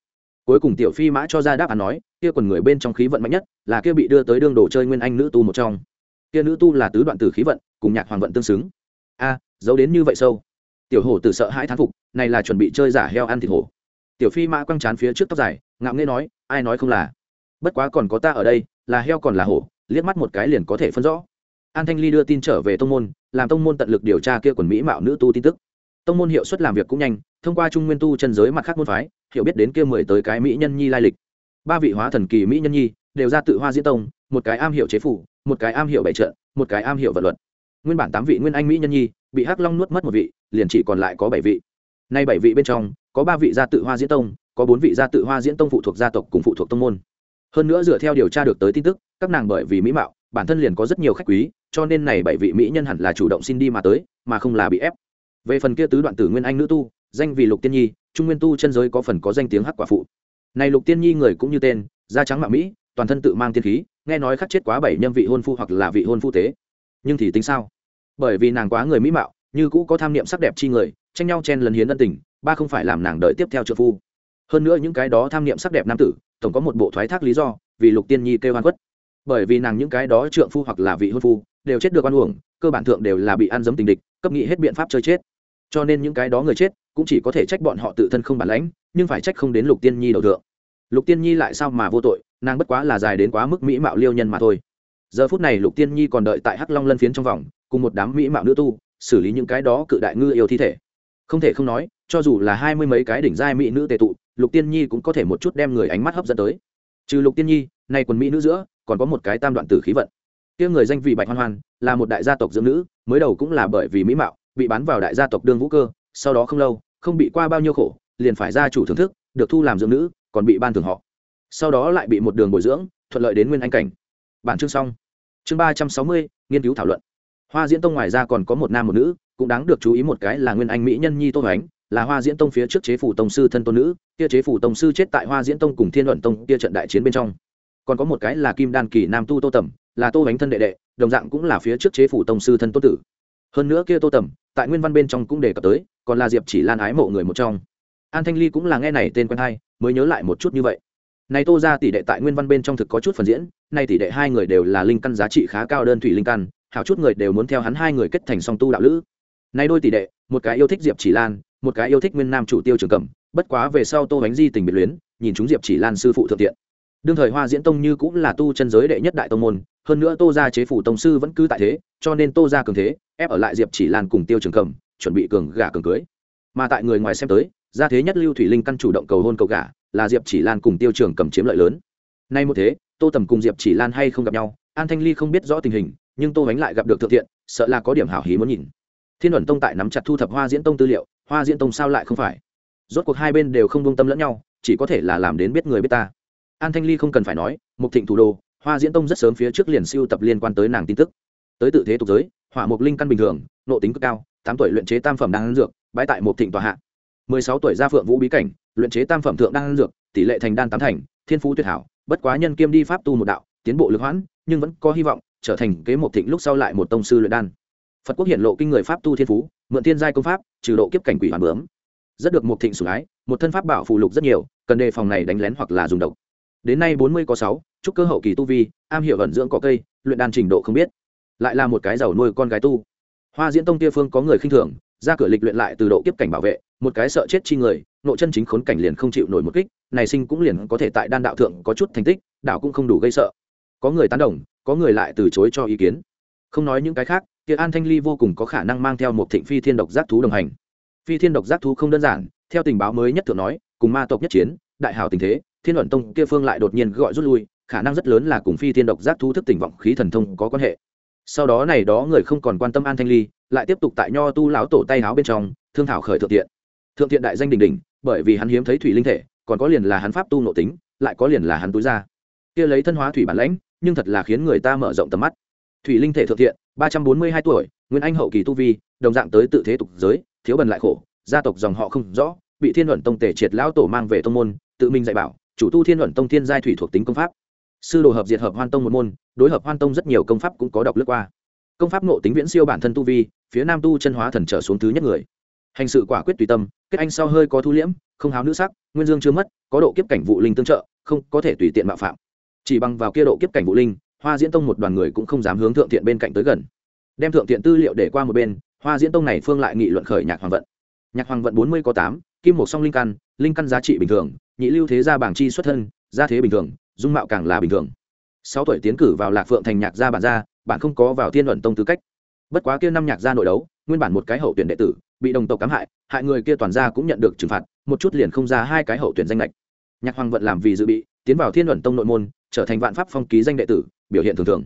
Cuối cùng tiểu phi mã cho ra đáp án nói, kia quần người bên trong khí vận mạnh nhất, là kia bị đưa tới đương đồ chơi nguyên anh nữ tu một trong. Kia nữ tu là tứ đoạn tử khí vận, cùng nhạc hoàng vận tương xứng. A, giấu đến như vậy sâu. Tiểu hổ tử sợ hãi thán phục, này là chuẩn bị chơi giả heo ăn thịt hổ. Tiểu phi mã quăng chán phía trước tóc dài, ngạo nghễ nói, ai nói không là bất quá còn có ta ở đây là heo còn là hổ liếc mắt một cái liền có thể phân rõ. An thanh ly đưa tin trở về tông môn làm tông môn tận lực điều tra kia quần mỹ mạo nữ tu tin tức. Tông môn hiệu suất làm việc cũng nhanh thông qua trung nguyên tu chân giới mặt khác môn phái hiểu biết đến kia mười tới cái mỹ nhân nhi lai lịch. Ba vị hóa thần kỳ mỹ nhân nhi đều ra tự hoa diễn tông một cái am hiểu chế phủ một cái am hiểu bệ trợ, một cái am hiểu vật luật. Nguyên bản tám vị nguyên anh mỹ nhân nhi bị hắc long nuốt mất một vị liền chỉ còn lại có bảy vị. Nay bảy vị bên trong có ba vị gia tự hoa diễn tông có bốn vị gia tự hoa diễn tông phụ thuộc gia tộc cùng phụ thuộc tông môn hơn nữa dựa theo điều tra được tới tin tức, các nàng bởi vì mỹ mạo, bản thân liền có rất nhiều khách quý, cho nên này bảy vị mỹ nhân hẳn là chủ động xin đi mà tới, mà không là bị ép. Về phần kia tứ đoạn tử nguyên anh nữ tu, danh vì lục tiên nhi, trung nguyên tu chân giới có phần có danh tiếng hắc quả phụ. Này lục tiên nhi người cũng như tên, da trắng mạ mỹ, toàn thân tự mang tiên khí, nghe nói khắc chết quá bảy nhân vị hôn phu hoặc là vị hôn phu tế. Nhưng thì tính sao? Bởi vì nàng quá người mỹ mạo, như cũ có tham niệm sắc đẹp chi người, tranh nhau chen lần hiến ân tình, ba không phải làm nàng đợi tiếp theo trợ phu. Hơn nữa những cái đó tham niệm sắc đẹp nam tử tổng có một bộ thoái thác lý do, vì lục tiên nhi kêu oan khuất. Bởi vì nàng những cái đó trượng phu hoặc là vị hôn phu, đều chết được oan uổng, cơ bản thượng đều là bị ăn giấm tình địch, cấp nghị hết biện pháp chơi chết. Cho nên những cái đó người chết, cũng chỉ có thể trách bọn họ tự thân không bản lãnh, nhưng phải trách không đến lục tiên nhi đầu thượng. Lục tiên nhi lại sao mà vô tội, nàng bất quá là dài đến quá mức mỹ mạo liêu nhân mà thôi. Giờ phút này lục tiên nhi còn đợi tại hắc long lân phiến trong vòng, cùng một đám mỹ mạo nữ tu, xử lý những cái đó cự đại ngư yêu thi thể. Không thể không nói, cho dù là hai mươi mấy cái đỉnh giai mỹ nữ tệ tụ lục tiên nhi cũng có thể một chút đem người ánh mắt hấp dẫn tới. Trừ lục tiên nhi, nay quần mỹ nữ giữa, còn có một cái tam đoạn tử khí vận. Kia người danh vị bạch hoan hoan, là một đại gia tộc dưỡng nữ, mới đầu cũng là bởi vì mỹ mạo, bị bán vào đại gia tộc đương vũ cơ, sau đó không lâu, không bị qua bao nhiêu khổ, liền phải gia chủ thưởng thức, được thu làm dưỡng nữ, còn bị ban thường họ. Sau đó lại bị một đường bồi dưỡng, thuận lợi đến nguyên anh cảnh. Bản chương xong. Chương ba trăm sáu mươi, nghiên cứu thảo luận. Hoa diễn tông ngoài ra còn có một nam một nữ, cũng đáng được chú ý một cái là nguyên anh mỹ nhân nhi tô hoánh là hoa diễn tông phía trước chế phủ tông sư thân tôn nữ, kia chế phủ tông sư chết tại hoa diễn tông cùng thiên luận tông kia trận đại chiến bên trong. Còn có một cái là kim đan kỳ nam tu tô tẩm là tô Bánh thân đệ đệ, đồng dạng cũng là phía trước chế phủ tông sư thân tôn tử. Hơn nữa kia tô tẩm tại nguyên văn bên trong cũng đề cập tới, còn là diệp chỉ lan ái mộ người một trong. An thanh ly cũng là nghe này tên quen hay, mới nhớ lại một chút như vậy. Này tô ra tỷ đệ tại nguyên văn bên trong thực có chút phần diễn, nay tỷ đệ hai người đều là linh căn giá trị khá cao đơn thủy linh căn, hảo chút người đều muốn theo hắn hai người kết thành song tu đạo lữ. Nay đôi tỷ đệ, một cái yêu thích diệp chỉ lan một cái yêu thích nguyên nam chủ tiêu trường cẩm bất quá về sau tô bánh di tình biệt luyến, nhìn chúng diệp chỉ lan sư phụ thượng tiện. Đương thời hoa diễn tông như cũng là tu chân giới đệ nhất đại tông môn, hơn nữa tô gia chế phủ tông sư vẫn cứ tại thế, cho nên tô gia cường thế, ép ở lại diệp chỉ lan cùng tiêu trường cẩm chuẩn bị cường gả cường cưới. Mà tại người ngoài xem tới, gia thế nhất lưu thủy linh căn chủ động cầu hôn cầu gả, là diệp chỉ lan cùng tiêu trường cầm chiếm lợi lớn. Nay một thế, tô tầm cùng diệp chỉ lan hay không gặp nhau, an thanh ly không biết rõ tình hình, nhưng tô bánh lại gặp được thượng thiện sợ là có điểm hảo hí muốn nhìn thiên luận tông tại nắm chặt thu thập hoa diễn tông tư liệu, hoa diễn tông sao lại không phải? Rốt cuộc hai bên đều không buông tâm lẫn nhau, chỉ có thể là làm đến biết người biết ta. An thanh ly không cần phải nói, mục thịnh thủ đô, hoa diễn tông rất sớm phía trước liền siêu tập liên quan tới nàng tin tức. Tới tự thế tục giới, hỏa mục linh căn bình thường, nộ tính cực cao, tám tuổi luyện chế tam phẩm đang ăn dược, bãi tại mục thịnh tòa hạ. Mười sáu tuổi ra phượng vũ bí cảnh, luyện chế tam phẩm thượng đang ăn dược, tỷ lệ thành đan tám thành, thiên phú tuyệt hảo, bất quá nhân kiêm đi pháp tu một đạo, tiến bộ lực hoãn, nhưng vẫn có hy vọng trở thành kế Mục thịnh lúc sau lại một tông sư luyện đan phật quốc hiện lộ kinh người pháp tu thiên phú, mượn thiên giai công pháp, trừ độ kiếp cảnh quỷ hoàn bướm. Rất được một thịnh sủng ái, một thân pháp bảo phù lục rất nhiều, cần đề phòng này đánh lén hoặc là dùng độc. Đến nay bốn mươi có sáu, chúc cơ hậu kỳ tu vi, am hiểu ẩn dưỡng cỏ cây, luyện đan trình độ không biết. Lại là một cái giàu nuôi con gái tu. Hoa diễn tông tia phương có người khinh thường, ra cửa lịch luyện lại từ độ kiếp cảnh bảo vệ, một cái sợ chết chi người, nội chân chính khốn cảnh liền không chịu nổi một kích, này sinh cũng liền có thể tại đan đạo thượng có chút thành tích, đạo cũng không đủ gây sợ. Có người tán đồng, có người lại từ chối cho ý kiến. Không nói những cái khác kia an thanh ly vô cùng có khả năng mang theo một thịnh phi thiên độc giác thú đồng hành. Phi thiên độc giác thú không đơn giản, theo tình báo mới nhất thượng nói, cùng ma tộc nhất chiến, đại hào tình thế, thiên luận tông kia phương lại đột nhiên gọi rút lui, khả năng rất lớn là cùng phi thiên độc giác thú thức tỉnh vọng khí thần thông có quan hệ. Sau đó này đó người không còn quan tâm an thanh ly, lại tiếp tục tại nho tu lão tổ tay áo bên trong, thương thảo khởi thượng thiện. Thượng thiện đại danh đình đình bởi vì hắn hiếm thấy thủy linh thể, còn có liền là hắn pháp tu nội tính, lại có liền là hắn túi ra. Kia lấy thân hóa thủy bản lãnh, nhưng thật là khiến người ta mở rộng tầm mắt. Thủy linh thể thượng thiện ba trăm bốn mươi hai tuổi, nguyên anh hậu kỳ tu vi, đồng dạng tới tự thế tục giới, thiếu bần lại khổ, gia tộc dòng họ không rõ, bị thiên luận tông tể triệt lão tổ mang về tông môn, tự mình dạy bảo, chủ tu thiên luận tông thiên giai thủy thuộc tính công pháp. Sư đồ hợp diệt hợp hoan tông một môn, đối hợp hoan tông rất nhiều công pháp cũng có đọc lướt qua. Công pháp ngộ tính viễn siêu bản thân tu vi, phía nam tu chân hóa thần trở xuống thứ nhất người. Hành sự quả quyết tùy tâm, kết anh sau hơi có thu liễm, không háo nữ sắc, nguyên dương chưa mất, có độ kiếp cảnh vụ linh tương trợ, không có thể tùy tiện mạo phạm. Chỉ bằng vào kia độ kiếp cảnh vụ linh hoa diễn tông một đoàn người cũng không dám hướng thượng thiện bên cạnh tới gần. Đem thượng thiện tư liệu để qua một bên, hoa diễn tông này phương lại nghị luận khởi nhạc hoàng vận. Nhạc hoàng vận bốn mươi có tám, kim một song linh căn linh căn giá trị bình thường, nhị lưu thế gia bảng chi xuất thân, gia thế bình thường, dung mạo càng là bình thường. Sáu tuổi tiến cử vào lạc phượng thành nhạc gia bản gia, bạn không có vào thiên luận tông tư cách. Bất quá kia năm nhạc gia nội đấu, nguyên bản một cái hậu tuyển đệ tử, bị đồng tộc cám hại hại người kia toàn gia cũng nhận được trừng phạt, một chút liền không ra hai cái hậu tuyển danh lệch. Nhạc hoàng vận làm vì dự bị, tiến vào thiên luận tông nội môn, trở thành vạn pháp phong ký danh đệ tử biểu hiện thường thường.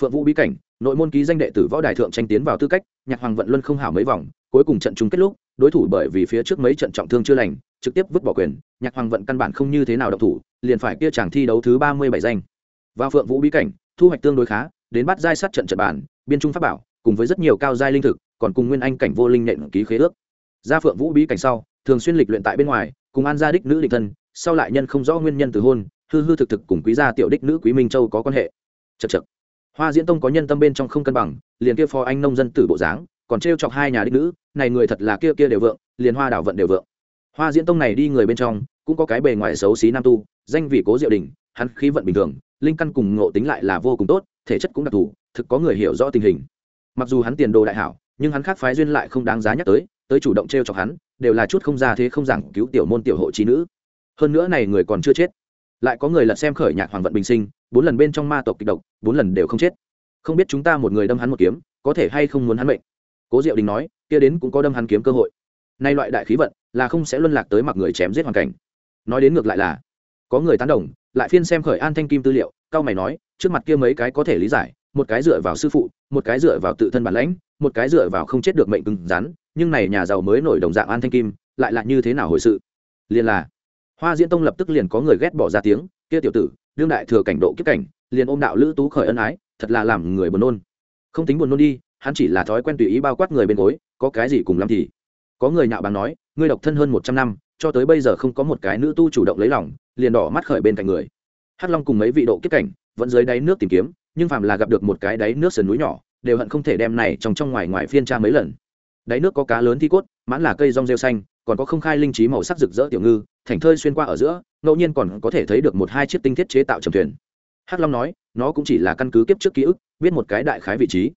Phượng vũ bí cảnh, nội môn ký danh đệ tử võ đài thượng tranh tiến vào tư cách, nhạc hoàng vận luân không hảo mấy vòng, cuối cùng trận chung kết lúc, đối thủ bởi vì phía trước mấy trận trọng thương chưa lành, trực tiếp vứt bỏ quyền, nhạc hoàng vận căn bản không như thế nào độc thủ, liền phải kia chàng thi đấu thứ ba mươi bảy danh. Vào phượng vũ bí cảnh, thu hoạch tương đối khá, đến bắt giai sát trận trận bản biên trung pháp bảo, cùng với rất nhiều cao giai linh thực, còn cùng nguyên anh cảnh vô linh nện ký khế ước. Ra phượng vũ bí cảnh sau, thường xuyên lịch luyện tại bên ngoài, cùng an gia đích nữ địch thân, sau lại nhân không rõ nguyên nhân từ hôn, hư hư thực thực cùng quý gia tiểu đích nữ quý minh châu có quan hệ chật chật. Hoa diễn tông có nhân tâm bên trong không cân bằng, liền kia phò anh nông dân tử bộ dáng, còn t chọc hai nhà đích nữ, này người thật là kia kia đều vượng, liền hoa đảo vận đều vượng. Hoa diễn tông này đi người bên trong, cũng có cái bề ngoài xấu xí nam tu, danh vị cố diệu đình, hắn khí vận bình thường, linh căn cùng ngộ tính lại là vô cùng tốt, thể chất cũng đặc thù, thực có người hiểu rõ tình hình. Mặc dù hắn tiền đồ đại hảo, nhưng hắn khác phái duyên lại không đáng giá nhắc tới tới chủ động t r e o chọc hắn, đều là chút không ra thế không giảng cứu tiểu môn tiểu hộ trí nữ. Hơn nữa này người còn chưa chết lại có người lật xem khởi nhạc hoàng vận bình sinh, bốn lần bên trong ma tộc kịch độc, bốn lần đều không chết. Không biết chúng ta một người đâm hắn một kiếm, có thể hay không muốn hắn mệnh? Cố diệu đình nói, kia đến cũng có đâm hắn kiếm cơ hội. Nay loại đại khí vận, là không sẽ luân lạc tới mặc người chém giết hoàn cảnh. Nói đến ngược lại là, có người tán đồng, lại phiên xem khởi an thanh kim tư liệu, cao mày nói, trước mặt kia mấy cái có thể lý giải, một cái dựa vào sư phụ, một cái dựa vào tự thân bản lãnh, một cái dựa vào không chết được mệnh cứng rắn, nhưng này nhà giàu mới nổi đồng dạng an thanh kim, lại là như thế nào hồi sự? Liền là hoa diễn tông lập tức liền có người ghét bỏ ra tiếng, kia tiểu tử, đương đại thừa cảnh độ kiếp cảnh, liền ôm đạo lữ tú khởi ân ái, thật là làm người buồn nôn. Không tính buồn nôn đi, hắn chỉ là thói quen tùy ý bao quát người bên gối, có cái gì cùng lắm thì. Có người nhạo báng nói, ngươi độc thân hơn một trăm năm, cho tới bây giờ không có một cái nữ tu chủ động lấy lòng, liền đỏ mắt khởi bên cạnh người. Hắc long cùng mấy vị độ kiếp cảnh, vẫn dưới đáy nước tìm kiếm, nhưng phàm là gặp được một cái đáy nước sườn núi nhỏ, đều hận không thể đem này trong trong ngoài ngoài phiên tra mấy lần. Đáy nước có cá lớn thi cốt, mãn là cây rong rêu xanh còn có không khai linh trí màu sắc rực rỡ tiểu ngư, thành thơi xuyên qua ở giữa, ngẫu nhiên còn có thể thấy được một hai chiếc tinh thiết chế tạo trầm thuyền. Hắc long nói, nó cũng chỉ là căn cứ kiếp trước ký ức, biết một cái đại khái vị trí.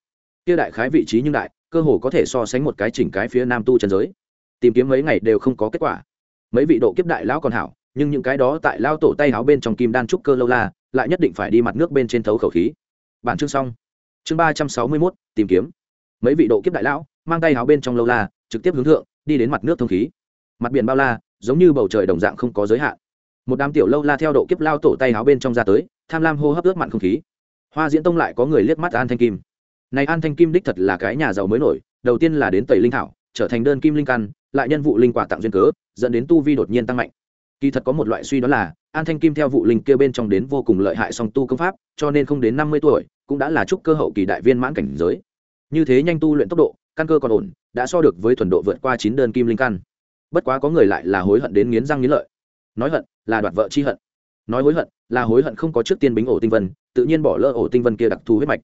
Kia đại khái vị trí nhưng đại, cơ hồ có thể so sánh một cái chỉnh cái phía nam tu trần giới. Tìm kiếm mấy ngày đều không có kết quả. Mấy vị độ kiếp đại lão còn hảo, nhưng những cái đó tại lao tổ tay áo bên trong kim đan trúc cơ lâu la, lại nhất định phải đi mặt nước bên trên thấu khẩu khí. Bản chương xong. Chương ba trăm sáu mươi mốt, tìm kiếm. Mấy vị độ kiếp đại lão, mang tay áo bên trong lâu la, trực tiếp hướng thượng đi đến mặt nước thông khí. Mặt biển bao la, giống như bầu trời đồng dạng không có giới hạn. Một đám tiểu lâu la theo độ kiếp lao tổ tay áo bên trong ra tới, tham lam hô hấp ướt mặn không khí. Hoa diễn tông lại có người liếc mắt an thanh kim. Này an thanh kim đích thật là cái nhà giàu mới nổi, đầu tiên là đến tẩy linh thảo, trở thành đơn kim linh căn, lại nhân vụ linh quả tặng duyên cớ, dẫn đến tu vi đột nhiên tăng mạnh. Kỳ thật có một loại suy đó là, an thanh kim theo vụ linh kia bên trong đến vô cùng lợi hại song tu công pháp, cho nên không đến năm mươi tuổi, cũng đã là trúc cơ hậu kỳ đại viên mãn cảnh giới. Như thế nhanh tu luyện tốc độ căn cơ còn ổn, đã so được với thuần độ vượt qua chín đơn kim linh căn. Bất quá có người lại là hối hận đến nghiến răng nghiến lợi. Nói hận là đoạt vợ chi hận. Nói hối hận là hối hận không có trước tiên bính ổ tinh vân, tự nhiên bỏ lỡ ổ tinh vân kia đặc thù huyết mạch.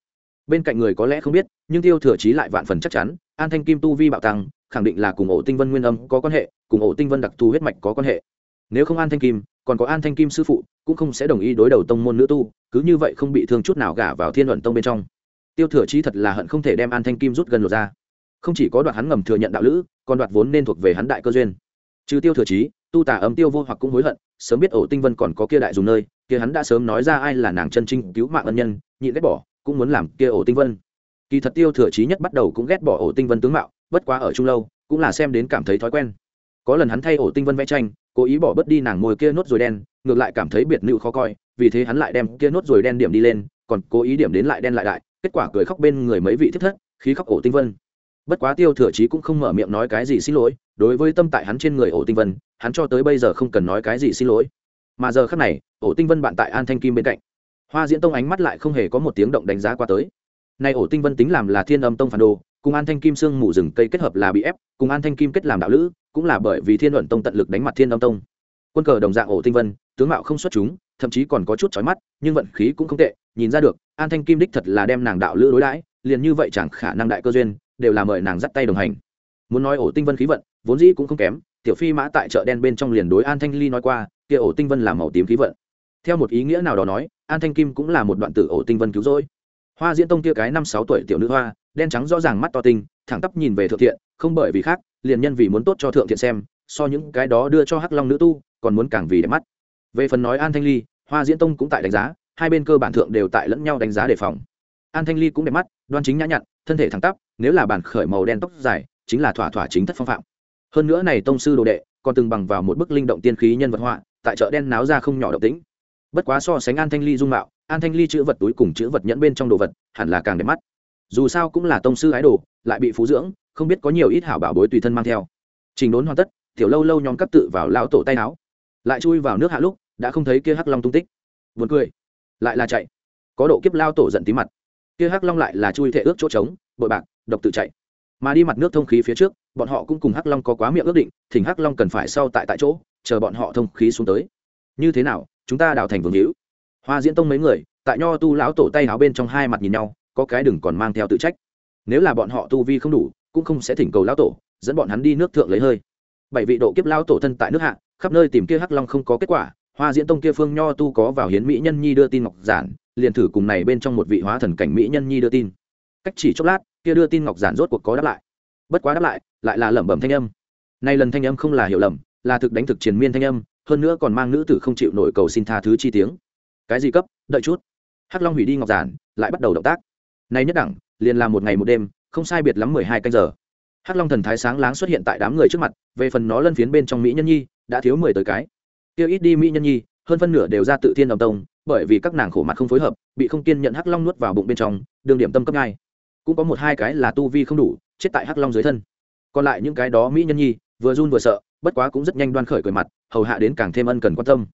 Bên cạnh người có lẽ không biết, nhưng tiêu thừa chí lại vạn phần chắc chắn, an thanh kim tu vi bạo tăng, khẳng định là cùng ổ tinh vân nguyên âm có quan hệ, cùng ổ tinh vân đặc thù huyết mạch có quan hệ. Nếu không an thanh kim, còn có an thanh kim sư phụ, cũng không sẽ đồng ý đối đầu tông môn nữ tu, cứ như vậy không bị thương chút nào gả vào thiên luận tông bên trong. Tiêu thừa chí thật là hận không thể đem an thanh kim rút gần lột ra không chỉ có đoạt hắn ngầm thừa nhận đạo lữ còn đoạt vốn nên thuộc về hắn đại cơ duyên. Trừ tiêu thừa trí, tu tả ấm tiêu vô hoặc cũng hối hận sớm biết ổ tinh vân còn có kia đại dùng nơi kia hắn đã sớm nói ra ai là nàng chân trinh cứu mạng ân nhân nhịn ghét bỏ cũng muốn làm kia ổ tinh vân. Kỳ thật tiêu thừa trí nhất bắt đầu cũng ghét bỏ ổ tinh vân tướng mạo bất quá ở chung lâu cũng là xem đến cảm thấy thói quen. Có lần hắn thay ổ tinh vân vẽ tranh cố ý bỏ bớt đi nàng môi kia nốt rồi đen ngược lại cảm thấy biệt nữ khó coi vì thế hắn lại đem kia nốt rồi đen điểm đi lên còn cố ý điểm đến lại đen lại đại kết quả cười khóc bên người mấy vị thiết thất khí khóc ổ tinh vân bất quá tiêu thừa trí cũng không mở miệng nói cái gì xin lỗi, đối với tâm tại hắn trên người ổ tinh vân, hắn cho tới bây giờ không cần nói cái gì xin lỗi. Mà giờ khác này, ổ tinh vân bạn tại an thanh kim bên cạnh. Hoa diễn tông ánh mắt lại không hề có một tiếng động đánh giá qua tới. Nay ổ tinh vân tính làm là thiên âm tông phản đồ, cùng an thanh kim sương mù rừng cây kết hợp là bị ép, cùng an thanh kim kết làm đạo lữ, cũng là bởi vì thiên luận tông tận lực đánh mặt thiên âm tông. Quân cờ đồng dạng ổ tinh vân, tướng mạo không xuất chúng, thậm chí còn có chút trói mắt, nhưng vận khí cũng không tệ, nhìn ra được, an thanh kim đích thật là đem nàng đạo lữ đối đãi, liền như vậy chẳng khả năng đại cơ duyên đều là mời nàng dắt tay đồng hành. Muốn nói ổ tinh vân khí vận, vốn dĩ cũng không kém, tiểu phi mã tại chợ đen bên trong liền đối an thanh ly nói qua, kia ổ tinh vân là màu tím khí vận. Theo một ý nghĩa nào đó nói, an thanh kim cũng là một đoạn tử ổ tinh vân cứu rỗi. Hoa diễn tông kia cái năm sáu tuổi tiểu nữ hoa, đen trắng rõ ràng mắt to tinh, thẳng tắp nhìn về thượng thiện, không bởi vì khác, liền nhân vì muốn tốt cho thượng thiện xem, so những cái đó đưa cho hắc long nữ tu, còn muốn càng vì đẹp mắt. Về phần nói an thanh ly, hoa diễn tông cũng tại đánh giá, hai bên cơ bản thượng đều tại lẫn nhau đánh giá đề phòng. An thanh ly cũng đẹp mắt, đoan chính nhã nhặn thân thể thẳng tắp, nếu là bản khởi màu đen tóc dài, chính là thỏa thỏa chính thất phong phạm. Hơn nữa này tông sư đồ đệ, còn từng bằng vào một bức linh động tiên khí nhân vật họa, tại chợ đen náo ra không nhỏ động tĩnh. Bất quá so sánh an thanh ly dung mạo, an thanh ly chữ vật túi cùng chữ vật nhẫn bên trong đồ vật, hẳn là càng đẹp mắt. Dù sao cũng là tông sư ái đồ, lại bị phú dưỡng, không biết có nhiều ít hảo bảo bối tùy thân mang theo. Trình đốn hoàn tất, tiểu lâu lâu nhóm cấp tự vào lao tổ tay áo. Lại chui vào nước hạ lúc, đã không thấy kia hắc long tung tích. Buồn cười. Lại là chạy. Có độ kiếp lao tổ giận tí mặt kia hắc long lại là chui thể ước chỗ trống, bội bạc, độc tự chạy. Mà đi mặt nước thông khí phía trước, bọn họ cũng cùng hắc long có quá miệng ước định, thỉnh hắc long cần phải sau tại tại chỗ, chờ bọn họ thông khí xuống tới. Như thế nào, chúng ta đào thành vương hữu. Hoa diễn tông mấy người, tại nho tu lão tổ tay áo bên trong hai mặt nhìn nhau, có cái đừng còn mang theo tự trách. Nếu là bọn họ tu vi không đủ, cũng không sẽ thỉnh cầu lão tổ, dẫn bọn hắn đi nước thượng lấy hơi. Bảy vị độ kiếp lão tổ thân tại nước hạ, khắp nơi tìm kia hắc long không có kết quả, hoa diễn tông kia phương nho tu có vào hiến mỹ nhân nhi đưa tin ngọc giản liền thử cùng này bên trong một vị hóa thần cảnh mỹ nhân nhi đưa tin. Cách chỉ chốc lát, kia đưa tin ngọc giản rốt cuộc có đáp lại. Bất quá đáp lại lại là lẩm bẩm thanh âm. Nay lần thanh âm không là hiểu lầm, là thực đánh thực triền miên thanh âm, hơn nữa còn mang nữ tử không chịu nổi cầu xin tha thứ chi tiếng. Cái gì cấp, đợi chút. Hắc long hủy đi ngọc giản, lại bắt đầu động tác. Nay nhất đẳng, liền làm một ngày một đêm, không sai biệt lắm mười hai canh giờ. Hắc long thần thái sáng láng xuất hiện tại đám người trước mặt, về phần nó lân phiến bên trong mỹ nhân nhi, đã thiếu mười tới cái. Kia ít đi mỹ nhân nhi hơn phân nửa đều ra tự thiên đồng tông, bởi vì các nàng khổ mặt không phối hợp, bị không kiên nhận hắc long nuốt vào bụng bên trong, đường điểm tâm cấp ngay cũng có một hai cái là tu vi không đủ, chết tại hắc long dưới thân. Còn lại những cái đó mỹ nhân nhi, vừa run vừa sợ, bất quá cũng rất nhanh đoan khởi cười mặt, hầu hạ đến càng thêm ân cần quan tâm.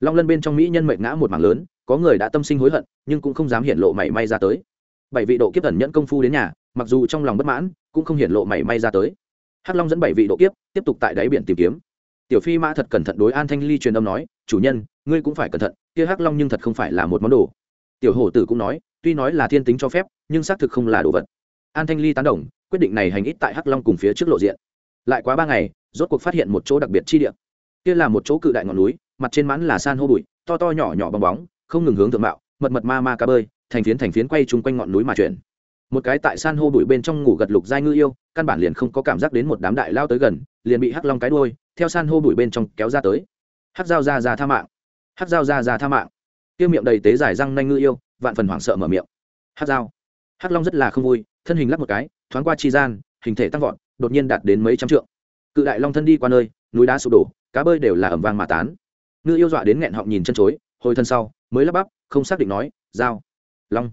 Long lân bên trong mỹ nhân mệnh ngã một mảng lớn, có người đã tâm sinh hối hận, nhưng cũng không dám hiện lộ mảy may ra tới. Bảy vị độ kiếp ẩn nhẫn công phu đến nhà, mặc dù trong lòng bất mãn, cũng không hiện lộ mảy may ra tới. Hắc long dẫn bảy vị độ kiếp, tiếp tục tại đáy biển tìm kiếm tiểu phi mã thật cẩn thận đối an thanh ly truyền âm nói, chủ nhân, ngươi cũng phải cẩn thận, kia hắc long nhưng thật không phải là một món đồ. Tiểu hổ tử cũng nói, tuy nói là thiên tính cho phép, nhưng xác thực không là đồ vật. An thanh ly tán đồng, quyết định này hành ít tại hắc long cùng phía trước lộ diện. Lại quá ba ngày, rốt cuộc phát hiện một chỗ đặc biệt chi địa. Kia là một chỗ cự đại ngọn núi, mặt trên mãn là san hô bụi, to to nhỏ nhỏ bong bóng, không ngừng hướng thượng mạo, mật mật ma ma cá bơi, thành phiến thành phiến quay chung quanh ngọn núi mà chuyển. Một cái tại san hô bụi bên trong ngủ gật lục giai ngư yêu, căn bản liền không có cảm giác đến một đám đại lao tới gần, liền bị hắc long cái đuôi theo san hô bụi bên trong kéo ra tới. Hắc dao ra ra tha mạng. Hắc dao ra ra tha mạng. Tiêu miệng đầy tế dài răng nanh ngư yêu, vạn phần hoảng sợ mở miệng. Hắc dao hắc long rất là không vui, thân hình lắp một cái, thoáng qua chi gian, hình thể tăng vọt, đột nhiên đạt đến mấy trăm trượng. Cự đại long thân đi qua nơi, núi đá sụp đổ, cá bơi đều là ẩm vang mà tán. Ngư yêu dọa đến nghẹn họng nhìn chân chối, hồi thân sau, mới lắp bắp, không xác định nói dao long.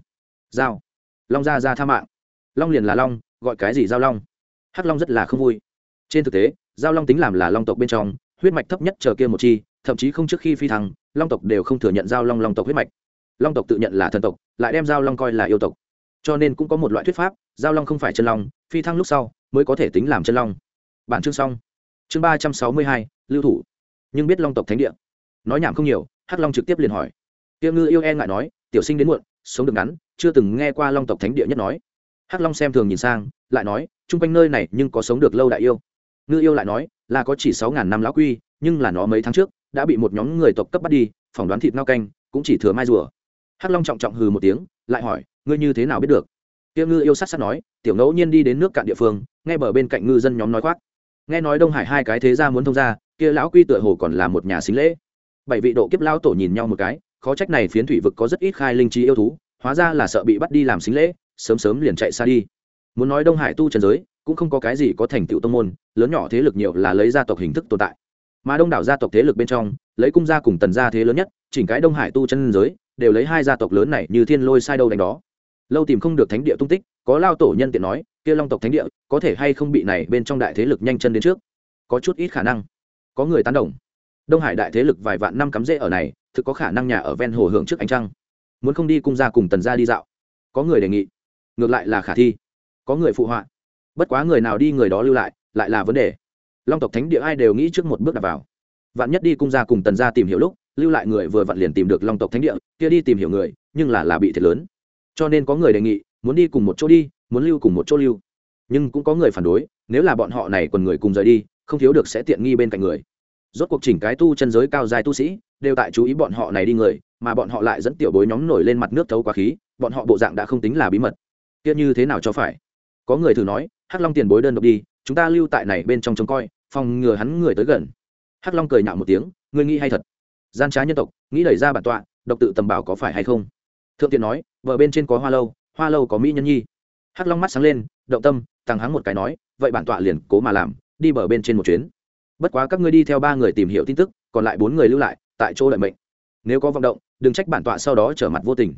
Dao long ra ra tha mạng. Long liền là long, gọi cái gì giao long? Hắc long rất là không vui. Trên thực tế giao long tính làm là long tộc bên trong, huyết mạch thấp nhất chờ kia một chi, thậm chí không trước khi phi thăng, long tộc đều không thừa nhận giao long long tộc huyết mạch. Long tộc tự nhận là thần tộc, lại đem giao long coi là yêu tộc. Cho nên cũng có một loại thuyết pháp, giao long không phải chân long, phi thăng lúc sau mới có thể tính làm chân long. Bản chương xong. Chương ba trăm sáu mươi hai, lưu thủ. Nhưng biết long tộc thánh địa. Nói nhảm không nhiều, hắc long trực tiếp liền hỏi. Tiêu ngư yêu e ngại nói, tiểu sinh đến muộn, sống được ngắn, chưa từng nghe qua long tộc thánh địa nhất nói. Hắc long xem thường nhìn sang, lại nói chung quanh nơi này nhưng có sống được lâu đại yêu ngư yêu lại nói, là có chỉ sáu ngàn năm lão quy, nhưng là nó mấy tháng trước, đã bị một nhóm người tộc cấp bắt đi, phỏng đoán thịt ngao canh, cũng chỉ thừa mai rùa. Hắc long trọng trọng hừ một tiếng, lại hỏi, ngươi như thế nào biết được? Tiêu ngư yêu sát sát nói, tiểu ngẫu nhiên đi đến nước cạn địa phương, nghe bờ bên cạnh ngư dân nhóm nói khoác. Nghe nói đông hải hai cái thế ra muốn thông ra kia lão quy tựa hồ còn là một nhà xính lễ. Bảy vị độ kiếp lao tổ nhìn nhau một cái, khó trách này phiến thủy vực có rất ít khai linh trí yêu thú, hóa ra là sợ bị bắt đi làm xính lễ, sớm sớm liền chạy xa đi. Muốn nói đông hải tu trần giới cũng không có cái gì có thành tựu tông môn, lớn nhỏ thế lực nhiều là lấy gia tộc hình thức tồn tại. Mà đông đảo gia tộc thế lực bên trong, lấy cung gia cùng tần gia thế lớn nhất, chỉnh cái đông hải tu chân giới, đều lấy hai gia tộc lớn này như thiên lôi sai đâu đánh đó. Lâu tìm không được thánh địa tung tích, có lao tổ nhân tiện nói, kia long tộc thánh địa, có thể hay không bị này bên trong đại thế lực nhanh chân đến trước? Có chút ít khả năng. Có người tán đồng. Đông hải đại thế lực vài vạn năm cắm rễ ở này, thực có khả năng nhà ở ven hồ hưởng trước ánh trăng. Muốn không đi cung gia cùng tần gia đi dạo. Có người đề nghị. Ngược lại là khả thi. Có người phụ họa bất quá người nào đi người đó lưu lại lại là vấn đề. Long tộc thánh địa ai đều nghĩ trước một bước đặt vào. Vạn nhất đi cung ra cùng tần ra tìm hiểu lúc, lưu lại người vừa vặn liền tìm được long tộc thánh địa, kia đi tìm hiểu người, nhưng là là bị thiệt lớn. Cho nên có người đề nghị, muốn đi cùng một chỗ đi, muốn lưu cùng một chỗ lưu. Nhưng cũng có người phản đối, nếu là bọn họ này còn người cùng rời đi, không thiếu được sẽ tiện nghi bên cạnh người. Rốt cuộc chỉnh cái tu chân giới cao dài tu sĩ, đều tại chú ý bọn họ này đi người, mà bọn họ lại dẫn tiểu bối nhóm nổi lên mặt nước thấu quá khí, bọn họ bộ dạng đã không tính là bí mật. Kia như thế nào cho phải? Có người thử nói hắc long tiền bối đơn độc đi, chúng ta lưu tại này bên trong trông coi, phòng ngừa hắn người tới gần. Hắc long cười nhạo một tiếng, ngươi nghĩ hay thật. Gian trá nhân tộc, nghĩ đẩy ra bản tọa, độc tự tầm bảo có phải hay không? Thượng tiện nói vợ bên trên có hoa lâu hoa lâu có mỹ nhân nhi. Hắc long mắt sáng lên, động tâm tăng hắng một cái nói, vậy bản tọa liền cố mà làm, đi bờ bên trên một chuyến. Bất quá các ngươi đi theo ba người tìm hiểu tin tức, còn lại bốn người lưu lại, tại chỗ lợi mệnh. Nếu có vọng động, đừng trách bản tọa sau đó trở mặt vô tình.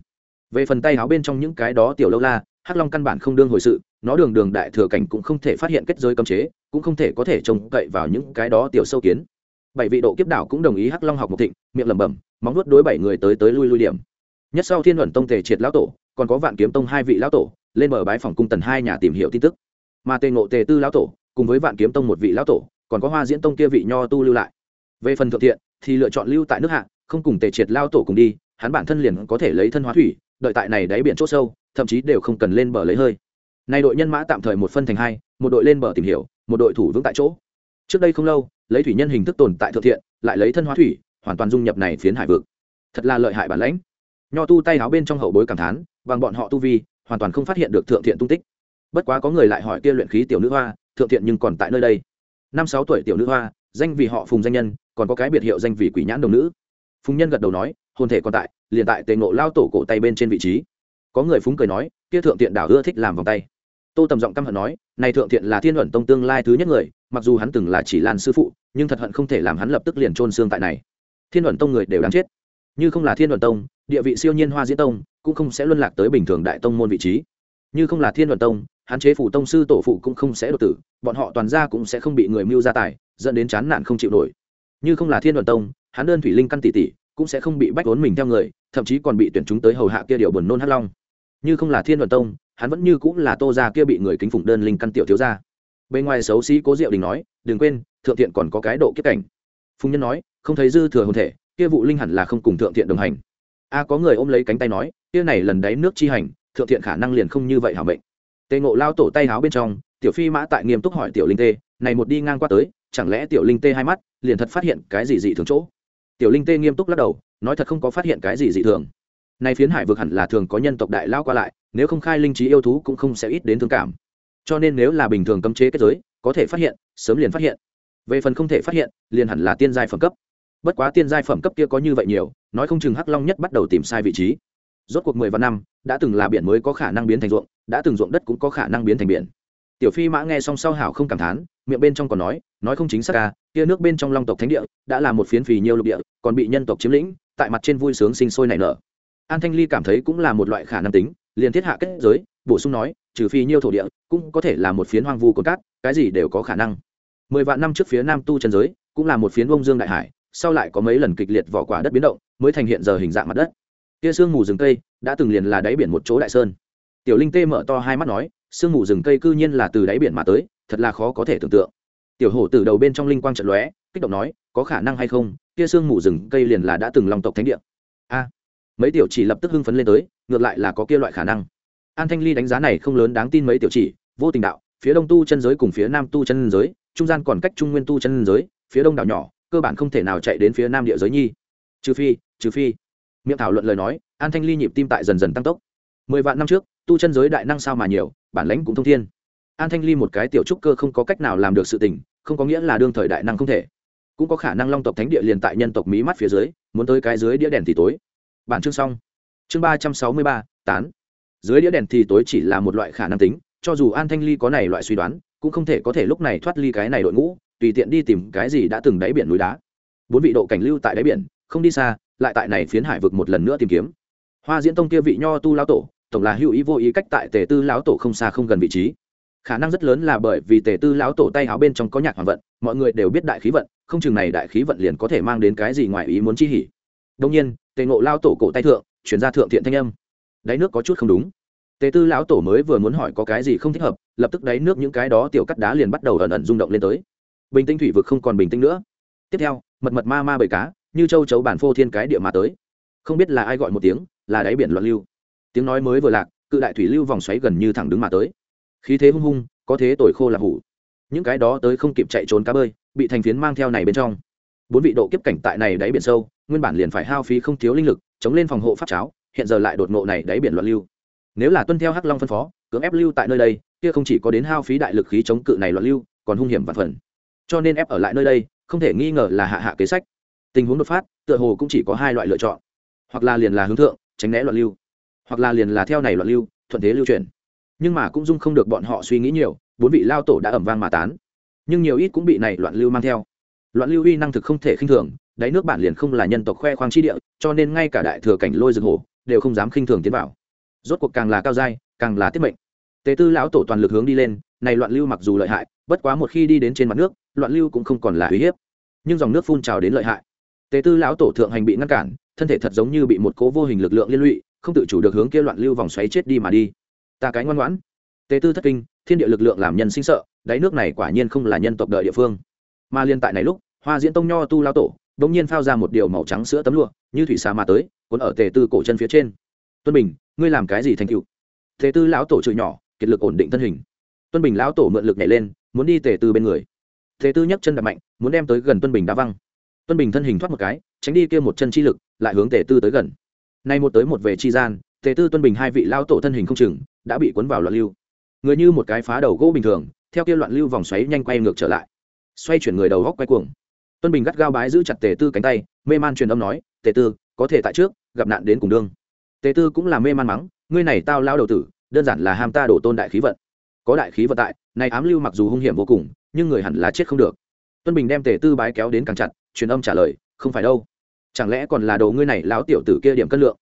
Về phần tay áo bên trong những cái đó tiểu lâu la hắc long căn bản không đương hồi sự, nó đường đường đại thừa cảnh cũng không thể phát hiện kết giới cấm chế, cũng không thể có thể trông cậy vào những cái đó tiểu sâu kiến. Bảy vị độ kiếp đảo cũng đồng ý hắc long học một thịnh, miệng lẩm bẩm, móng nuốt đối bảy người tới tới lui lui điểm. Nhất sau thiên luận tông tề triệt lão tổ, còn có vạn kiếm tông hai vị lão tổ, lên mở bái phòng cung tần hai nhà tìm hiểu tin tức. Mà tề ngộ tề tư lão tổ, cùng với vạn kiếm tông một vị lão tổ, còn có hoa diễn tông kia vị nho tu lưu lại. Về phần thượng thiện, thì lựa chọn lưu tại nước hạ, không cùng tề triệt lao tổ cùng đi, hắn bản thân liền có thể lấy thân hóa thủy, đợi tại này đáy biển chỗ sâu thậm chí đều không cần lên bờ lấy hơi. Nay đội nhân mã tạm thời một phân thành hai, một đội lên bờ tìm hiểu, một đội thủ vững tại chỗ. Trước đây không lâu, lấy thủy nhân hình thức tồn tại thượng thiện, lại lấy thân hóa thủy, hoàn toàn dung nhập này phiến hải vực. Thật là lợi hại bản lãnh. Nho tu tay áo bên trong hậu bối cảm thán, bằng bọn họ tu vi, hoàn toàn không phát hiện được thượng thiện tung tích. Bất quá có người lại hỏi kia luyện khí tiểu nữ hoa, thượng thiện nhưng còn tại nơi đây. Năm sáu tuổi tiểu nữ hoa, danh vì họ phùng danh nhân, còn có cái biệt hiệu danh vì quỷ nhãn đồng nữ. Phùng nhân gật đầu nói, hồn thể còn tại, liền tại tề ngộ lao tổ cổ tay bên trên vị trí có người phúng cười nói, kia thượng tiện đảo ưa thích làm vòng tay. Tô tầm giọng căm hận nói, này thượng tiện là thiên luận tông tương lai thứ nhất người, mặc dù hắn từng là chỉ lan sư phụ, nhưng thật hận không thể làm hắn lập tức liền trôn xương tại này. Thiên luận tông người đều đáng chết. Như không là thiên luận tông, địa vị siêu nhiên hoa diễn tông, cũng không sẽ luân lạc tới bình thường đại tông môn vị trí. Như không là thiên luận tông, hắn chế phủ tông sư tổ phụ cũng không sẽ đột tử, bọn họ toàn ra cũng sẽ không bị người mưu gia tài, dẫn đến chán nạn không chịu nổi. Như không là thiên luận tông, hắn đơn thủy linh căn tỷ tỷ, cũng sẽ không bị bách vốn mình theo người, thậm chí còn bị tuyển chúng tới hầu hạ kia điều buồn nôn hắc long như không là thiên luận tông, hắn vẫn như cũng là tô gia kia bị người kính phụng đơn linh căn tiểu thiếu gia. Bên ngoài xấu xí cố diệu đình nói, đừng quên, thượng thiện còn có cái độ kiếp cảnh. Phùng nhân nói, không thấy dư thừa hồn thể, kia vụ linh hẳn là không cùng thượng thiện đồng hành. A có người ôm lấy cánh tay nói, kia này lần đáy nước chi hành, thượng thiện khả năng liền không như vậy hảo mệnh. Tề ngộ lao tổ tay háo bên trong, tiểu phi mã tại nghiêm túc hỏi tiểu linh tê, này một đi ngang qua tới, chẳng lẽ tiểu linh tê hai mắt liền thật phát hiện cái gì dị thường chỗ? Tiểu linh tê nghiêm túc lắc đầu, nói thật không có phát hiện cái gì dị thường nay phiến hải vực hẳn là thường có nhân tộc đại lao qua lại, nếu không khai linh trí yêu thú cũng không sẽ ít đến thương cảm. Cho nên nếu là bình thường cấm chế kết giới, có thể phát hiện, sớm liền phát hiện. Về phần không thể phát hiện, liền hẳn là tiên giai phẩm cấp. Bất quá tiên giai phẩm cấp kia có như vậy nhiều, nói không chừng hắc long nhất bắt đầu tìm sai vị trí. Rốt cuộc mười vạn năm, đã từng là biển mới có khả năng biến thành ruộng, đã từng ruộng đất cũng có khả năng biến thành biển. Tiểu phi mã nghe xong sau hảo không cảm thán, miệng bên trong còn nói nói không chính xác ca kia nước bên trong long tộc thánh địa, đã là một phiến phì nhiều lục địa, còn bị nhân tộc chiếm lĩnh, tại mặt trên vui sướng sinh sôi nảy nở an thanh ly cảm thấy cũng là một loại khả năng tính, liền thiết hạ kết giới, bổ sung nói, trừ phi nhiêu thổ địa, cũng có thể là một phiến hoang vu cồn cát, cái gì đều có khả năng. Mười vạn năm trước phía nam tu chân giới, cũng là một phiến bông dương đại hải, sau lại có mấy lần kịch liệt vỏ quả đất biến động, mới thành hiện giờ hình dạng mặt đất. Kia sương mù rừng cây, đã từng liền là đáy biển một chỗ đại sơn. Tiểu linh tê mở to hai mắt nói, sương mù rừng cây cư nhiên là từ đáy biển mà tới, thật là khó có thể tưởng tượng. Tiểu hổ từ đầu bên trong linh quang trận lóe, kích động nói, có khả năng hay không, kia sương mù rừng cây liền là đã từng lòng tộc thánh địa. A mấy tiểu chỉ lập tức hưng phấn lên tới, ngược lại là có kia loại khả năng. An thanh ly đánh giá này không lớn đáng tin mấy tiểu chỉ, vô tình đạo, phía đông tu chân giới cùng phía nam tu chân giới, trung gian còn cách trung nguyên tu chân giới, phía đông đảo nhỏ, cơ bản không thể nào chạy đến phía nam địa giới nhi. Trừ phi trừ phi. Miệng thảo luận lời nói, an thanh ly nhịp tim tại dần dần tăng tốc. Mười vạn năm trước, tu chân giới đại năng sao mà nhiều, bản lãnh cũng thông thiên. An thanh ly một cái tiểu trúc cơ không có cách nào làm được sự tình, không có nghĩa là đương thời đại năng không thể. Cũng có khả năng long tộc thánh địa liền tại nhân tộc mỹ mắt phía dưới, muốn tới cái dưới đĩa đèn thì tối bản chương xong. Chương ba trăm sáu mươi ba, tán. Dưới đĩa đèn thì tối chỉ là một loại khả năng tính, cho dù an thanh ly có này loại suy đoán, cũng không thể có thể lúc này thoát ly cái này đội ngũ, tùy tiện đi tìm cái gì đã từng đáy biển núi đá. Bốn vị độ cảnh lưu tại đáy biển, không đi xa, lại tại này phiến hải vực một lần nữa tìm kiếm. Hoa diễn tông kia vị nho tu lão tổ, tổng là hữu ý vô ý cách tại tề tư lão tổ không xa không gần vị trí. Khả năng rất lớn là bởi vì tề tư lão tổ tay áo bên trong có nhạc hoàng vận, mọi người đều biết đại khí vận, không chừng này đại khí vận liền có thể mang đến cái gì ngoài ý muốn chi hỉ. Đông nhiên tề ngộ lao tổ cổ tay thượng chuyển ra thượng thiện thanh âm. Đáy nước có chút không đúng. Tề tư lão tổ mới vừa muốn hỏi có cái gì không thích hợp, lập tức đáy nước những cái đó tiểu cắt đá liền bắt đầu ẩn ẩn rung động lên tới. Bình tĩnh thủy vực không còn bình tĩnh nữa. Tiếp theo, mật mật ma ma bầy cá, như châu chấu bản phô thiên cái địa mà tới. Không biết là ai gọi một tiếng, là đáy biển loạn lưu. Tiếng nói mới vừa lạc, cự đại thủy lưu vòng xoáy gần như thẳng đứng mà tới. Khí thế hung hung, có thế tồi khô là hủ. Những cái đó tới không kịp chạy trốn cá bơi, bị thành phiến mang theo này bên trong bốn vị độ kiếp cảnh tại này đáy biển sâu, nguyên bản liền phải hao phí không thiếu linh lực, chống lên phòng hộ pháp cháo, hiện giờ lại đột ngộ này đáy biển loạn lưu. Nếu là tuân theo hắc long phân phó, cưỡng ép lưu tại nơi đây, kia không chỉ có đến hao phí đại lực khí chống cự này loạn lưu, còn hung hiểm và phần. Cho nên ép ở lại nơi đây, không thể nghi ngờ là hạ hạ kế sách. Tình huống đột phát, tựa hồ cũng chỉ có hai loại lựa chọn. Hoặc là liền là hướng thượng, tránh né loạn lưu. Hoặc là liền là theo này loạn lưu, thuận thế lưu truyền nhưng mà cũng dung không được bọn họ suy nghĩ nhiều, bốn vị lao tổ đã ẩm vang mà tán. Nhưng nhiều ít cũng bị này loạn lưu mang theo loạn lưu uy năng thực không thể khinh thường, đáy nước bản liền không là nhân tộc khoe khoang chi địa, cho nên ngay cả đại thừa cảnh lôi rừng hổ đều không dám khinh thường tiến vào. Rốt cuộc càng là cao dai càng là tiết mệnh. Tế tư lão tổ toàn lực hướng đi lên, này loạn lưu mặc dù lợi hại, bất quá một khi đi đến trên mặt nước, loạn lưu cũng không còn là uy hiếp. Nhưng dòng nước phun trào đến lợi hại. Tế tư lão tổ thượng hành bị ngăn cản, thân thể thật giống như bị một cố vô hình lực lượng liên lụy, không tự chủ được hướng kia loạn lưu vòng xoáy chết đi mà đi. Ta cái ngoan ngoãn. Tế tư thất kinh, thiên địa lực lượng làm nhân sinh sợ, đáy nước này quả nhiên không là nhân tộc đợi địa phương mà liên tại này lúc, hoa diễn tông nho tu lao tổ đ ỗ n g nhiên phao ra một điều màu trắng sữa tấm lụa, như thủy xà mà tới, cuốn ở tề tư cổ chân phía trên. Tuân bình, ngươi làm cái gì thành cựu tề tư lão tổ chửi nhỏ, kiệt lực ổn định thân hình. Tuân bình lão tổ mượn lực nhảy lên, muốn đi tề tư bên người. Tề tư nhấc chân đập mạnh, muốn đem tới gần tuân bình đá văng. Tuân bình thân hình thoát một cái, tránh đi kia một chân chi lực, lại hướng tề tư tới gần. Nay một tới một về chi gian, tề tư tuân bình hai vị lao tổ thân hình không chừng, đã bị cuốn vào loạn lưu. Người như một cái phá đầu gỗ bình thường, theo kia loạn lưu vòng xoáy nhanh quay ngược trở lại xoay chuyển người đầu góc quay cuồng. Tuân bình gắt gao bái giữ chặt tề tư cánh tay, mê man truyền âm nói, tề tư, có thể tại trước, gặp nạn đến cùng đương. Tề tư cũng là mê man mắng, ngươi này tao lao đầu tử, đơn giản là ham ta đổ tôn đại khí vận. Có đại khí vận tại, này ám lưu mặc dù hung hiểm vô cùng, nhưng người hẳn là chết không được. Tuân bình đem tề tư bái kéo đến càng chặt, truyền âm trả lời, không phải đâu. Chẳng lẽ còn là đồ ngươi này lão tiểu tử kia điểm cân lượng?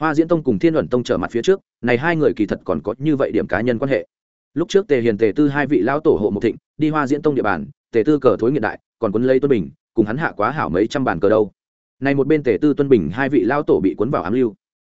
Hoa diễn tông cùng thiên luận tông trở mặt phía trước, này hai người kỳ thật còn có như vậy điểm cá nhân quan hệ. Lúc trước tề hiền tề tư hai vị lão tổ hộ một thịnh, đi hoa diễn tông địa bàn tề tư cờ thối hiện đại, còn quấn lấy tuân bình, cùng hắn hạ quá hảo mấy trăm bàn cờ đâu. Này một bên tề tư tuân bình, hai vị lão tổ bị cuốn vào ám lưu.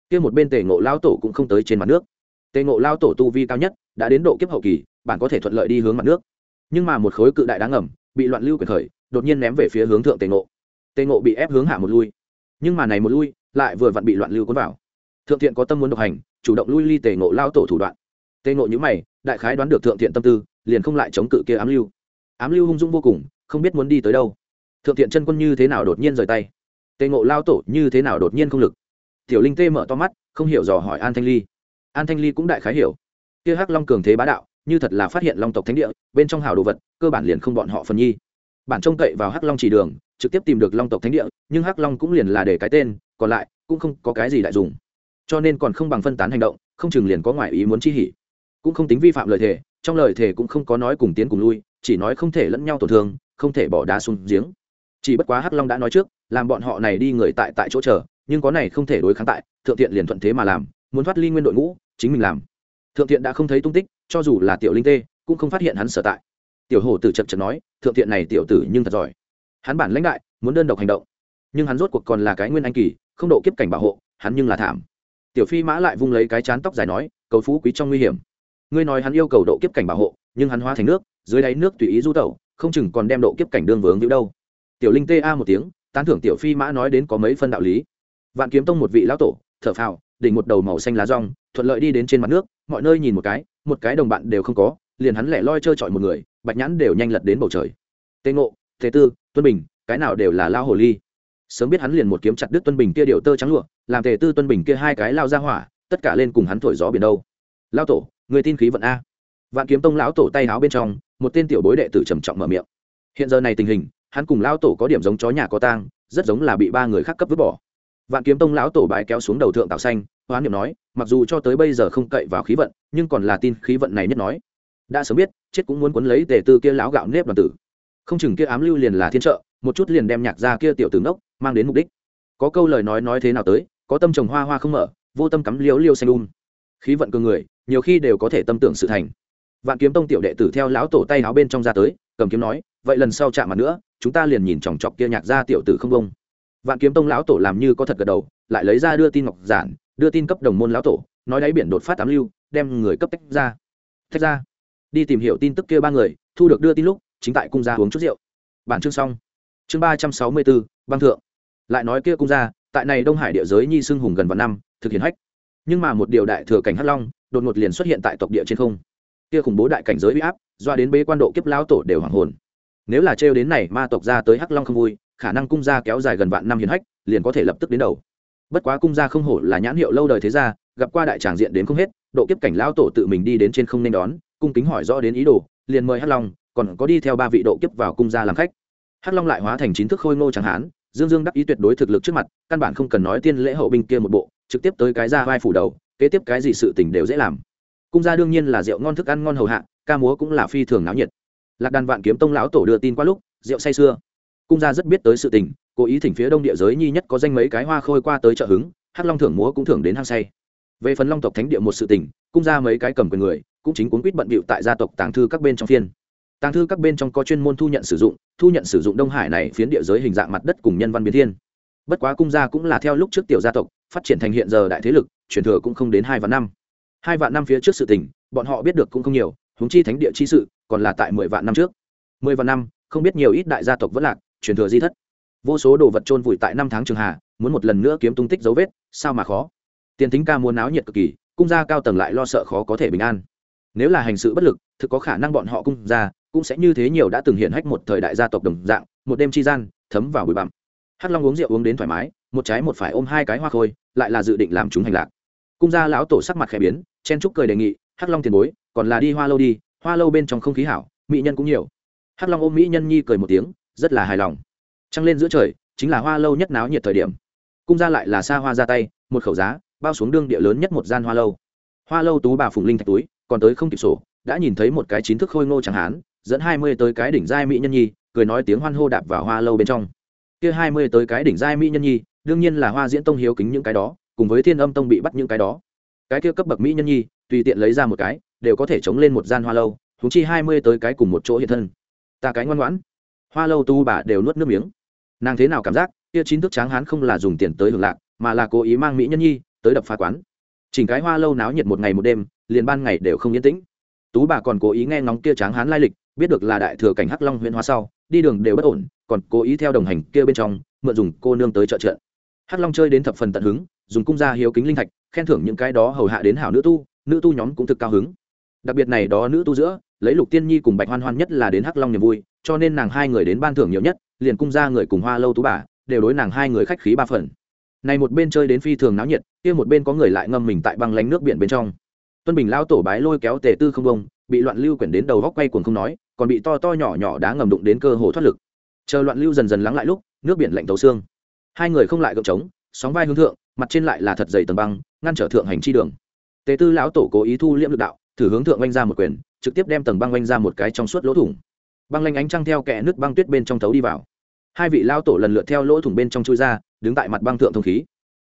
Kia một bên tề ngộ lão tổ cũng không tới trên mặt nước. Tề ngộ lao tổ tu vi cao nhất, đã đến độ kiếp hậu kỳ, bạn có thể thuận lợi đi hướng mặt nước. Nhưng mà một khối cự đại đáng ngầm, bị loạn lưu quyền khởi, đột nhiên ném về phía hướng thượng tề ngộ. Tề ngộ bị ép hướng hạ một lui. Nhưng mà này một lui, lại vừa vặn bị loạn lưu cuốn vào. Thượng thiện có tâm muốn độc hành, chủ động lui ly tề ngộ lao tổ thủ đoạn. Tề ngộ nhữ mày, đại khái đoán được thượng thiện tâm tư, liền không lại chống cự kia ám lưu ám lưu hung dung vô cùng, không biết muốn đi tới đâu. Thượng thiện chân quân như thế nào đột nhiên rời tay? Tề ngộ lao tổ như thế nào đột nhiên không lực? Tiểu linh tê mở to mắt, không hiểu dò hỏi an thanh ly. An thanh ly cũng đại khái hiểu. Kia hắc long cường thế bá đạo, như thật là phát hiện long tộc thánh địa, bên trong hào đồ vật, cơ bản liền không bọn họ phần nhi. Bản trông cậy vào hắc long chỉ đường, trực tiếp tìm được long tộc thánh địa, nhưng hắc long cũng liền là để cái tên, còn lại cũng không có cái gì đại dùng cho nên còn không bằng phân tán hành động, không chừng liền có ngoại ý muốn chi hỉ. Cũng không tính vi phạm lời thề, trong lời thề cũng không có nói cùng tiến cùng lui chỉ nói không thể lẫn nhau tổn thương, không thể bỏ đá xuống giếng. Chỉ bất quá hắc long đã nói trước, làm bọn họ này đi người tại tại chỗ chờ, nhưng có này không thể đối kháng tại, thượng thiện liền thuận thế mà làm, muốn thoát ly nguyên đội ngũ, chính mình làm. Thượng thiện đã không thấy tung tích, cho dù là tiểu linh tê, cũng không phát hiện hắn sở tại. Tiểu hổ tử chật chật nói, thượng thiện này tiểu tử nhưng thật giỏi. Hắn bản lãnh đại, muốn đơn độc hành động. Nhưng hắn rốt cuộc còn là cái nguyên anh kỳ, không độ kiếp cảnh bảo hộ, hắn nhưng là thảm. Tiểu phi mã lại vung lấy cái chán tóc dài nói, cầu phú quý trong nguy hiểm. Ngươi nói hắn yêu cầu độ kiếp cảnh bảo hộ, nhưng hắn hóa thành nước dưới đáy nước tùy ý du tẩu, không chừng còn đem độ kiếp cảnh đương vướng víu đâu. Tiểu linh tê a một tiếng, tán thưởng tiểu phi mã nói đến có mấy phân đạo lý. Vạn kiếm tông một vị lão tổ, thở phào, đỉnh một đầu màu xanh lá rong, thuận lợi đi đến trên mặt nước, mọi nơi nhìn một cái một cái đồng bạn đều không có, liền hắn lẻ loi chơi chọi một người, bạch nhãn đều nhanh lật đến bầu trời. Tê ngộ thế tư, tuân bình, cái nào đều là lao hồ ly. Sớm biết hắn liền một kiếm chặt đứt tuân bình kia điều tơ trắng lụa, làm tề tư tuân bình kia hai cái lao ra hỏa, tất cả lên cùng hắn thổi gió biển đâu. Lao tổ, người tin khí vận a. Vạn kiếm tông lão tổ tay áo bên trong một tên tiểu bối đệ tử trầm trọng mở miệng. Hiện giờ này tình hình, hắn cùng lão tổ có điểm giống chó nhà có tang, rất giống là bị ba người khác cấp vứt bỏ. Vạn kiếm tông lão tổ bái kéo xuống đầu thượng tạo xanh, hoán niệm nói, mặc dù cho tới bây giờ không cậy vào khí vận, nhưng còn là tin khí vận này nhất nói. Đã sớm biết, chết cũng muốn cuốn lấy tề tư kia lão gạo nếp đoàn tử. Không chừng kia ám lưu liền là thiên trợ, một chút liền đem nhạc ra kia tiểu tử ngốc, mang đến mục đích. Có câu lời nói nói thế nào tới, có tâm trồng hoa hoa không mở, vô tâm cắm liễu liêu xanh um. Khí vận cường người, nhiều khi đều có thể tâm tưởng sự thành vạn kiếm tông tiểu đệ tử theo lão tổ tay áo bên trong ra tới, cầm kiếm nói, vậy lần sau chạm mặt nữa, chúng ta liền nhìn chòng chọc kia nhạc ra tiểu tử không công vạn kiếm tông lão tổ làm như có thật gật đầu, lại lấy ra đưa tin ngọc giản, đưa tin cấp đồng môn lão tổ, nói đáy biển đột phát tám lưu, đem người cấp tách ra. Tách ra. Đi tìm hiểu tin tức kia ba người, thu được đưa tin lúc, chính tại cung gia uống chút rượu. Bản chương xong. Chương ba trăm sáu mươi bốn, băng thượng. Lại nói kia cung gia, tại này đông hải địa giới nhi xưng hùng gần vạn năm, thực hiện hách. Nhưng mà một điều đại thừa cảnh hắc long, đột ngột liền xuất hiện tại tộc địa trên không kia khủng bố đại cảnh giới uy áp, doa đến bế quan độ kiếp lão tổ đều hoảng hồn. Nếu là trêu đến này ma tộc ra tới hắc long không vui, khả năng cung gia kéo dài gần vạn năm hiền hách, liền có thể lập tức đến đầu. Bất quá cung gia không hổ là nhãn hiệu lâu đời thế gia, gặp qua đại tràng diện đến không hết, độ kiếp cảnh lão tổ tự mình đi đến trên không nên đón, cung kính hỏi rõ đến ý đồ, liền mời hắc long, còn có đi theo ba vị độ kiếp vào cung gia làm khách. Hắc long lại hóa thành chín thức khôi ngô chẳng hán, dương dương đắc ý tuyệt đối thực lực trước mặt, căn bản không cần nói tiên lễ hậu binh kia một bộ, trực tiếp tới cái ra vai phủ đầu, kế tiếp cái gì sự tình đều dễ làm cung gia đương nhiên là rượu ngon thức ăn ngon hầu hạ, ca múa cũng là phi thường náo nhiệt. Lạc đàn vạn kiếm tông lão tổ đưa tin qua lúc, rượu say sưa. Cung gia rất biết tới sự tình, cố ý thỉnh phía đông địa giới nhi nhất có danh mấy cái hoa khôi qua tới chợ hứng, hắc long thưởng múa cũng thưởng đến hang say. Về phần long tộc thánh địa một sự tình, cung gia mấy cái cầm quyền người, cũng chính cuốn quýt bận bịu tại gia tộc tàng thư các bên trong phiên. Tàng thư các bên trong có chuyên môn thu nhận sử dụng, thu nhận sử dụng đông hải này phiến địa giới hình dạng mặt đất cùng nhân văn biến thiên. Bất quá cung gia cũng là theo lúc trước tiểu gia tộc, phát triển thành hiện giờ đại thế lực, truyền thừa cũng không đến hai và năm hai vạn năm phía trước sự tình, bọn họ biết được cũng không nhiều, huống chi thánh địa chi sự, còn là tại mười vạn năm trước. Mười vạn năm, không biết nhiều ít đại gia tộc vẫn lạc, truyền thừa di thất. Vô số đồ vật trôn vùi tại năm tháng trường hà, muốn một lần nữa kiếm tung tích dấu vết, sao mà khó? Tiền thính ca muốn náo nhiệt cực kỳ, cung gia cao tầng lại lo sợ khó có thể bình an. Nếu là hành sự bất lực, thực có khả năng bọn họ cung gia cũng sẽ như thế nhiều đã từng hiện hách một thời đại gia tộc đồng dạng, một đêm chi gian, thấm vào bụi bặm. Hắc long uống rượu uống đến thoải mái, một trái một phải ôm hai cái hoa khôi, lại là dự định làm chúng hành lạc cung gia lão tổ sắc mặt khẽ biến, chen trúc cười đề nghị, hắc long tiền bối, còn là đi hoa lâu đi, hoa lâu bên trong không khí hảo, mỹ nhân cũng nhiều. Hắc long ôm mỹ nhân nhi cười một tiếng, rất là hài lòng. Trăng lên giữa trời, chính là hoa lâu nhất náo nhiệt thời điểm. Cung gia lại là xa hoa ra tay, một khẩu giá, bao xuống đương địa lớn nhất một gian hoa lâu. Hoa lâu tú bà phùng linh thạch túi, còn tới không kịp sổ, đã nhìn thấy một cái chính thức khôi ngô chẳng hán, dẫn hai mươi tới cái đỉnh giai mỹ nhân nhi, cười nói tiếng hoan hô đạp vào hoa lâu bên trong. Kia hai mươi tới cái đỉnh giai mỹ nhân nhi, đương nhiên là hoa diễn tông hiếu kính những cái đó cùng với thiên âm tông bị bắt những cái đó. Cái kia cấp bậc mỹ nhân nhi, tùy tiện lấy ra một cái, đều có thể chống lên một gian hoa lâu thúng chi hai mươi tới cái cùng một chỗ hiện thân. Ta cái ngoan ngoãn. Hoa lâu tu bà đều nuốt nước miếng. Nàng thế nào cảm giác, kia chín thức tráng hán không là dùng tiền tới hưởng lạc, mà là cố ý mang mỹ nhân nhi tới đập phá quán. Chỉnh cái hoa lâu náo nhiệt một ngày một đêm, liền ban ngày đều không yên tĩnh. Tú bà còn cố ý nghe ngóng kia tráng hán lai lịch, biết được là đại thừa cảnh hắc long huyện hoa sau, đi đường đều bất ổn, còn cố ý theo đồng hành kia bên trong, mượn dùng cô nương tới trợ trợ. Hắc long chơi đến thập phần tận hứng dùng cung gia hiếu kính linh thạch, khen thưởng những cái đó hầu hạ đến hảo nữ tu nữ tu nhóm cũng thực cao hứng. Đặc biệt này đó nữ tu giữa, lấy lục tiên nhi cùng bạch hoan hoan nhất là đến hắc long niềm vui, cho nên nàng hai người đến ban thưởng nhiều nhất, liền cung ra người cùng hoa lâu tú bà, đều đối nàng hai người khách khí ba phần. Này một bên chơi đến phi thường náo nhiệt, kia một bên có người lại ngâm mình tại băng lánh nước biển bên trong. Tuân bình lao tổ bái lôi kéo tề tư không bông, bị loạn lưu quyển đến đầu góc quay cuồng không nói, còn bị to to nhỏ nhỏ đá ngầm đụng đến cơ hồ thoát lực. Chờ loạn lưu dần dần lắng lại lúc, nước biển lạnh tấu xương. Hai người không lại gợp trống, sóng vai hướng thượng mặt trên lại là thật dày tầng băng, ngăn trở thượng hành chi đường. Tề tư lão tổ cố ý thu liễm lực đạo, thử hướng thượng oanh ra một quyền, trực tiếp đem tầng băng oanh ra một cái trong suốt lỗ thủng. Băng lanh ánh trăng theo kẽ nước băng tuyết bên trong thấu đi vào. Hai vị lao tổ lần lượt theo lỗ thủng bên trong chui ra, đứng tại mặt băng thượng thông khí.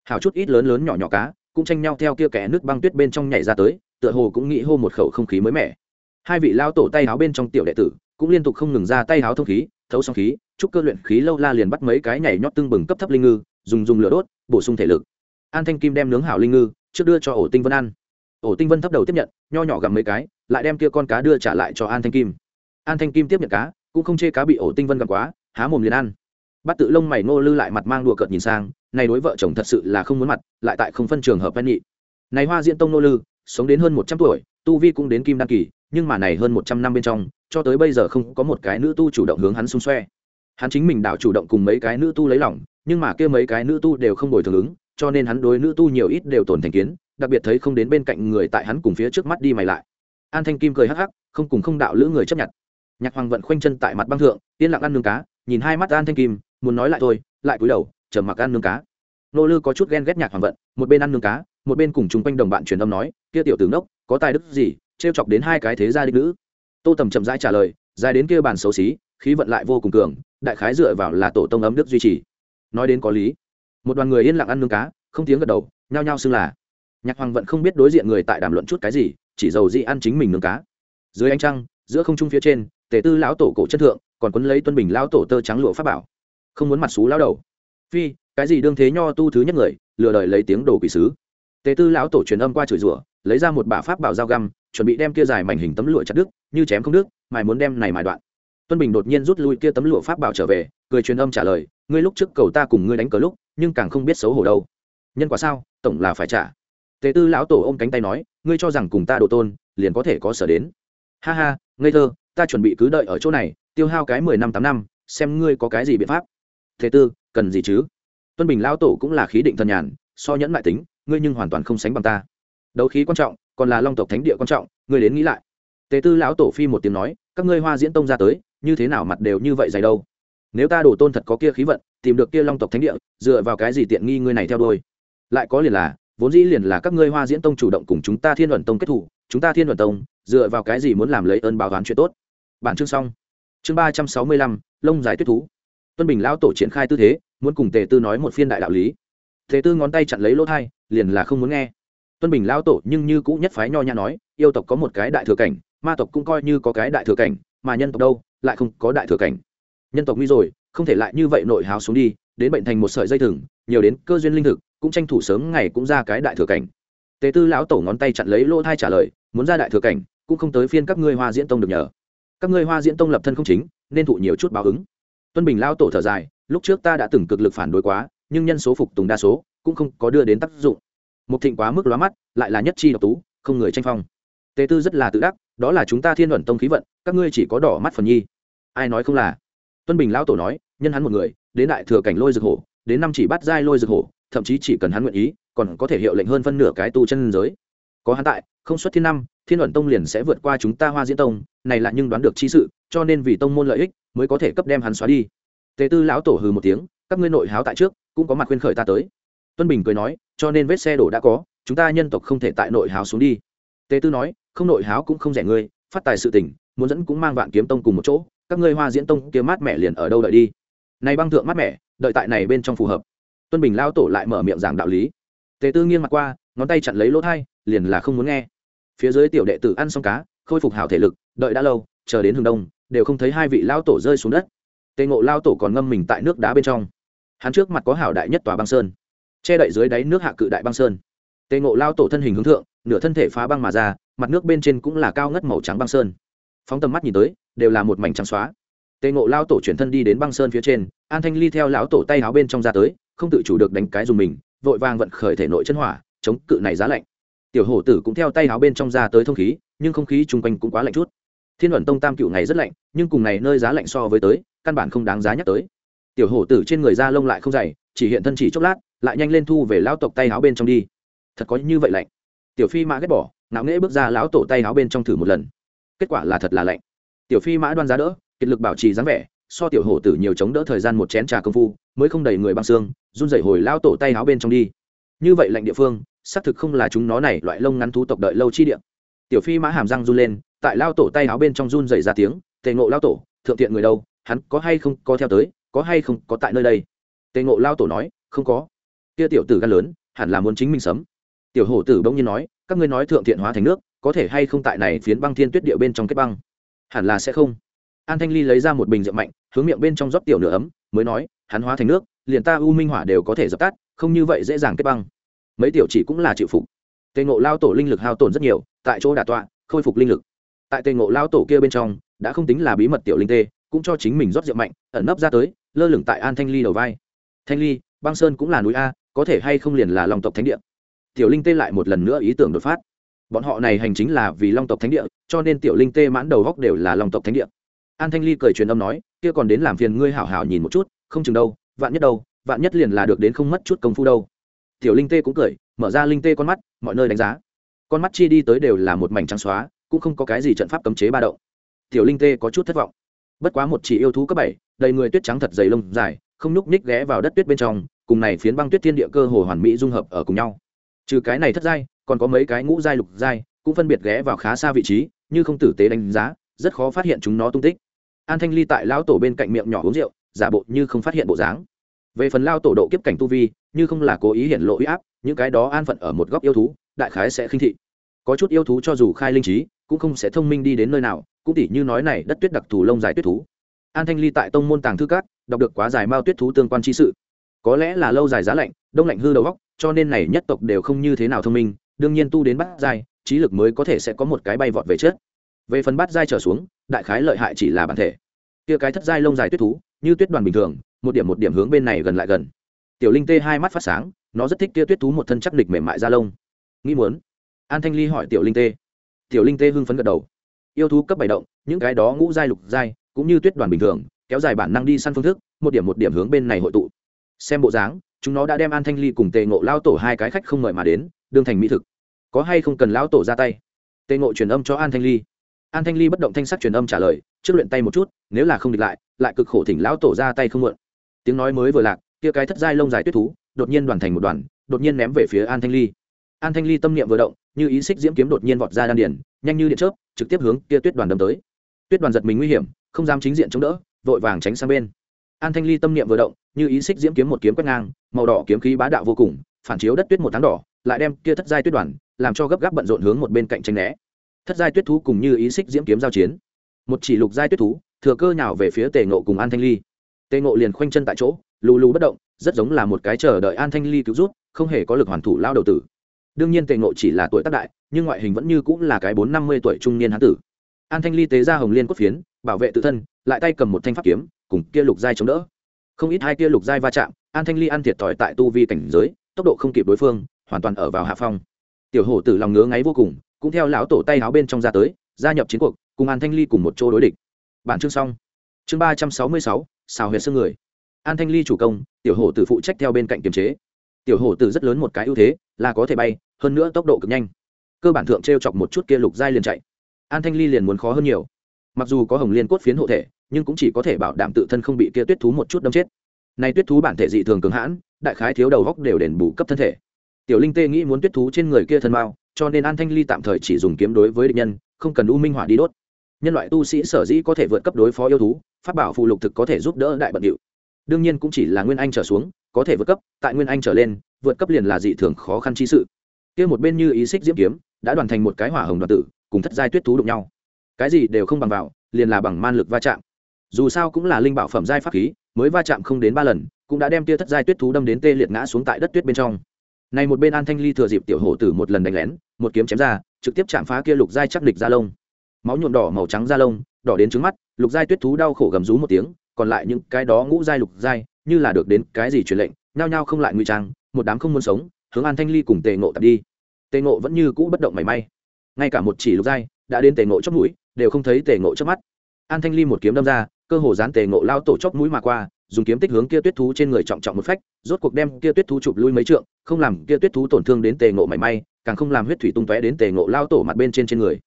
Hào chút ít lớn lớn nhỏ nhỏ cá, cũng tranh nhau theo kia kẽ nước băng tuyết bên trong nhảy ra tới, tựa hồ cũng nghĩ hô một khẩu không khí mới mẻ. Hai vị lao tổ tay háo bên trong tiểu đệ tử, cũng liên tục không ngừng ra tay háo thông khí, thấu xong khí, chúc cơ luyện khí lâu la liền bắt mấy cái nhảy nhót tương bừng cấp thấp linh ngư, dùng dùng lửa đốt, bổ sung thể lực an thanh kim đem nướng hảo linh ngư, trước đưa cho ổ tinh vân ăn. Ổ tinh vân thấp đầu tiếp nhận, nho nhỏ gặm mấy cái, lại đem kia con cá đưa trả lại cho an thanh kim. An thanh kim tiếp nhận cá, cũng không chê cá bị ổ tinh vân gặm quá, há mồm liền ăn. Bắt tự lông mày ngô lư lại mặt mang đùa cợt nhìn sang, này đối vợ chồng thật sự là không muốn mặt, lại tại không phân trường hợp ven nhị này hoa diễn tông nô lư, sống đến hơn một trăm tuổi, tu vi cũng đến kim đăng kỳ, nhưng mà này hơn một trăm năm bên trong, cho tới bây giờ không có một cái nữ tu chủ động hướng hắn xung xoe. Hắn chính mình đảo chủ động cùng mấy cái nữ tu lấy lòng, nhưng mà kia mấy cái nữ tu đều không đổi thường ứng cho nên hắn đối nữ tu nhiều ít đều tổn thành kiến, đặc biệt thấy không đến bên cạnh người tại hắn cùng phía trước mắt đi mày lại. An thanh kim cười hắc hắc, không cùng không đạo lữ người chấp nhận. Nhạc hoàng vận khoanh chân tại mặt băng thượng, yên lặng ăn nương cá, nhìn hai mắt an thanh kim, muốn nói lại thôi, lại cúi đầu chờ mặc ăn nương cá. Nô lư có chút ghen ghét nhạc hoàng vận, một bên ăn nương cá, một bên cùng chung quanh đồng bạn truyền âm nói, kia tiểu tướng đốc có tài đức gì, trêu chọc đến hai cái thế gia đích nữ? Tô tầm chậm rãi trả lời, dài đến kia bàn xấu xí, khí vận lại vô cùng cường, đại khái dựa vào là tổ tông ấm đức duy trì. Nói đến có lý một đoàn người yên lặng ăn nương cá, không tiếng gật đầu, nhao nhao xưng là. Nhạc hoàng vẫn không biết đối diện người tại đàm luận chút cái gì, chỉ giàu dị ăn chính mình nướng cá. Dưới ánh trăng, giữa không trung phía trên, tề tư lão tổ cổ chất thượng, còn quấn lấy tuân bình lão tổ tơ trắng lụa pháp bảo. Không muốn mặt xú lão đầu. Phi, cái gì đương thế nho tu thứ nhất người, lừa đời lấy tiếng đồ quỷ sứ. Tề tư lão tổ truyền âm qua chửi rủa, lấy ra một bả pháp bảo dao găm, chuẩn bị đem kia dài mảnh hình tấm lụa chặt đứt, như chém không đứt, mài muốn đem này mài đoạn tuân bình đột nhiên rút lui kia tấm lụa pháp bảo trở về, cười truyền âm trả lời, ngươi lúc trước cầu ta cùng ngươi đánh cờ lúc, nhưng càng không biết xấu hổ đâu. Nhân quả sao? Tổng là phải trả. Tề tư lão tổ ôm cánh tay nói, ngươi cho rằng cùng ta đồ tôn, liền có thể có sở đến. Ha ha, ngây thơ, ta chuẩn bị cứ đợi ở chỗ này, tiêu hao cái mười năm tám năm, xem ngươi có cái gì biện pháp. Thế tư, cần gì chứ? Tuân bình lão tổ cũng là khí định thần nhàn, so nhẫn lại tính, ngươi nhưng hoàn toàn không sánh bằng ta. Đấu khí quan trọng, còn là long tộc thánh địa quan trọng, ngươi đến nghĩ lại tề tư lão tổ phi một tiếng nói, các ngươi hoa diễn tông ra tới, như thế nào mặt đều như vậy dày đâu? Nếu ta đổ tôn thật có kia khí vận, tìm được kia long tộc thánh địa, dựa vào cái gì tiện nghi ngươi này theo đôi lại có liền là, vốn dĩ liền là các ngươi hoa diễn tông chủ động cùng chúng ta thiên luận tông kết thủ, chúng ta thiên luận tông, dựa vào cái gì muốn làm lấy ơn báo toán chuyện tốt? Bản chương xong. Chương ba trăm sáu mươi lăm, lông dài tuyết thú. Tuân bình lão tổ triển khai tư thế, muốn cùng tề tư nói một phiên đại đạo lý. Tề tư ngón tay chặn lấy lỗ thai, liền là không muốn nghe. Tuân bình lão tổ nhưng như cũ nhất phái nho nhã nói, yêu tộc có một cái đại thừa cảnh ma tộc cũng coi như có cái đại thừa cảnh, mà nhân tộc đâu, lại không có đại thừa cảnh. Nhân tộc nguy rồi, không thể lại như vậy nội hào xuống đi, đến bệnh thành một sợi dây thừng, nhiều đến cơ duyên linh thực, cũng tranh thủ sớm ngày cũng ra cái đại thừa cảnh. Tế tư lão tổ ngón tay chặn lấy lỗ thai trả lời, muốn ra đại thừa cảnh, cũng không tới phiên các ngươi hoa diễn tông được nhờ. Các ngươi hoa diễn tông lập thân không chính, nên thụ nhiều chút báo ứng. Tuân bình lão tổ thở dài, lúc trước ta đã từng cực lực phản đối quá, nhưng nhân số phục tùng đa số, cũng không có đưa đến tác dụng. Một thịnh quá mức lóa mắt, lại là nhất chi độc tú, không người tranh phong tề tư rất là tự đắc, đó là chúng ta thiên luận tông khí vận, các ngươi chỉ có đỏ mắt phần nhi. Ai nói không là? Tuân bình lão tổ nói, nhân hắn một người, đến đại thừa cảnh lôi rực hổ, đến năm chỉ bắt giai lôi rực hổ, thậm chí chỉ cần hắn nguyện ý, còn có thể hiệu lệnh hơn phân nửa cái tu chân giới. Có hắn tại, không xuất thiên năm, thiên luận tông liền sẽ vượt qua chúng ta hoa diễn tông, này là nhưng đoán được chi sự, cho nên vì tông môn lợi ích, mới có thể cấp đem hắn xóa đi. Tề tư lão tổ hừ một tiếng, các ngươi nội háo tại trước, cũng có mặt khuyên khởi ta tới. Tuân bình cười nói, cho nên vết xe đổ đã có, chúng ta nhân tộc không thể tại nội háo xuống đi. Tề tư nói không nội háo cũng không rẻ ngươi, phát tài sự tình, muốn dẫn cũng mang vạn kiếm tông cùng một chỗ, các ngươi hoa diễn tông kia mát mẹ liền ở đâu đợi đi? Này băng thượng mát mẹ đợi tại này bên trong phù hợp. Tuân bình lao tổ lại mở miệng giảng đạo lý. Tề tư nghiêng mặt qua, ngón tay chặn lấy lỗ thai, liền là không muốn nghe. Phía dưới tiểu đệ tử ăn xong cá, khôi phục hảo thể lực, đợi đã lâu, chờ đến hướng đông, đều không thấy hai vị lao tổ rơi xuống đất. Tề ngộ lao tổ còn ngâm mình tại nước đá bên trong. Hắn trước mặt có hảo đại nhất tòa băng sơn, che đậy dưới đáy nước hạ cự đại băng sơn. Tề ngộ lao tổ thân hình hướng thượng, nửa thân thể phá băng mà ra mặt nước bên trên cũng là cao ngất màu trắng băng sơn. Phóng tầm mắt nhìn tới, đều là một mảnh trắng xóa. Tề ngộ lao tổ chuyển thân đi đến băng sơn phía trên, an thanh ly theo lão tổ tay áo bên trong ra tới, không tự chủ được đánh cái dùng mình, vội vàng vận khởi thể nội chân hỏa, chống cự này giá lạnh. Tiểu hổ tử cũng theo tay áo bên trong ra tới thông khí, nhưng không khí chung quanh cũng quá lạnh chút. Thiên luận tông tam cựu ngày rất lạnh, nhưng cùng này nơi giá lạnh so với tới, căn bản không đáng giá nhắc tới. Tiểu hổ tử trên người da lông lại không dày, chỉ hiện thân chỉ chốc lát, lại nhanh lên thu về lao tộc tay áo bên trong đi. Thật có như vậy lạnh. Tiểu phi mã ghét bỏ ngạo nghễ bước ra lão tổ tay áo bên trong thử một lần. Kết quả là thật là lạnh. Tiểu phi mã đoan giá đỡ, kiệt lực bảo trì dáng vẻ, so tiểu hổ tử nhiều chống đỡ thời gian một chén trà công phu, mới không đầy người băng xương, run rẩy hồi lão tổ tay áo bên trong đi. Như vậy lạnh địa phương, xác thực không là chúng nó này loại lông ngắn thú tộc đợi lâu chi địa. Tiểu phi mã hàm răng run lên, tại lao tổ tay áo bên trong run rẩy ra tiếng, tề ngộ lao tổ, thượng tiện người đâu? Hắn có hay không có theo tới, có hay không có tại nơi đây? Tề ngộ lao tổ nói, không có. Kia tiểu tử gan lớn, hẳn là muốn chính mình sấm. Tiểu hổ tử bỗng nhiên nói các ngươi nói thượng thiện hóa thành nước, có thể hay không tại này phiến băng thiên tuyết địa bên trong kết băng? Hẳn là sẽ không. An thanh ly lấy ra một bình rượu mạnh, hướng miệng bên trong rót tiểu nửa ấm, mới nói, hắn hóa thành nước, liền ta u minh hỏa đều có thể dập tắt, không như vậy dễ dàng kết băng. Mấy tiểu chỉ cũng là chịu phục. Tề ngộ lao tổ linh lực hao tổn rất nhiều, tại chỗ đà tọa, khôi phục linh lực. Tại tề ngộ lao tổ kia bên trong, đã không tính là bí mật tiểu linh tê, cũng cho chính mình rót rượu mạnh, ẩn nấp ra tới, lơ lửng tại an thanh ly đầu vai. Thanh ly, băng sơn cũng là núi a, có thể hay không liền là long tộc thánh địa? Tiểu linh tê lại một lần nữa ý tưởng đột phát. Bọn họ này hành chính là vì long tộc thánh địa, cho nên tiểu linh tê mãn đầu góc đều là long tộc thánh địa. An thanh ly cười truyền âm nói, kia còn đến làm phiền ngươi hảo hảo nhìn một chút, không chừng đâu, vạn nhất đâu, vạn nhất liền là được đến không mất chút công phu đâu. Tiểu linh tê cũng cười, mở ra linh tê con mắt, mọi nơi đánh giá. Con mắt chi đi tới đều là một mảnh trắng xóa, cũng không có cái gì trận pháp cấm chế ba động. Tiểu linh tê có chút thất vọng. Bất quá một chỉ yêu thú cấp bảy, đầy người tuyết trắng thật dày lông dài, không nhúc ních ghé vào đất tuyết bên trong, cùng này phiến băng tuyết thiên địa cơ hồ hoàn mỹ dung hợp ở cùng nhau trừ cái này thất giai, còn có mấy cái ngũ giai, lục giai, cũng phân biệt ghé vào khá xa vị trí, như không tử tế đánh giá, rất khó phát hiện chúng nó tung tích. An thanh ly tại lão tổ bên cạnh miệng nhỏ uống rượu, giả bộ như không phát hiện bộ dáng. Về phần lao tổ độ kiếp cảnh tu vi, như không là cố ý hiện lộ uy áp, những cái đó an phận ở một góc yêu thú, đại khái sẽ khinh thị. Có chút yêu thú cho dù khai linh trí, cũng không sẽ thông minh đi đến nơi nào, cũng tỉ như nói này, đất tuyết đặc thù lông dài tuyết thú. An thanh ly tại tông môn tàng thư cát đọc được quá dài mao tuyết thú tương quan chi sự. Có lẽ là lâu dài giá lạnh, đông lạnh hư đầu góc cho nên này nhất tộc đều không như thế nào thông minh, đương nhiên tu đến bát giai, trí lực mới có thể sẽ có một cái bay vọt về chết về phần bát giai trở xuống, đại khái lợi hại chỉ là bản thể. Kia cái thất giai lông dài tuyết thú, như tuyết đoàn bình thường, một điểm một điểm hướng bên này gần lại gần. Tiểu linh tê hai mắt phát sáng, nó rất thích kia tuyết thú một thân chắc địch mềm mại da lông. Nghĩ muốn. An thanh ly hỏi tiểu linh tê. Tiểu linh tê hưng phấn gật đầu. Yêu thú cấp bảy động, những cái đó ngũ giai lục giai, cũng như tuyết đoàn bình thường, kéo dài bản năng đi săn phương thức, một điểm một điểm hướng bên này hội tụ. Xem bộ dáng chúng nó đã đem an thanh ly cùng tề ngộ lao tổ hai cái khách không mời mà đến, đương thành mỹ thực. Có hay không cần lao tổ ra tay? Tề ngộ truyền âm cho an thanh ly. An thanh ly bất động thanh sắc truyền âm trả lời, trước luyện tay một chút, nếu là không địch lại lại cực khổ thỉnh lão tổ ra tay không mượn. Tiếng nói mới vừa lạc, kia cái thất giai lông dài tuyết thú, đột nhiên đoàn thành một đoàn, đột nhiên ném về phía an thanh ly. An thanh ly tâm niệm vừa động, như ý xích diễm kiếm đột nhiên vọt ra đan điển nhanh như điện chớp, trực tiếp hướng kia tuyết đoàn đâm tới. Tuyết đoàn giật mình nguy hiểm, không dám chính diện chống đỡ, vội vàng tránh sang bên an thanh ly tâm niệm vừa động, như ý xích diễm kiếm một kiếm quét ngang, màu đỏ kiếm khí bá đạo vô cùng, phản chiếu đất tuyết một tháng đỏ, lại đem kia thất giai tuyết đoàn, làm cho gấp gáp bận rộn hướng một bên cạnh tranh né. Thất giai tuyết thú cùng như ý xích diễm kiếm giao chiến. Một chỉ lục giai tuyết thú, thừa cơ nhào về phía tề ngộ cùng an thanh ly. Tề ngộ liền khoanh chân tại chỗ, lù lù bất động, rất giống là một cái chờ đợi an thanh ly cứu rút, không hề có lực hoàn thủ lao đầu tử. Đương nhiên tề ngộ chỉ là tuổi tác đại, nhưng ngoại hình vẫn như cũng là cái bốn năm mươi tuổi trung niên hán tử. An thanh ly tế ra hồng liên cốt phiến, bảo vệ tự thân, lại tay cầm một thanh pháp kiếm cùng kia lục giai chống đỡ. Không ít hai kia lục giai va chạm, an thanh ly ăn thiệt thòi tại tu vi cảnh giới, tốc độ không kịp đối phương, hoàn toàn ở vào hạ phong. Tiểu hổ tử lòng ngứa ngáy vô cùng, cũng theo lão tổ tay áo bên trong ra tới, gia nhập chiến cuộc, cùng an thanh ly cùng một chỗ đối địch. Bản chương xong. Chương ba trăm sáu mươi sáu, xào huyệt xương người. An thanh ly chủ công, tiểu hổ tử phụ trách theo bên cạnh kiềm chế. Tiểu hổ tử rất lớn một cái ưu thế, là có thể bay, hơn nữa tốc độ cực nhanh. Cơ bản thượng t r e o chọc một chút kia lục giai liền chạy. An thanh ly liền muốn khó hơn nhiều mặc dù có hồng liên cốt phiến hộ thể, nhưng cũng chỉ có thể bảo đảm tự thân không bị kia tuyết thú một chút đâm chết. Nay tuyết thú bản thể dị thường cường hãn, đại khái thiếu đầu góc đều đền bù cấp thân thể. Tiểu linh tê nghĩ muốn tuyết thú trên người kia thân mao, cho nên an thanh ly tạm thời chỉ dùng kiếm đối với địch nhân, không cần u minh hỏa đi đốt. Nhân loại tu sĩ sở dĩ có thể vượt cấp đối phó yêu thú phát bảo phụ lục thực có thể giúp đỡ đại bận điệu. Đương nhiên cũng chỉ là nguyên anh trở xuống, có thể vượt cấp, tại nguyên anh trở lên, vượt cấp liền là dị thường khó khăn chi sự. Kia một bên như ý xích diễm kiếm, đã đoàn thành một cái hỏa hồng đoàn tử, cùng thất giai tuyết thú đụng nhau cái gì đều không bằng vào, liền là bằng man lực va chạm. Dù sao cũng là linh bảo phẩm giai pháp khí, mới va chạm không đến ba lần, cũng đã đem tia thất giai tuyết thú đâm đến tê liệt ngã xuống tại đất tuyết bên trong. Này một bên an thanh ly thừa dịp tiểu hổ tử một lần đánh lén, một kiếm chém ra, trực tiếp chạm phá kia lục giai chắc địch da lông. Máu nhuộm đỏ, màu trắng da lông, đỏ đến trứng mắt, lục giai tuyết thú đau khổ gầm rú một tiếng, còn lại những cái đó ngũ giai lục giai, như là được đến cái gì truyền lệnh, nhao nhao không lại nguy trang, một đám không muốn sống, hướng an thanh ly cùng tề ngộ tập đi. Tề ngộ vẫn như cũ bất động mảy may. Ngay cả một chỉ lục giai đã đến tề ngộ chót mũi đều không thấy tề ngộ trước mắt. An thanh ly một kiếm đâm ra, cơ hồ dán tề ngộ lao tổ chóc mũi mà qua, dùng kiếm tích hướng kia tuyết thú trên người trọng trọng một phách, rốt cuộc đem kia tuyết thú chụp lui mấy trượng, không làm kia tuyết thú tổn thương đến tề ngộ mảy may, càng không làm huyết thủy tung tóe đến tề ngộ lao tổ mặt bên trên trên người.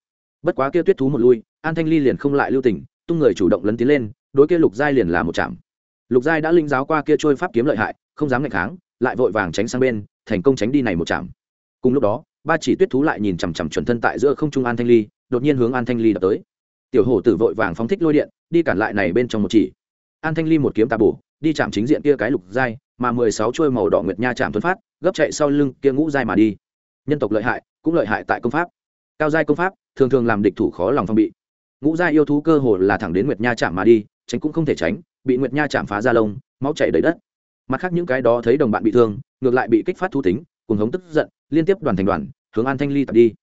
Bất quá kia tuyết thú một lui, an thanh ly liền không lại lưu tình, tung người chủ động lấn tiến lên, đối kia lục giai liền là một chạm. Lục giai đã linh giáo qua kia trôi pháp kiếm lợi hại, không dám ngạch kháng, lại vội vàng tránh sang bên, thành công tránh đi này một chạm. Cùng lúc đó, ba chỉ tuyết thú lại nhìn chằm chằm chuẩn thân tại giữa không trung an thanh ly đột nhiên hướng an thanh ly đập tới. Tiểu hổ tử vội vàng phóng thích lôi điện, đi cản lại này bên trong một chỉ. An thanh ly một kiếm tà bổ, đi chạm chính diện kia cái lục giai, mà mười sáu chuôi màu đỏ nguyệt nha chạm tuấn phát, gấp chạy sau lưng kia ngũ giai mà đi. Nhân tộc lợi hại, cũng lợi hại tại công pháp. Cao giai công pháp, thường thường làm địch thủ khó lòng phong bị. Ngũ giai yêu thú cơ hồ là thẳng đến nguyệt nha chạm mà đi, tránh cũng không thể tránh, bị nguyệt nha chạm phá ra lông, máu chảy đầy đất. Mặt khác những cái đó thấy đồng bạn bị thương, ngược lại bị kích phát thú tính, cùng hống tức giận, liên tiếp đoàn thành đoàn, hướng an thanh ly tập đi.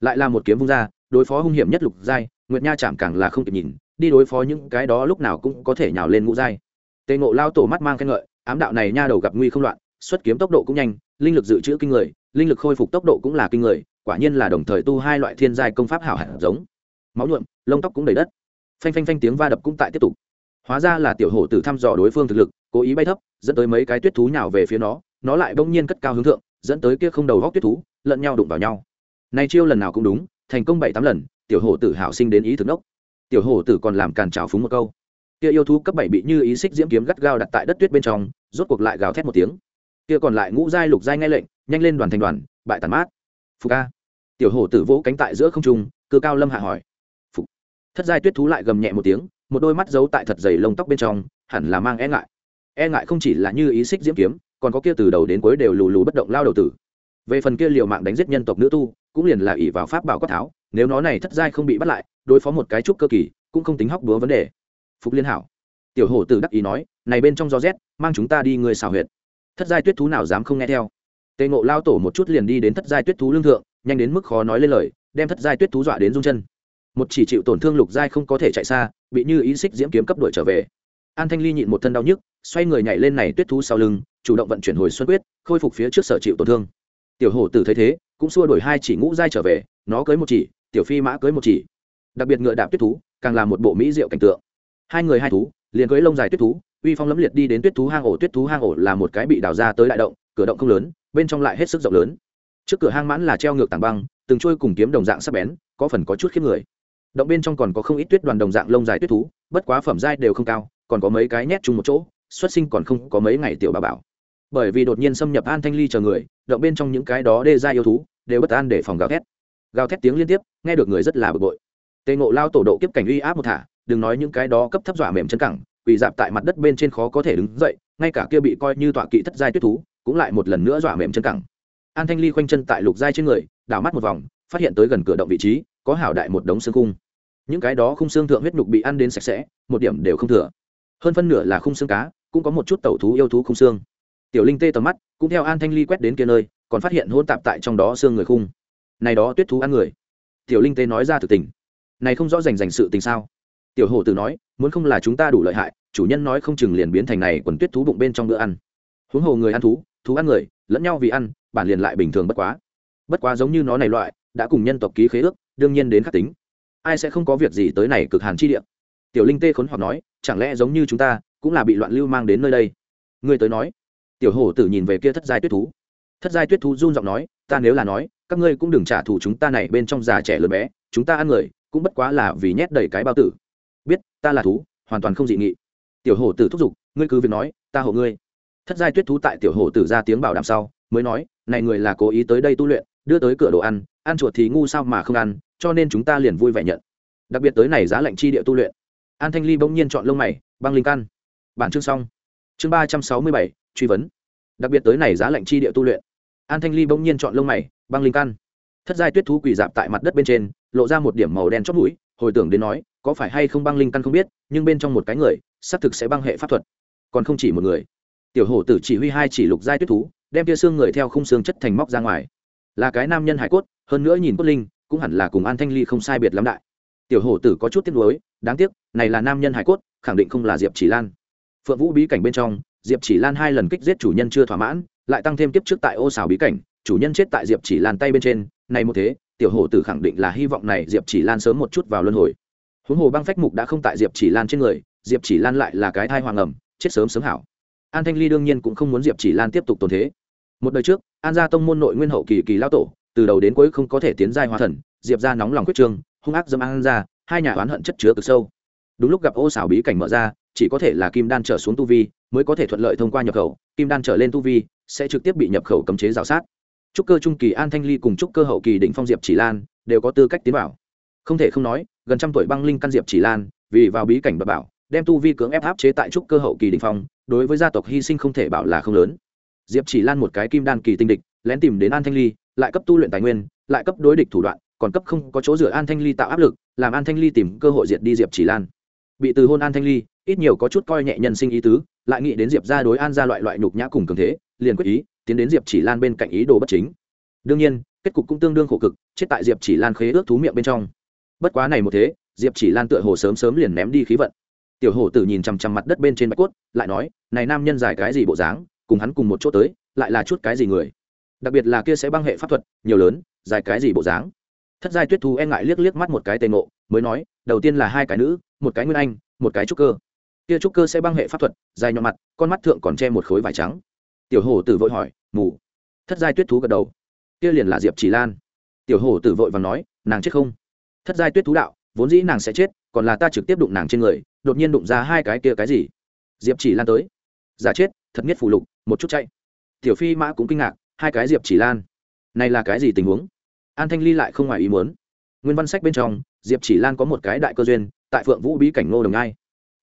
Lại là một kiếm vung ra đối phó hung hiểm nhất lục giai, nguyệt nha chạm càng là không kịp nhìn, đi đối phó những cái đó lúc nào cũng có thể nhào lên ngũ giai. Tề ngộ lao tổ mắt mang khen ngợi, ám đạo này nha đầu gặp nguy không loạn, xuất kiếm tốc độ cũng nhanh, linh lực dự trữ kinh người, linh lực khôi phục tốc độ cũng là kinh người, quả nhiên là đồng thời tu hai loại thiên giai công pháp hảo hẳn giống. Máu nhuộm, lông tóc cũng đầy đất. Phanh phanh phanh tiếng va đập cũng tại tiếp tục. Hóa ra là tiểu hổ tử thăm dò đối phương thực lực, cố ý bay thấp, dẫn tới mấy cái tuyết thú nhào về phía nó nó lại bỗng nhiên cất cao hướng thượng, dẫn tới kia không đầu góc tuyết thú, lẫn nhau đụng vào nhau. Nay chiêu lần nào cũng đúng thành công bảy tám lần, tiểu hổ tử hảo sinh đến ý thức nốc. Tiểu hổ tử còn làm càn trào phúng một câu. Kia yêu thú cấp bảy bị như ý xích diễm kiếm gắt gao đặt tại đất tuyết bên trong, rốt cuộc lại gào thét một tiếng. Kia còn lại ngũ giai lục giai ngay lệnh, nhanh lên đoàn thành đoàn, bại tàn mát. Phục ca tiểu hổ tử vỗ cánh tại giữa không trung cơ cao lâm hạ hỏi. Phục. Thất giai tuyết thú lại gầm nhẹ một tiếng, một đôi mắt giấu tại thật dày lông tóc bên trong, hẳn là mang e ngại. E ngại không chỉ là như ý xích diễm kiếm, còn có kia từ đầu đến cuối đều lù lù bất động lao đầu tử. Về phần kia liều mạng đánh giết nhân tộc nữ tu cũng liền là ỷ vào pháp bảo quát tháo, nếu nó này thất giai không bị bắt lại, đối phó một cái trúc cơ kỳ, cũng không tính hóc búa vấn đề. Phục liên hảo, tiểu hổ tử đắc ý nói, này bên trong gió rét, mang chúng ta đi người xào huyệt. Thất giai tuyết thú nào dám không nghe theo? Tề ngộ lao tổ một chút liền đi đến thất giai tuyết thú lương thượng, nhanh đến mức khó nói lên lời, đem thất giai tuyết thú dọa đến rung chân. Một chỉ chịu tổn thương lục giai không có thể chạy xa, bị như ý xích diễm kiếm cấp đuổi trở về. An thanh ly nhịn một thân đau nhức, xoay người nhảy lên này tuyết thú sau lưng, chủ động vận chuyển hồi xuân quyết, khôi phục phía trước sở chịu tổn thương. Tiểu hổ tử thấy thế cũng xua đổi hai chỉ ngũ giai trở về, nó cưới một chỉ, tiểu phi mã cưới một chỉ. Đặc biệt ngựa đạp tuyết thú, càng là một bộ mỹ diệu cảnh tượng. Hai người hai thú, liền cưới lông dài tuyết thú, uy phong lẫm liệt đi đến tuyết thú hang ổ. Tuyết thú hang ổ là một cái bị đào ra tới đại động, cửa động không lớn, bên trong lại hết sức rộng lớn. Trước cửa hang mãn là treo ngược tảng băng, từng trôi cùng kiếm đồng dạng sắc bén, có phần có chút khiếp người. Động bên trong còn có không ít tuyết đoàn đồng dạng lông dài tuyết thú, bất quá phẩm giai đều không cao, còn có mấy cái nhét chung một chỗ, xuất sinh còn không có mấy ngày tiểu bà bảo bởi vì đột nhiên xâm nhập an thanh ly chờ người, động bên trong những cái đó đê ra yêu thú, đều bất an để phòng gào thét. Gào thét tiếng liên tiếp, nghe được người rất là bực bội. Tề ngộ lao tổ độ kiếp cảnh uy áp một thả, đừng nói những cái đó cấp thấp dọa mềm chân cẳng, quỳ dạp tại mặt đất bên trên khó có thể đứng dậy, ngay cả kia bị coi như tọa kỵ thất giai tuyết thú, cũng lại một lần nữa dọa mềm chân cẳng. An thanh ly khoanh chân tại lục giai trên người, đảo mắt một vòng, phát hiện tới gần cửa động vị trí, có hảo đại một đống xương khung. Những cái đó khung xương thượng huyết nhục bị ăn đến sạch sẽ, một điểm đều không thừa. Hơn phân nửa là khung xương cá, cũng có một chút tẩu thú yêu thú khung xương tiểu linh tê tầm mắt, cũng theo an thanh ly quét đến kia nơi, còn phát hiện hôn tạp tại trong đó xương người khung. Này đó tuyết thú ăn người. Tiểu linh tê nói ra thực tình. Này không rõ rành rành sự tình sao? Tiểu hổ tử nói, muốn không là chúng ta đủ lợi hại, chủ nhân nói không chừng liền biến thành này quần tuyết thú bụng bên trong bữa ăn. Huống hồ người ăn thú thú ăn người, lẫn nhau vì ăn, bản liền lại bình thường bất quá. Bất quá giống như nó này loại, đã cùng nhân tộc ký khế ước, đương nhiên đến khắc tính. Ai sẽ không có việc gì tới này cực hàn chi địa? Tiểu linh tê khốn hoặc nói, chẳng lẽ giống như chúng ta, cũng là bị loạn lưu mang đến nơi đây? Người tới nói tiểu hổ tử nhìn về kia thất giai tuyết thú. Thất giai tuyết thú run giọng nói, ta nếu là nói, các ngươi cũng đừng trả thù chúng ta này bên trong già trẻ lớn bé, chúng ta ăn người, cũng bất quá là vì nhét đầy cái bao tử. Biết, ta là thú, hoàn toàn không dị nghị. Tiểu hổ tử thúc giục, ngươi cứ việc nói, ta hộ ngươi. Thất giai tuyết thú tại tiểu hổ tử ra tiếng bảo đảm sau, mới nói, này người là cố ý tới đây tu luyện, đưa tới cửa đồ ăn ăn chuột thì ngu sao mà không ăn, cho nên chúng ta liền vui vẻ nhận. Đặc biệt tới này giá lạnh chi địa tu luyện. An thanh ly bỗng nhiên chọn lông mày, băng linh căn. Bản chương xong. Chương ba trăm sáu mươi bảy truy vấn. Đặc biệt tới này giá lệnh chi địa tu luyện. An thanh ly bỗng nhiên chọn lông mày, băng linh căn. Thất giai tuyết thú quỳ dạp tại mặt đất bên trên, lộ ra một điểm màu đen chót mũi, hồi tưởng đến nói, có phải hay không băng linh căn không biết, nhưng bên trong một cái người, xác thực sẽ băng hệ pháp thuật. Còn không chỉ một người. Tiểu hổ tử chỉ huy hai chỉ lục giai tuyết thú, đem tia xương người theo khung xương chất thành móc ra ngoài. Là cái nam nhân hải cốt, hơn nữa nhìn cốt linh, cũng hẳn là cùng an thanh ly không sai biệt lắm đại. Tiểu hổ tử có chút tiếc nuối, đáng tiếc, này là nam nhân hải cốt, khẳng định không là diệp chỉ lan. Phượng vũ bí cảnh bên trong diệp chỉ lan hai lần kích giết chủ nhân chưa thỏa mãn, lại tăng thêm kiếp trước tại ô xào bí cảnh, chủ nhân chết tại diệp chỉ lan tay bên trên, này một thế, tiểu hổ tử khẳng định là hy vọng này diệp chỉ lan sớm một chút vào luân hồi. Huống hồ băng phách mục đã không tại diệp chỉ lan trên người, diệp chỉ lan lại là cái thai hoàng ẩm, chết sớm sớm hảo. An thanh ly đương nhiên cũng không muốn diệp chỉ lan tiếp tục tồn thế. Một đời trước, an gia tông môn nội nguyên hậu kỳ kỳ lao tổ, từ đầu đến cuối không có thể tiến giai hóa thần, diệp ra nóng lòng quyết trương hung ác dâm an ra hai nhà oán hận chất chứa cực sâu. Đúng lúc gặp ô xảo bí cảnh mở ra, chỉ có thể là kim đan trở xuống tu vi mới có thể thuận lợi thông qua nhập khẩu, kim đan trở lên tu vi sẽ trực tiếp bị nhập khẩu cấm chế rào sát. Trúc cơ trung kỳ an thanh ly cùng trúc cơ hậu kỳ Đỉnh phong diệp chỉ lan đều có tư cách tiến vào. Không thể không nói, gần trăm tuổi băng linh căn diệp chỉ lan, vì vào bí cảnh bậc bảo, đem tu vi cưỡng ép áp chế tại trúc cơ hậu kỳ đình phong, đối với gia tộc hy sinh không thể bảo là không lớn. Diệp chỉ lan một cái kim đan kỳ tinh địch, lén tìm đến an thanh ly, lại cấp tu luyện tài nguyên, lại cấp đối địch thủ đoạn, còn cấp không có chỗ dựa an thanh ly tạo áp lực, làm an thanh ly tìm cơ hội diệt đi diệp chỉ lan. Bị từ hôn an thanh ly, ít nhiều có chút coi nhẹ nhân sinh ý tứ lại nghĩ đến diệp ra đối an ra loại loại nhục nhã cùng cường thế, liền quyết ý tiến đến diệp chỉ lan bên cạnh ý đồ bất chính. Đương nhiên, kết cục cũng tương đương khổ cực, chết tại diệp chỉ lan khế ước thú miệng bên trong. Bất quá này một thế, diệp chỉ lan tựa hồ sớm sớm liền ném đi khí vận. Tiểu hổ tử nhìn chằm chằm mặt đất bên trên bạch cốt, lại nói, này nam nhân dài cái gì bộ dáng, cùng hắn cùng một chỗ tới, lại là chút cái gì người? Đặc biệt là kia sẽ băng hệ pháp thuật, nhiều lớn, dài cái gì bộ dáng? Thất giai tuyết thú e ngại liếc liếc mắt một cái tề ngộ, mới nói, đầu tiên là hai cái nữ, một cái nguyên anh, một cái trúc cơ kia trúc cơ sẽ băng hệ pháp thuật, dài nhọn mặt, con mắt thượng còn che một khối vải trắng. Tiểu hổ tử vội hỏi, mù. Thất giai tuyết thú gật đầu. Kia liền là diệp chỉ lan. Tiểu hổ tử vội và nói, nàng chết không? Thất giai tuyết thú đạo, vốn dĩ nàng sẽ chết, còn là ta trực tiếp đụng nàng trên người, đột nhiên đụng ra hai cái kia cái gì? Diệp chỉ lan tới. Giả chết, thật nhất phù lục, một chút chạy. Tiểu phi mã cũng kinh ngạc, hai cái diệp chỉ lan? Này là cái gì tình huống? An thanh ly lại không ngoài ý muốn. Nguyên văn sách bên trong, diệp chỉ lan có một cái đại cơ duyên, tại phượng vũ bí cảnh ngô đồng ngai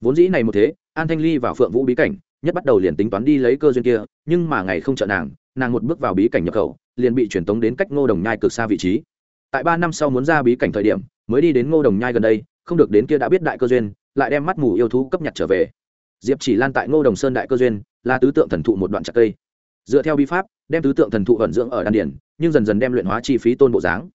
vốn dĩ này một thế, an thanh ly vào phượng vũ bí cảnh, nhất bắt đầu liền tính toán đi lấy cơ duyên kia, nhưng mà ngày không trợ nàng nàng một bước vào bí cảnh nhập khẩu, liền bị truyền tống đến cách ngô đồng nhai cực xa vị trí. Tại ba năm sau muốn ra bí cảnh thời điểm, mới đi đến ngô đồng nhai gần đây, không được đến kia đã biết đại cơ duyên, lại đem mắt mù yêu thú cấp nhặt trở về. Diệp chỉ lan tại ngô đồng sơn đại cơ duyên, là tứ tượng thần thụ một đoạn chặt cây. Dựa theo bí pháp, đem tứ tượng thần thụ vận dưỡng ở đan điển nhưng dần dần đem luyện hóa chi phí tôn bộ dáng.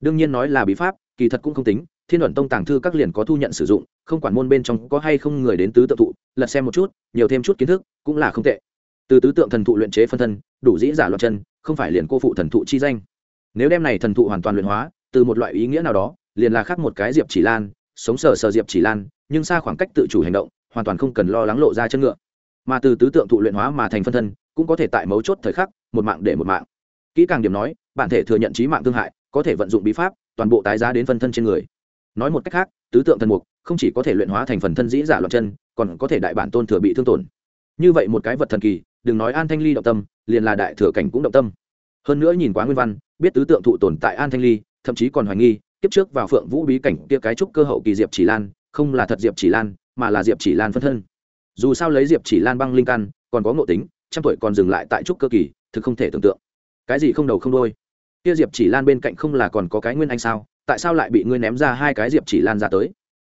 Đương nhiên nói là bí pháp, kỳ thật cũng không tính thiên luận tông tàng thư các liền có thu nhận sử dụng, không quản môn bên trong có hay không người đến tứ tượng thụ, lật xem một chút, nhiều thêm chút kiến thức, cũng là không tệ. Từ tứ tượng thần thụ luyện chế phân thân, đủ dĩ giả loạn chân, không phải liền cô phụ thần thụ chi danh. Nếu đem này thần thụ hoàn toàn luyện hóa, từ một loại ý nghĩa nào đó, liền là khác một cái diệp chỉ lan, sống sờ sờ diệp chỉ lan, nhưng xa khoảng cách tự chủ hành động, hoàn toàn không cần lo lắng lộ ra chân ngựa. Mà từ tứ tượng thụ luyện hóa mà thành phân thân, cũng có thể tại mấu chốt thời khắc, một mạng để một mạng. Kỹ càng điểm nói, bản thể thừa nhận trí mạng thương hại, có thể vận dụng bí pháp, toàn bộ tái giá đến phân thân trên người nói một cách khác, tứ tượng thần mục không chỉ có thể luyện hóa thành phần thân dĩ giả loạn chân, còn có thể đại bản tôn thừa bị thương tổn. Như vậy một cái vật thần kỳ, đừng nói an thanh ly động tâm, liền là đại thừa cảnh cũng động tâm. Hơn nữa nhìn quá nguyên văn, biết tứ tượng thụ tồn tại an thanh ly, thậm chí còn hoài nghi, kiếp trước vào phượng vũ bí cảnh kia cái trúc cơ hậu kỳ diệp chỉ lan, không là thật diệp chỉ lan, mà là diệp chỉ lan phân thân. Dù sao lấy diệp chỉ lan băng linh căn, còn có ngộ tính, trăm tuổi còn dừng lại tại trúc cơ kỳ, thực không thể tưởng tượng. Cái gì không đầu không đôi kia diệp chỉ lan bên cạnh không là còn có cái nguyên anh sao? Tại sao lại bị ngươi ném ra hai cái diệp chỉ lan ra tới?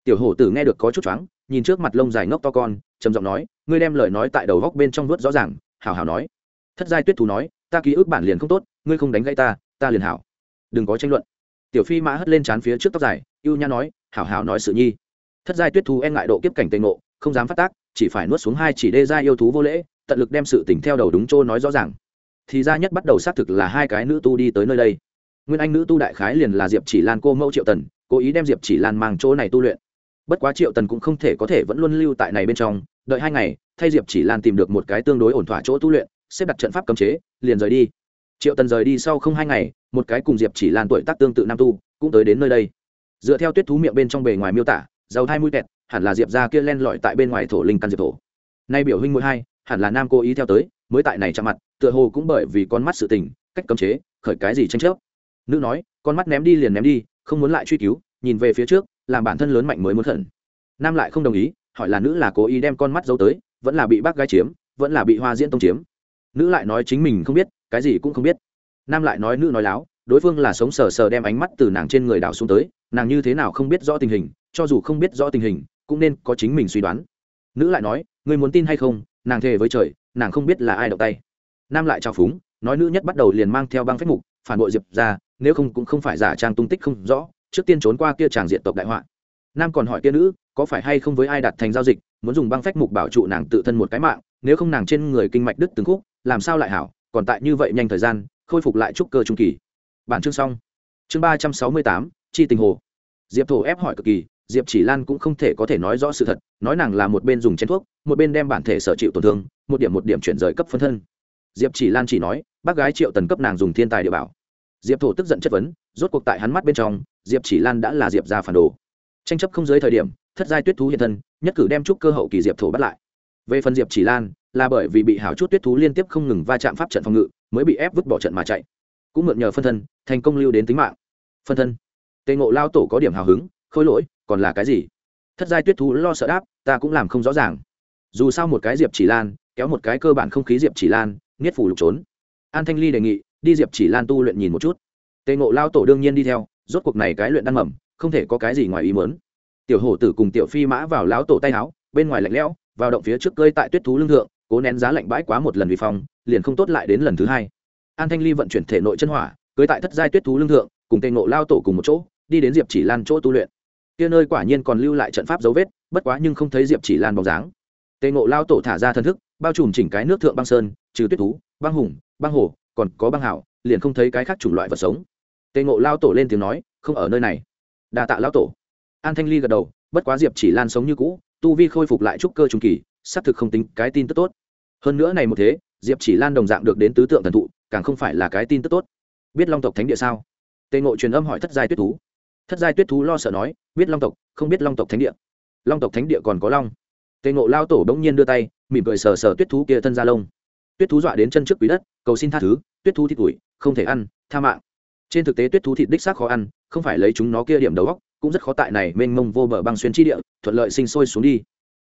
Tiểu hổ tử nghe được có chút choáng, nhìn trước mặt lông dài ngốc to con, trầm giọng nói, ngươi đem lời nói tại đầu góc bên trong vớt rõ ràng hào hào nói. Thất giai tuyết thú nói, ta ký ức bản liền không tốt, ngươi không đánh gãy ta ta liền hảo. Đừng có tranh luận. Tiểu phi mã hất lên trán phía trước tóc dài, ưu nha nói, hảo hảo nói sự nhi. Thất giai tuyết thú e ngại độ kiếp cảnh tây ngộ, không dám phát tác, chỉ phải nuốt xuống hai chỉ đê gia yêu thú vô lễ, tận lực đem sự tình theo đầu đúng chỗ nói rõ ràng. Thì ra nhất bắt đầu xác thực là hai cái nữ tu đi tới nơi đây nguyên anh nữ tu đại khái liền là diệp chỉ lan cô mẫu triệu tần, cố ý đem diệp chỉ lan mang chỗ này tu luyện. Bất quá triệu tần cũng không thể có thể vẫn luôn lưu tại này bên trong, đợi hai ngày, thay diệp chỉ lan tìm được một cái tương đối ổn thỏa chỗ tu luyện, xếp đặt trận pháp cấm chế, liền rời đi. Triệu tần rời đi sau không hai ngày, một cái cùng diệp chỉ lan tuổi tác tương tự nam tu cũng tới đến nơi đây. Dựa theo tuyết thú miệng bên trong bề ngoài miêu tả, giàu hai mũi kẹt, hẳn là diệp ra kia len lỏi tại bên ngoài thổ linh căn diệp thổ. Nay biểu huynh mũi hai, hẳn là nam cô ý theo tới, mới tại này chạm mặt, tựa hồ cũng bởi vì con mắt sự tình, cách cấm chế, khởi cái gì tranh chấp nữ nói, con mắt ném đi liền ném đi, không muốn lại truy cứu, nhìn về phía trước, làm bản thân lớn mạnh mới muốn khẩn nam lại không đồng ý, hỏi là nữ là cố ý đem con mắt giấu tới, vẫn là bị bác gái chiếm, vẫn là bị hoa diễn tông chiếm. Nữ lại nói chính mình không biết, cái gì cũng không biết. Nam lại nói nữ nói láo, đối phương là sống sờ sờ đem ánh mắt từ nàng trên người đảo xuống tới, nàng như thế nào không biết rõ tình hình, cho dù không biết rõ tình hình, cũng nên có chính mình suy đoán. Nữ lại nói, ngươi muốn tin hay không, nàng thề với trời, nàng không biết là ai động tay. Nam lại trao phúng, nói nữ nhất bắt đầu liền mang theo băng phép mục, phản bội diệp ra nếu không cũng không phải giả trang tung tích không rõ, trước tiên trốn qua kia tràng diện tộc đại họa. Nam còn hỏi kia nữ, có phải hay không với ai đặt thành giao dịch, muốn dùng băng phách mục bảo trụ nàng tự thân một cái mạng, nếu không nàng trên người kinh mạch đứt từng khúc, làm sao lại hảo, còn tại như vậy nhanh thời gian, khôi phục lại trúc cơ trung kỳ. Bản chương xong. Chương ba trăm sáu mươi tám, chi tình hồ. Diệp thổ ép hỏi cực kỳ, diệp chỉ lan cũng không thể có thể nói rõ sự thật, nói nàng là một bên dùng chén thuốc, một bên đem bản thể sở chịu tổn thương, một điểm một điểm chuyển rời cấp phân thân. Diệp chỉ lan chỉ nói, bác gái triệu tần cấp nàng dùng thiên tài địa bảo diệp thổ tức giận chất vấn rốt cuộc tại hắn mắt bên trong diệp chỉ lan đã là diệp ra phản đồ tranh chấp không dưới thời điểm thất giai tuyết thú hiện thân nhất cử đem chúc cơ hậu kỳ diệp thổ bắt lại về phần diệp chỉ lan là bởi vì bị hảo chút tuyết thú liên tiếp không ngừng va chạm pháp trận phòng ngự mới bị ép vứt bỏ trận mà chạy cũng mượn nhờ phân thân thành công lưu đến tính mạng phân thân tề ngộ lao tổ có điểm hào hứng khôi lỗi còn là cái gì thất giai tuyết thú lo sợ đáp ta cũng làm không rõ ràng dù sao một cái diệp chỉ lan kéo một cái cơ bản không khí diệp chỉ lan nghiết phủ lục trốn an thanh ly đề nghị đi diệp chỉ lan tu luyện nhìn một chút tề ngộ lao tổ đương nhiên đi theo rốt cuộc này cái luyện đan mầm không thể có cái gì ngoài ý mớn tiểu hổ tử cùng tiểu phi mã vào lão tổ tay áo, bên ngoài lạnh lẽo, vào động phía trước cơi tại tuyết thú lương thượng, cố nén giá lạnh bãi quá một lần vì phòng liền không tốt lại đến lần thứ hai. an thanh ly vận chuyển thể nội chân hỏa, cưới tại thất giai tuyết thú lương thượng, cùng tề ngộ lao tổ cùng một chỗ, đi đến diệp chỉ lan chỗ tu luyện. kia nơi quả nhiên còn lưu lại trận pháp dấu vết, bất quá nhưng không thấy diệp chỉ lan bóng dáng. tề ngộ lao tổ thả ra thân thức, bao trùm chỉnh cái nước thượng băng sơn, trừ tuyết thú, băng hùng, băng hồ còn có băng hảo, liền không thấy cái khác chủng loại vật sống. Tề ngộ lao tổ lên tiếng nói, không ở nơi này. Đa tạ lao tổ. An thanh ly gật đầu, bất quá diệp chỉ lan sống như cũ, tu vi khôi phục lại trúc cơ trung kỳ, xác thực không tính cái tin tức tốt. Hơn nữa này một thế, diệp chỉ lan đồng dạng được đến tứ tượng thần thụ, càng không phải là cái tin tức tốt. Biết long tộc thánh địa sao? Tề ngộ truyền âm hỏi thất giai tuyết thú. Thất giai tuyết thú lo sợ nói, biết long tộc, không biết long tộc thánh địa. Long tộc thánh địa còn có long. Tề ngộ lao tổ đống nhiên đưa tay, mỉm cười sờ sờ tuyết thú kia thân ra lông tuyết thú dọa đến chân trước quý đất, cầu xin tha thứ, tuyết thú thịt ủi không thể ăn, tha mạng. Trên thực tế tuyết thú thịt đích xác khó ăn, không phải lấy chúng nó kia điểm đầu góc cũng rất khó tại này mênh mông vô bờ băng xuyên chi địa, thuận lợi sinh sôi xuống đi.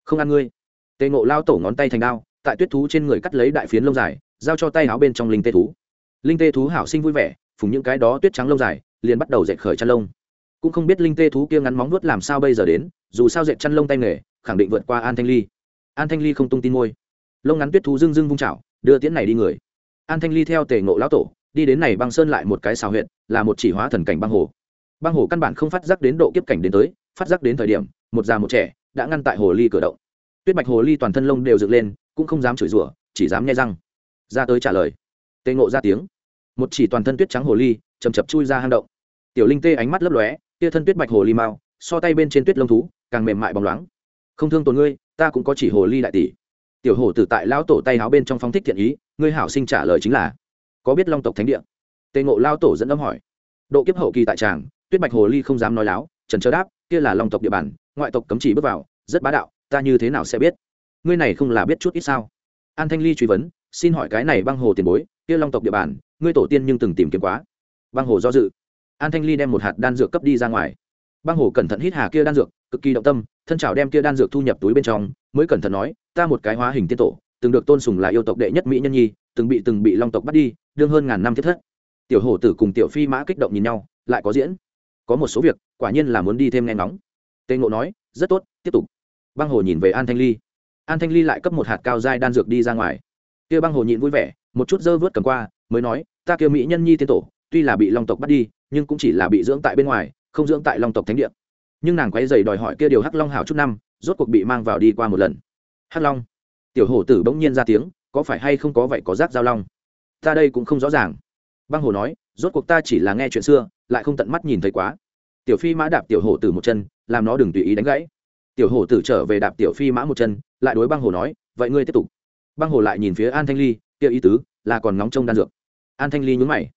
Không ăn ngươi. Tề ngộ lao tổ ngón tay thành đao, tại tuyết thú trên người cắt lấy đại phiến lông dài, giao cho tay áo bên trong linh tê thú. Linh tê thú hảo sinh vui vẻ, phùng những cái đó tuyết trắng lông dài, liền bắt đầu dệt khởi chăn lông. Cũng không biết linh tê thú kia ngắn móng nuốt làm sao bây giờ đến, dù sao dệt chăn lông tay nghề, khẳng định vượt qua an thanh ly. An thanh ly không tung tin môi. Lông ngắn tuyết thú dưng dưng vung chảo đưa tiễn này đi người. An thanh ly theo tề ngộ lão tổ, đi đến này băng sơn lại một cái xào huyện là một chỉ hóa thần cảnh băng hồ. Băng hồ căn bản không phát giác đến độ kiếp cảnh đến tới, phát giác đến thời điểm, một già một trẻ đã ngăn tại hồ ly cửa động. Tuyết bạch hồ ly toàn thân lông đều dựng lên, cũng không dám chửi rủa, chỉ dám nghe răng. Ra tới trả lời. Tề ngộ ra tiếng. Một chỉ toàn thân tuyết trắng hồ ly chầm chập chui ra hang động. Tiểu linh tê ánh mắt lấp lóe, tia thân tuyết bạch hồ ly mau, so tay bên trên tuyết lông thú, càng mềm mại bóng loáng. Không thương tổn ngươi, ta cũng có chỉ hồ ly đại tỷ tiểu hổ tử tại lão tổ tay háo bên trong phong thích thiện ý, ngươi hảo sinh trả lời chính là, có biết long tộc thánh địa? Tề ngộ lao tổ dẫn âm hỏi. Độ kiếp hậu kỳ tại tràng, tuyết bạch hồ ly không dám nói láo, trần trơ đáp, kia là long tộc địa bàn, ngoại tộc cấm chỉ bước vào, rất bá đạo, ta như thế nào sẽ biết? Ngươi này không là biết chút ít sao? An thanh ly truy vấn, xin hỏi cái này băng hồ tiền bối, kia long tộc địa bàn, ngươi tổ tiên nhưng từng tìm kiếm quá. Băng hồ do dự. An thanh ly đem một hạt đan dược cấp đi ra ngoài. Băng hồ cẩn thận hít hà kia đan dược cực kỳ động tâm, thân trào đem kia đan dược thu nhập túi bên trong, mới cẩn thận nói, ta một cái hóa hình tiên tổ, từng được tôn sùng là yêu tộc đệ nhất mỹ nhân nhi, từng bị từng bị long tộc bắt đi, đương hơn ngàn năm thiết thất. Tiểu hổ tử cùng tiểu phi mã kích động nhìn nhau, lại có diễn. Có một số việc, quả nhiên là muốn đi thêm nghe ngóng. Tề ngộ nói, rất tốt, tiếp tục. Băng hồ nhìn về an thanh ly. An thanh ly lại cấp một hạt cao dai đan dược đi ra ngoài. Kia băng hồ nhịn vui vẻ, một chút dơ vớt cầm qua, mới nói, ta kêu mỹ nhân nhi tiên tổ, tuy là bị long tộc bắt đi, nhưng cũng chỉ là bị dưỡng tại bên ngoài, không dưỡng tại long tộc thánh địa nhưng nàng quay dày đòi hỏi kia điều hắc long hảo chút năm, rốt cuộc bị mang vào đi qua một lần. Hắc long, tiểu hổ tử bỗng nhiên ra tiếng, có phải hay không có vậy có rác giao long? Ta đây cũng không rõ ràng. Băng hồ nói, rốt cuộc ta chỉ là nghe chuyện xưa, lại không tận mắt nhìn thấy quá. Tiểu phi mã đạp tiểu hổ tử một chân, làm nó đừng tùy ý đánh gãy. Tiểu hổ tử trở về đạp tiểu phi mã một chân, lại đối băng hồ nói, vậy ngươi tiếp tục. Băng hồ lại nhìn phía an thanh ly, kia ý tứ là còn ngóng trông đan dược. An thanh ly nhún mày.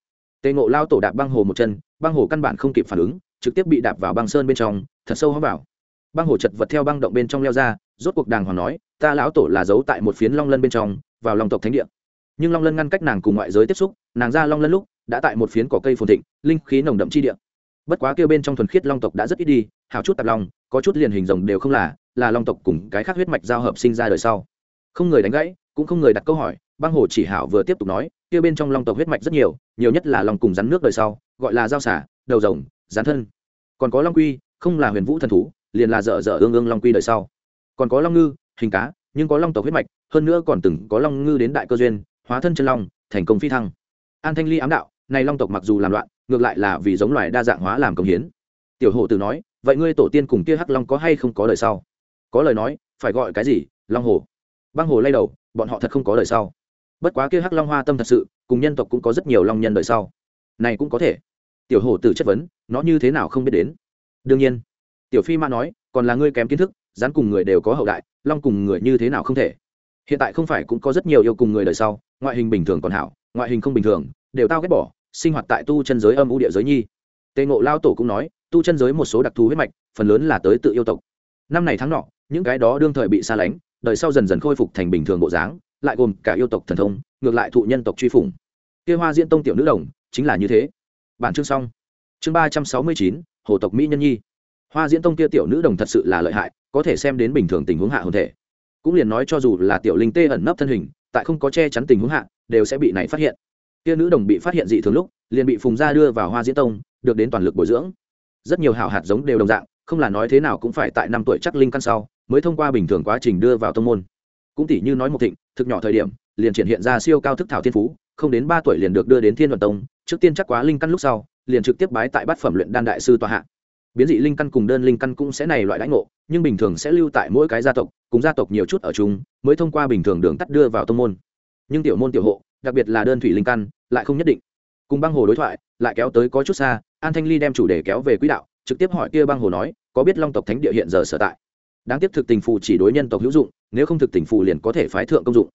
Tề ngộ lao tổ đạp băng hồ một chân, băng hồ căn bản không kịp phản ứng trực tiếp bị đạp vào băng sơn bên trong, thật sâu hóa vào. Băng hồ chật vật theo băng động bên trong leo ra, rốt cuộc đàng hoàng nói, ta lão tổ là giấu tại một phiến long lân bên trong, vào lòng tộc thánh địa. Nhưng long lân ngăn cách nàng cùng ngoại giới tiếp xúc, nàng ra long lân lúc, đã tại một phiến cỏ cây phồn thịnh, linh khí nồng đậm chi địa. Bất quá kêu bên trong thuần khiết long tộc đã rất ít đi, hào chút tạp long, có chút liền hình rồng đều không là là long tộc cùng cái khác huyết mạch giao hợp sinh ra đời sau. Không người đánh gãy, cũng không người đặt câu hỏi, băng hồ chỉ hảo vừa tiếp tục nói kia bên trong long tộc huyết mạch rất nhiều nhiều nhất là long cùng rắn nước đời sau, gọi là giao xả, đầu rồng gián thân. Còn có long quy, không là huyền vũ thần thú, liền là dở dở ương ương long quy đời sau. Còn có long ngư, hình cá, nhưng có long tộc huyết mạch, hơn nữa còn từng có long ngư đến đại cơ duyên, hóa thân chân long, thành công phi thăng. An thanh ly ám đạo, này long tộc mặc dù làm loạn, ngược lại là vì giống loài đa dạng hóa làm công hiến. Tiểu hổ tử nói, vậy ngươi tổ tiên cùng kia hắc long có hay không có đời sau? Có lời nói, phải gọi cái gì, long hồ băng hồ lay đầu, bọn họ thật không có đời sau. Bất quá kia hắc long hoa tâm thật sự, cùng nhân tộc cũng có rất nhiều long nhân đời sau. Này cũng có thể tiểu hổ tử chất vấn, nó như thế nào không biết đến? Đương nhiên. Tiểu phi ma nói, còn là ngươi kém kiến thức rắn cùng người đều có hậu đại, long cùng người như thế nào không thể. Hiện tại không phải cũng có rất nhiều yêu cùng người đời sau, ngoại hình bình thường còn hảo, ngoại hình không bình thường, đều tao ghét bỏ, sinh hoạt tại tu chân giới âm u địa giới nhi. Tề ngộ lao tổ cũng nói, tu chân giới một số đặc thù huyết mạch, phần lớn là tới tự yêu tộc. Năm này tháng nọ, những cái đó đương thời bị xa lánh, đời sau dần dần khôi phục thành bình thường bộ dáng, lại gồm cả yêu tộc thần thông, ngược lại thụ nhân tộc truy phủng. Kia hoa diễn tông tiểu nữ đồng, chính là như thế bản chương xong. Chương ba trăm sáu mươi chín, hồ tộc mỹ nhân nhi. Hoa diễn tông kia tiểu nữ đồng thật sự là lợi hại, có thể xem đến bình thường tình huống hạ hồn thể. Cũng liền nói cho dù là tiểu linh tê ẩn nấp thân hình, tại không có che chắn tình huống hạ, đều sẽ bị này phát hiện. Kia nữ đồng bị phát hiện dị thường lúc, liền bị phùng gia đưa vào hoa diễn tông, được đến toàn lực bồi dưỡng. Rất nhiều hảo hạt giống đều đồng dạng, không là nói thế nào cũng phải tại năm tuổi chắc linh căn sau, mới thông qua bình thường quá trình đưa vào tông môn. Cũng tỷ như nói một thịnh, thực nhỏ thời điểm, liền triển hiện ra siêu cao thức thảo thiên phú không đến ba tuổi liền được đưa đến thiên đoàn tông, trước tiên chắc quá linh căn lúc sau, liền trực tiếp bái tại bát phẩm luyện đan đại sư tòa hạ. Biến dị linh căn cùng đơn linh căn cũng sẽ này loại đãi ngộ, nhưng bình thường sẽ lưu tại mỗi cái gia tộc, cùng gia tộc nhiều chút ở chúng mới thông qua bình thường đường tắt đưa vào tông môn. Nhưng tiểu môn tiểu hộ, đặc biệt là đơn thủy linh căn, lại không nhất định. Cùng băng hồ đối thoại, lại kéo tới có chút xa, an thanh ly đem chủ đề kéo về quỹ đạo, trực tiếp hỏi kia băng hồ nói, có biết long tộc thánh địa hiện giờ sở tại? Đáng tiếc thực tình phù chỉ đối nhân tộc hữu dụng, nếu không thực tình phù liền có thể phái thượng công dụng.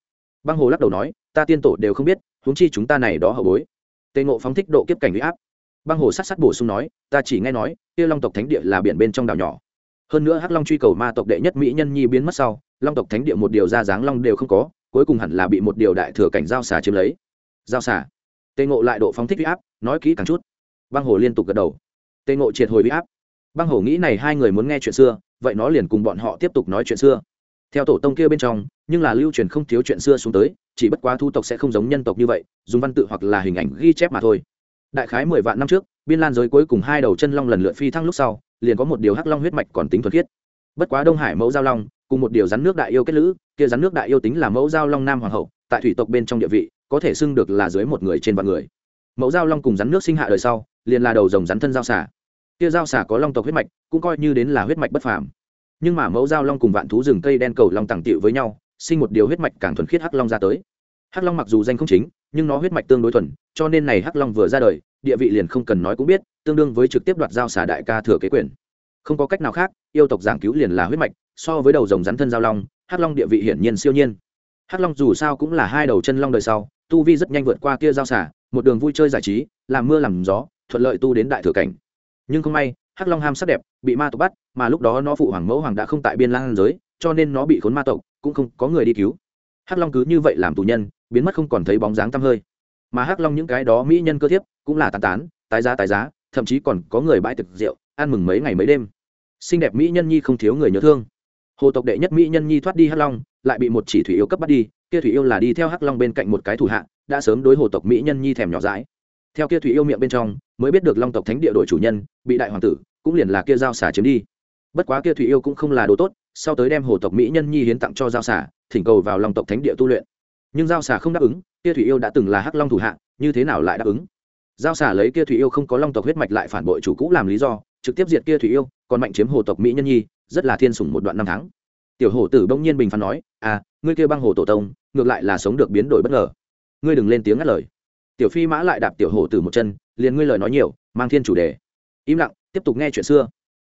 Băng hồ lắc đầu nói, ta tiên tổ đều không biết huống chi chúng ta này đó hậu bối. Tề ngộ phóng thích độ kiếp cảnh huy áp. Băng hồ sát sát bổ sung nói, ta chỉ nghe nói, kia long tộc thánh địa là biển bên trong đảo nhỏ. Hơn nữa hắc long truy cầu ma tộc đệ nhất mỹ nhân nhi biến mất sau, long tộc thánh địa một điều ra dáng long đều không có, cuối cùng hẳn là bị một điều đại thừa cảnh giao xà chiếm lấy. Giao xà. Tề ngộ lại độ phóng thích huy áp, nói kỹ càng chút. Băng hồ liên tục gật đầu. Tề ngộ triệt hồi huy áp. Băng hồ nghĩ này hai người muốn nghe chuyện xưa, vậy nó liền cùng bọn họ tiếp tục nói chuyện xưa. Theo tổ tông kia bên trong nhưng là lưu truyền không thiếu chuyện xưa xuống tới, chỉ bất quá thu tộc sẽ không giống nhân tộc như vậy, dùng văn tự hoặc là hình ảnh ghi chép mà thôi. Đại khái mười vạn năm trước, biên lan giới cuối cùng hai đầu chân long lần lượt phi thăng lúc sau, liền có một điều hắc long huyết mạch còn tính thuật khiết. Bất quá đông hải mẫu giao long, cùng một điều rắn nước đại yêu kết lữ, kia rắn nước đại yêu tính là mẫu giao long nam hoàng hậu, tại thủy tộc bên trong địa vị, có thể xưng được là dưới một người trên vạn người. Mẫu giao long cùng rắn nước sinh hạ đời sau, liền là đầu rồng rắn thân giao xả kia giao xả có long tộc huyết mạch, cũng coi như đến là huyết mạch bất phàm. Nhưng mà mẫu giao long cùng vạn thú rừng cây đen cầu long tàng tiệu với nhau sinh một điều huyết mạch càng thuần khiết hắc long ra tới. Hắc long mặc dù danh không chính, nhưng nó huyết mạch tương đối thuần, cho nên này hắc long vừa ra đời, địa vị liền không cần nói cũng biết, tương đương với trực tiếp đoạt giao xả đại ca thừa kế quyền. Không có cách nào khác, yêu tộc giảng cứu liền là huyết mạch, so với đầu rồng rắn thân giao long, hắc long địa vị hiển nhiên siêu nhiên. Hắc long dù sao cũng là hai đầu chân long đời sau, tu vi rất nhanh vượt qua kia giao xả một đường vui chơi giải trí, làm mưa làm gió, thuận lợi tu đến đại thừa cảnh. Nhưng không may, hắc long ham sắc đẹp, bị ma tộc bắt, mà lúc đó nó phụ hoàng mẫu hoàng đã không tại biên lang giới, cho nên nó bị khốn ma tộc cũng không có người đi cứu. Hắc long cứ như vậy làm tù nhân, biến mất không còn thấy bóng dáng tăm hơi. Mà hắc long những cái đó mỹ nhân cơ thiếp, cũng là tàn tán, tái giá tái giá, thậm chí còn có người bãi thực rượu, ăn mừng mấy ngày mấy đêm. Xinh đẹp mỹ nhân nhi không thiếu người nhớ thương. Hồ tộc đệ nhất mỹ nhân nhi thoát đi hắc long, lại bị một chỉ thủy yêu cấp bắt đi, kia thủy yêu là đi theo hắc long bên cạnh một cái thủ hạ, đã sớm đối hồ tộc mỹ nhân nhi thèm nhỏ dãi. Theo kia thủy yêu miệng bên trong, mới biết được long tộc thánh địa đội chủ nhân, bị đại hoàng tử, cũng liền là kia giao xả chiếm đi. Bất quá kia thủy yêu cũng không là đồ tốt sau tới đem hồ tộc mỹ nhân nhi hiến tặng cho giao xà, thỉnh cầu vào long tộc thánh địa tu luyện. Nhưng giao xà không đáp ứng, kia thủy yêu đã từng là hắc long thủ hạ, như thế nào lại đáp ứng? Giao xà lấy kia thủy yêu không có long tộc huyết mạch lại phản bội chủ cũ làm lý do, trực tiếp diệt kia thủy yêu, còn mạnh chiếm hồ tộc mỹ nhân nhi, rất là thiên sủng một đoạn năm tháng. Tiểu hổ tử bỗng nhiên bình phán nói à ngươi kia băng hồ tổ tông, ngược lại là sống được biến đổi bất ngờ. Ngươi đừng lên tiếng ngắt lời. Tiểu phi mã lại đạp tiểu hổ tử một chân, liền ngươi lời nói nhiều, mang thiên chủ đề. Im lặng, tiếp tục nghe chuyện xưa.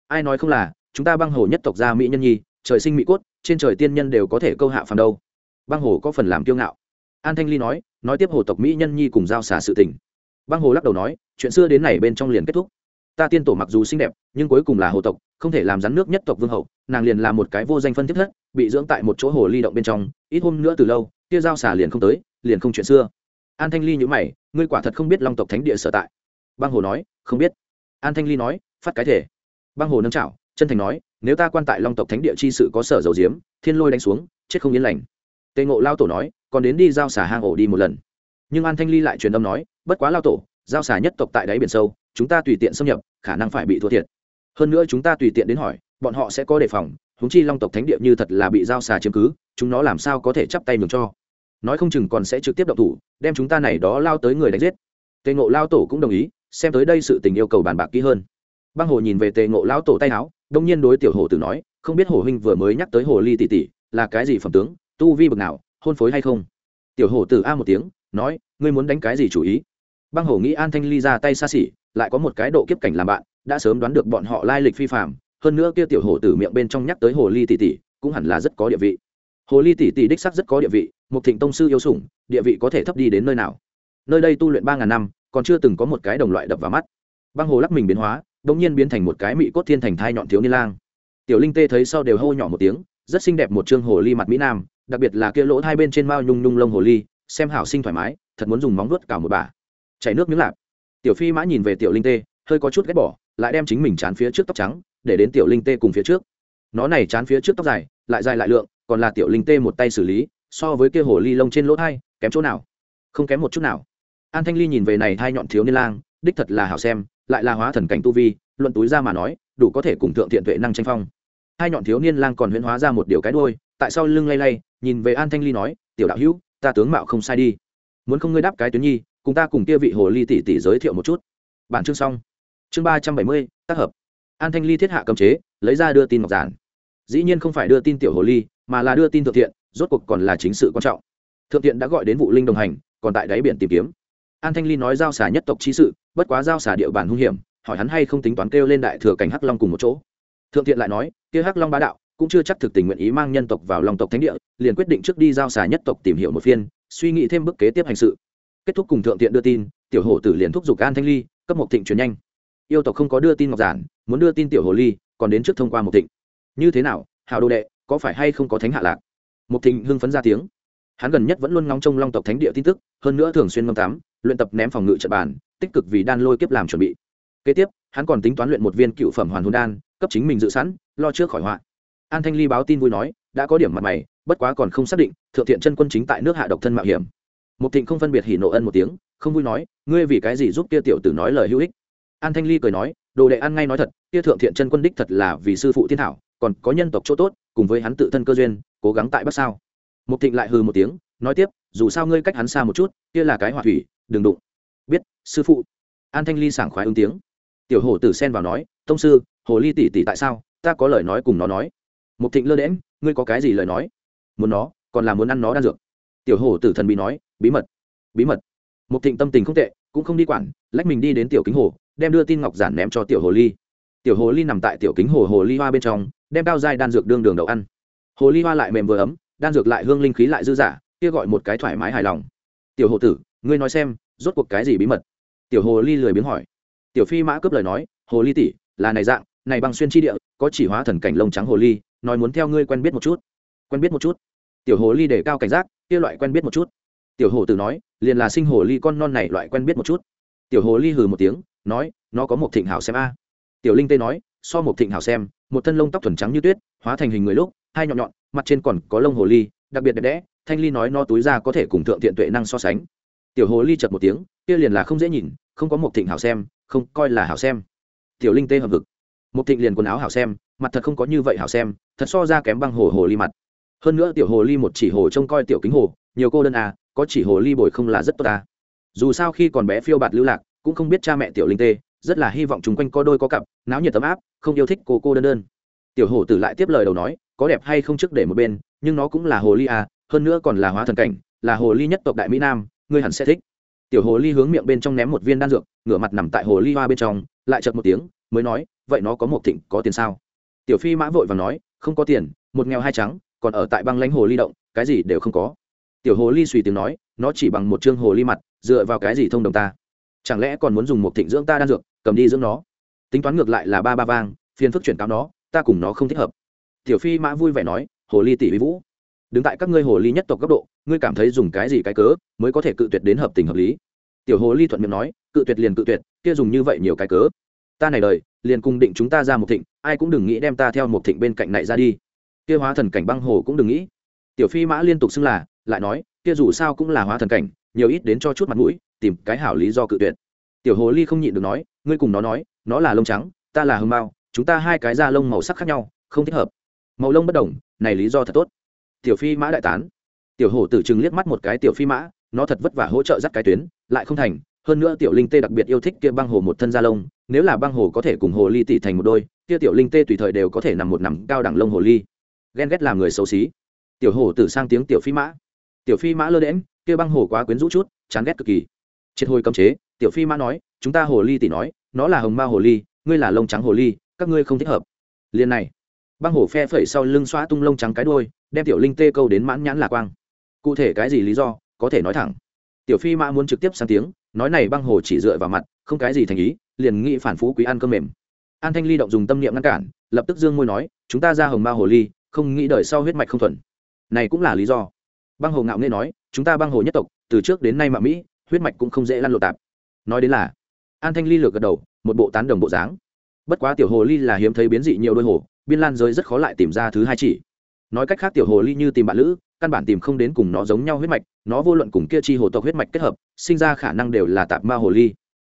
Ai nói không là, chúng ta băng hồ nhất tộc gia mỹ nhân nhi trời sinh mỹ cốt, trên trời tiên nhân đều có thể câu hạ phàm đâu. Băng hồ có phần làm kiêu ngạo. An thanh ly nói nói tiếp hồ tộc mỹ nhân nhi cùng giao xả sự tình. Băng hồ lắc đầu nói, chuyện xưa đến này bên trong liền kết thúc. Ta tiên tổ mặc dù xinh đẹp, nhưng cuối cùng là hồ tộc, không thể làm rắn nước nhất tộc vương hậu, nàng liền là một cái vô danh phân tiếp thất, bị dưỡng tại một chỗ hồ ly động bên trong, ít hôm nữa từ lâu, kia giao xả liền không tới, liền không chuyện xưa. An thanh ly nhữ mày, ngươi quả thật không biết long tộc thánh địa sở tại. Băng hồ nói, không biết. An thanh ly nói, phát cái thể. Băng hồ nâng chảo, chân thành nói nếu ta quan tại long tộc thánh địa chi sự có sở dầu diếm, thiên lôi đánh xuống, chết không yên lành. Tề ngộ lao tổ nói, còn đến đi giao xả hang ổ đi một lần. Nhưng an thanh ly lại truyền âm nói, bất quá lao tổ, giao xả nhất tộc tại đáy biển sâu, chúng ta tùy tiện xâm nhập, khả năng phải bị thua thiệt. Hơn nữa chúng ta tùy tiện đến hỏi, bọn họ sẽ có đề phòng húng chi long tộc thánh địa như thật là bị giao xà chiếm cứ, chúng nó làm sao có thể chắp tay mừng cho? Nói không chừng còn sẽ trực tiếp động thủ, đem chúng ta này đó lao tới người đánh giết. Tề ngộ lao tổ cũng đồng ý, xem tới đây sự tình yêu cầu bàn bạc kỹ hơn băng hồ nhìn về tề ngộ lao tổ tay áo, đông nhiên đối tiểu hồ tử nói, không biết hồ huynh vừa mới nhắc tới hồ ly tỷ tỷ, là cái gì phẩm tướng, tu vi bực nào, hôn phối hay không? Tiểu hồ tử a một tiếng, nói, ngươi muốn đánh cái gì chủ ý? Băng hồ nghĩ an thanh ly ra tay xa xỉ, lại có một cái độ kiếp cảnh làm bạn, đã sớm đoán được bọn họ lai lịch phi phạm hơn nữa kia tiểu hồ tử miệng bên trong nhắc tới hồ ly tỷ tỷ, cũng hẳn là rất có địa vị. Hồ ly tỷ tỷ đích sắc rất có địa vị một thịnh tông sư yêu sủng, địa vị có thể thấp đi đến nơi nào? Nơi đây tu luyện ba ngàn năm, còn chưa từng có một cái đồng loại đập vào mắt. Băng hồ lắc mình biến hóa đột nhiên biến thành một cái mị cốt thiên thành thai nhọn thiếu niên lang. Tiểu linh tê thấy sau đều hô nhỏ một tiếng rất xinh đẹp một trương hồ ly mặt mỹ nam đặc biệt là kia lỗ hai bên trên mao nhung nhung lông hồ ly xem hảo sinh thoải mái thật muốn dùng móng vuốt cào một bà. Chảy nước miếng lạp. Tiểu phi mã nhìn về tiểu linh tê hơi có chút ghét bỏ lại đem chính mình chán phía trước tóc trắng để đến tiểu linh tê cùng phía trước. Nó này chán phía trước tóc dài lại dài lại lượng còn là tiểu linh tê một tay xử lý so với kia hồ ly lông trên lỗ hai, kém chỗ nào? Không kém một chút nào. An thanh ly nhìn về này hai nhọn thiếu niên lang đích thật là hảo xem lại là hóa thần cảnh tu vi, luận túi ra mà nói, đủ có thể cùng thượng thiện tuệ năng tranh phong. Hai nhọn thiếu niên lang còn huyễn hóa ra một điều cái đôi tại sao lưng lay lay, nhìn về an thanh ly nói, tiểu đạo hữu, ta tướng mạo không sai đi. Muốn không ngươi đáp cái tuyến nhi, cùng ta cùng kia vị hồ ly tỷ tỷ giới thiệu một chút. Bản chương xong. Chương ba trăm bảy mươi, tác hợp. An thanh ly thiết hạ cấm chế, lấy ra đưa tin ngọc giản. Dĩ nhiên không phải đưa tin tiểu hồ ly, mà là đưa tin thượng thiện, rốt cuộc còn là chính sự quan trọng. Thượng thiện đã gọi đến vụ linh đồng hành, còn tại đáy biển tìm kiếm. An thanh ly nói giao xả nhất tộc chi sự bất quá giao xả địa bàn hung hiểm, hỏi hắn hay không tính toán kêu lên đại thừa cảnh hắc long cùng một chỗ. Thượng thiện lại nói, kia hắc long bá đạo, cũng chưa chắc thực tình nguyện ý mang nhân tộc vào lòng tộc thánh địa, liền quyết định trước đi giao xả nhất tộc tìm hiểu một phiên, suy nghĩ thêm bước kế tiếp hành sự. Kết thúc cùng thượng thiện đưa tin, tiểu hổ tử liền thúc giục an thanh ly, cấp một thịnh truyền nhanh. Yêu tộc không có đưa tin ngọc giản, muốn đưa tin tiểu hồ ly, còn đến trước thông qua một thịnh. Như thế nào hào đồ đệ, có phải hay không có thánh hạ lạc? Một thịnh hưng phấn ra tiếng. Hắn gần nhất vẫn luôn ngóng trông long tộc thánh địa tin tức, hơn nữa thường xuyên ngâm tắm luyện tập ném phòng ngự trận bàn, tích cực vì đan lôi kiếp làm chuẩn bị. Kế tiếp, hắn còn tính toán luyện một viên cựu phẩm hoàn hồn đan, cấp chính mình dự sẵn, lo trước khỏi họa. An thanh ly báo tin vui nói, đã có điểm mặt mày, bất quá còn không xác định, thượng thiện chân quân chính tại nước hạ độc thân mạo hiểm. Một thịnh không phân biệt hỉ nộ ân một tiếng, không vui nói, ngươi vì cái gì giúp kia tiểu tử nói lời hữu ích? An thanh ly cười nói, đồ đệ ăn ngay nói thật, kia thượng thiện chân quân đích thật là vì sư phụ thiên thảo, còn có nhân tộc chỗ tốt, cùng với hắn tự thân cơ duyên, cố gắng tại bắc sao. Một thịnh lại hừ một tiếng, nói tiếp, dù sao ngươi cách hắn xa một chút, kia là cái hỏa thủy đừng đụng. Biết, sư phụ. An thanh ly sảng khoái ứng tiếng. Tiểu hổ tử xen vào nói, tông sư, hồ ly tỷ tỷ tại sao? Ta có lời nói cùng nó nói. Mục thịnh lơ đễm ngươi có cái gì lời nói? Muốn nó, còn là muốn ăn nó đan dược. Tiểu hổ tử thần bí nói, bí mật bí mật. Mục thịnh tâm tình không tệ, cũng không đi quản, lách mình đi đến tiểu kính hồ, đem đưa tin ngọc giản ném cho tiểu hồ ly. Tiểu hồ ly nằm tại tiểu kính hồ hồ ly hoa bên trong, đem cao dai đan dược đương đường đậu ăn. Hồ ly hoa lại mềm vừa ấm, đan dược lại hương linh khí lại dư dả, kia gọi một cái thoải mái hài lòng. Tiểu hồ tử ngươi nói xem, rốt cuộc cái gì bí mật? Tiểu hồ ly lười biếng hỏi. Tiểu phi mã cướp lời nói, hồ ly tỷ, là này dạng, này băng xuyên chi địa, có chỉ hóa thần cảnh lông trắng hồ ly, nói muốn theo ngươi quen biết một chút. Quen biết một chút? Tiểu hồ ly để cao cảnh giác, kia loại quen biết một chút. Tiểu hồ tử nói, liền là sinh hồ ly con non này loại quen biết một chút. Tiểu hồ ly hừ một tiếng, nói, nó có một thịnh hảo xem a. Tiểu linh tê nói, so một thịnh hảo xem, một thân lông tóc thuần trắng như tuyết, hóa thành hình người lúc, hai nhọn nhọn, mặt trên còn có lông hồ ly, đặc biệt đẹp đẽ, thanh ly nói no túi ra có thể cùng thượng thiện tuệ năng so sánh tiểu hồ ly chật một tiếng, kia liền là không dễ nhìn, không có một thịnh hảo xem, không, coi là hảo xem. Tiểu linh tê hợp vực một thịnh liền quần áo hảo xem, mặt thật không có như vậy hảo xem, thật so ra kém băng hồ hồ ly mặt. Hơn nữa tiểu hồ ly một chỉ hồ trông coi tiểu kính hồ, nhiều cô đơn à có chỉ hồ ly bồi không là rất tốt ta dù sao khi còn bé phiêu bạt lưu lạc, cũng không biết cha mẹ tiểu linh tê, rất là hy vọng chúng quanh có đôi có cặp, náo nhiệt tấm áp, không yêu thích cô cô đơn đơn. Tiểu hồ tử lại tiếp lời đầu nói, có đẹp hay không trước để một bên, nhưng nó cũng là hồ ly à hơn nữa còn là hóa thần cảnh, là hồ ly nhất tộc đại mỹ nam ngươi hẳn sẽ thích. Tiểu hồ ly hướng miệng bên trong ném một viên đan dược, ngửa mặt nằm tại hồ ly hoa bên trong, lại chật một tiếng, mới nói, vậy nó có một thịnh có tiền sao? Tiểu phi mã vội và nói, không có tiền, một nghèo hai trắng, còn ở tại băng lãnh hồ ly động, cái gì đều không có. Tiểu hồ ly suy tiếng nói, nó chỉ bằng một chương hồ ly mặt, dựa vào cái gì thông đồng ta? Chẳng lẽ còn muốn dùng một thịnh dưỡng ta đan dược, cầm đi dưỡng nó? Tính toán ngược lại là ba ba vang, phiền phức chuyển cáo nó, ta cùng nó không thích hợp. Tiểu phi mã vui vẻ nói, hồ ly tỷ vĩ vũ đứng tại các ngươi hồ ly nhất tộc góc độ, ngươi cảm thấy dùng cái gì cái cớ mới có thể cự tuyệt đến hợp tình hợp lý? Tiểu hồ ly thuận miệng nói, cự tuyệt liền cự tuyệt, kia dùng như vậy nhiều cái cớ. Ta này đời, liền cùng định chúng ta ra một thịnh, ai cũng đừng nghĩ đem ta theo một thịnh bên cạnh này ra đi. Kia hóa thần cảnh băng hồ cũng đừng nghĩ. Tiểu phi mã liên tục xưng là, lại nói, kia dù sao cũng là hóa thần cảnh, nhiều ít đến cho chút mặt mũi, tìm cái hảo lý do cự tuyệt. Tiểu hồ ly không nhịn được nói, ngươi cùng nó nói, nó là lông trắng, ta là hương mao, chúng ta hai cái da lông màu sắc khác nhau, không thích hợp. Màu lông bất đồng, này lý do thật tốt tiểu phi mã đại tán. Tiểu hổ tử chừng liếc mắt một cái tiểu phi mã, nó thật vất vả hỗ trợ dắt cái tuyến, lại không thành. Hơn nữa tiểu linh tê đặc biệt yêu thích kia băng hồ một thân da lông, nếu là băng hồ có thể cùng hồ ly tỷ thành một đôi, kia tiểu linh tê tùy thời đều có thể nằm một nằm cao đẳng lông hồ ly. Ghen ghét làm người xấu xí. Tiểu hồ tử sang tiếng tiểu phi mã. Tiểu phi mã lơ đễm kia băng hồ quá quyến rũ chút, chán ghét cực kỳ. Triệt hồi cấm chế, tiểu phi mã nói, chúng ta hồ ly tỷ nói, nó là hồng ma hồ ly, ngươi là lông trắng hồ ly, các ngươi không thích hợp. Liền này băng hồ phe phẩy sau lưng xóa tung lông trắng cái đôi đem tiểu linh tê câu đến mãn nhãn là quang. Cụ thể cái gì lý do, có thể nói thẳng. Tiểu phi mã muốn trực tiếp sang tiếng, nói này băng hồ chỉ dựa vào mặt, không cái gì thành ý, liền nghĩ phản phú quý ăn cơm mềm. An thanh ly động dùng tâm niệm ngăn cản, lập tức dương môi nói, chúng ta ra hồng ma hồ ly, không nghĩ đời sau huyết mạch không thuần. Này cũng là lý do. Băng hồ ngạo nghê nói, chúng ta băng hồ nhất tộc, từ trước đến nay mà mỹ, huyết mạch cũng không dễ lăn lộ tạp. Nói đến là, an thanh ly lược gật đầu, một bộ tán đồng bộ dáng. Bất quá tiểu hồ ly là hiếm thấy biến dị nhiều đôi hồ biên lan giới rất khó lại tìm ra thứ hai chỉ. Nói cách khác tiểu hồ ly như tìm bạn lữ, căn bản tìm không đến cùng nó giống nhau huyết mạch, nó vô luận cùng kia chi hồ tộc huyết mạch kết hợp, sinh ra khả năng đều là tạp ma hồ ly.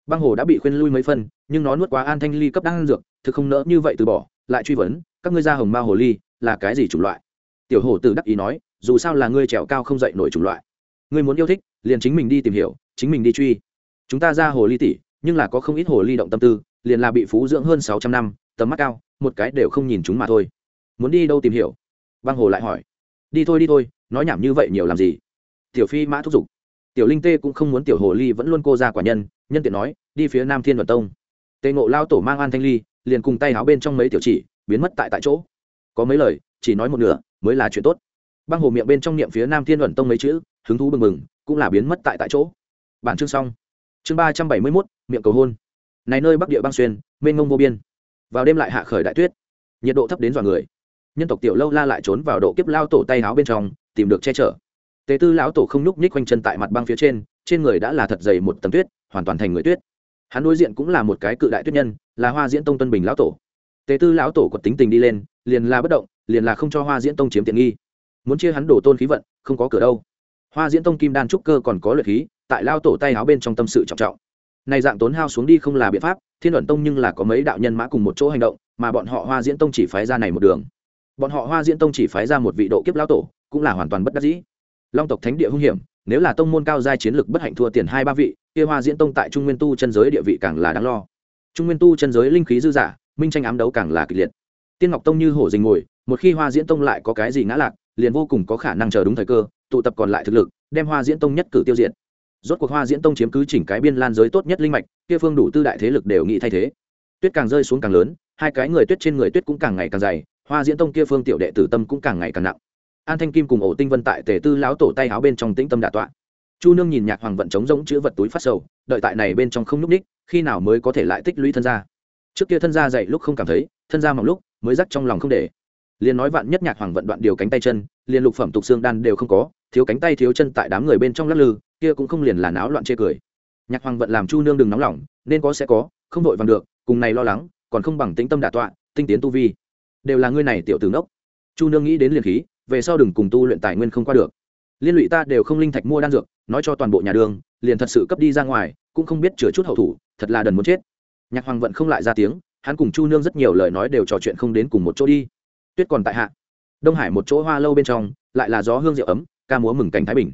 Băng hồ đã bị khuyên lui mấy phân nhưng nó nuốt quá an thanh ly cấp đan dược, thực không nỡ như vậy từ bỏ, lại truy vấn, các ngươi ra hồng ma hồ ly là cái gì chủng loại? Tiểu hồ tử đắc ý nói, dù sao là ngươi trèo cao không dậy nổi chủng loại. Ngươi muốn yêu thích, liền chính mình đi tìm hiểu, chính mình đi truy. Chúng ta ra hồ ly tỷ, nhưng là có không ít hồ ly động tâm tư, liền là bị phú dưỡng hơn sáu trăm năm, tầm mắt cao một cái đều không nhìn chúng mà thôi. Muốn đi đâu tìm hiểu? Băng hồ lại hỏi. Đi thôi đi thôi, nói nhảm như vậy nhiều làm gì? Tiểu phi mã thúc giục. Tiểu linh tê cũng không muốn tiểu hồ ly vẫn luôn cô ra quả nhân nhân tiện nói, đi phía nam thiên vận tông. Tề ngộ lao tổ mang an thanh ly, liền cùng tay áo bên trong mấy tiểu chỉ, biến mất tại tại chỗ. Có mấy lời, chỉ nói một nửa, mới là chuyện tốt. Băng hồ miệng bên trong niệm phía nam thiên vận tông mấy chữ, hứng thú bừng bừng, cũng là biến mất tại tại chỗ. Bản chương xong. Chương ba trăm bảy mươi mốt, miệng cầu hôn. Này nơi bắc địa băng xuyên, mênh ngông vô biên vào đêm lại hạ khởi đại tuyết. Nhiệt độ thấp đến dọa người. Nhân tộc tiểu lâu la lại trốn vào độ kiếp lao tổ tay áo bên trong, tìm được che chở. Tề tư lão tổ không nhúc nhích quanh chân tại mặt băng phía trên trên người đã là thật dày một tầm tuyết, hoàn toàn thành người tuyết. Hắn đối diện cũng là một cái cự đại tuyết nhân, là hoa diễn tông tân bình lão tổ. Tề tư lão tổ quật tính tình đi lên, liền là bất động, liền là không cho hoa diễn tông chiếm tiện nghi. Muốn chia hắn đổ tôn khí vận, không có cửa đâu. Hoa diễn tông kim đan trúc cơ còn có luyện khí, tại lao tổ tay áo bên trong tâm sự trọng trọng này dạng tốn hao xuống đi không là biện pháp, thiên luận tông nhưng là có mấy đạo nhân mã cùng một chỗ hành động, mà bọn họ hoa diễn tông chỉ phái ra này một đường. Bọn họ hoa diễn tông chỉ phái ra một vị độ kiếp lao tổ, cũng là hoàn toàn bất đắc dĩ. Long tộc thánh địa hung hiểm, nếu là tông môn cao giai chiến lực bất hạnh thua tiền hai ba vị, kia hoa diễn tông tại trung nguyên tu chân giới địa vị càng là đáng lo. Trung nguyên tu chân giới linh khí dư giả, minh tranh ám đấu càng là kịch liệt. Tiên ngọc tông như hổ dình ngồi, một khi hoa diễn tông lại có cái gì ngã lạc, liền vô cùng có khả năng chờ đúng thời cơ, tụ tập còn lại thực lực, đem hoa diễn tông nhất cử tiêu diệt rốt cuộc hoa diễn tông chiếm cứ chỉnh cái biên lan giới tốt nhất linh mạch, kia phương đủ tư đại thế lực đều nghĩ thay thế. Tuyết càng rơi xuống càng lớn, hai cái người tuyết trên người tuyết cũng càng ngày càng dày, hoa diễn tông kia phương tiểu đệ tử tâm cũng càng ngày càng nặng. An thanh kim cùng ổ tinh vân tại tề tư lão tổ tay áo bên trong tĩnh tâm đà tọa. Chu nương nhìn nhạc hoàng vận chống giống chữ vật túi phát sầu, đợi tại này bên trong không n ú c ních khi nào mới có thể lại tích lũy thân gia. Trước kia thân gia dậy lúc không cảm thấy, thân gia mỏng lúc mới rắc trong lòng không để. Liền nói vạn nhất nhạc hoàng vận đoạn điều cánh tay chân liền lục phẩm tục xương đan đều không có, thiếu cánh tay thiếu chân tại đám người bên trong lắc lư kia cũng không liền là náo loạn chê cười. Nhạc hoàng vận làm chu nương đừng nóng lòng, nên có sẽ có, không đội vàng được, cùng này lo lắng, còn không bằng tĩnh tâm đả tọa, tinh tiến tu vi. Đều là ngươi này tiểu tử ngốc. Chu nương nghĩ đến liền khí, về sau đừng cùng tu luyện tài nguyên không qua được. Liên lụy ta đều không linh thạch mua đan dược, nói cho toàn bộ nhà đường, liền thật sự cấp đi ra ngoài, cũng không biết chữa chút hậu thủ, thật là đần muốn chết. Nhạc hoàng vận không lại ra tiếng, hắn cùng chu nương rất nhiều lời nói đều trò chuyện không đến cùng một chỗ đi. Tuyết còn tại hạ. Đông hải một chỗ hoa lâu bên trong, lại là gió hương rượu ấm, ca múa mừng cảnh thái bình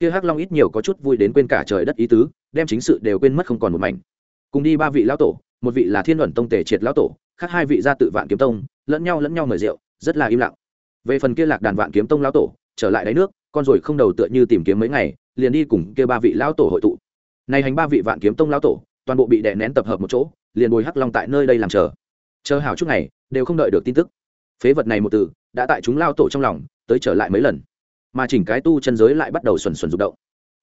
kia hắc long ít nhiều có chút vui đến quên cả trời đất ý tứ, đem chính sự đều quên mất không còn một mảnh. Cùng đi ba vị lão tổ, một vị là thiên luận tông tề triệt lão tổ, khác hai vị ra tự vạn kiếm tông, lẫn nhau lẫn nhau mời rượu, rất là im lặng. Về phần kia lạc đàn vạn kiếm tông lão tổ, trở lại đáy nước, con rồi không đầu tựa như tìm kiếm mấy ngày, liền đi cùng kia ba vị lão tổ hội tụ. Này hành ba vị vạn kiếm tông lão tổ, toàn bộ bị đè nén tập hợp một chỗ, liền bồi hắc long tại nơi đây làm chờ. Chờ hảo chút ngày, đều không đợi được tin tức. Phế vật này một từ, đã tại chúng lao tổ trong lòng, tới trở lại mấy lần mà chỉnh cái tu chân giới lại bắt đầu xuẩn xuẩn rụng động.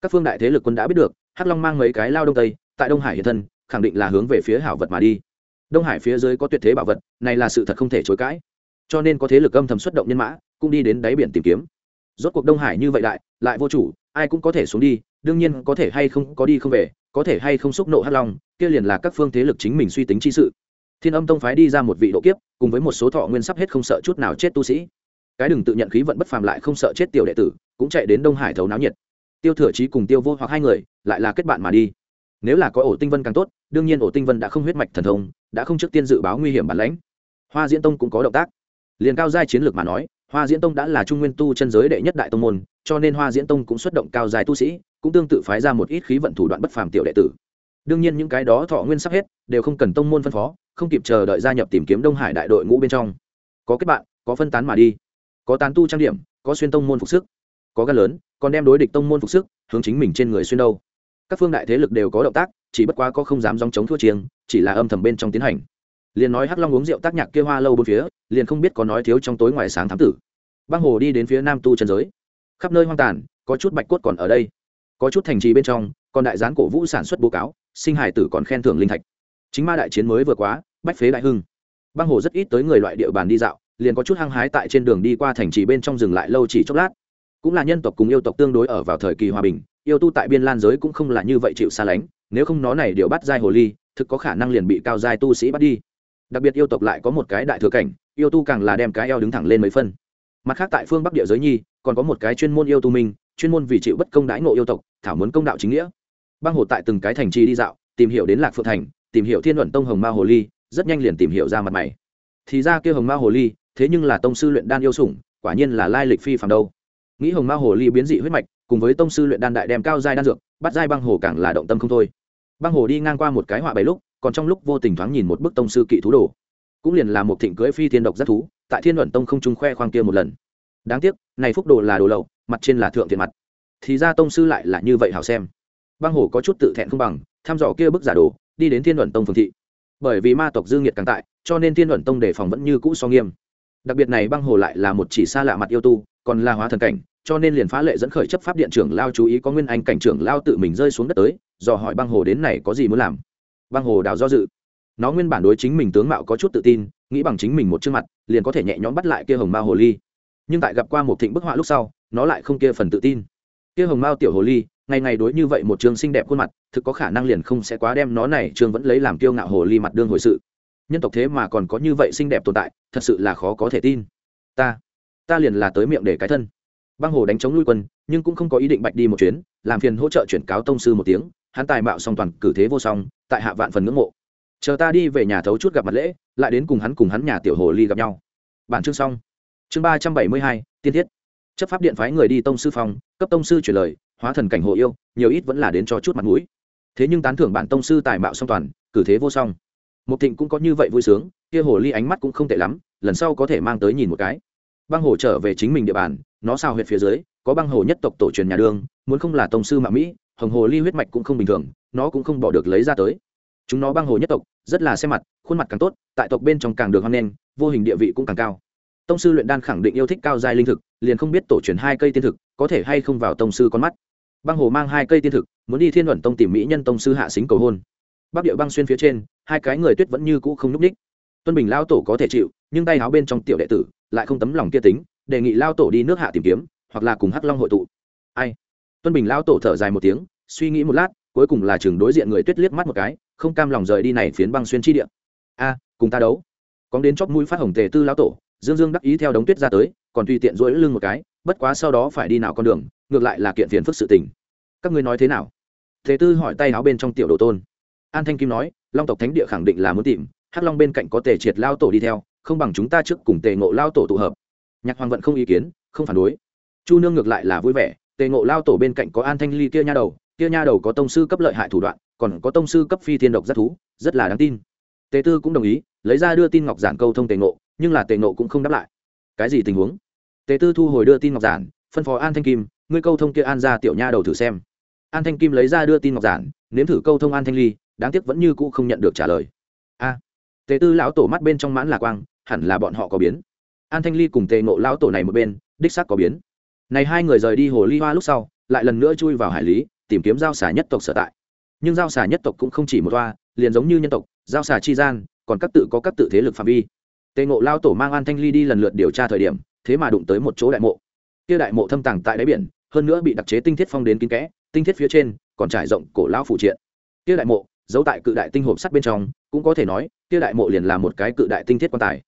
Các phương đại thế lực quân đã biết được, hắc long mang mấy cái lao đông tây, tại đông hải hiện thân, khẳng định là hướng về phía hảo vật mà đi. Đông hải phía dưới có tuyệt thế bảo vật, này là sự thật không thể chối cãi. Cho nên có thế lực âm thầm xuất động nhân mã, cũng đi đến đáy biển tìm kiếm. Rốt cuộc đông hải như vậy đại, lại vô chủ, ai cũng có thể xuống đi, đương nhiên có thể hay không có đi không về, có thể hay không xúc nộ hắc long, kia liền là các phương thế lực chính mình suy tính chi sự. Thiên âm tông phái đi ra một vị độ kiếp, cùng với một số thọ nguyên sắp hết không sợ chút nào chết tu sĩ cái đừng tự nhận khí vận bất phàm lại không sợ chết tiểu đệ tử, cũng chạy đến đông hải thấu náo nhiệt. Tiêu thừa trí cùng tiêu vô hoặc hai người, lại là kết bạn mà đi. Nếu là có ổ tinh vân càng tốt, đương nhiên ổ tinh vân đã không huyết mạch thần thông, đã không trước tiên dự báo nguy hiểm bản lãnh. Hoa diễn tông cũng có động tác. Liền cao giai chiến lược mà nói, hoa diễn tông đã là trung nguyên tu chân giới đệ nhất đại tông môn, cho nên hoa diễn tông cũng xuất động cao giai tu sĩ, cũng tương tự phái ra một ít khí vận thủ đoạn bất phàm tiểu đệ tử. Đương nhiên những cái đó thọ nguyên sắp hết, đều không cần tông môn phân phó, không kịp chờ đợi gia nhập tìm kiếm đông hải đại đội ngũ bên trong. Có kết bạn, có phân tán mà đi có tán tu trang điểm, có xuyên tông môn phục sức, có gan lớn, còn đem đối địch tông môn phục sức hướng chính mình trên người xuyên đâu. Các phương đại thế lực đều có động tác, chỉ bất quá có không dám dòng chống thua chiêng, chỉ là âm thầm bên trong tiến hành. Liền nói hắc long uống rượu tác nhạc kia hoa lâu bốn phía, liền không biết có nói thiếu trong tối ngoài sáng thám tử. Băng hồ đi đến phía nam tu trần giới. Khắp nơi hoang tàn, có chút bạch cốt còn ở đây. Có chút thành trì bên trong, còn đại gián cổ vũ sản xuất bố cáo, sinh hải tử còn khen thưởng linh thạch. Chính ma đại chiến mới vừa quá, bách phế đại hưng. Băng hồ rất ít tới người loại địa bàn đi dạo liền có chút hăng hái tại trên đường đi qua thành trì bên trong dừng lại lâu chỉ chốc lát. Cũng là nhân tộc cùng yêu tộc tương đối ở vào thời kỳ hòa bình, yêu tu tại biên lan giới cũng không là như vậy chịu xa lánh, nếu không nó này điều bắt giai hồ ly, thực có khả năng liền bị cao giai tu sĩ bắt đi. Đặc biệt yêu tộc lại có một cái đại thừa cảnh, yêu tu càng là đem cái eo đứng thẳng lên mấy phân. Mặt khác tại phương bắc địa giới nhi, còn có một cái chuyên môn yêu tu minh, chuyên môn vì chịu bất công đãi ngộ yêu tộc, thảo muốn công đạo chính nghĩa. Băng hồ tại từng cái thành trì đi dạo, tìm hiểu đến lạc phượng thành, tìm hiểu thiên luận tông hồng ma hồ ly, rất nhanh liền tìm hiểu ra mặt mày thì ra kia hồng ma hồ ly, thế nhưng là tông sư luyện đan yêu sủng, quả nhiên là lai lịch phi phàm đâu. Nghĩ hồng ma hồ ly biến dị huyết mạch, cùng với tông sư luyện đan đại đem cao giai đan dược, bắt giai băng hồ càng là động tâm không thôi. Băng hồ đi ngang qua một cái họa bảy lúc, còn trong lúc vô tình thoáng nhìn một bức tông sư kỵ thú đồ. Cũng liền là một thịnh cưỡi phi thiên độc rất thú, tại thiên luận tông không trung khoe khoang kia một lần. Đáng tiếc, này phúc đồ là đồ lậu, mặt trên là thượng thiện mặt. Thì ra tông sư lại là như vậy hảo xem. Băng hồ có chút tự thẹn không bằng, thăm dò kia bức giả đồ, đi đến thiên luận tông phương thị. Bởi vì ma tộc dương nhiệt càng tại cho nên thiên luận tông đề phòng vẫn như cũ so nghiêm. Đặc biệt này băng hồ lại là một chỉ xa lạ mặt yêu tu, còn là hóa thần cảnh, cho nên liền phá lệ dẫn khởi chấp pháp điện trưởng lao chú ý có nguyên anh cảnh trưởng lao tự mình rơi xuống đất tới do hỏi băng hồ đến này có gì muốn làm. Băng hồ đào do dự. Nó nguyên bản đối chính mình tướng mạo có chút tự tin, nghĩ bằng chính mình một chương mặt, liền có thể nhẹ nhõm bắt lại kia hồng ma hồ ly. Nhưng tại gặp qua một thịnh bức họa lúc sau, nó lại không kia phần tự tin. Kia hồng mao tiểu hồ ly, ngày ngày đối như vậy một chương xinh đẹp khuôn mặt, thực có khả năng liền không sẽ quá đem nó này chương vẫn lấy làm kiêu ngạo hồ ly mặt đương hồi sự nhân tộc thế mà còn có như vậy xinh đẹp tồn tại, thật sự là khó có thể tin. Ta ta liền là tới miệng để cái thân. Băng hồ đánh chống lui quân, nhưng cũng không có ý định bạch đi một chuyến, làm phiền hỗ trợ chuyển cáo tông sư một tiếng, hắn tài mạo song toàn, cử thế vô song, tại hạ vạn phần ngưỡng mộ. Chờ ta đi về nhà thấu chút gặp mặt lễ, lại đến cùng hắn cùng hắn nhà tiểu hồ ly gặp nhau. Bản chương xong. Chương ba trăm bảy mươi hai, tiên thiết. Chấp pháp điện phái người đi tông sư phong cấp tông sư chuyển lời, hóa thần cảnh hộ yêu, nhiều ít vẫn là đến cho chút mặt mũi. Thế nhưng tán thưởng bản tông sư tài mạo song toàn, cử thế vô song một thịnh cũng có như vậy vui sướng, kia hồ ly ánh mắt cũng không tệ lắm, lần sau có thể mang tới nhìn một cái. Băng hồ trở về chính mình địa bàn, nó sao huyệt phía dưới, có băng hồ nhất tộc tổ truyền nhà đường muốn không là tông sư mà mỹ, hồng hồ ly huyết mạch cũng không bình thường, nó cũng không bỏ được lấy ra tới. Chúng nó băng hồ nhất tộc, rất là xem mặt, khuôn mặt càng tốt, tại tộc bên trong càng được hoan nghênh, vô hình địa vị cũng càng cao. Tông sư luyện đan khẳng định yêu thích cao giai linh thực, liền không biết tổ truyền hai cây tiên thực, có thể hay không vào tông sư con mắt. Băng hồ mang hai cây tiên thực, muốn đi thiên luận tông tìm mỹ nhân tông sư hạ xính cầu hôn bắc địa băng xuyên phía trên, hai cái người tuyết vẫn như cũ không n ú c ních. Tuân bình lao tổ có thể chịu, nhưng tay áo bên trong tiểu đệ tử lại không tấm lòng kia tính, đề nghị lao tổ đi nước hạ tìm kiếm, hoặc là cùng hắc long hội tụ. Ai? Tuân bình lao tổ thở dài một tiếng, suy nghĩ một lát, cuối cùng là chừng đối diện người tuyết liếc mắt một cái, không cam lòng rời đi này phiến băng xuyên chi địa. A, cùng ta đấu. Cóng đến chóp mũi phát hồng tề tư lao tổ, dương dương đắc ý theo đống tuyết ra tới, còn tùy tiện rỗi lưng một cái, bất quá sau đó phải đi nào con đường, ngược lại là kiện phiền phức sự tình. Các ngươi nói thế nào? Thế tư hỏi tay áo bên trong tiểu đồ tôn an thanh kim nói, long tộc thánh địa khẳng định là muốn tìm, hắc long bên cạnh có tề triệt lao tổ đi theo, không bằng chúng ta trước cùng tề ngộ lao tổ tụ hợp. Nhạc hoàng vận không ý kiến, không phản đối. Chu nương ngược lại là vui vẻ, tề ngộ lao tổ bên cạnh có an thanh ly kia nha đầu, kia nha đầu có tông sư cấp lợi hại thủ đoạn, còn có tông sư cấp phi thiên độc rất thú, rất là đáng tin. Tề tư cũng đồng ý, lấy ra đưa tin ngọc giản câu thông tề ngộ, nhưng là tề ngộ cũng không đáp lại. Cái gì tình huống? Tề tư thu hồi đưa tin ngọc giản, phân phó an thanh kim, ngươi câu thông kia an ra tiểu nha đầu thử xem. An thanh kim lấy ra đưa tin ngọc giản, nếm thử câu thông an thanh ly đáng tiếc vẫn như cũ không nhận được trả lời. A, tề tư lão tổ mắt bên trong mãn là quang, hẳn là bọn họ có biến. An thanh ly cùng tề ngộ lão tổ này một bên, đích xác có biến. Này hai người rời đi hồ ly hoa lúc sau, lại lần nữa chui vào hải lý, tìm kiếm giao xả nhất tộc sở tại. Nhưng giao xả nhất tộc cũng không chỉ một toa, liền giống như nhân tộc, giao xả chi gian, còn các tự có các tự thế lực phạm vi. Tề ngộ lao tổ mang an thanh ly đi lần lượt điều tra thời điểm, thế mà đụng tới một chỗ đại mộ. Kia đại mộ thâm tàng tại đáy biển, hơn nữa bị đặc chế tinh thiết phong đến kín kẽ, tinh thiết phía trên, còn trải rộng cổ lao phụ triện. Kia đại mộ giấu tại cự đại tinh hộp sắt bên trong, cũng có thể nói, kia đại mộ liền là một cái cự đại tinh thiết quan tài.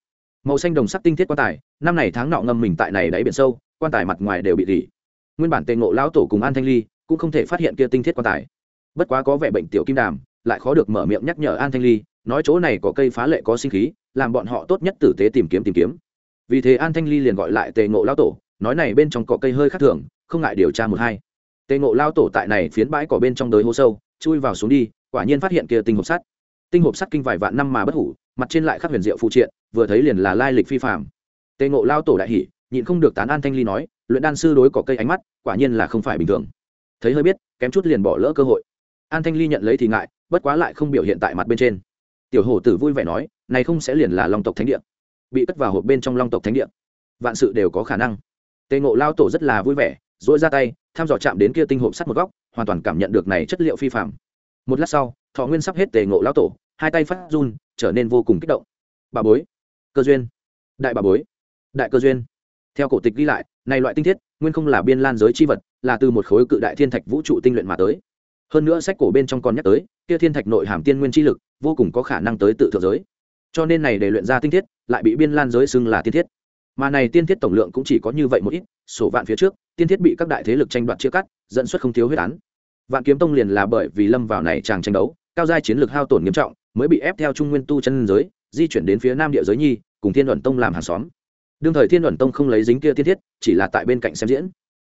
Màu xanh đồng sắc tinh thiết quan tài, năm này tháng nọ ngâm mình tại này đáy biển sâu, quan tài mặt ngoài đều bị rỉ. Nguyên bản tề ngộ lão tổ cùng an thanh ly cũng không thể phát hiện kia tinh thiết quan tài. Bất quá có vẻ bệnh tiểu kim đàm, lại khó được mở miệng nhắc nhở an thanh ly, nói chỗ này có cây phá lệ có sinh khí, làm bọn họ tốt nhất tử tế tìm kiếm tìm kiếm. Vì thế an thanh ly liền gọi lại tề ngộ lão tổ, nói này bên trong cỏ cây hơi khác thường, không ngại điều tra một hai. Tề ngộ lao tổ tại này phiến bãi cỏ bên trong đới hố sâu, chui vào xuống đi quả nhiên phát hiện kia tinh hộp sắt. Tinh hộp sắt kinh vài vạn năm mà bất hủ mặt trên lại khắc huyền diệu phụ triện vừa thấy liền là lai lịch phi phạm tề ngộ lao tổ đại hỉ, nhịn không được tán an thanh ly nói luyện đan sư đối có cây ánh mắt quả nhiên là không phải bình thường. Thấy hơi biết kém chút liền bỏ lỡ cơ hội. An thanh ly nhận lấy thì ngại bất quá lại không biểu hiện tại mặt bên trên. Tiểu hổ tử vui vẻ nói này không sẽ liền là long tộc thánh địa. Bị cất vào hộp bên trong long tộc thánh địa. Vạn sự đều có khả năng. Tề ngộ lao tổ rất là vui vẻ dỗi ra tay thăm dò chạm đến kia tinh hộp sắt một góc hoàn toàn cảm nhận được này chất liệu phi phạm một lát sau, thọ nguyên sắp hết tề ngộ lão tổ, hai tay phát run, trở nên vô cùng kích động. Bà bối, cơ duyên. Đại bà bối, đại cơ duyên. Theo cổ tịch ghi lại, này loại tinh thiết, nguyên không là biên lan giới chi vật, là từ một khối cự đại thiên thạch vũ trụ tinh luyện mà tới. Hơn nữa sách cổ bên trong còn nhắc tới, kia thiên thạch nội hàm tiên nguyên chi lực, vô cùng có khả năng tới tự thượng giới. Cho nên này để luyện ra tinh thiết, lại bị biên lan giới xưng là tiên thiết. Mà này tiên thiết tổng lượng cũng chỉ có như vậy một ít, sổ vạn phía trước, tiên thiết bị các đại thế lực tranh đoạt chia cắt, dẫn xuất không thiếu huyết án vạn kiếm tông liền là bởi vì lâm vào này chàng tranh đấu, cao giai chiến lược hao tổn nghiêm trọng, mới bị ép theo trung nguyên tu chân giới, di chuyển đến phía nam địa giới nhi, cùng thiên luận tông làm hàng xóm. Đương thời thiên luận tông không lấy dính kia tiên thiết, chỉ là tại bên cạnh xem diễn.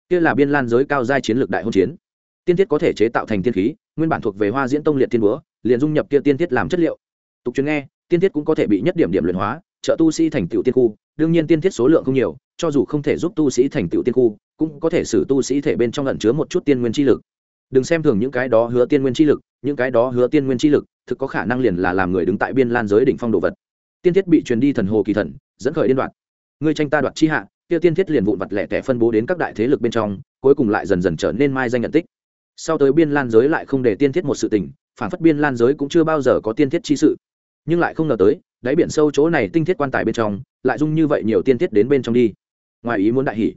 Kia là biên lan giới cao giai chiến lược đại hôn chiến. Tiên thiết có thể chế tạo thành tiên khí, nguyên bản thuộc về hoa diễn tông liệt thiên búa, liền dung nhập kia tiên thiết làm chất liệu. Tục truyền nghe, tiên thiết cũng có thể bị nhất điểm điểm luyện hóa, trợ tu sĩ thành tựu tiên khu, đương nhiên tiên thiết số lượng không nhiều, cho dù không thể giúp tu sĩ thành tựu tiên khu, cũng có thể xử tu sĩ thể bên trong lẩn chứa một chút tiên nguyên chi lực đừng xem thường những cái đó hứa tiên nguyên chi lực, những cái đó hứa tiên nguyên chi lực, thực có khả năng liền là làm người đứng tại biên lan giới đỉnh phong đồ vật. Tiên thiết bị truyền đi thần hồ kỳ thần, dẫn khởi liên đoạt Người tranh ta đoạt chi hạ, kia tiên thiết liền vụn vặt lẻ tẻ phân bố đến các đại thế lực bên trong, cuối cùng lại dần dần trở nên mai danh nhận tích. Sau tới biên lan giới lại không để tiên thiết một sự tình, phản phất biên lan giới cũng chưa bao giờ có tiên thiết chi sự. Nhưng lại không ngờ tới, đáy biển sâu chỗ này tinh thiết quan tài bên trong, lại dung như vậy nhiều tiên thiết đến bên trong đi. Ngoài ý muốn đại hỷ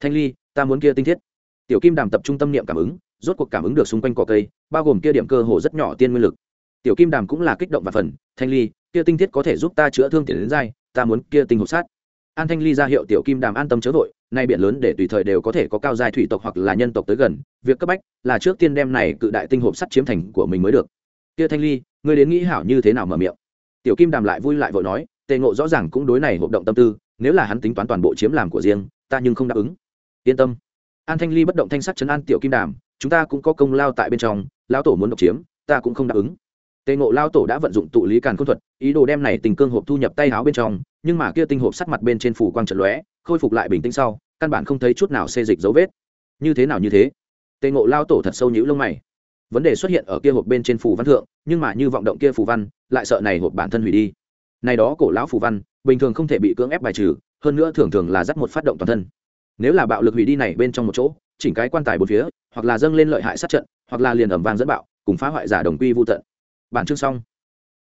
thanh ly, ta muốn kia tinh thiết. Tiểu kim đàm tập trung tâm niệm cảm ứng rốt cuộc cảm ứng được xung quanh cỏ cây, bao gồm kia điểm cơ hồ rất nhỏ tiên nguyên lực. Tiểu kim đàm cũng là kích động và phần, thanh ly, kia tinh thiết có thể giúp ta chữa thương tiền đến dai, ta muốn kia tinh hộp sát. An thanh ly ra hiệu tiểu kim đàm an tâm chớ vội, nay biển lớn để tùy thời đều có thể có cao giai thủy tộc hoặc là nhân tộc tới gần, việc cấp bách là trước tiên đem này cự đại tinh hộp sắt chiếm thành của mình mới được. Kia thanh ly, ngươi đến nghĩ hảo như thế nào mở miệng? Tiểu kim đàm lại vui lại vội nói, tề ngộ rõ ràng cũng đối này hộp động tâm tư, nếu là hắn tính toán toàn bộ chiếm làm của riêng, ta nhưng không đáp ứng. Yên tâm. An thanh ly bất động thanh sắc chấn an tiểu kim đàm chúng ta cũng có công lao tại bên trong, lão tổ muốn độc chiếm, ta cũng không đáp ứng. Tề ngộ lao tổ đã vận dụng tụ lý càn khôn thuật, ý đồ đem này tình cương hộp thu nhập tay áo bên trong, nhưng mà kia tinh hộp sắt mặt bên trên phủ quang trận lóe, khôi phục lại bình tĩnh sau, căn bản không thấy chút nào xê dịch dấu vết. Như thế nào như thế? Tề ngộ lao tổ thật sâu nhữ lông mày. Vấn đề xuất hiện ở kia hộp bên trên phủ văn thượng, nhưng mà như vọng động kia phủ văn, lại sợ này hộp bản thân hủy đi. Này đó cổ lão phủ văn, bình thường không thể bị cưỡng ép bài trừ, hơn nữa thường thường là dắt một phát động toàn thân. Nếu là bạo lực hủy đi này bên trong một chỗ chỉnh cái quan tài bốn phía, hoặc là dâng lên lợi hại sát trận, hoặc là liền ẩm vang dẫn bạo, cùng phá hoại giả đồng quy vô tận. Bản chương xong.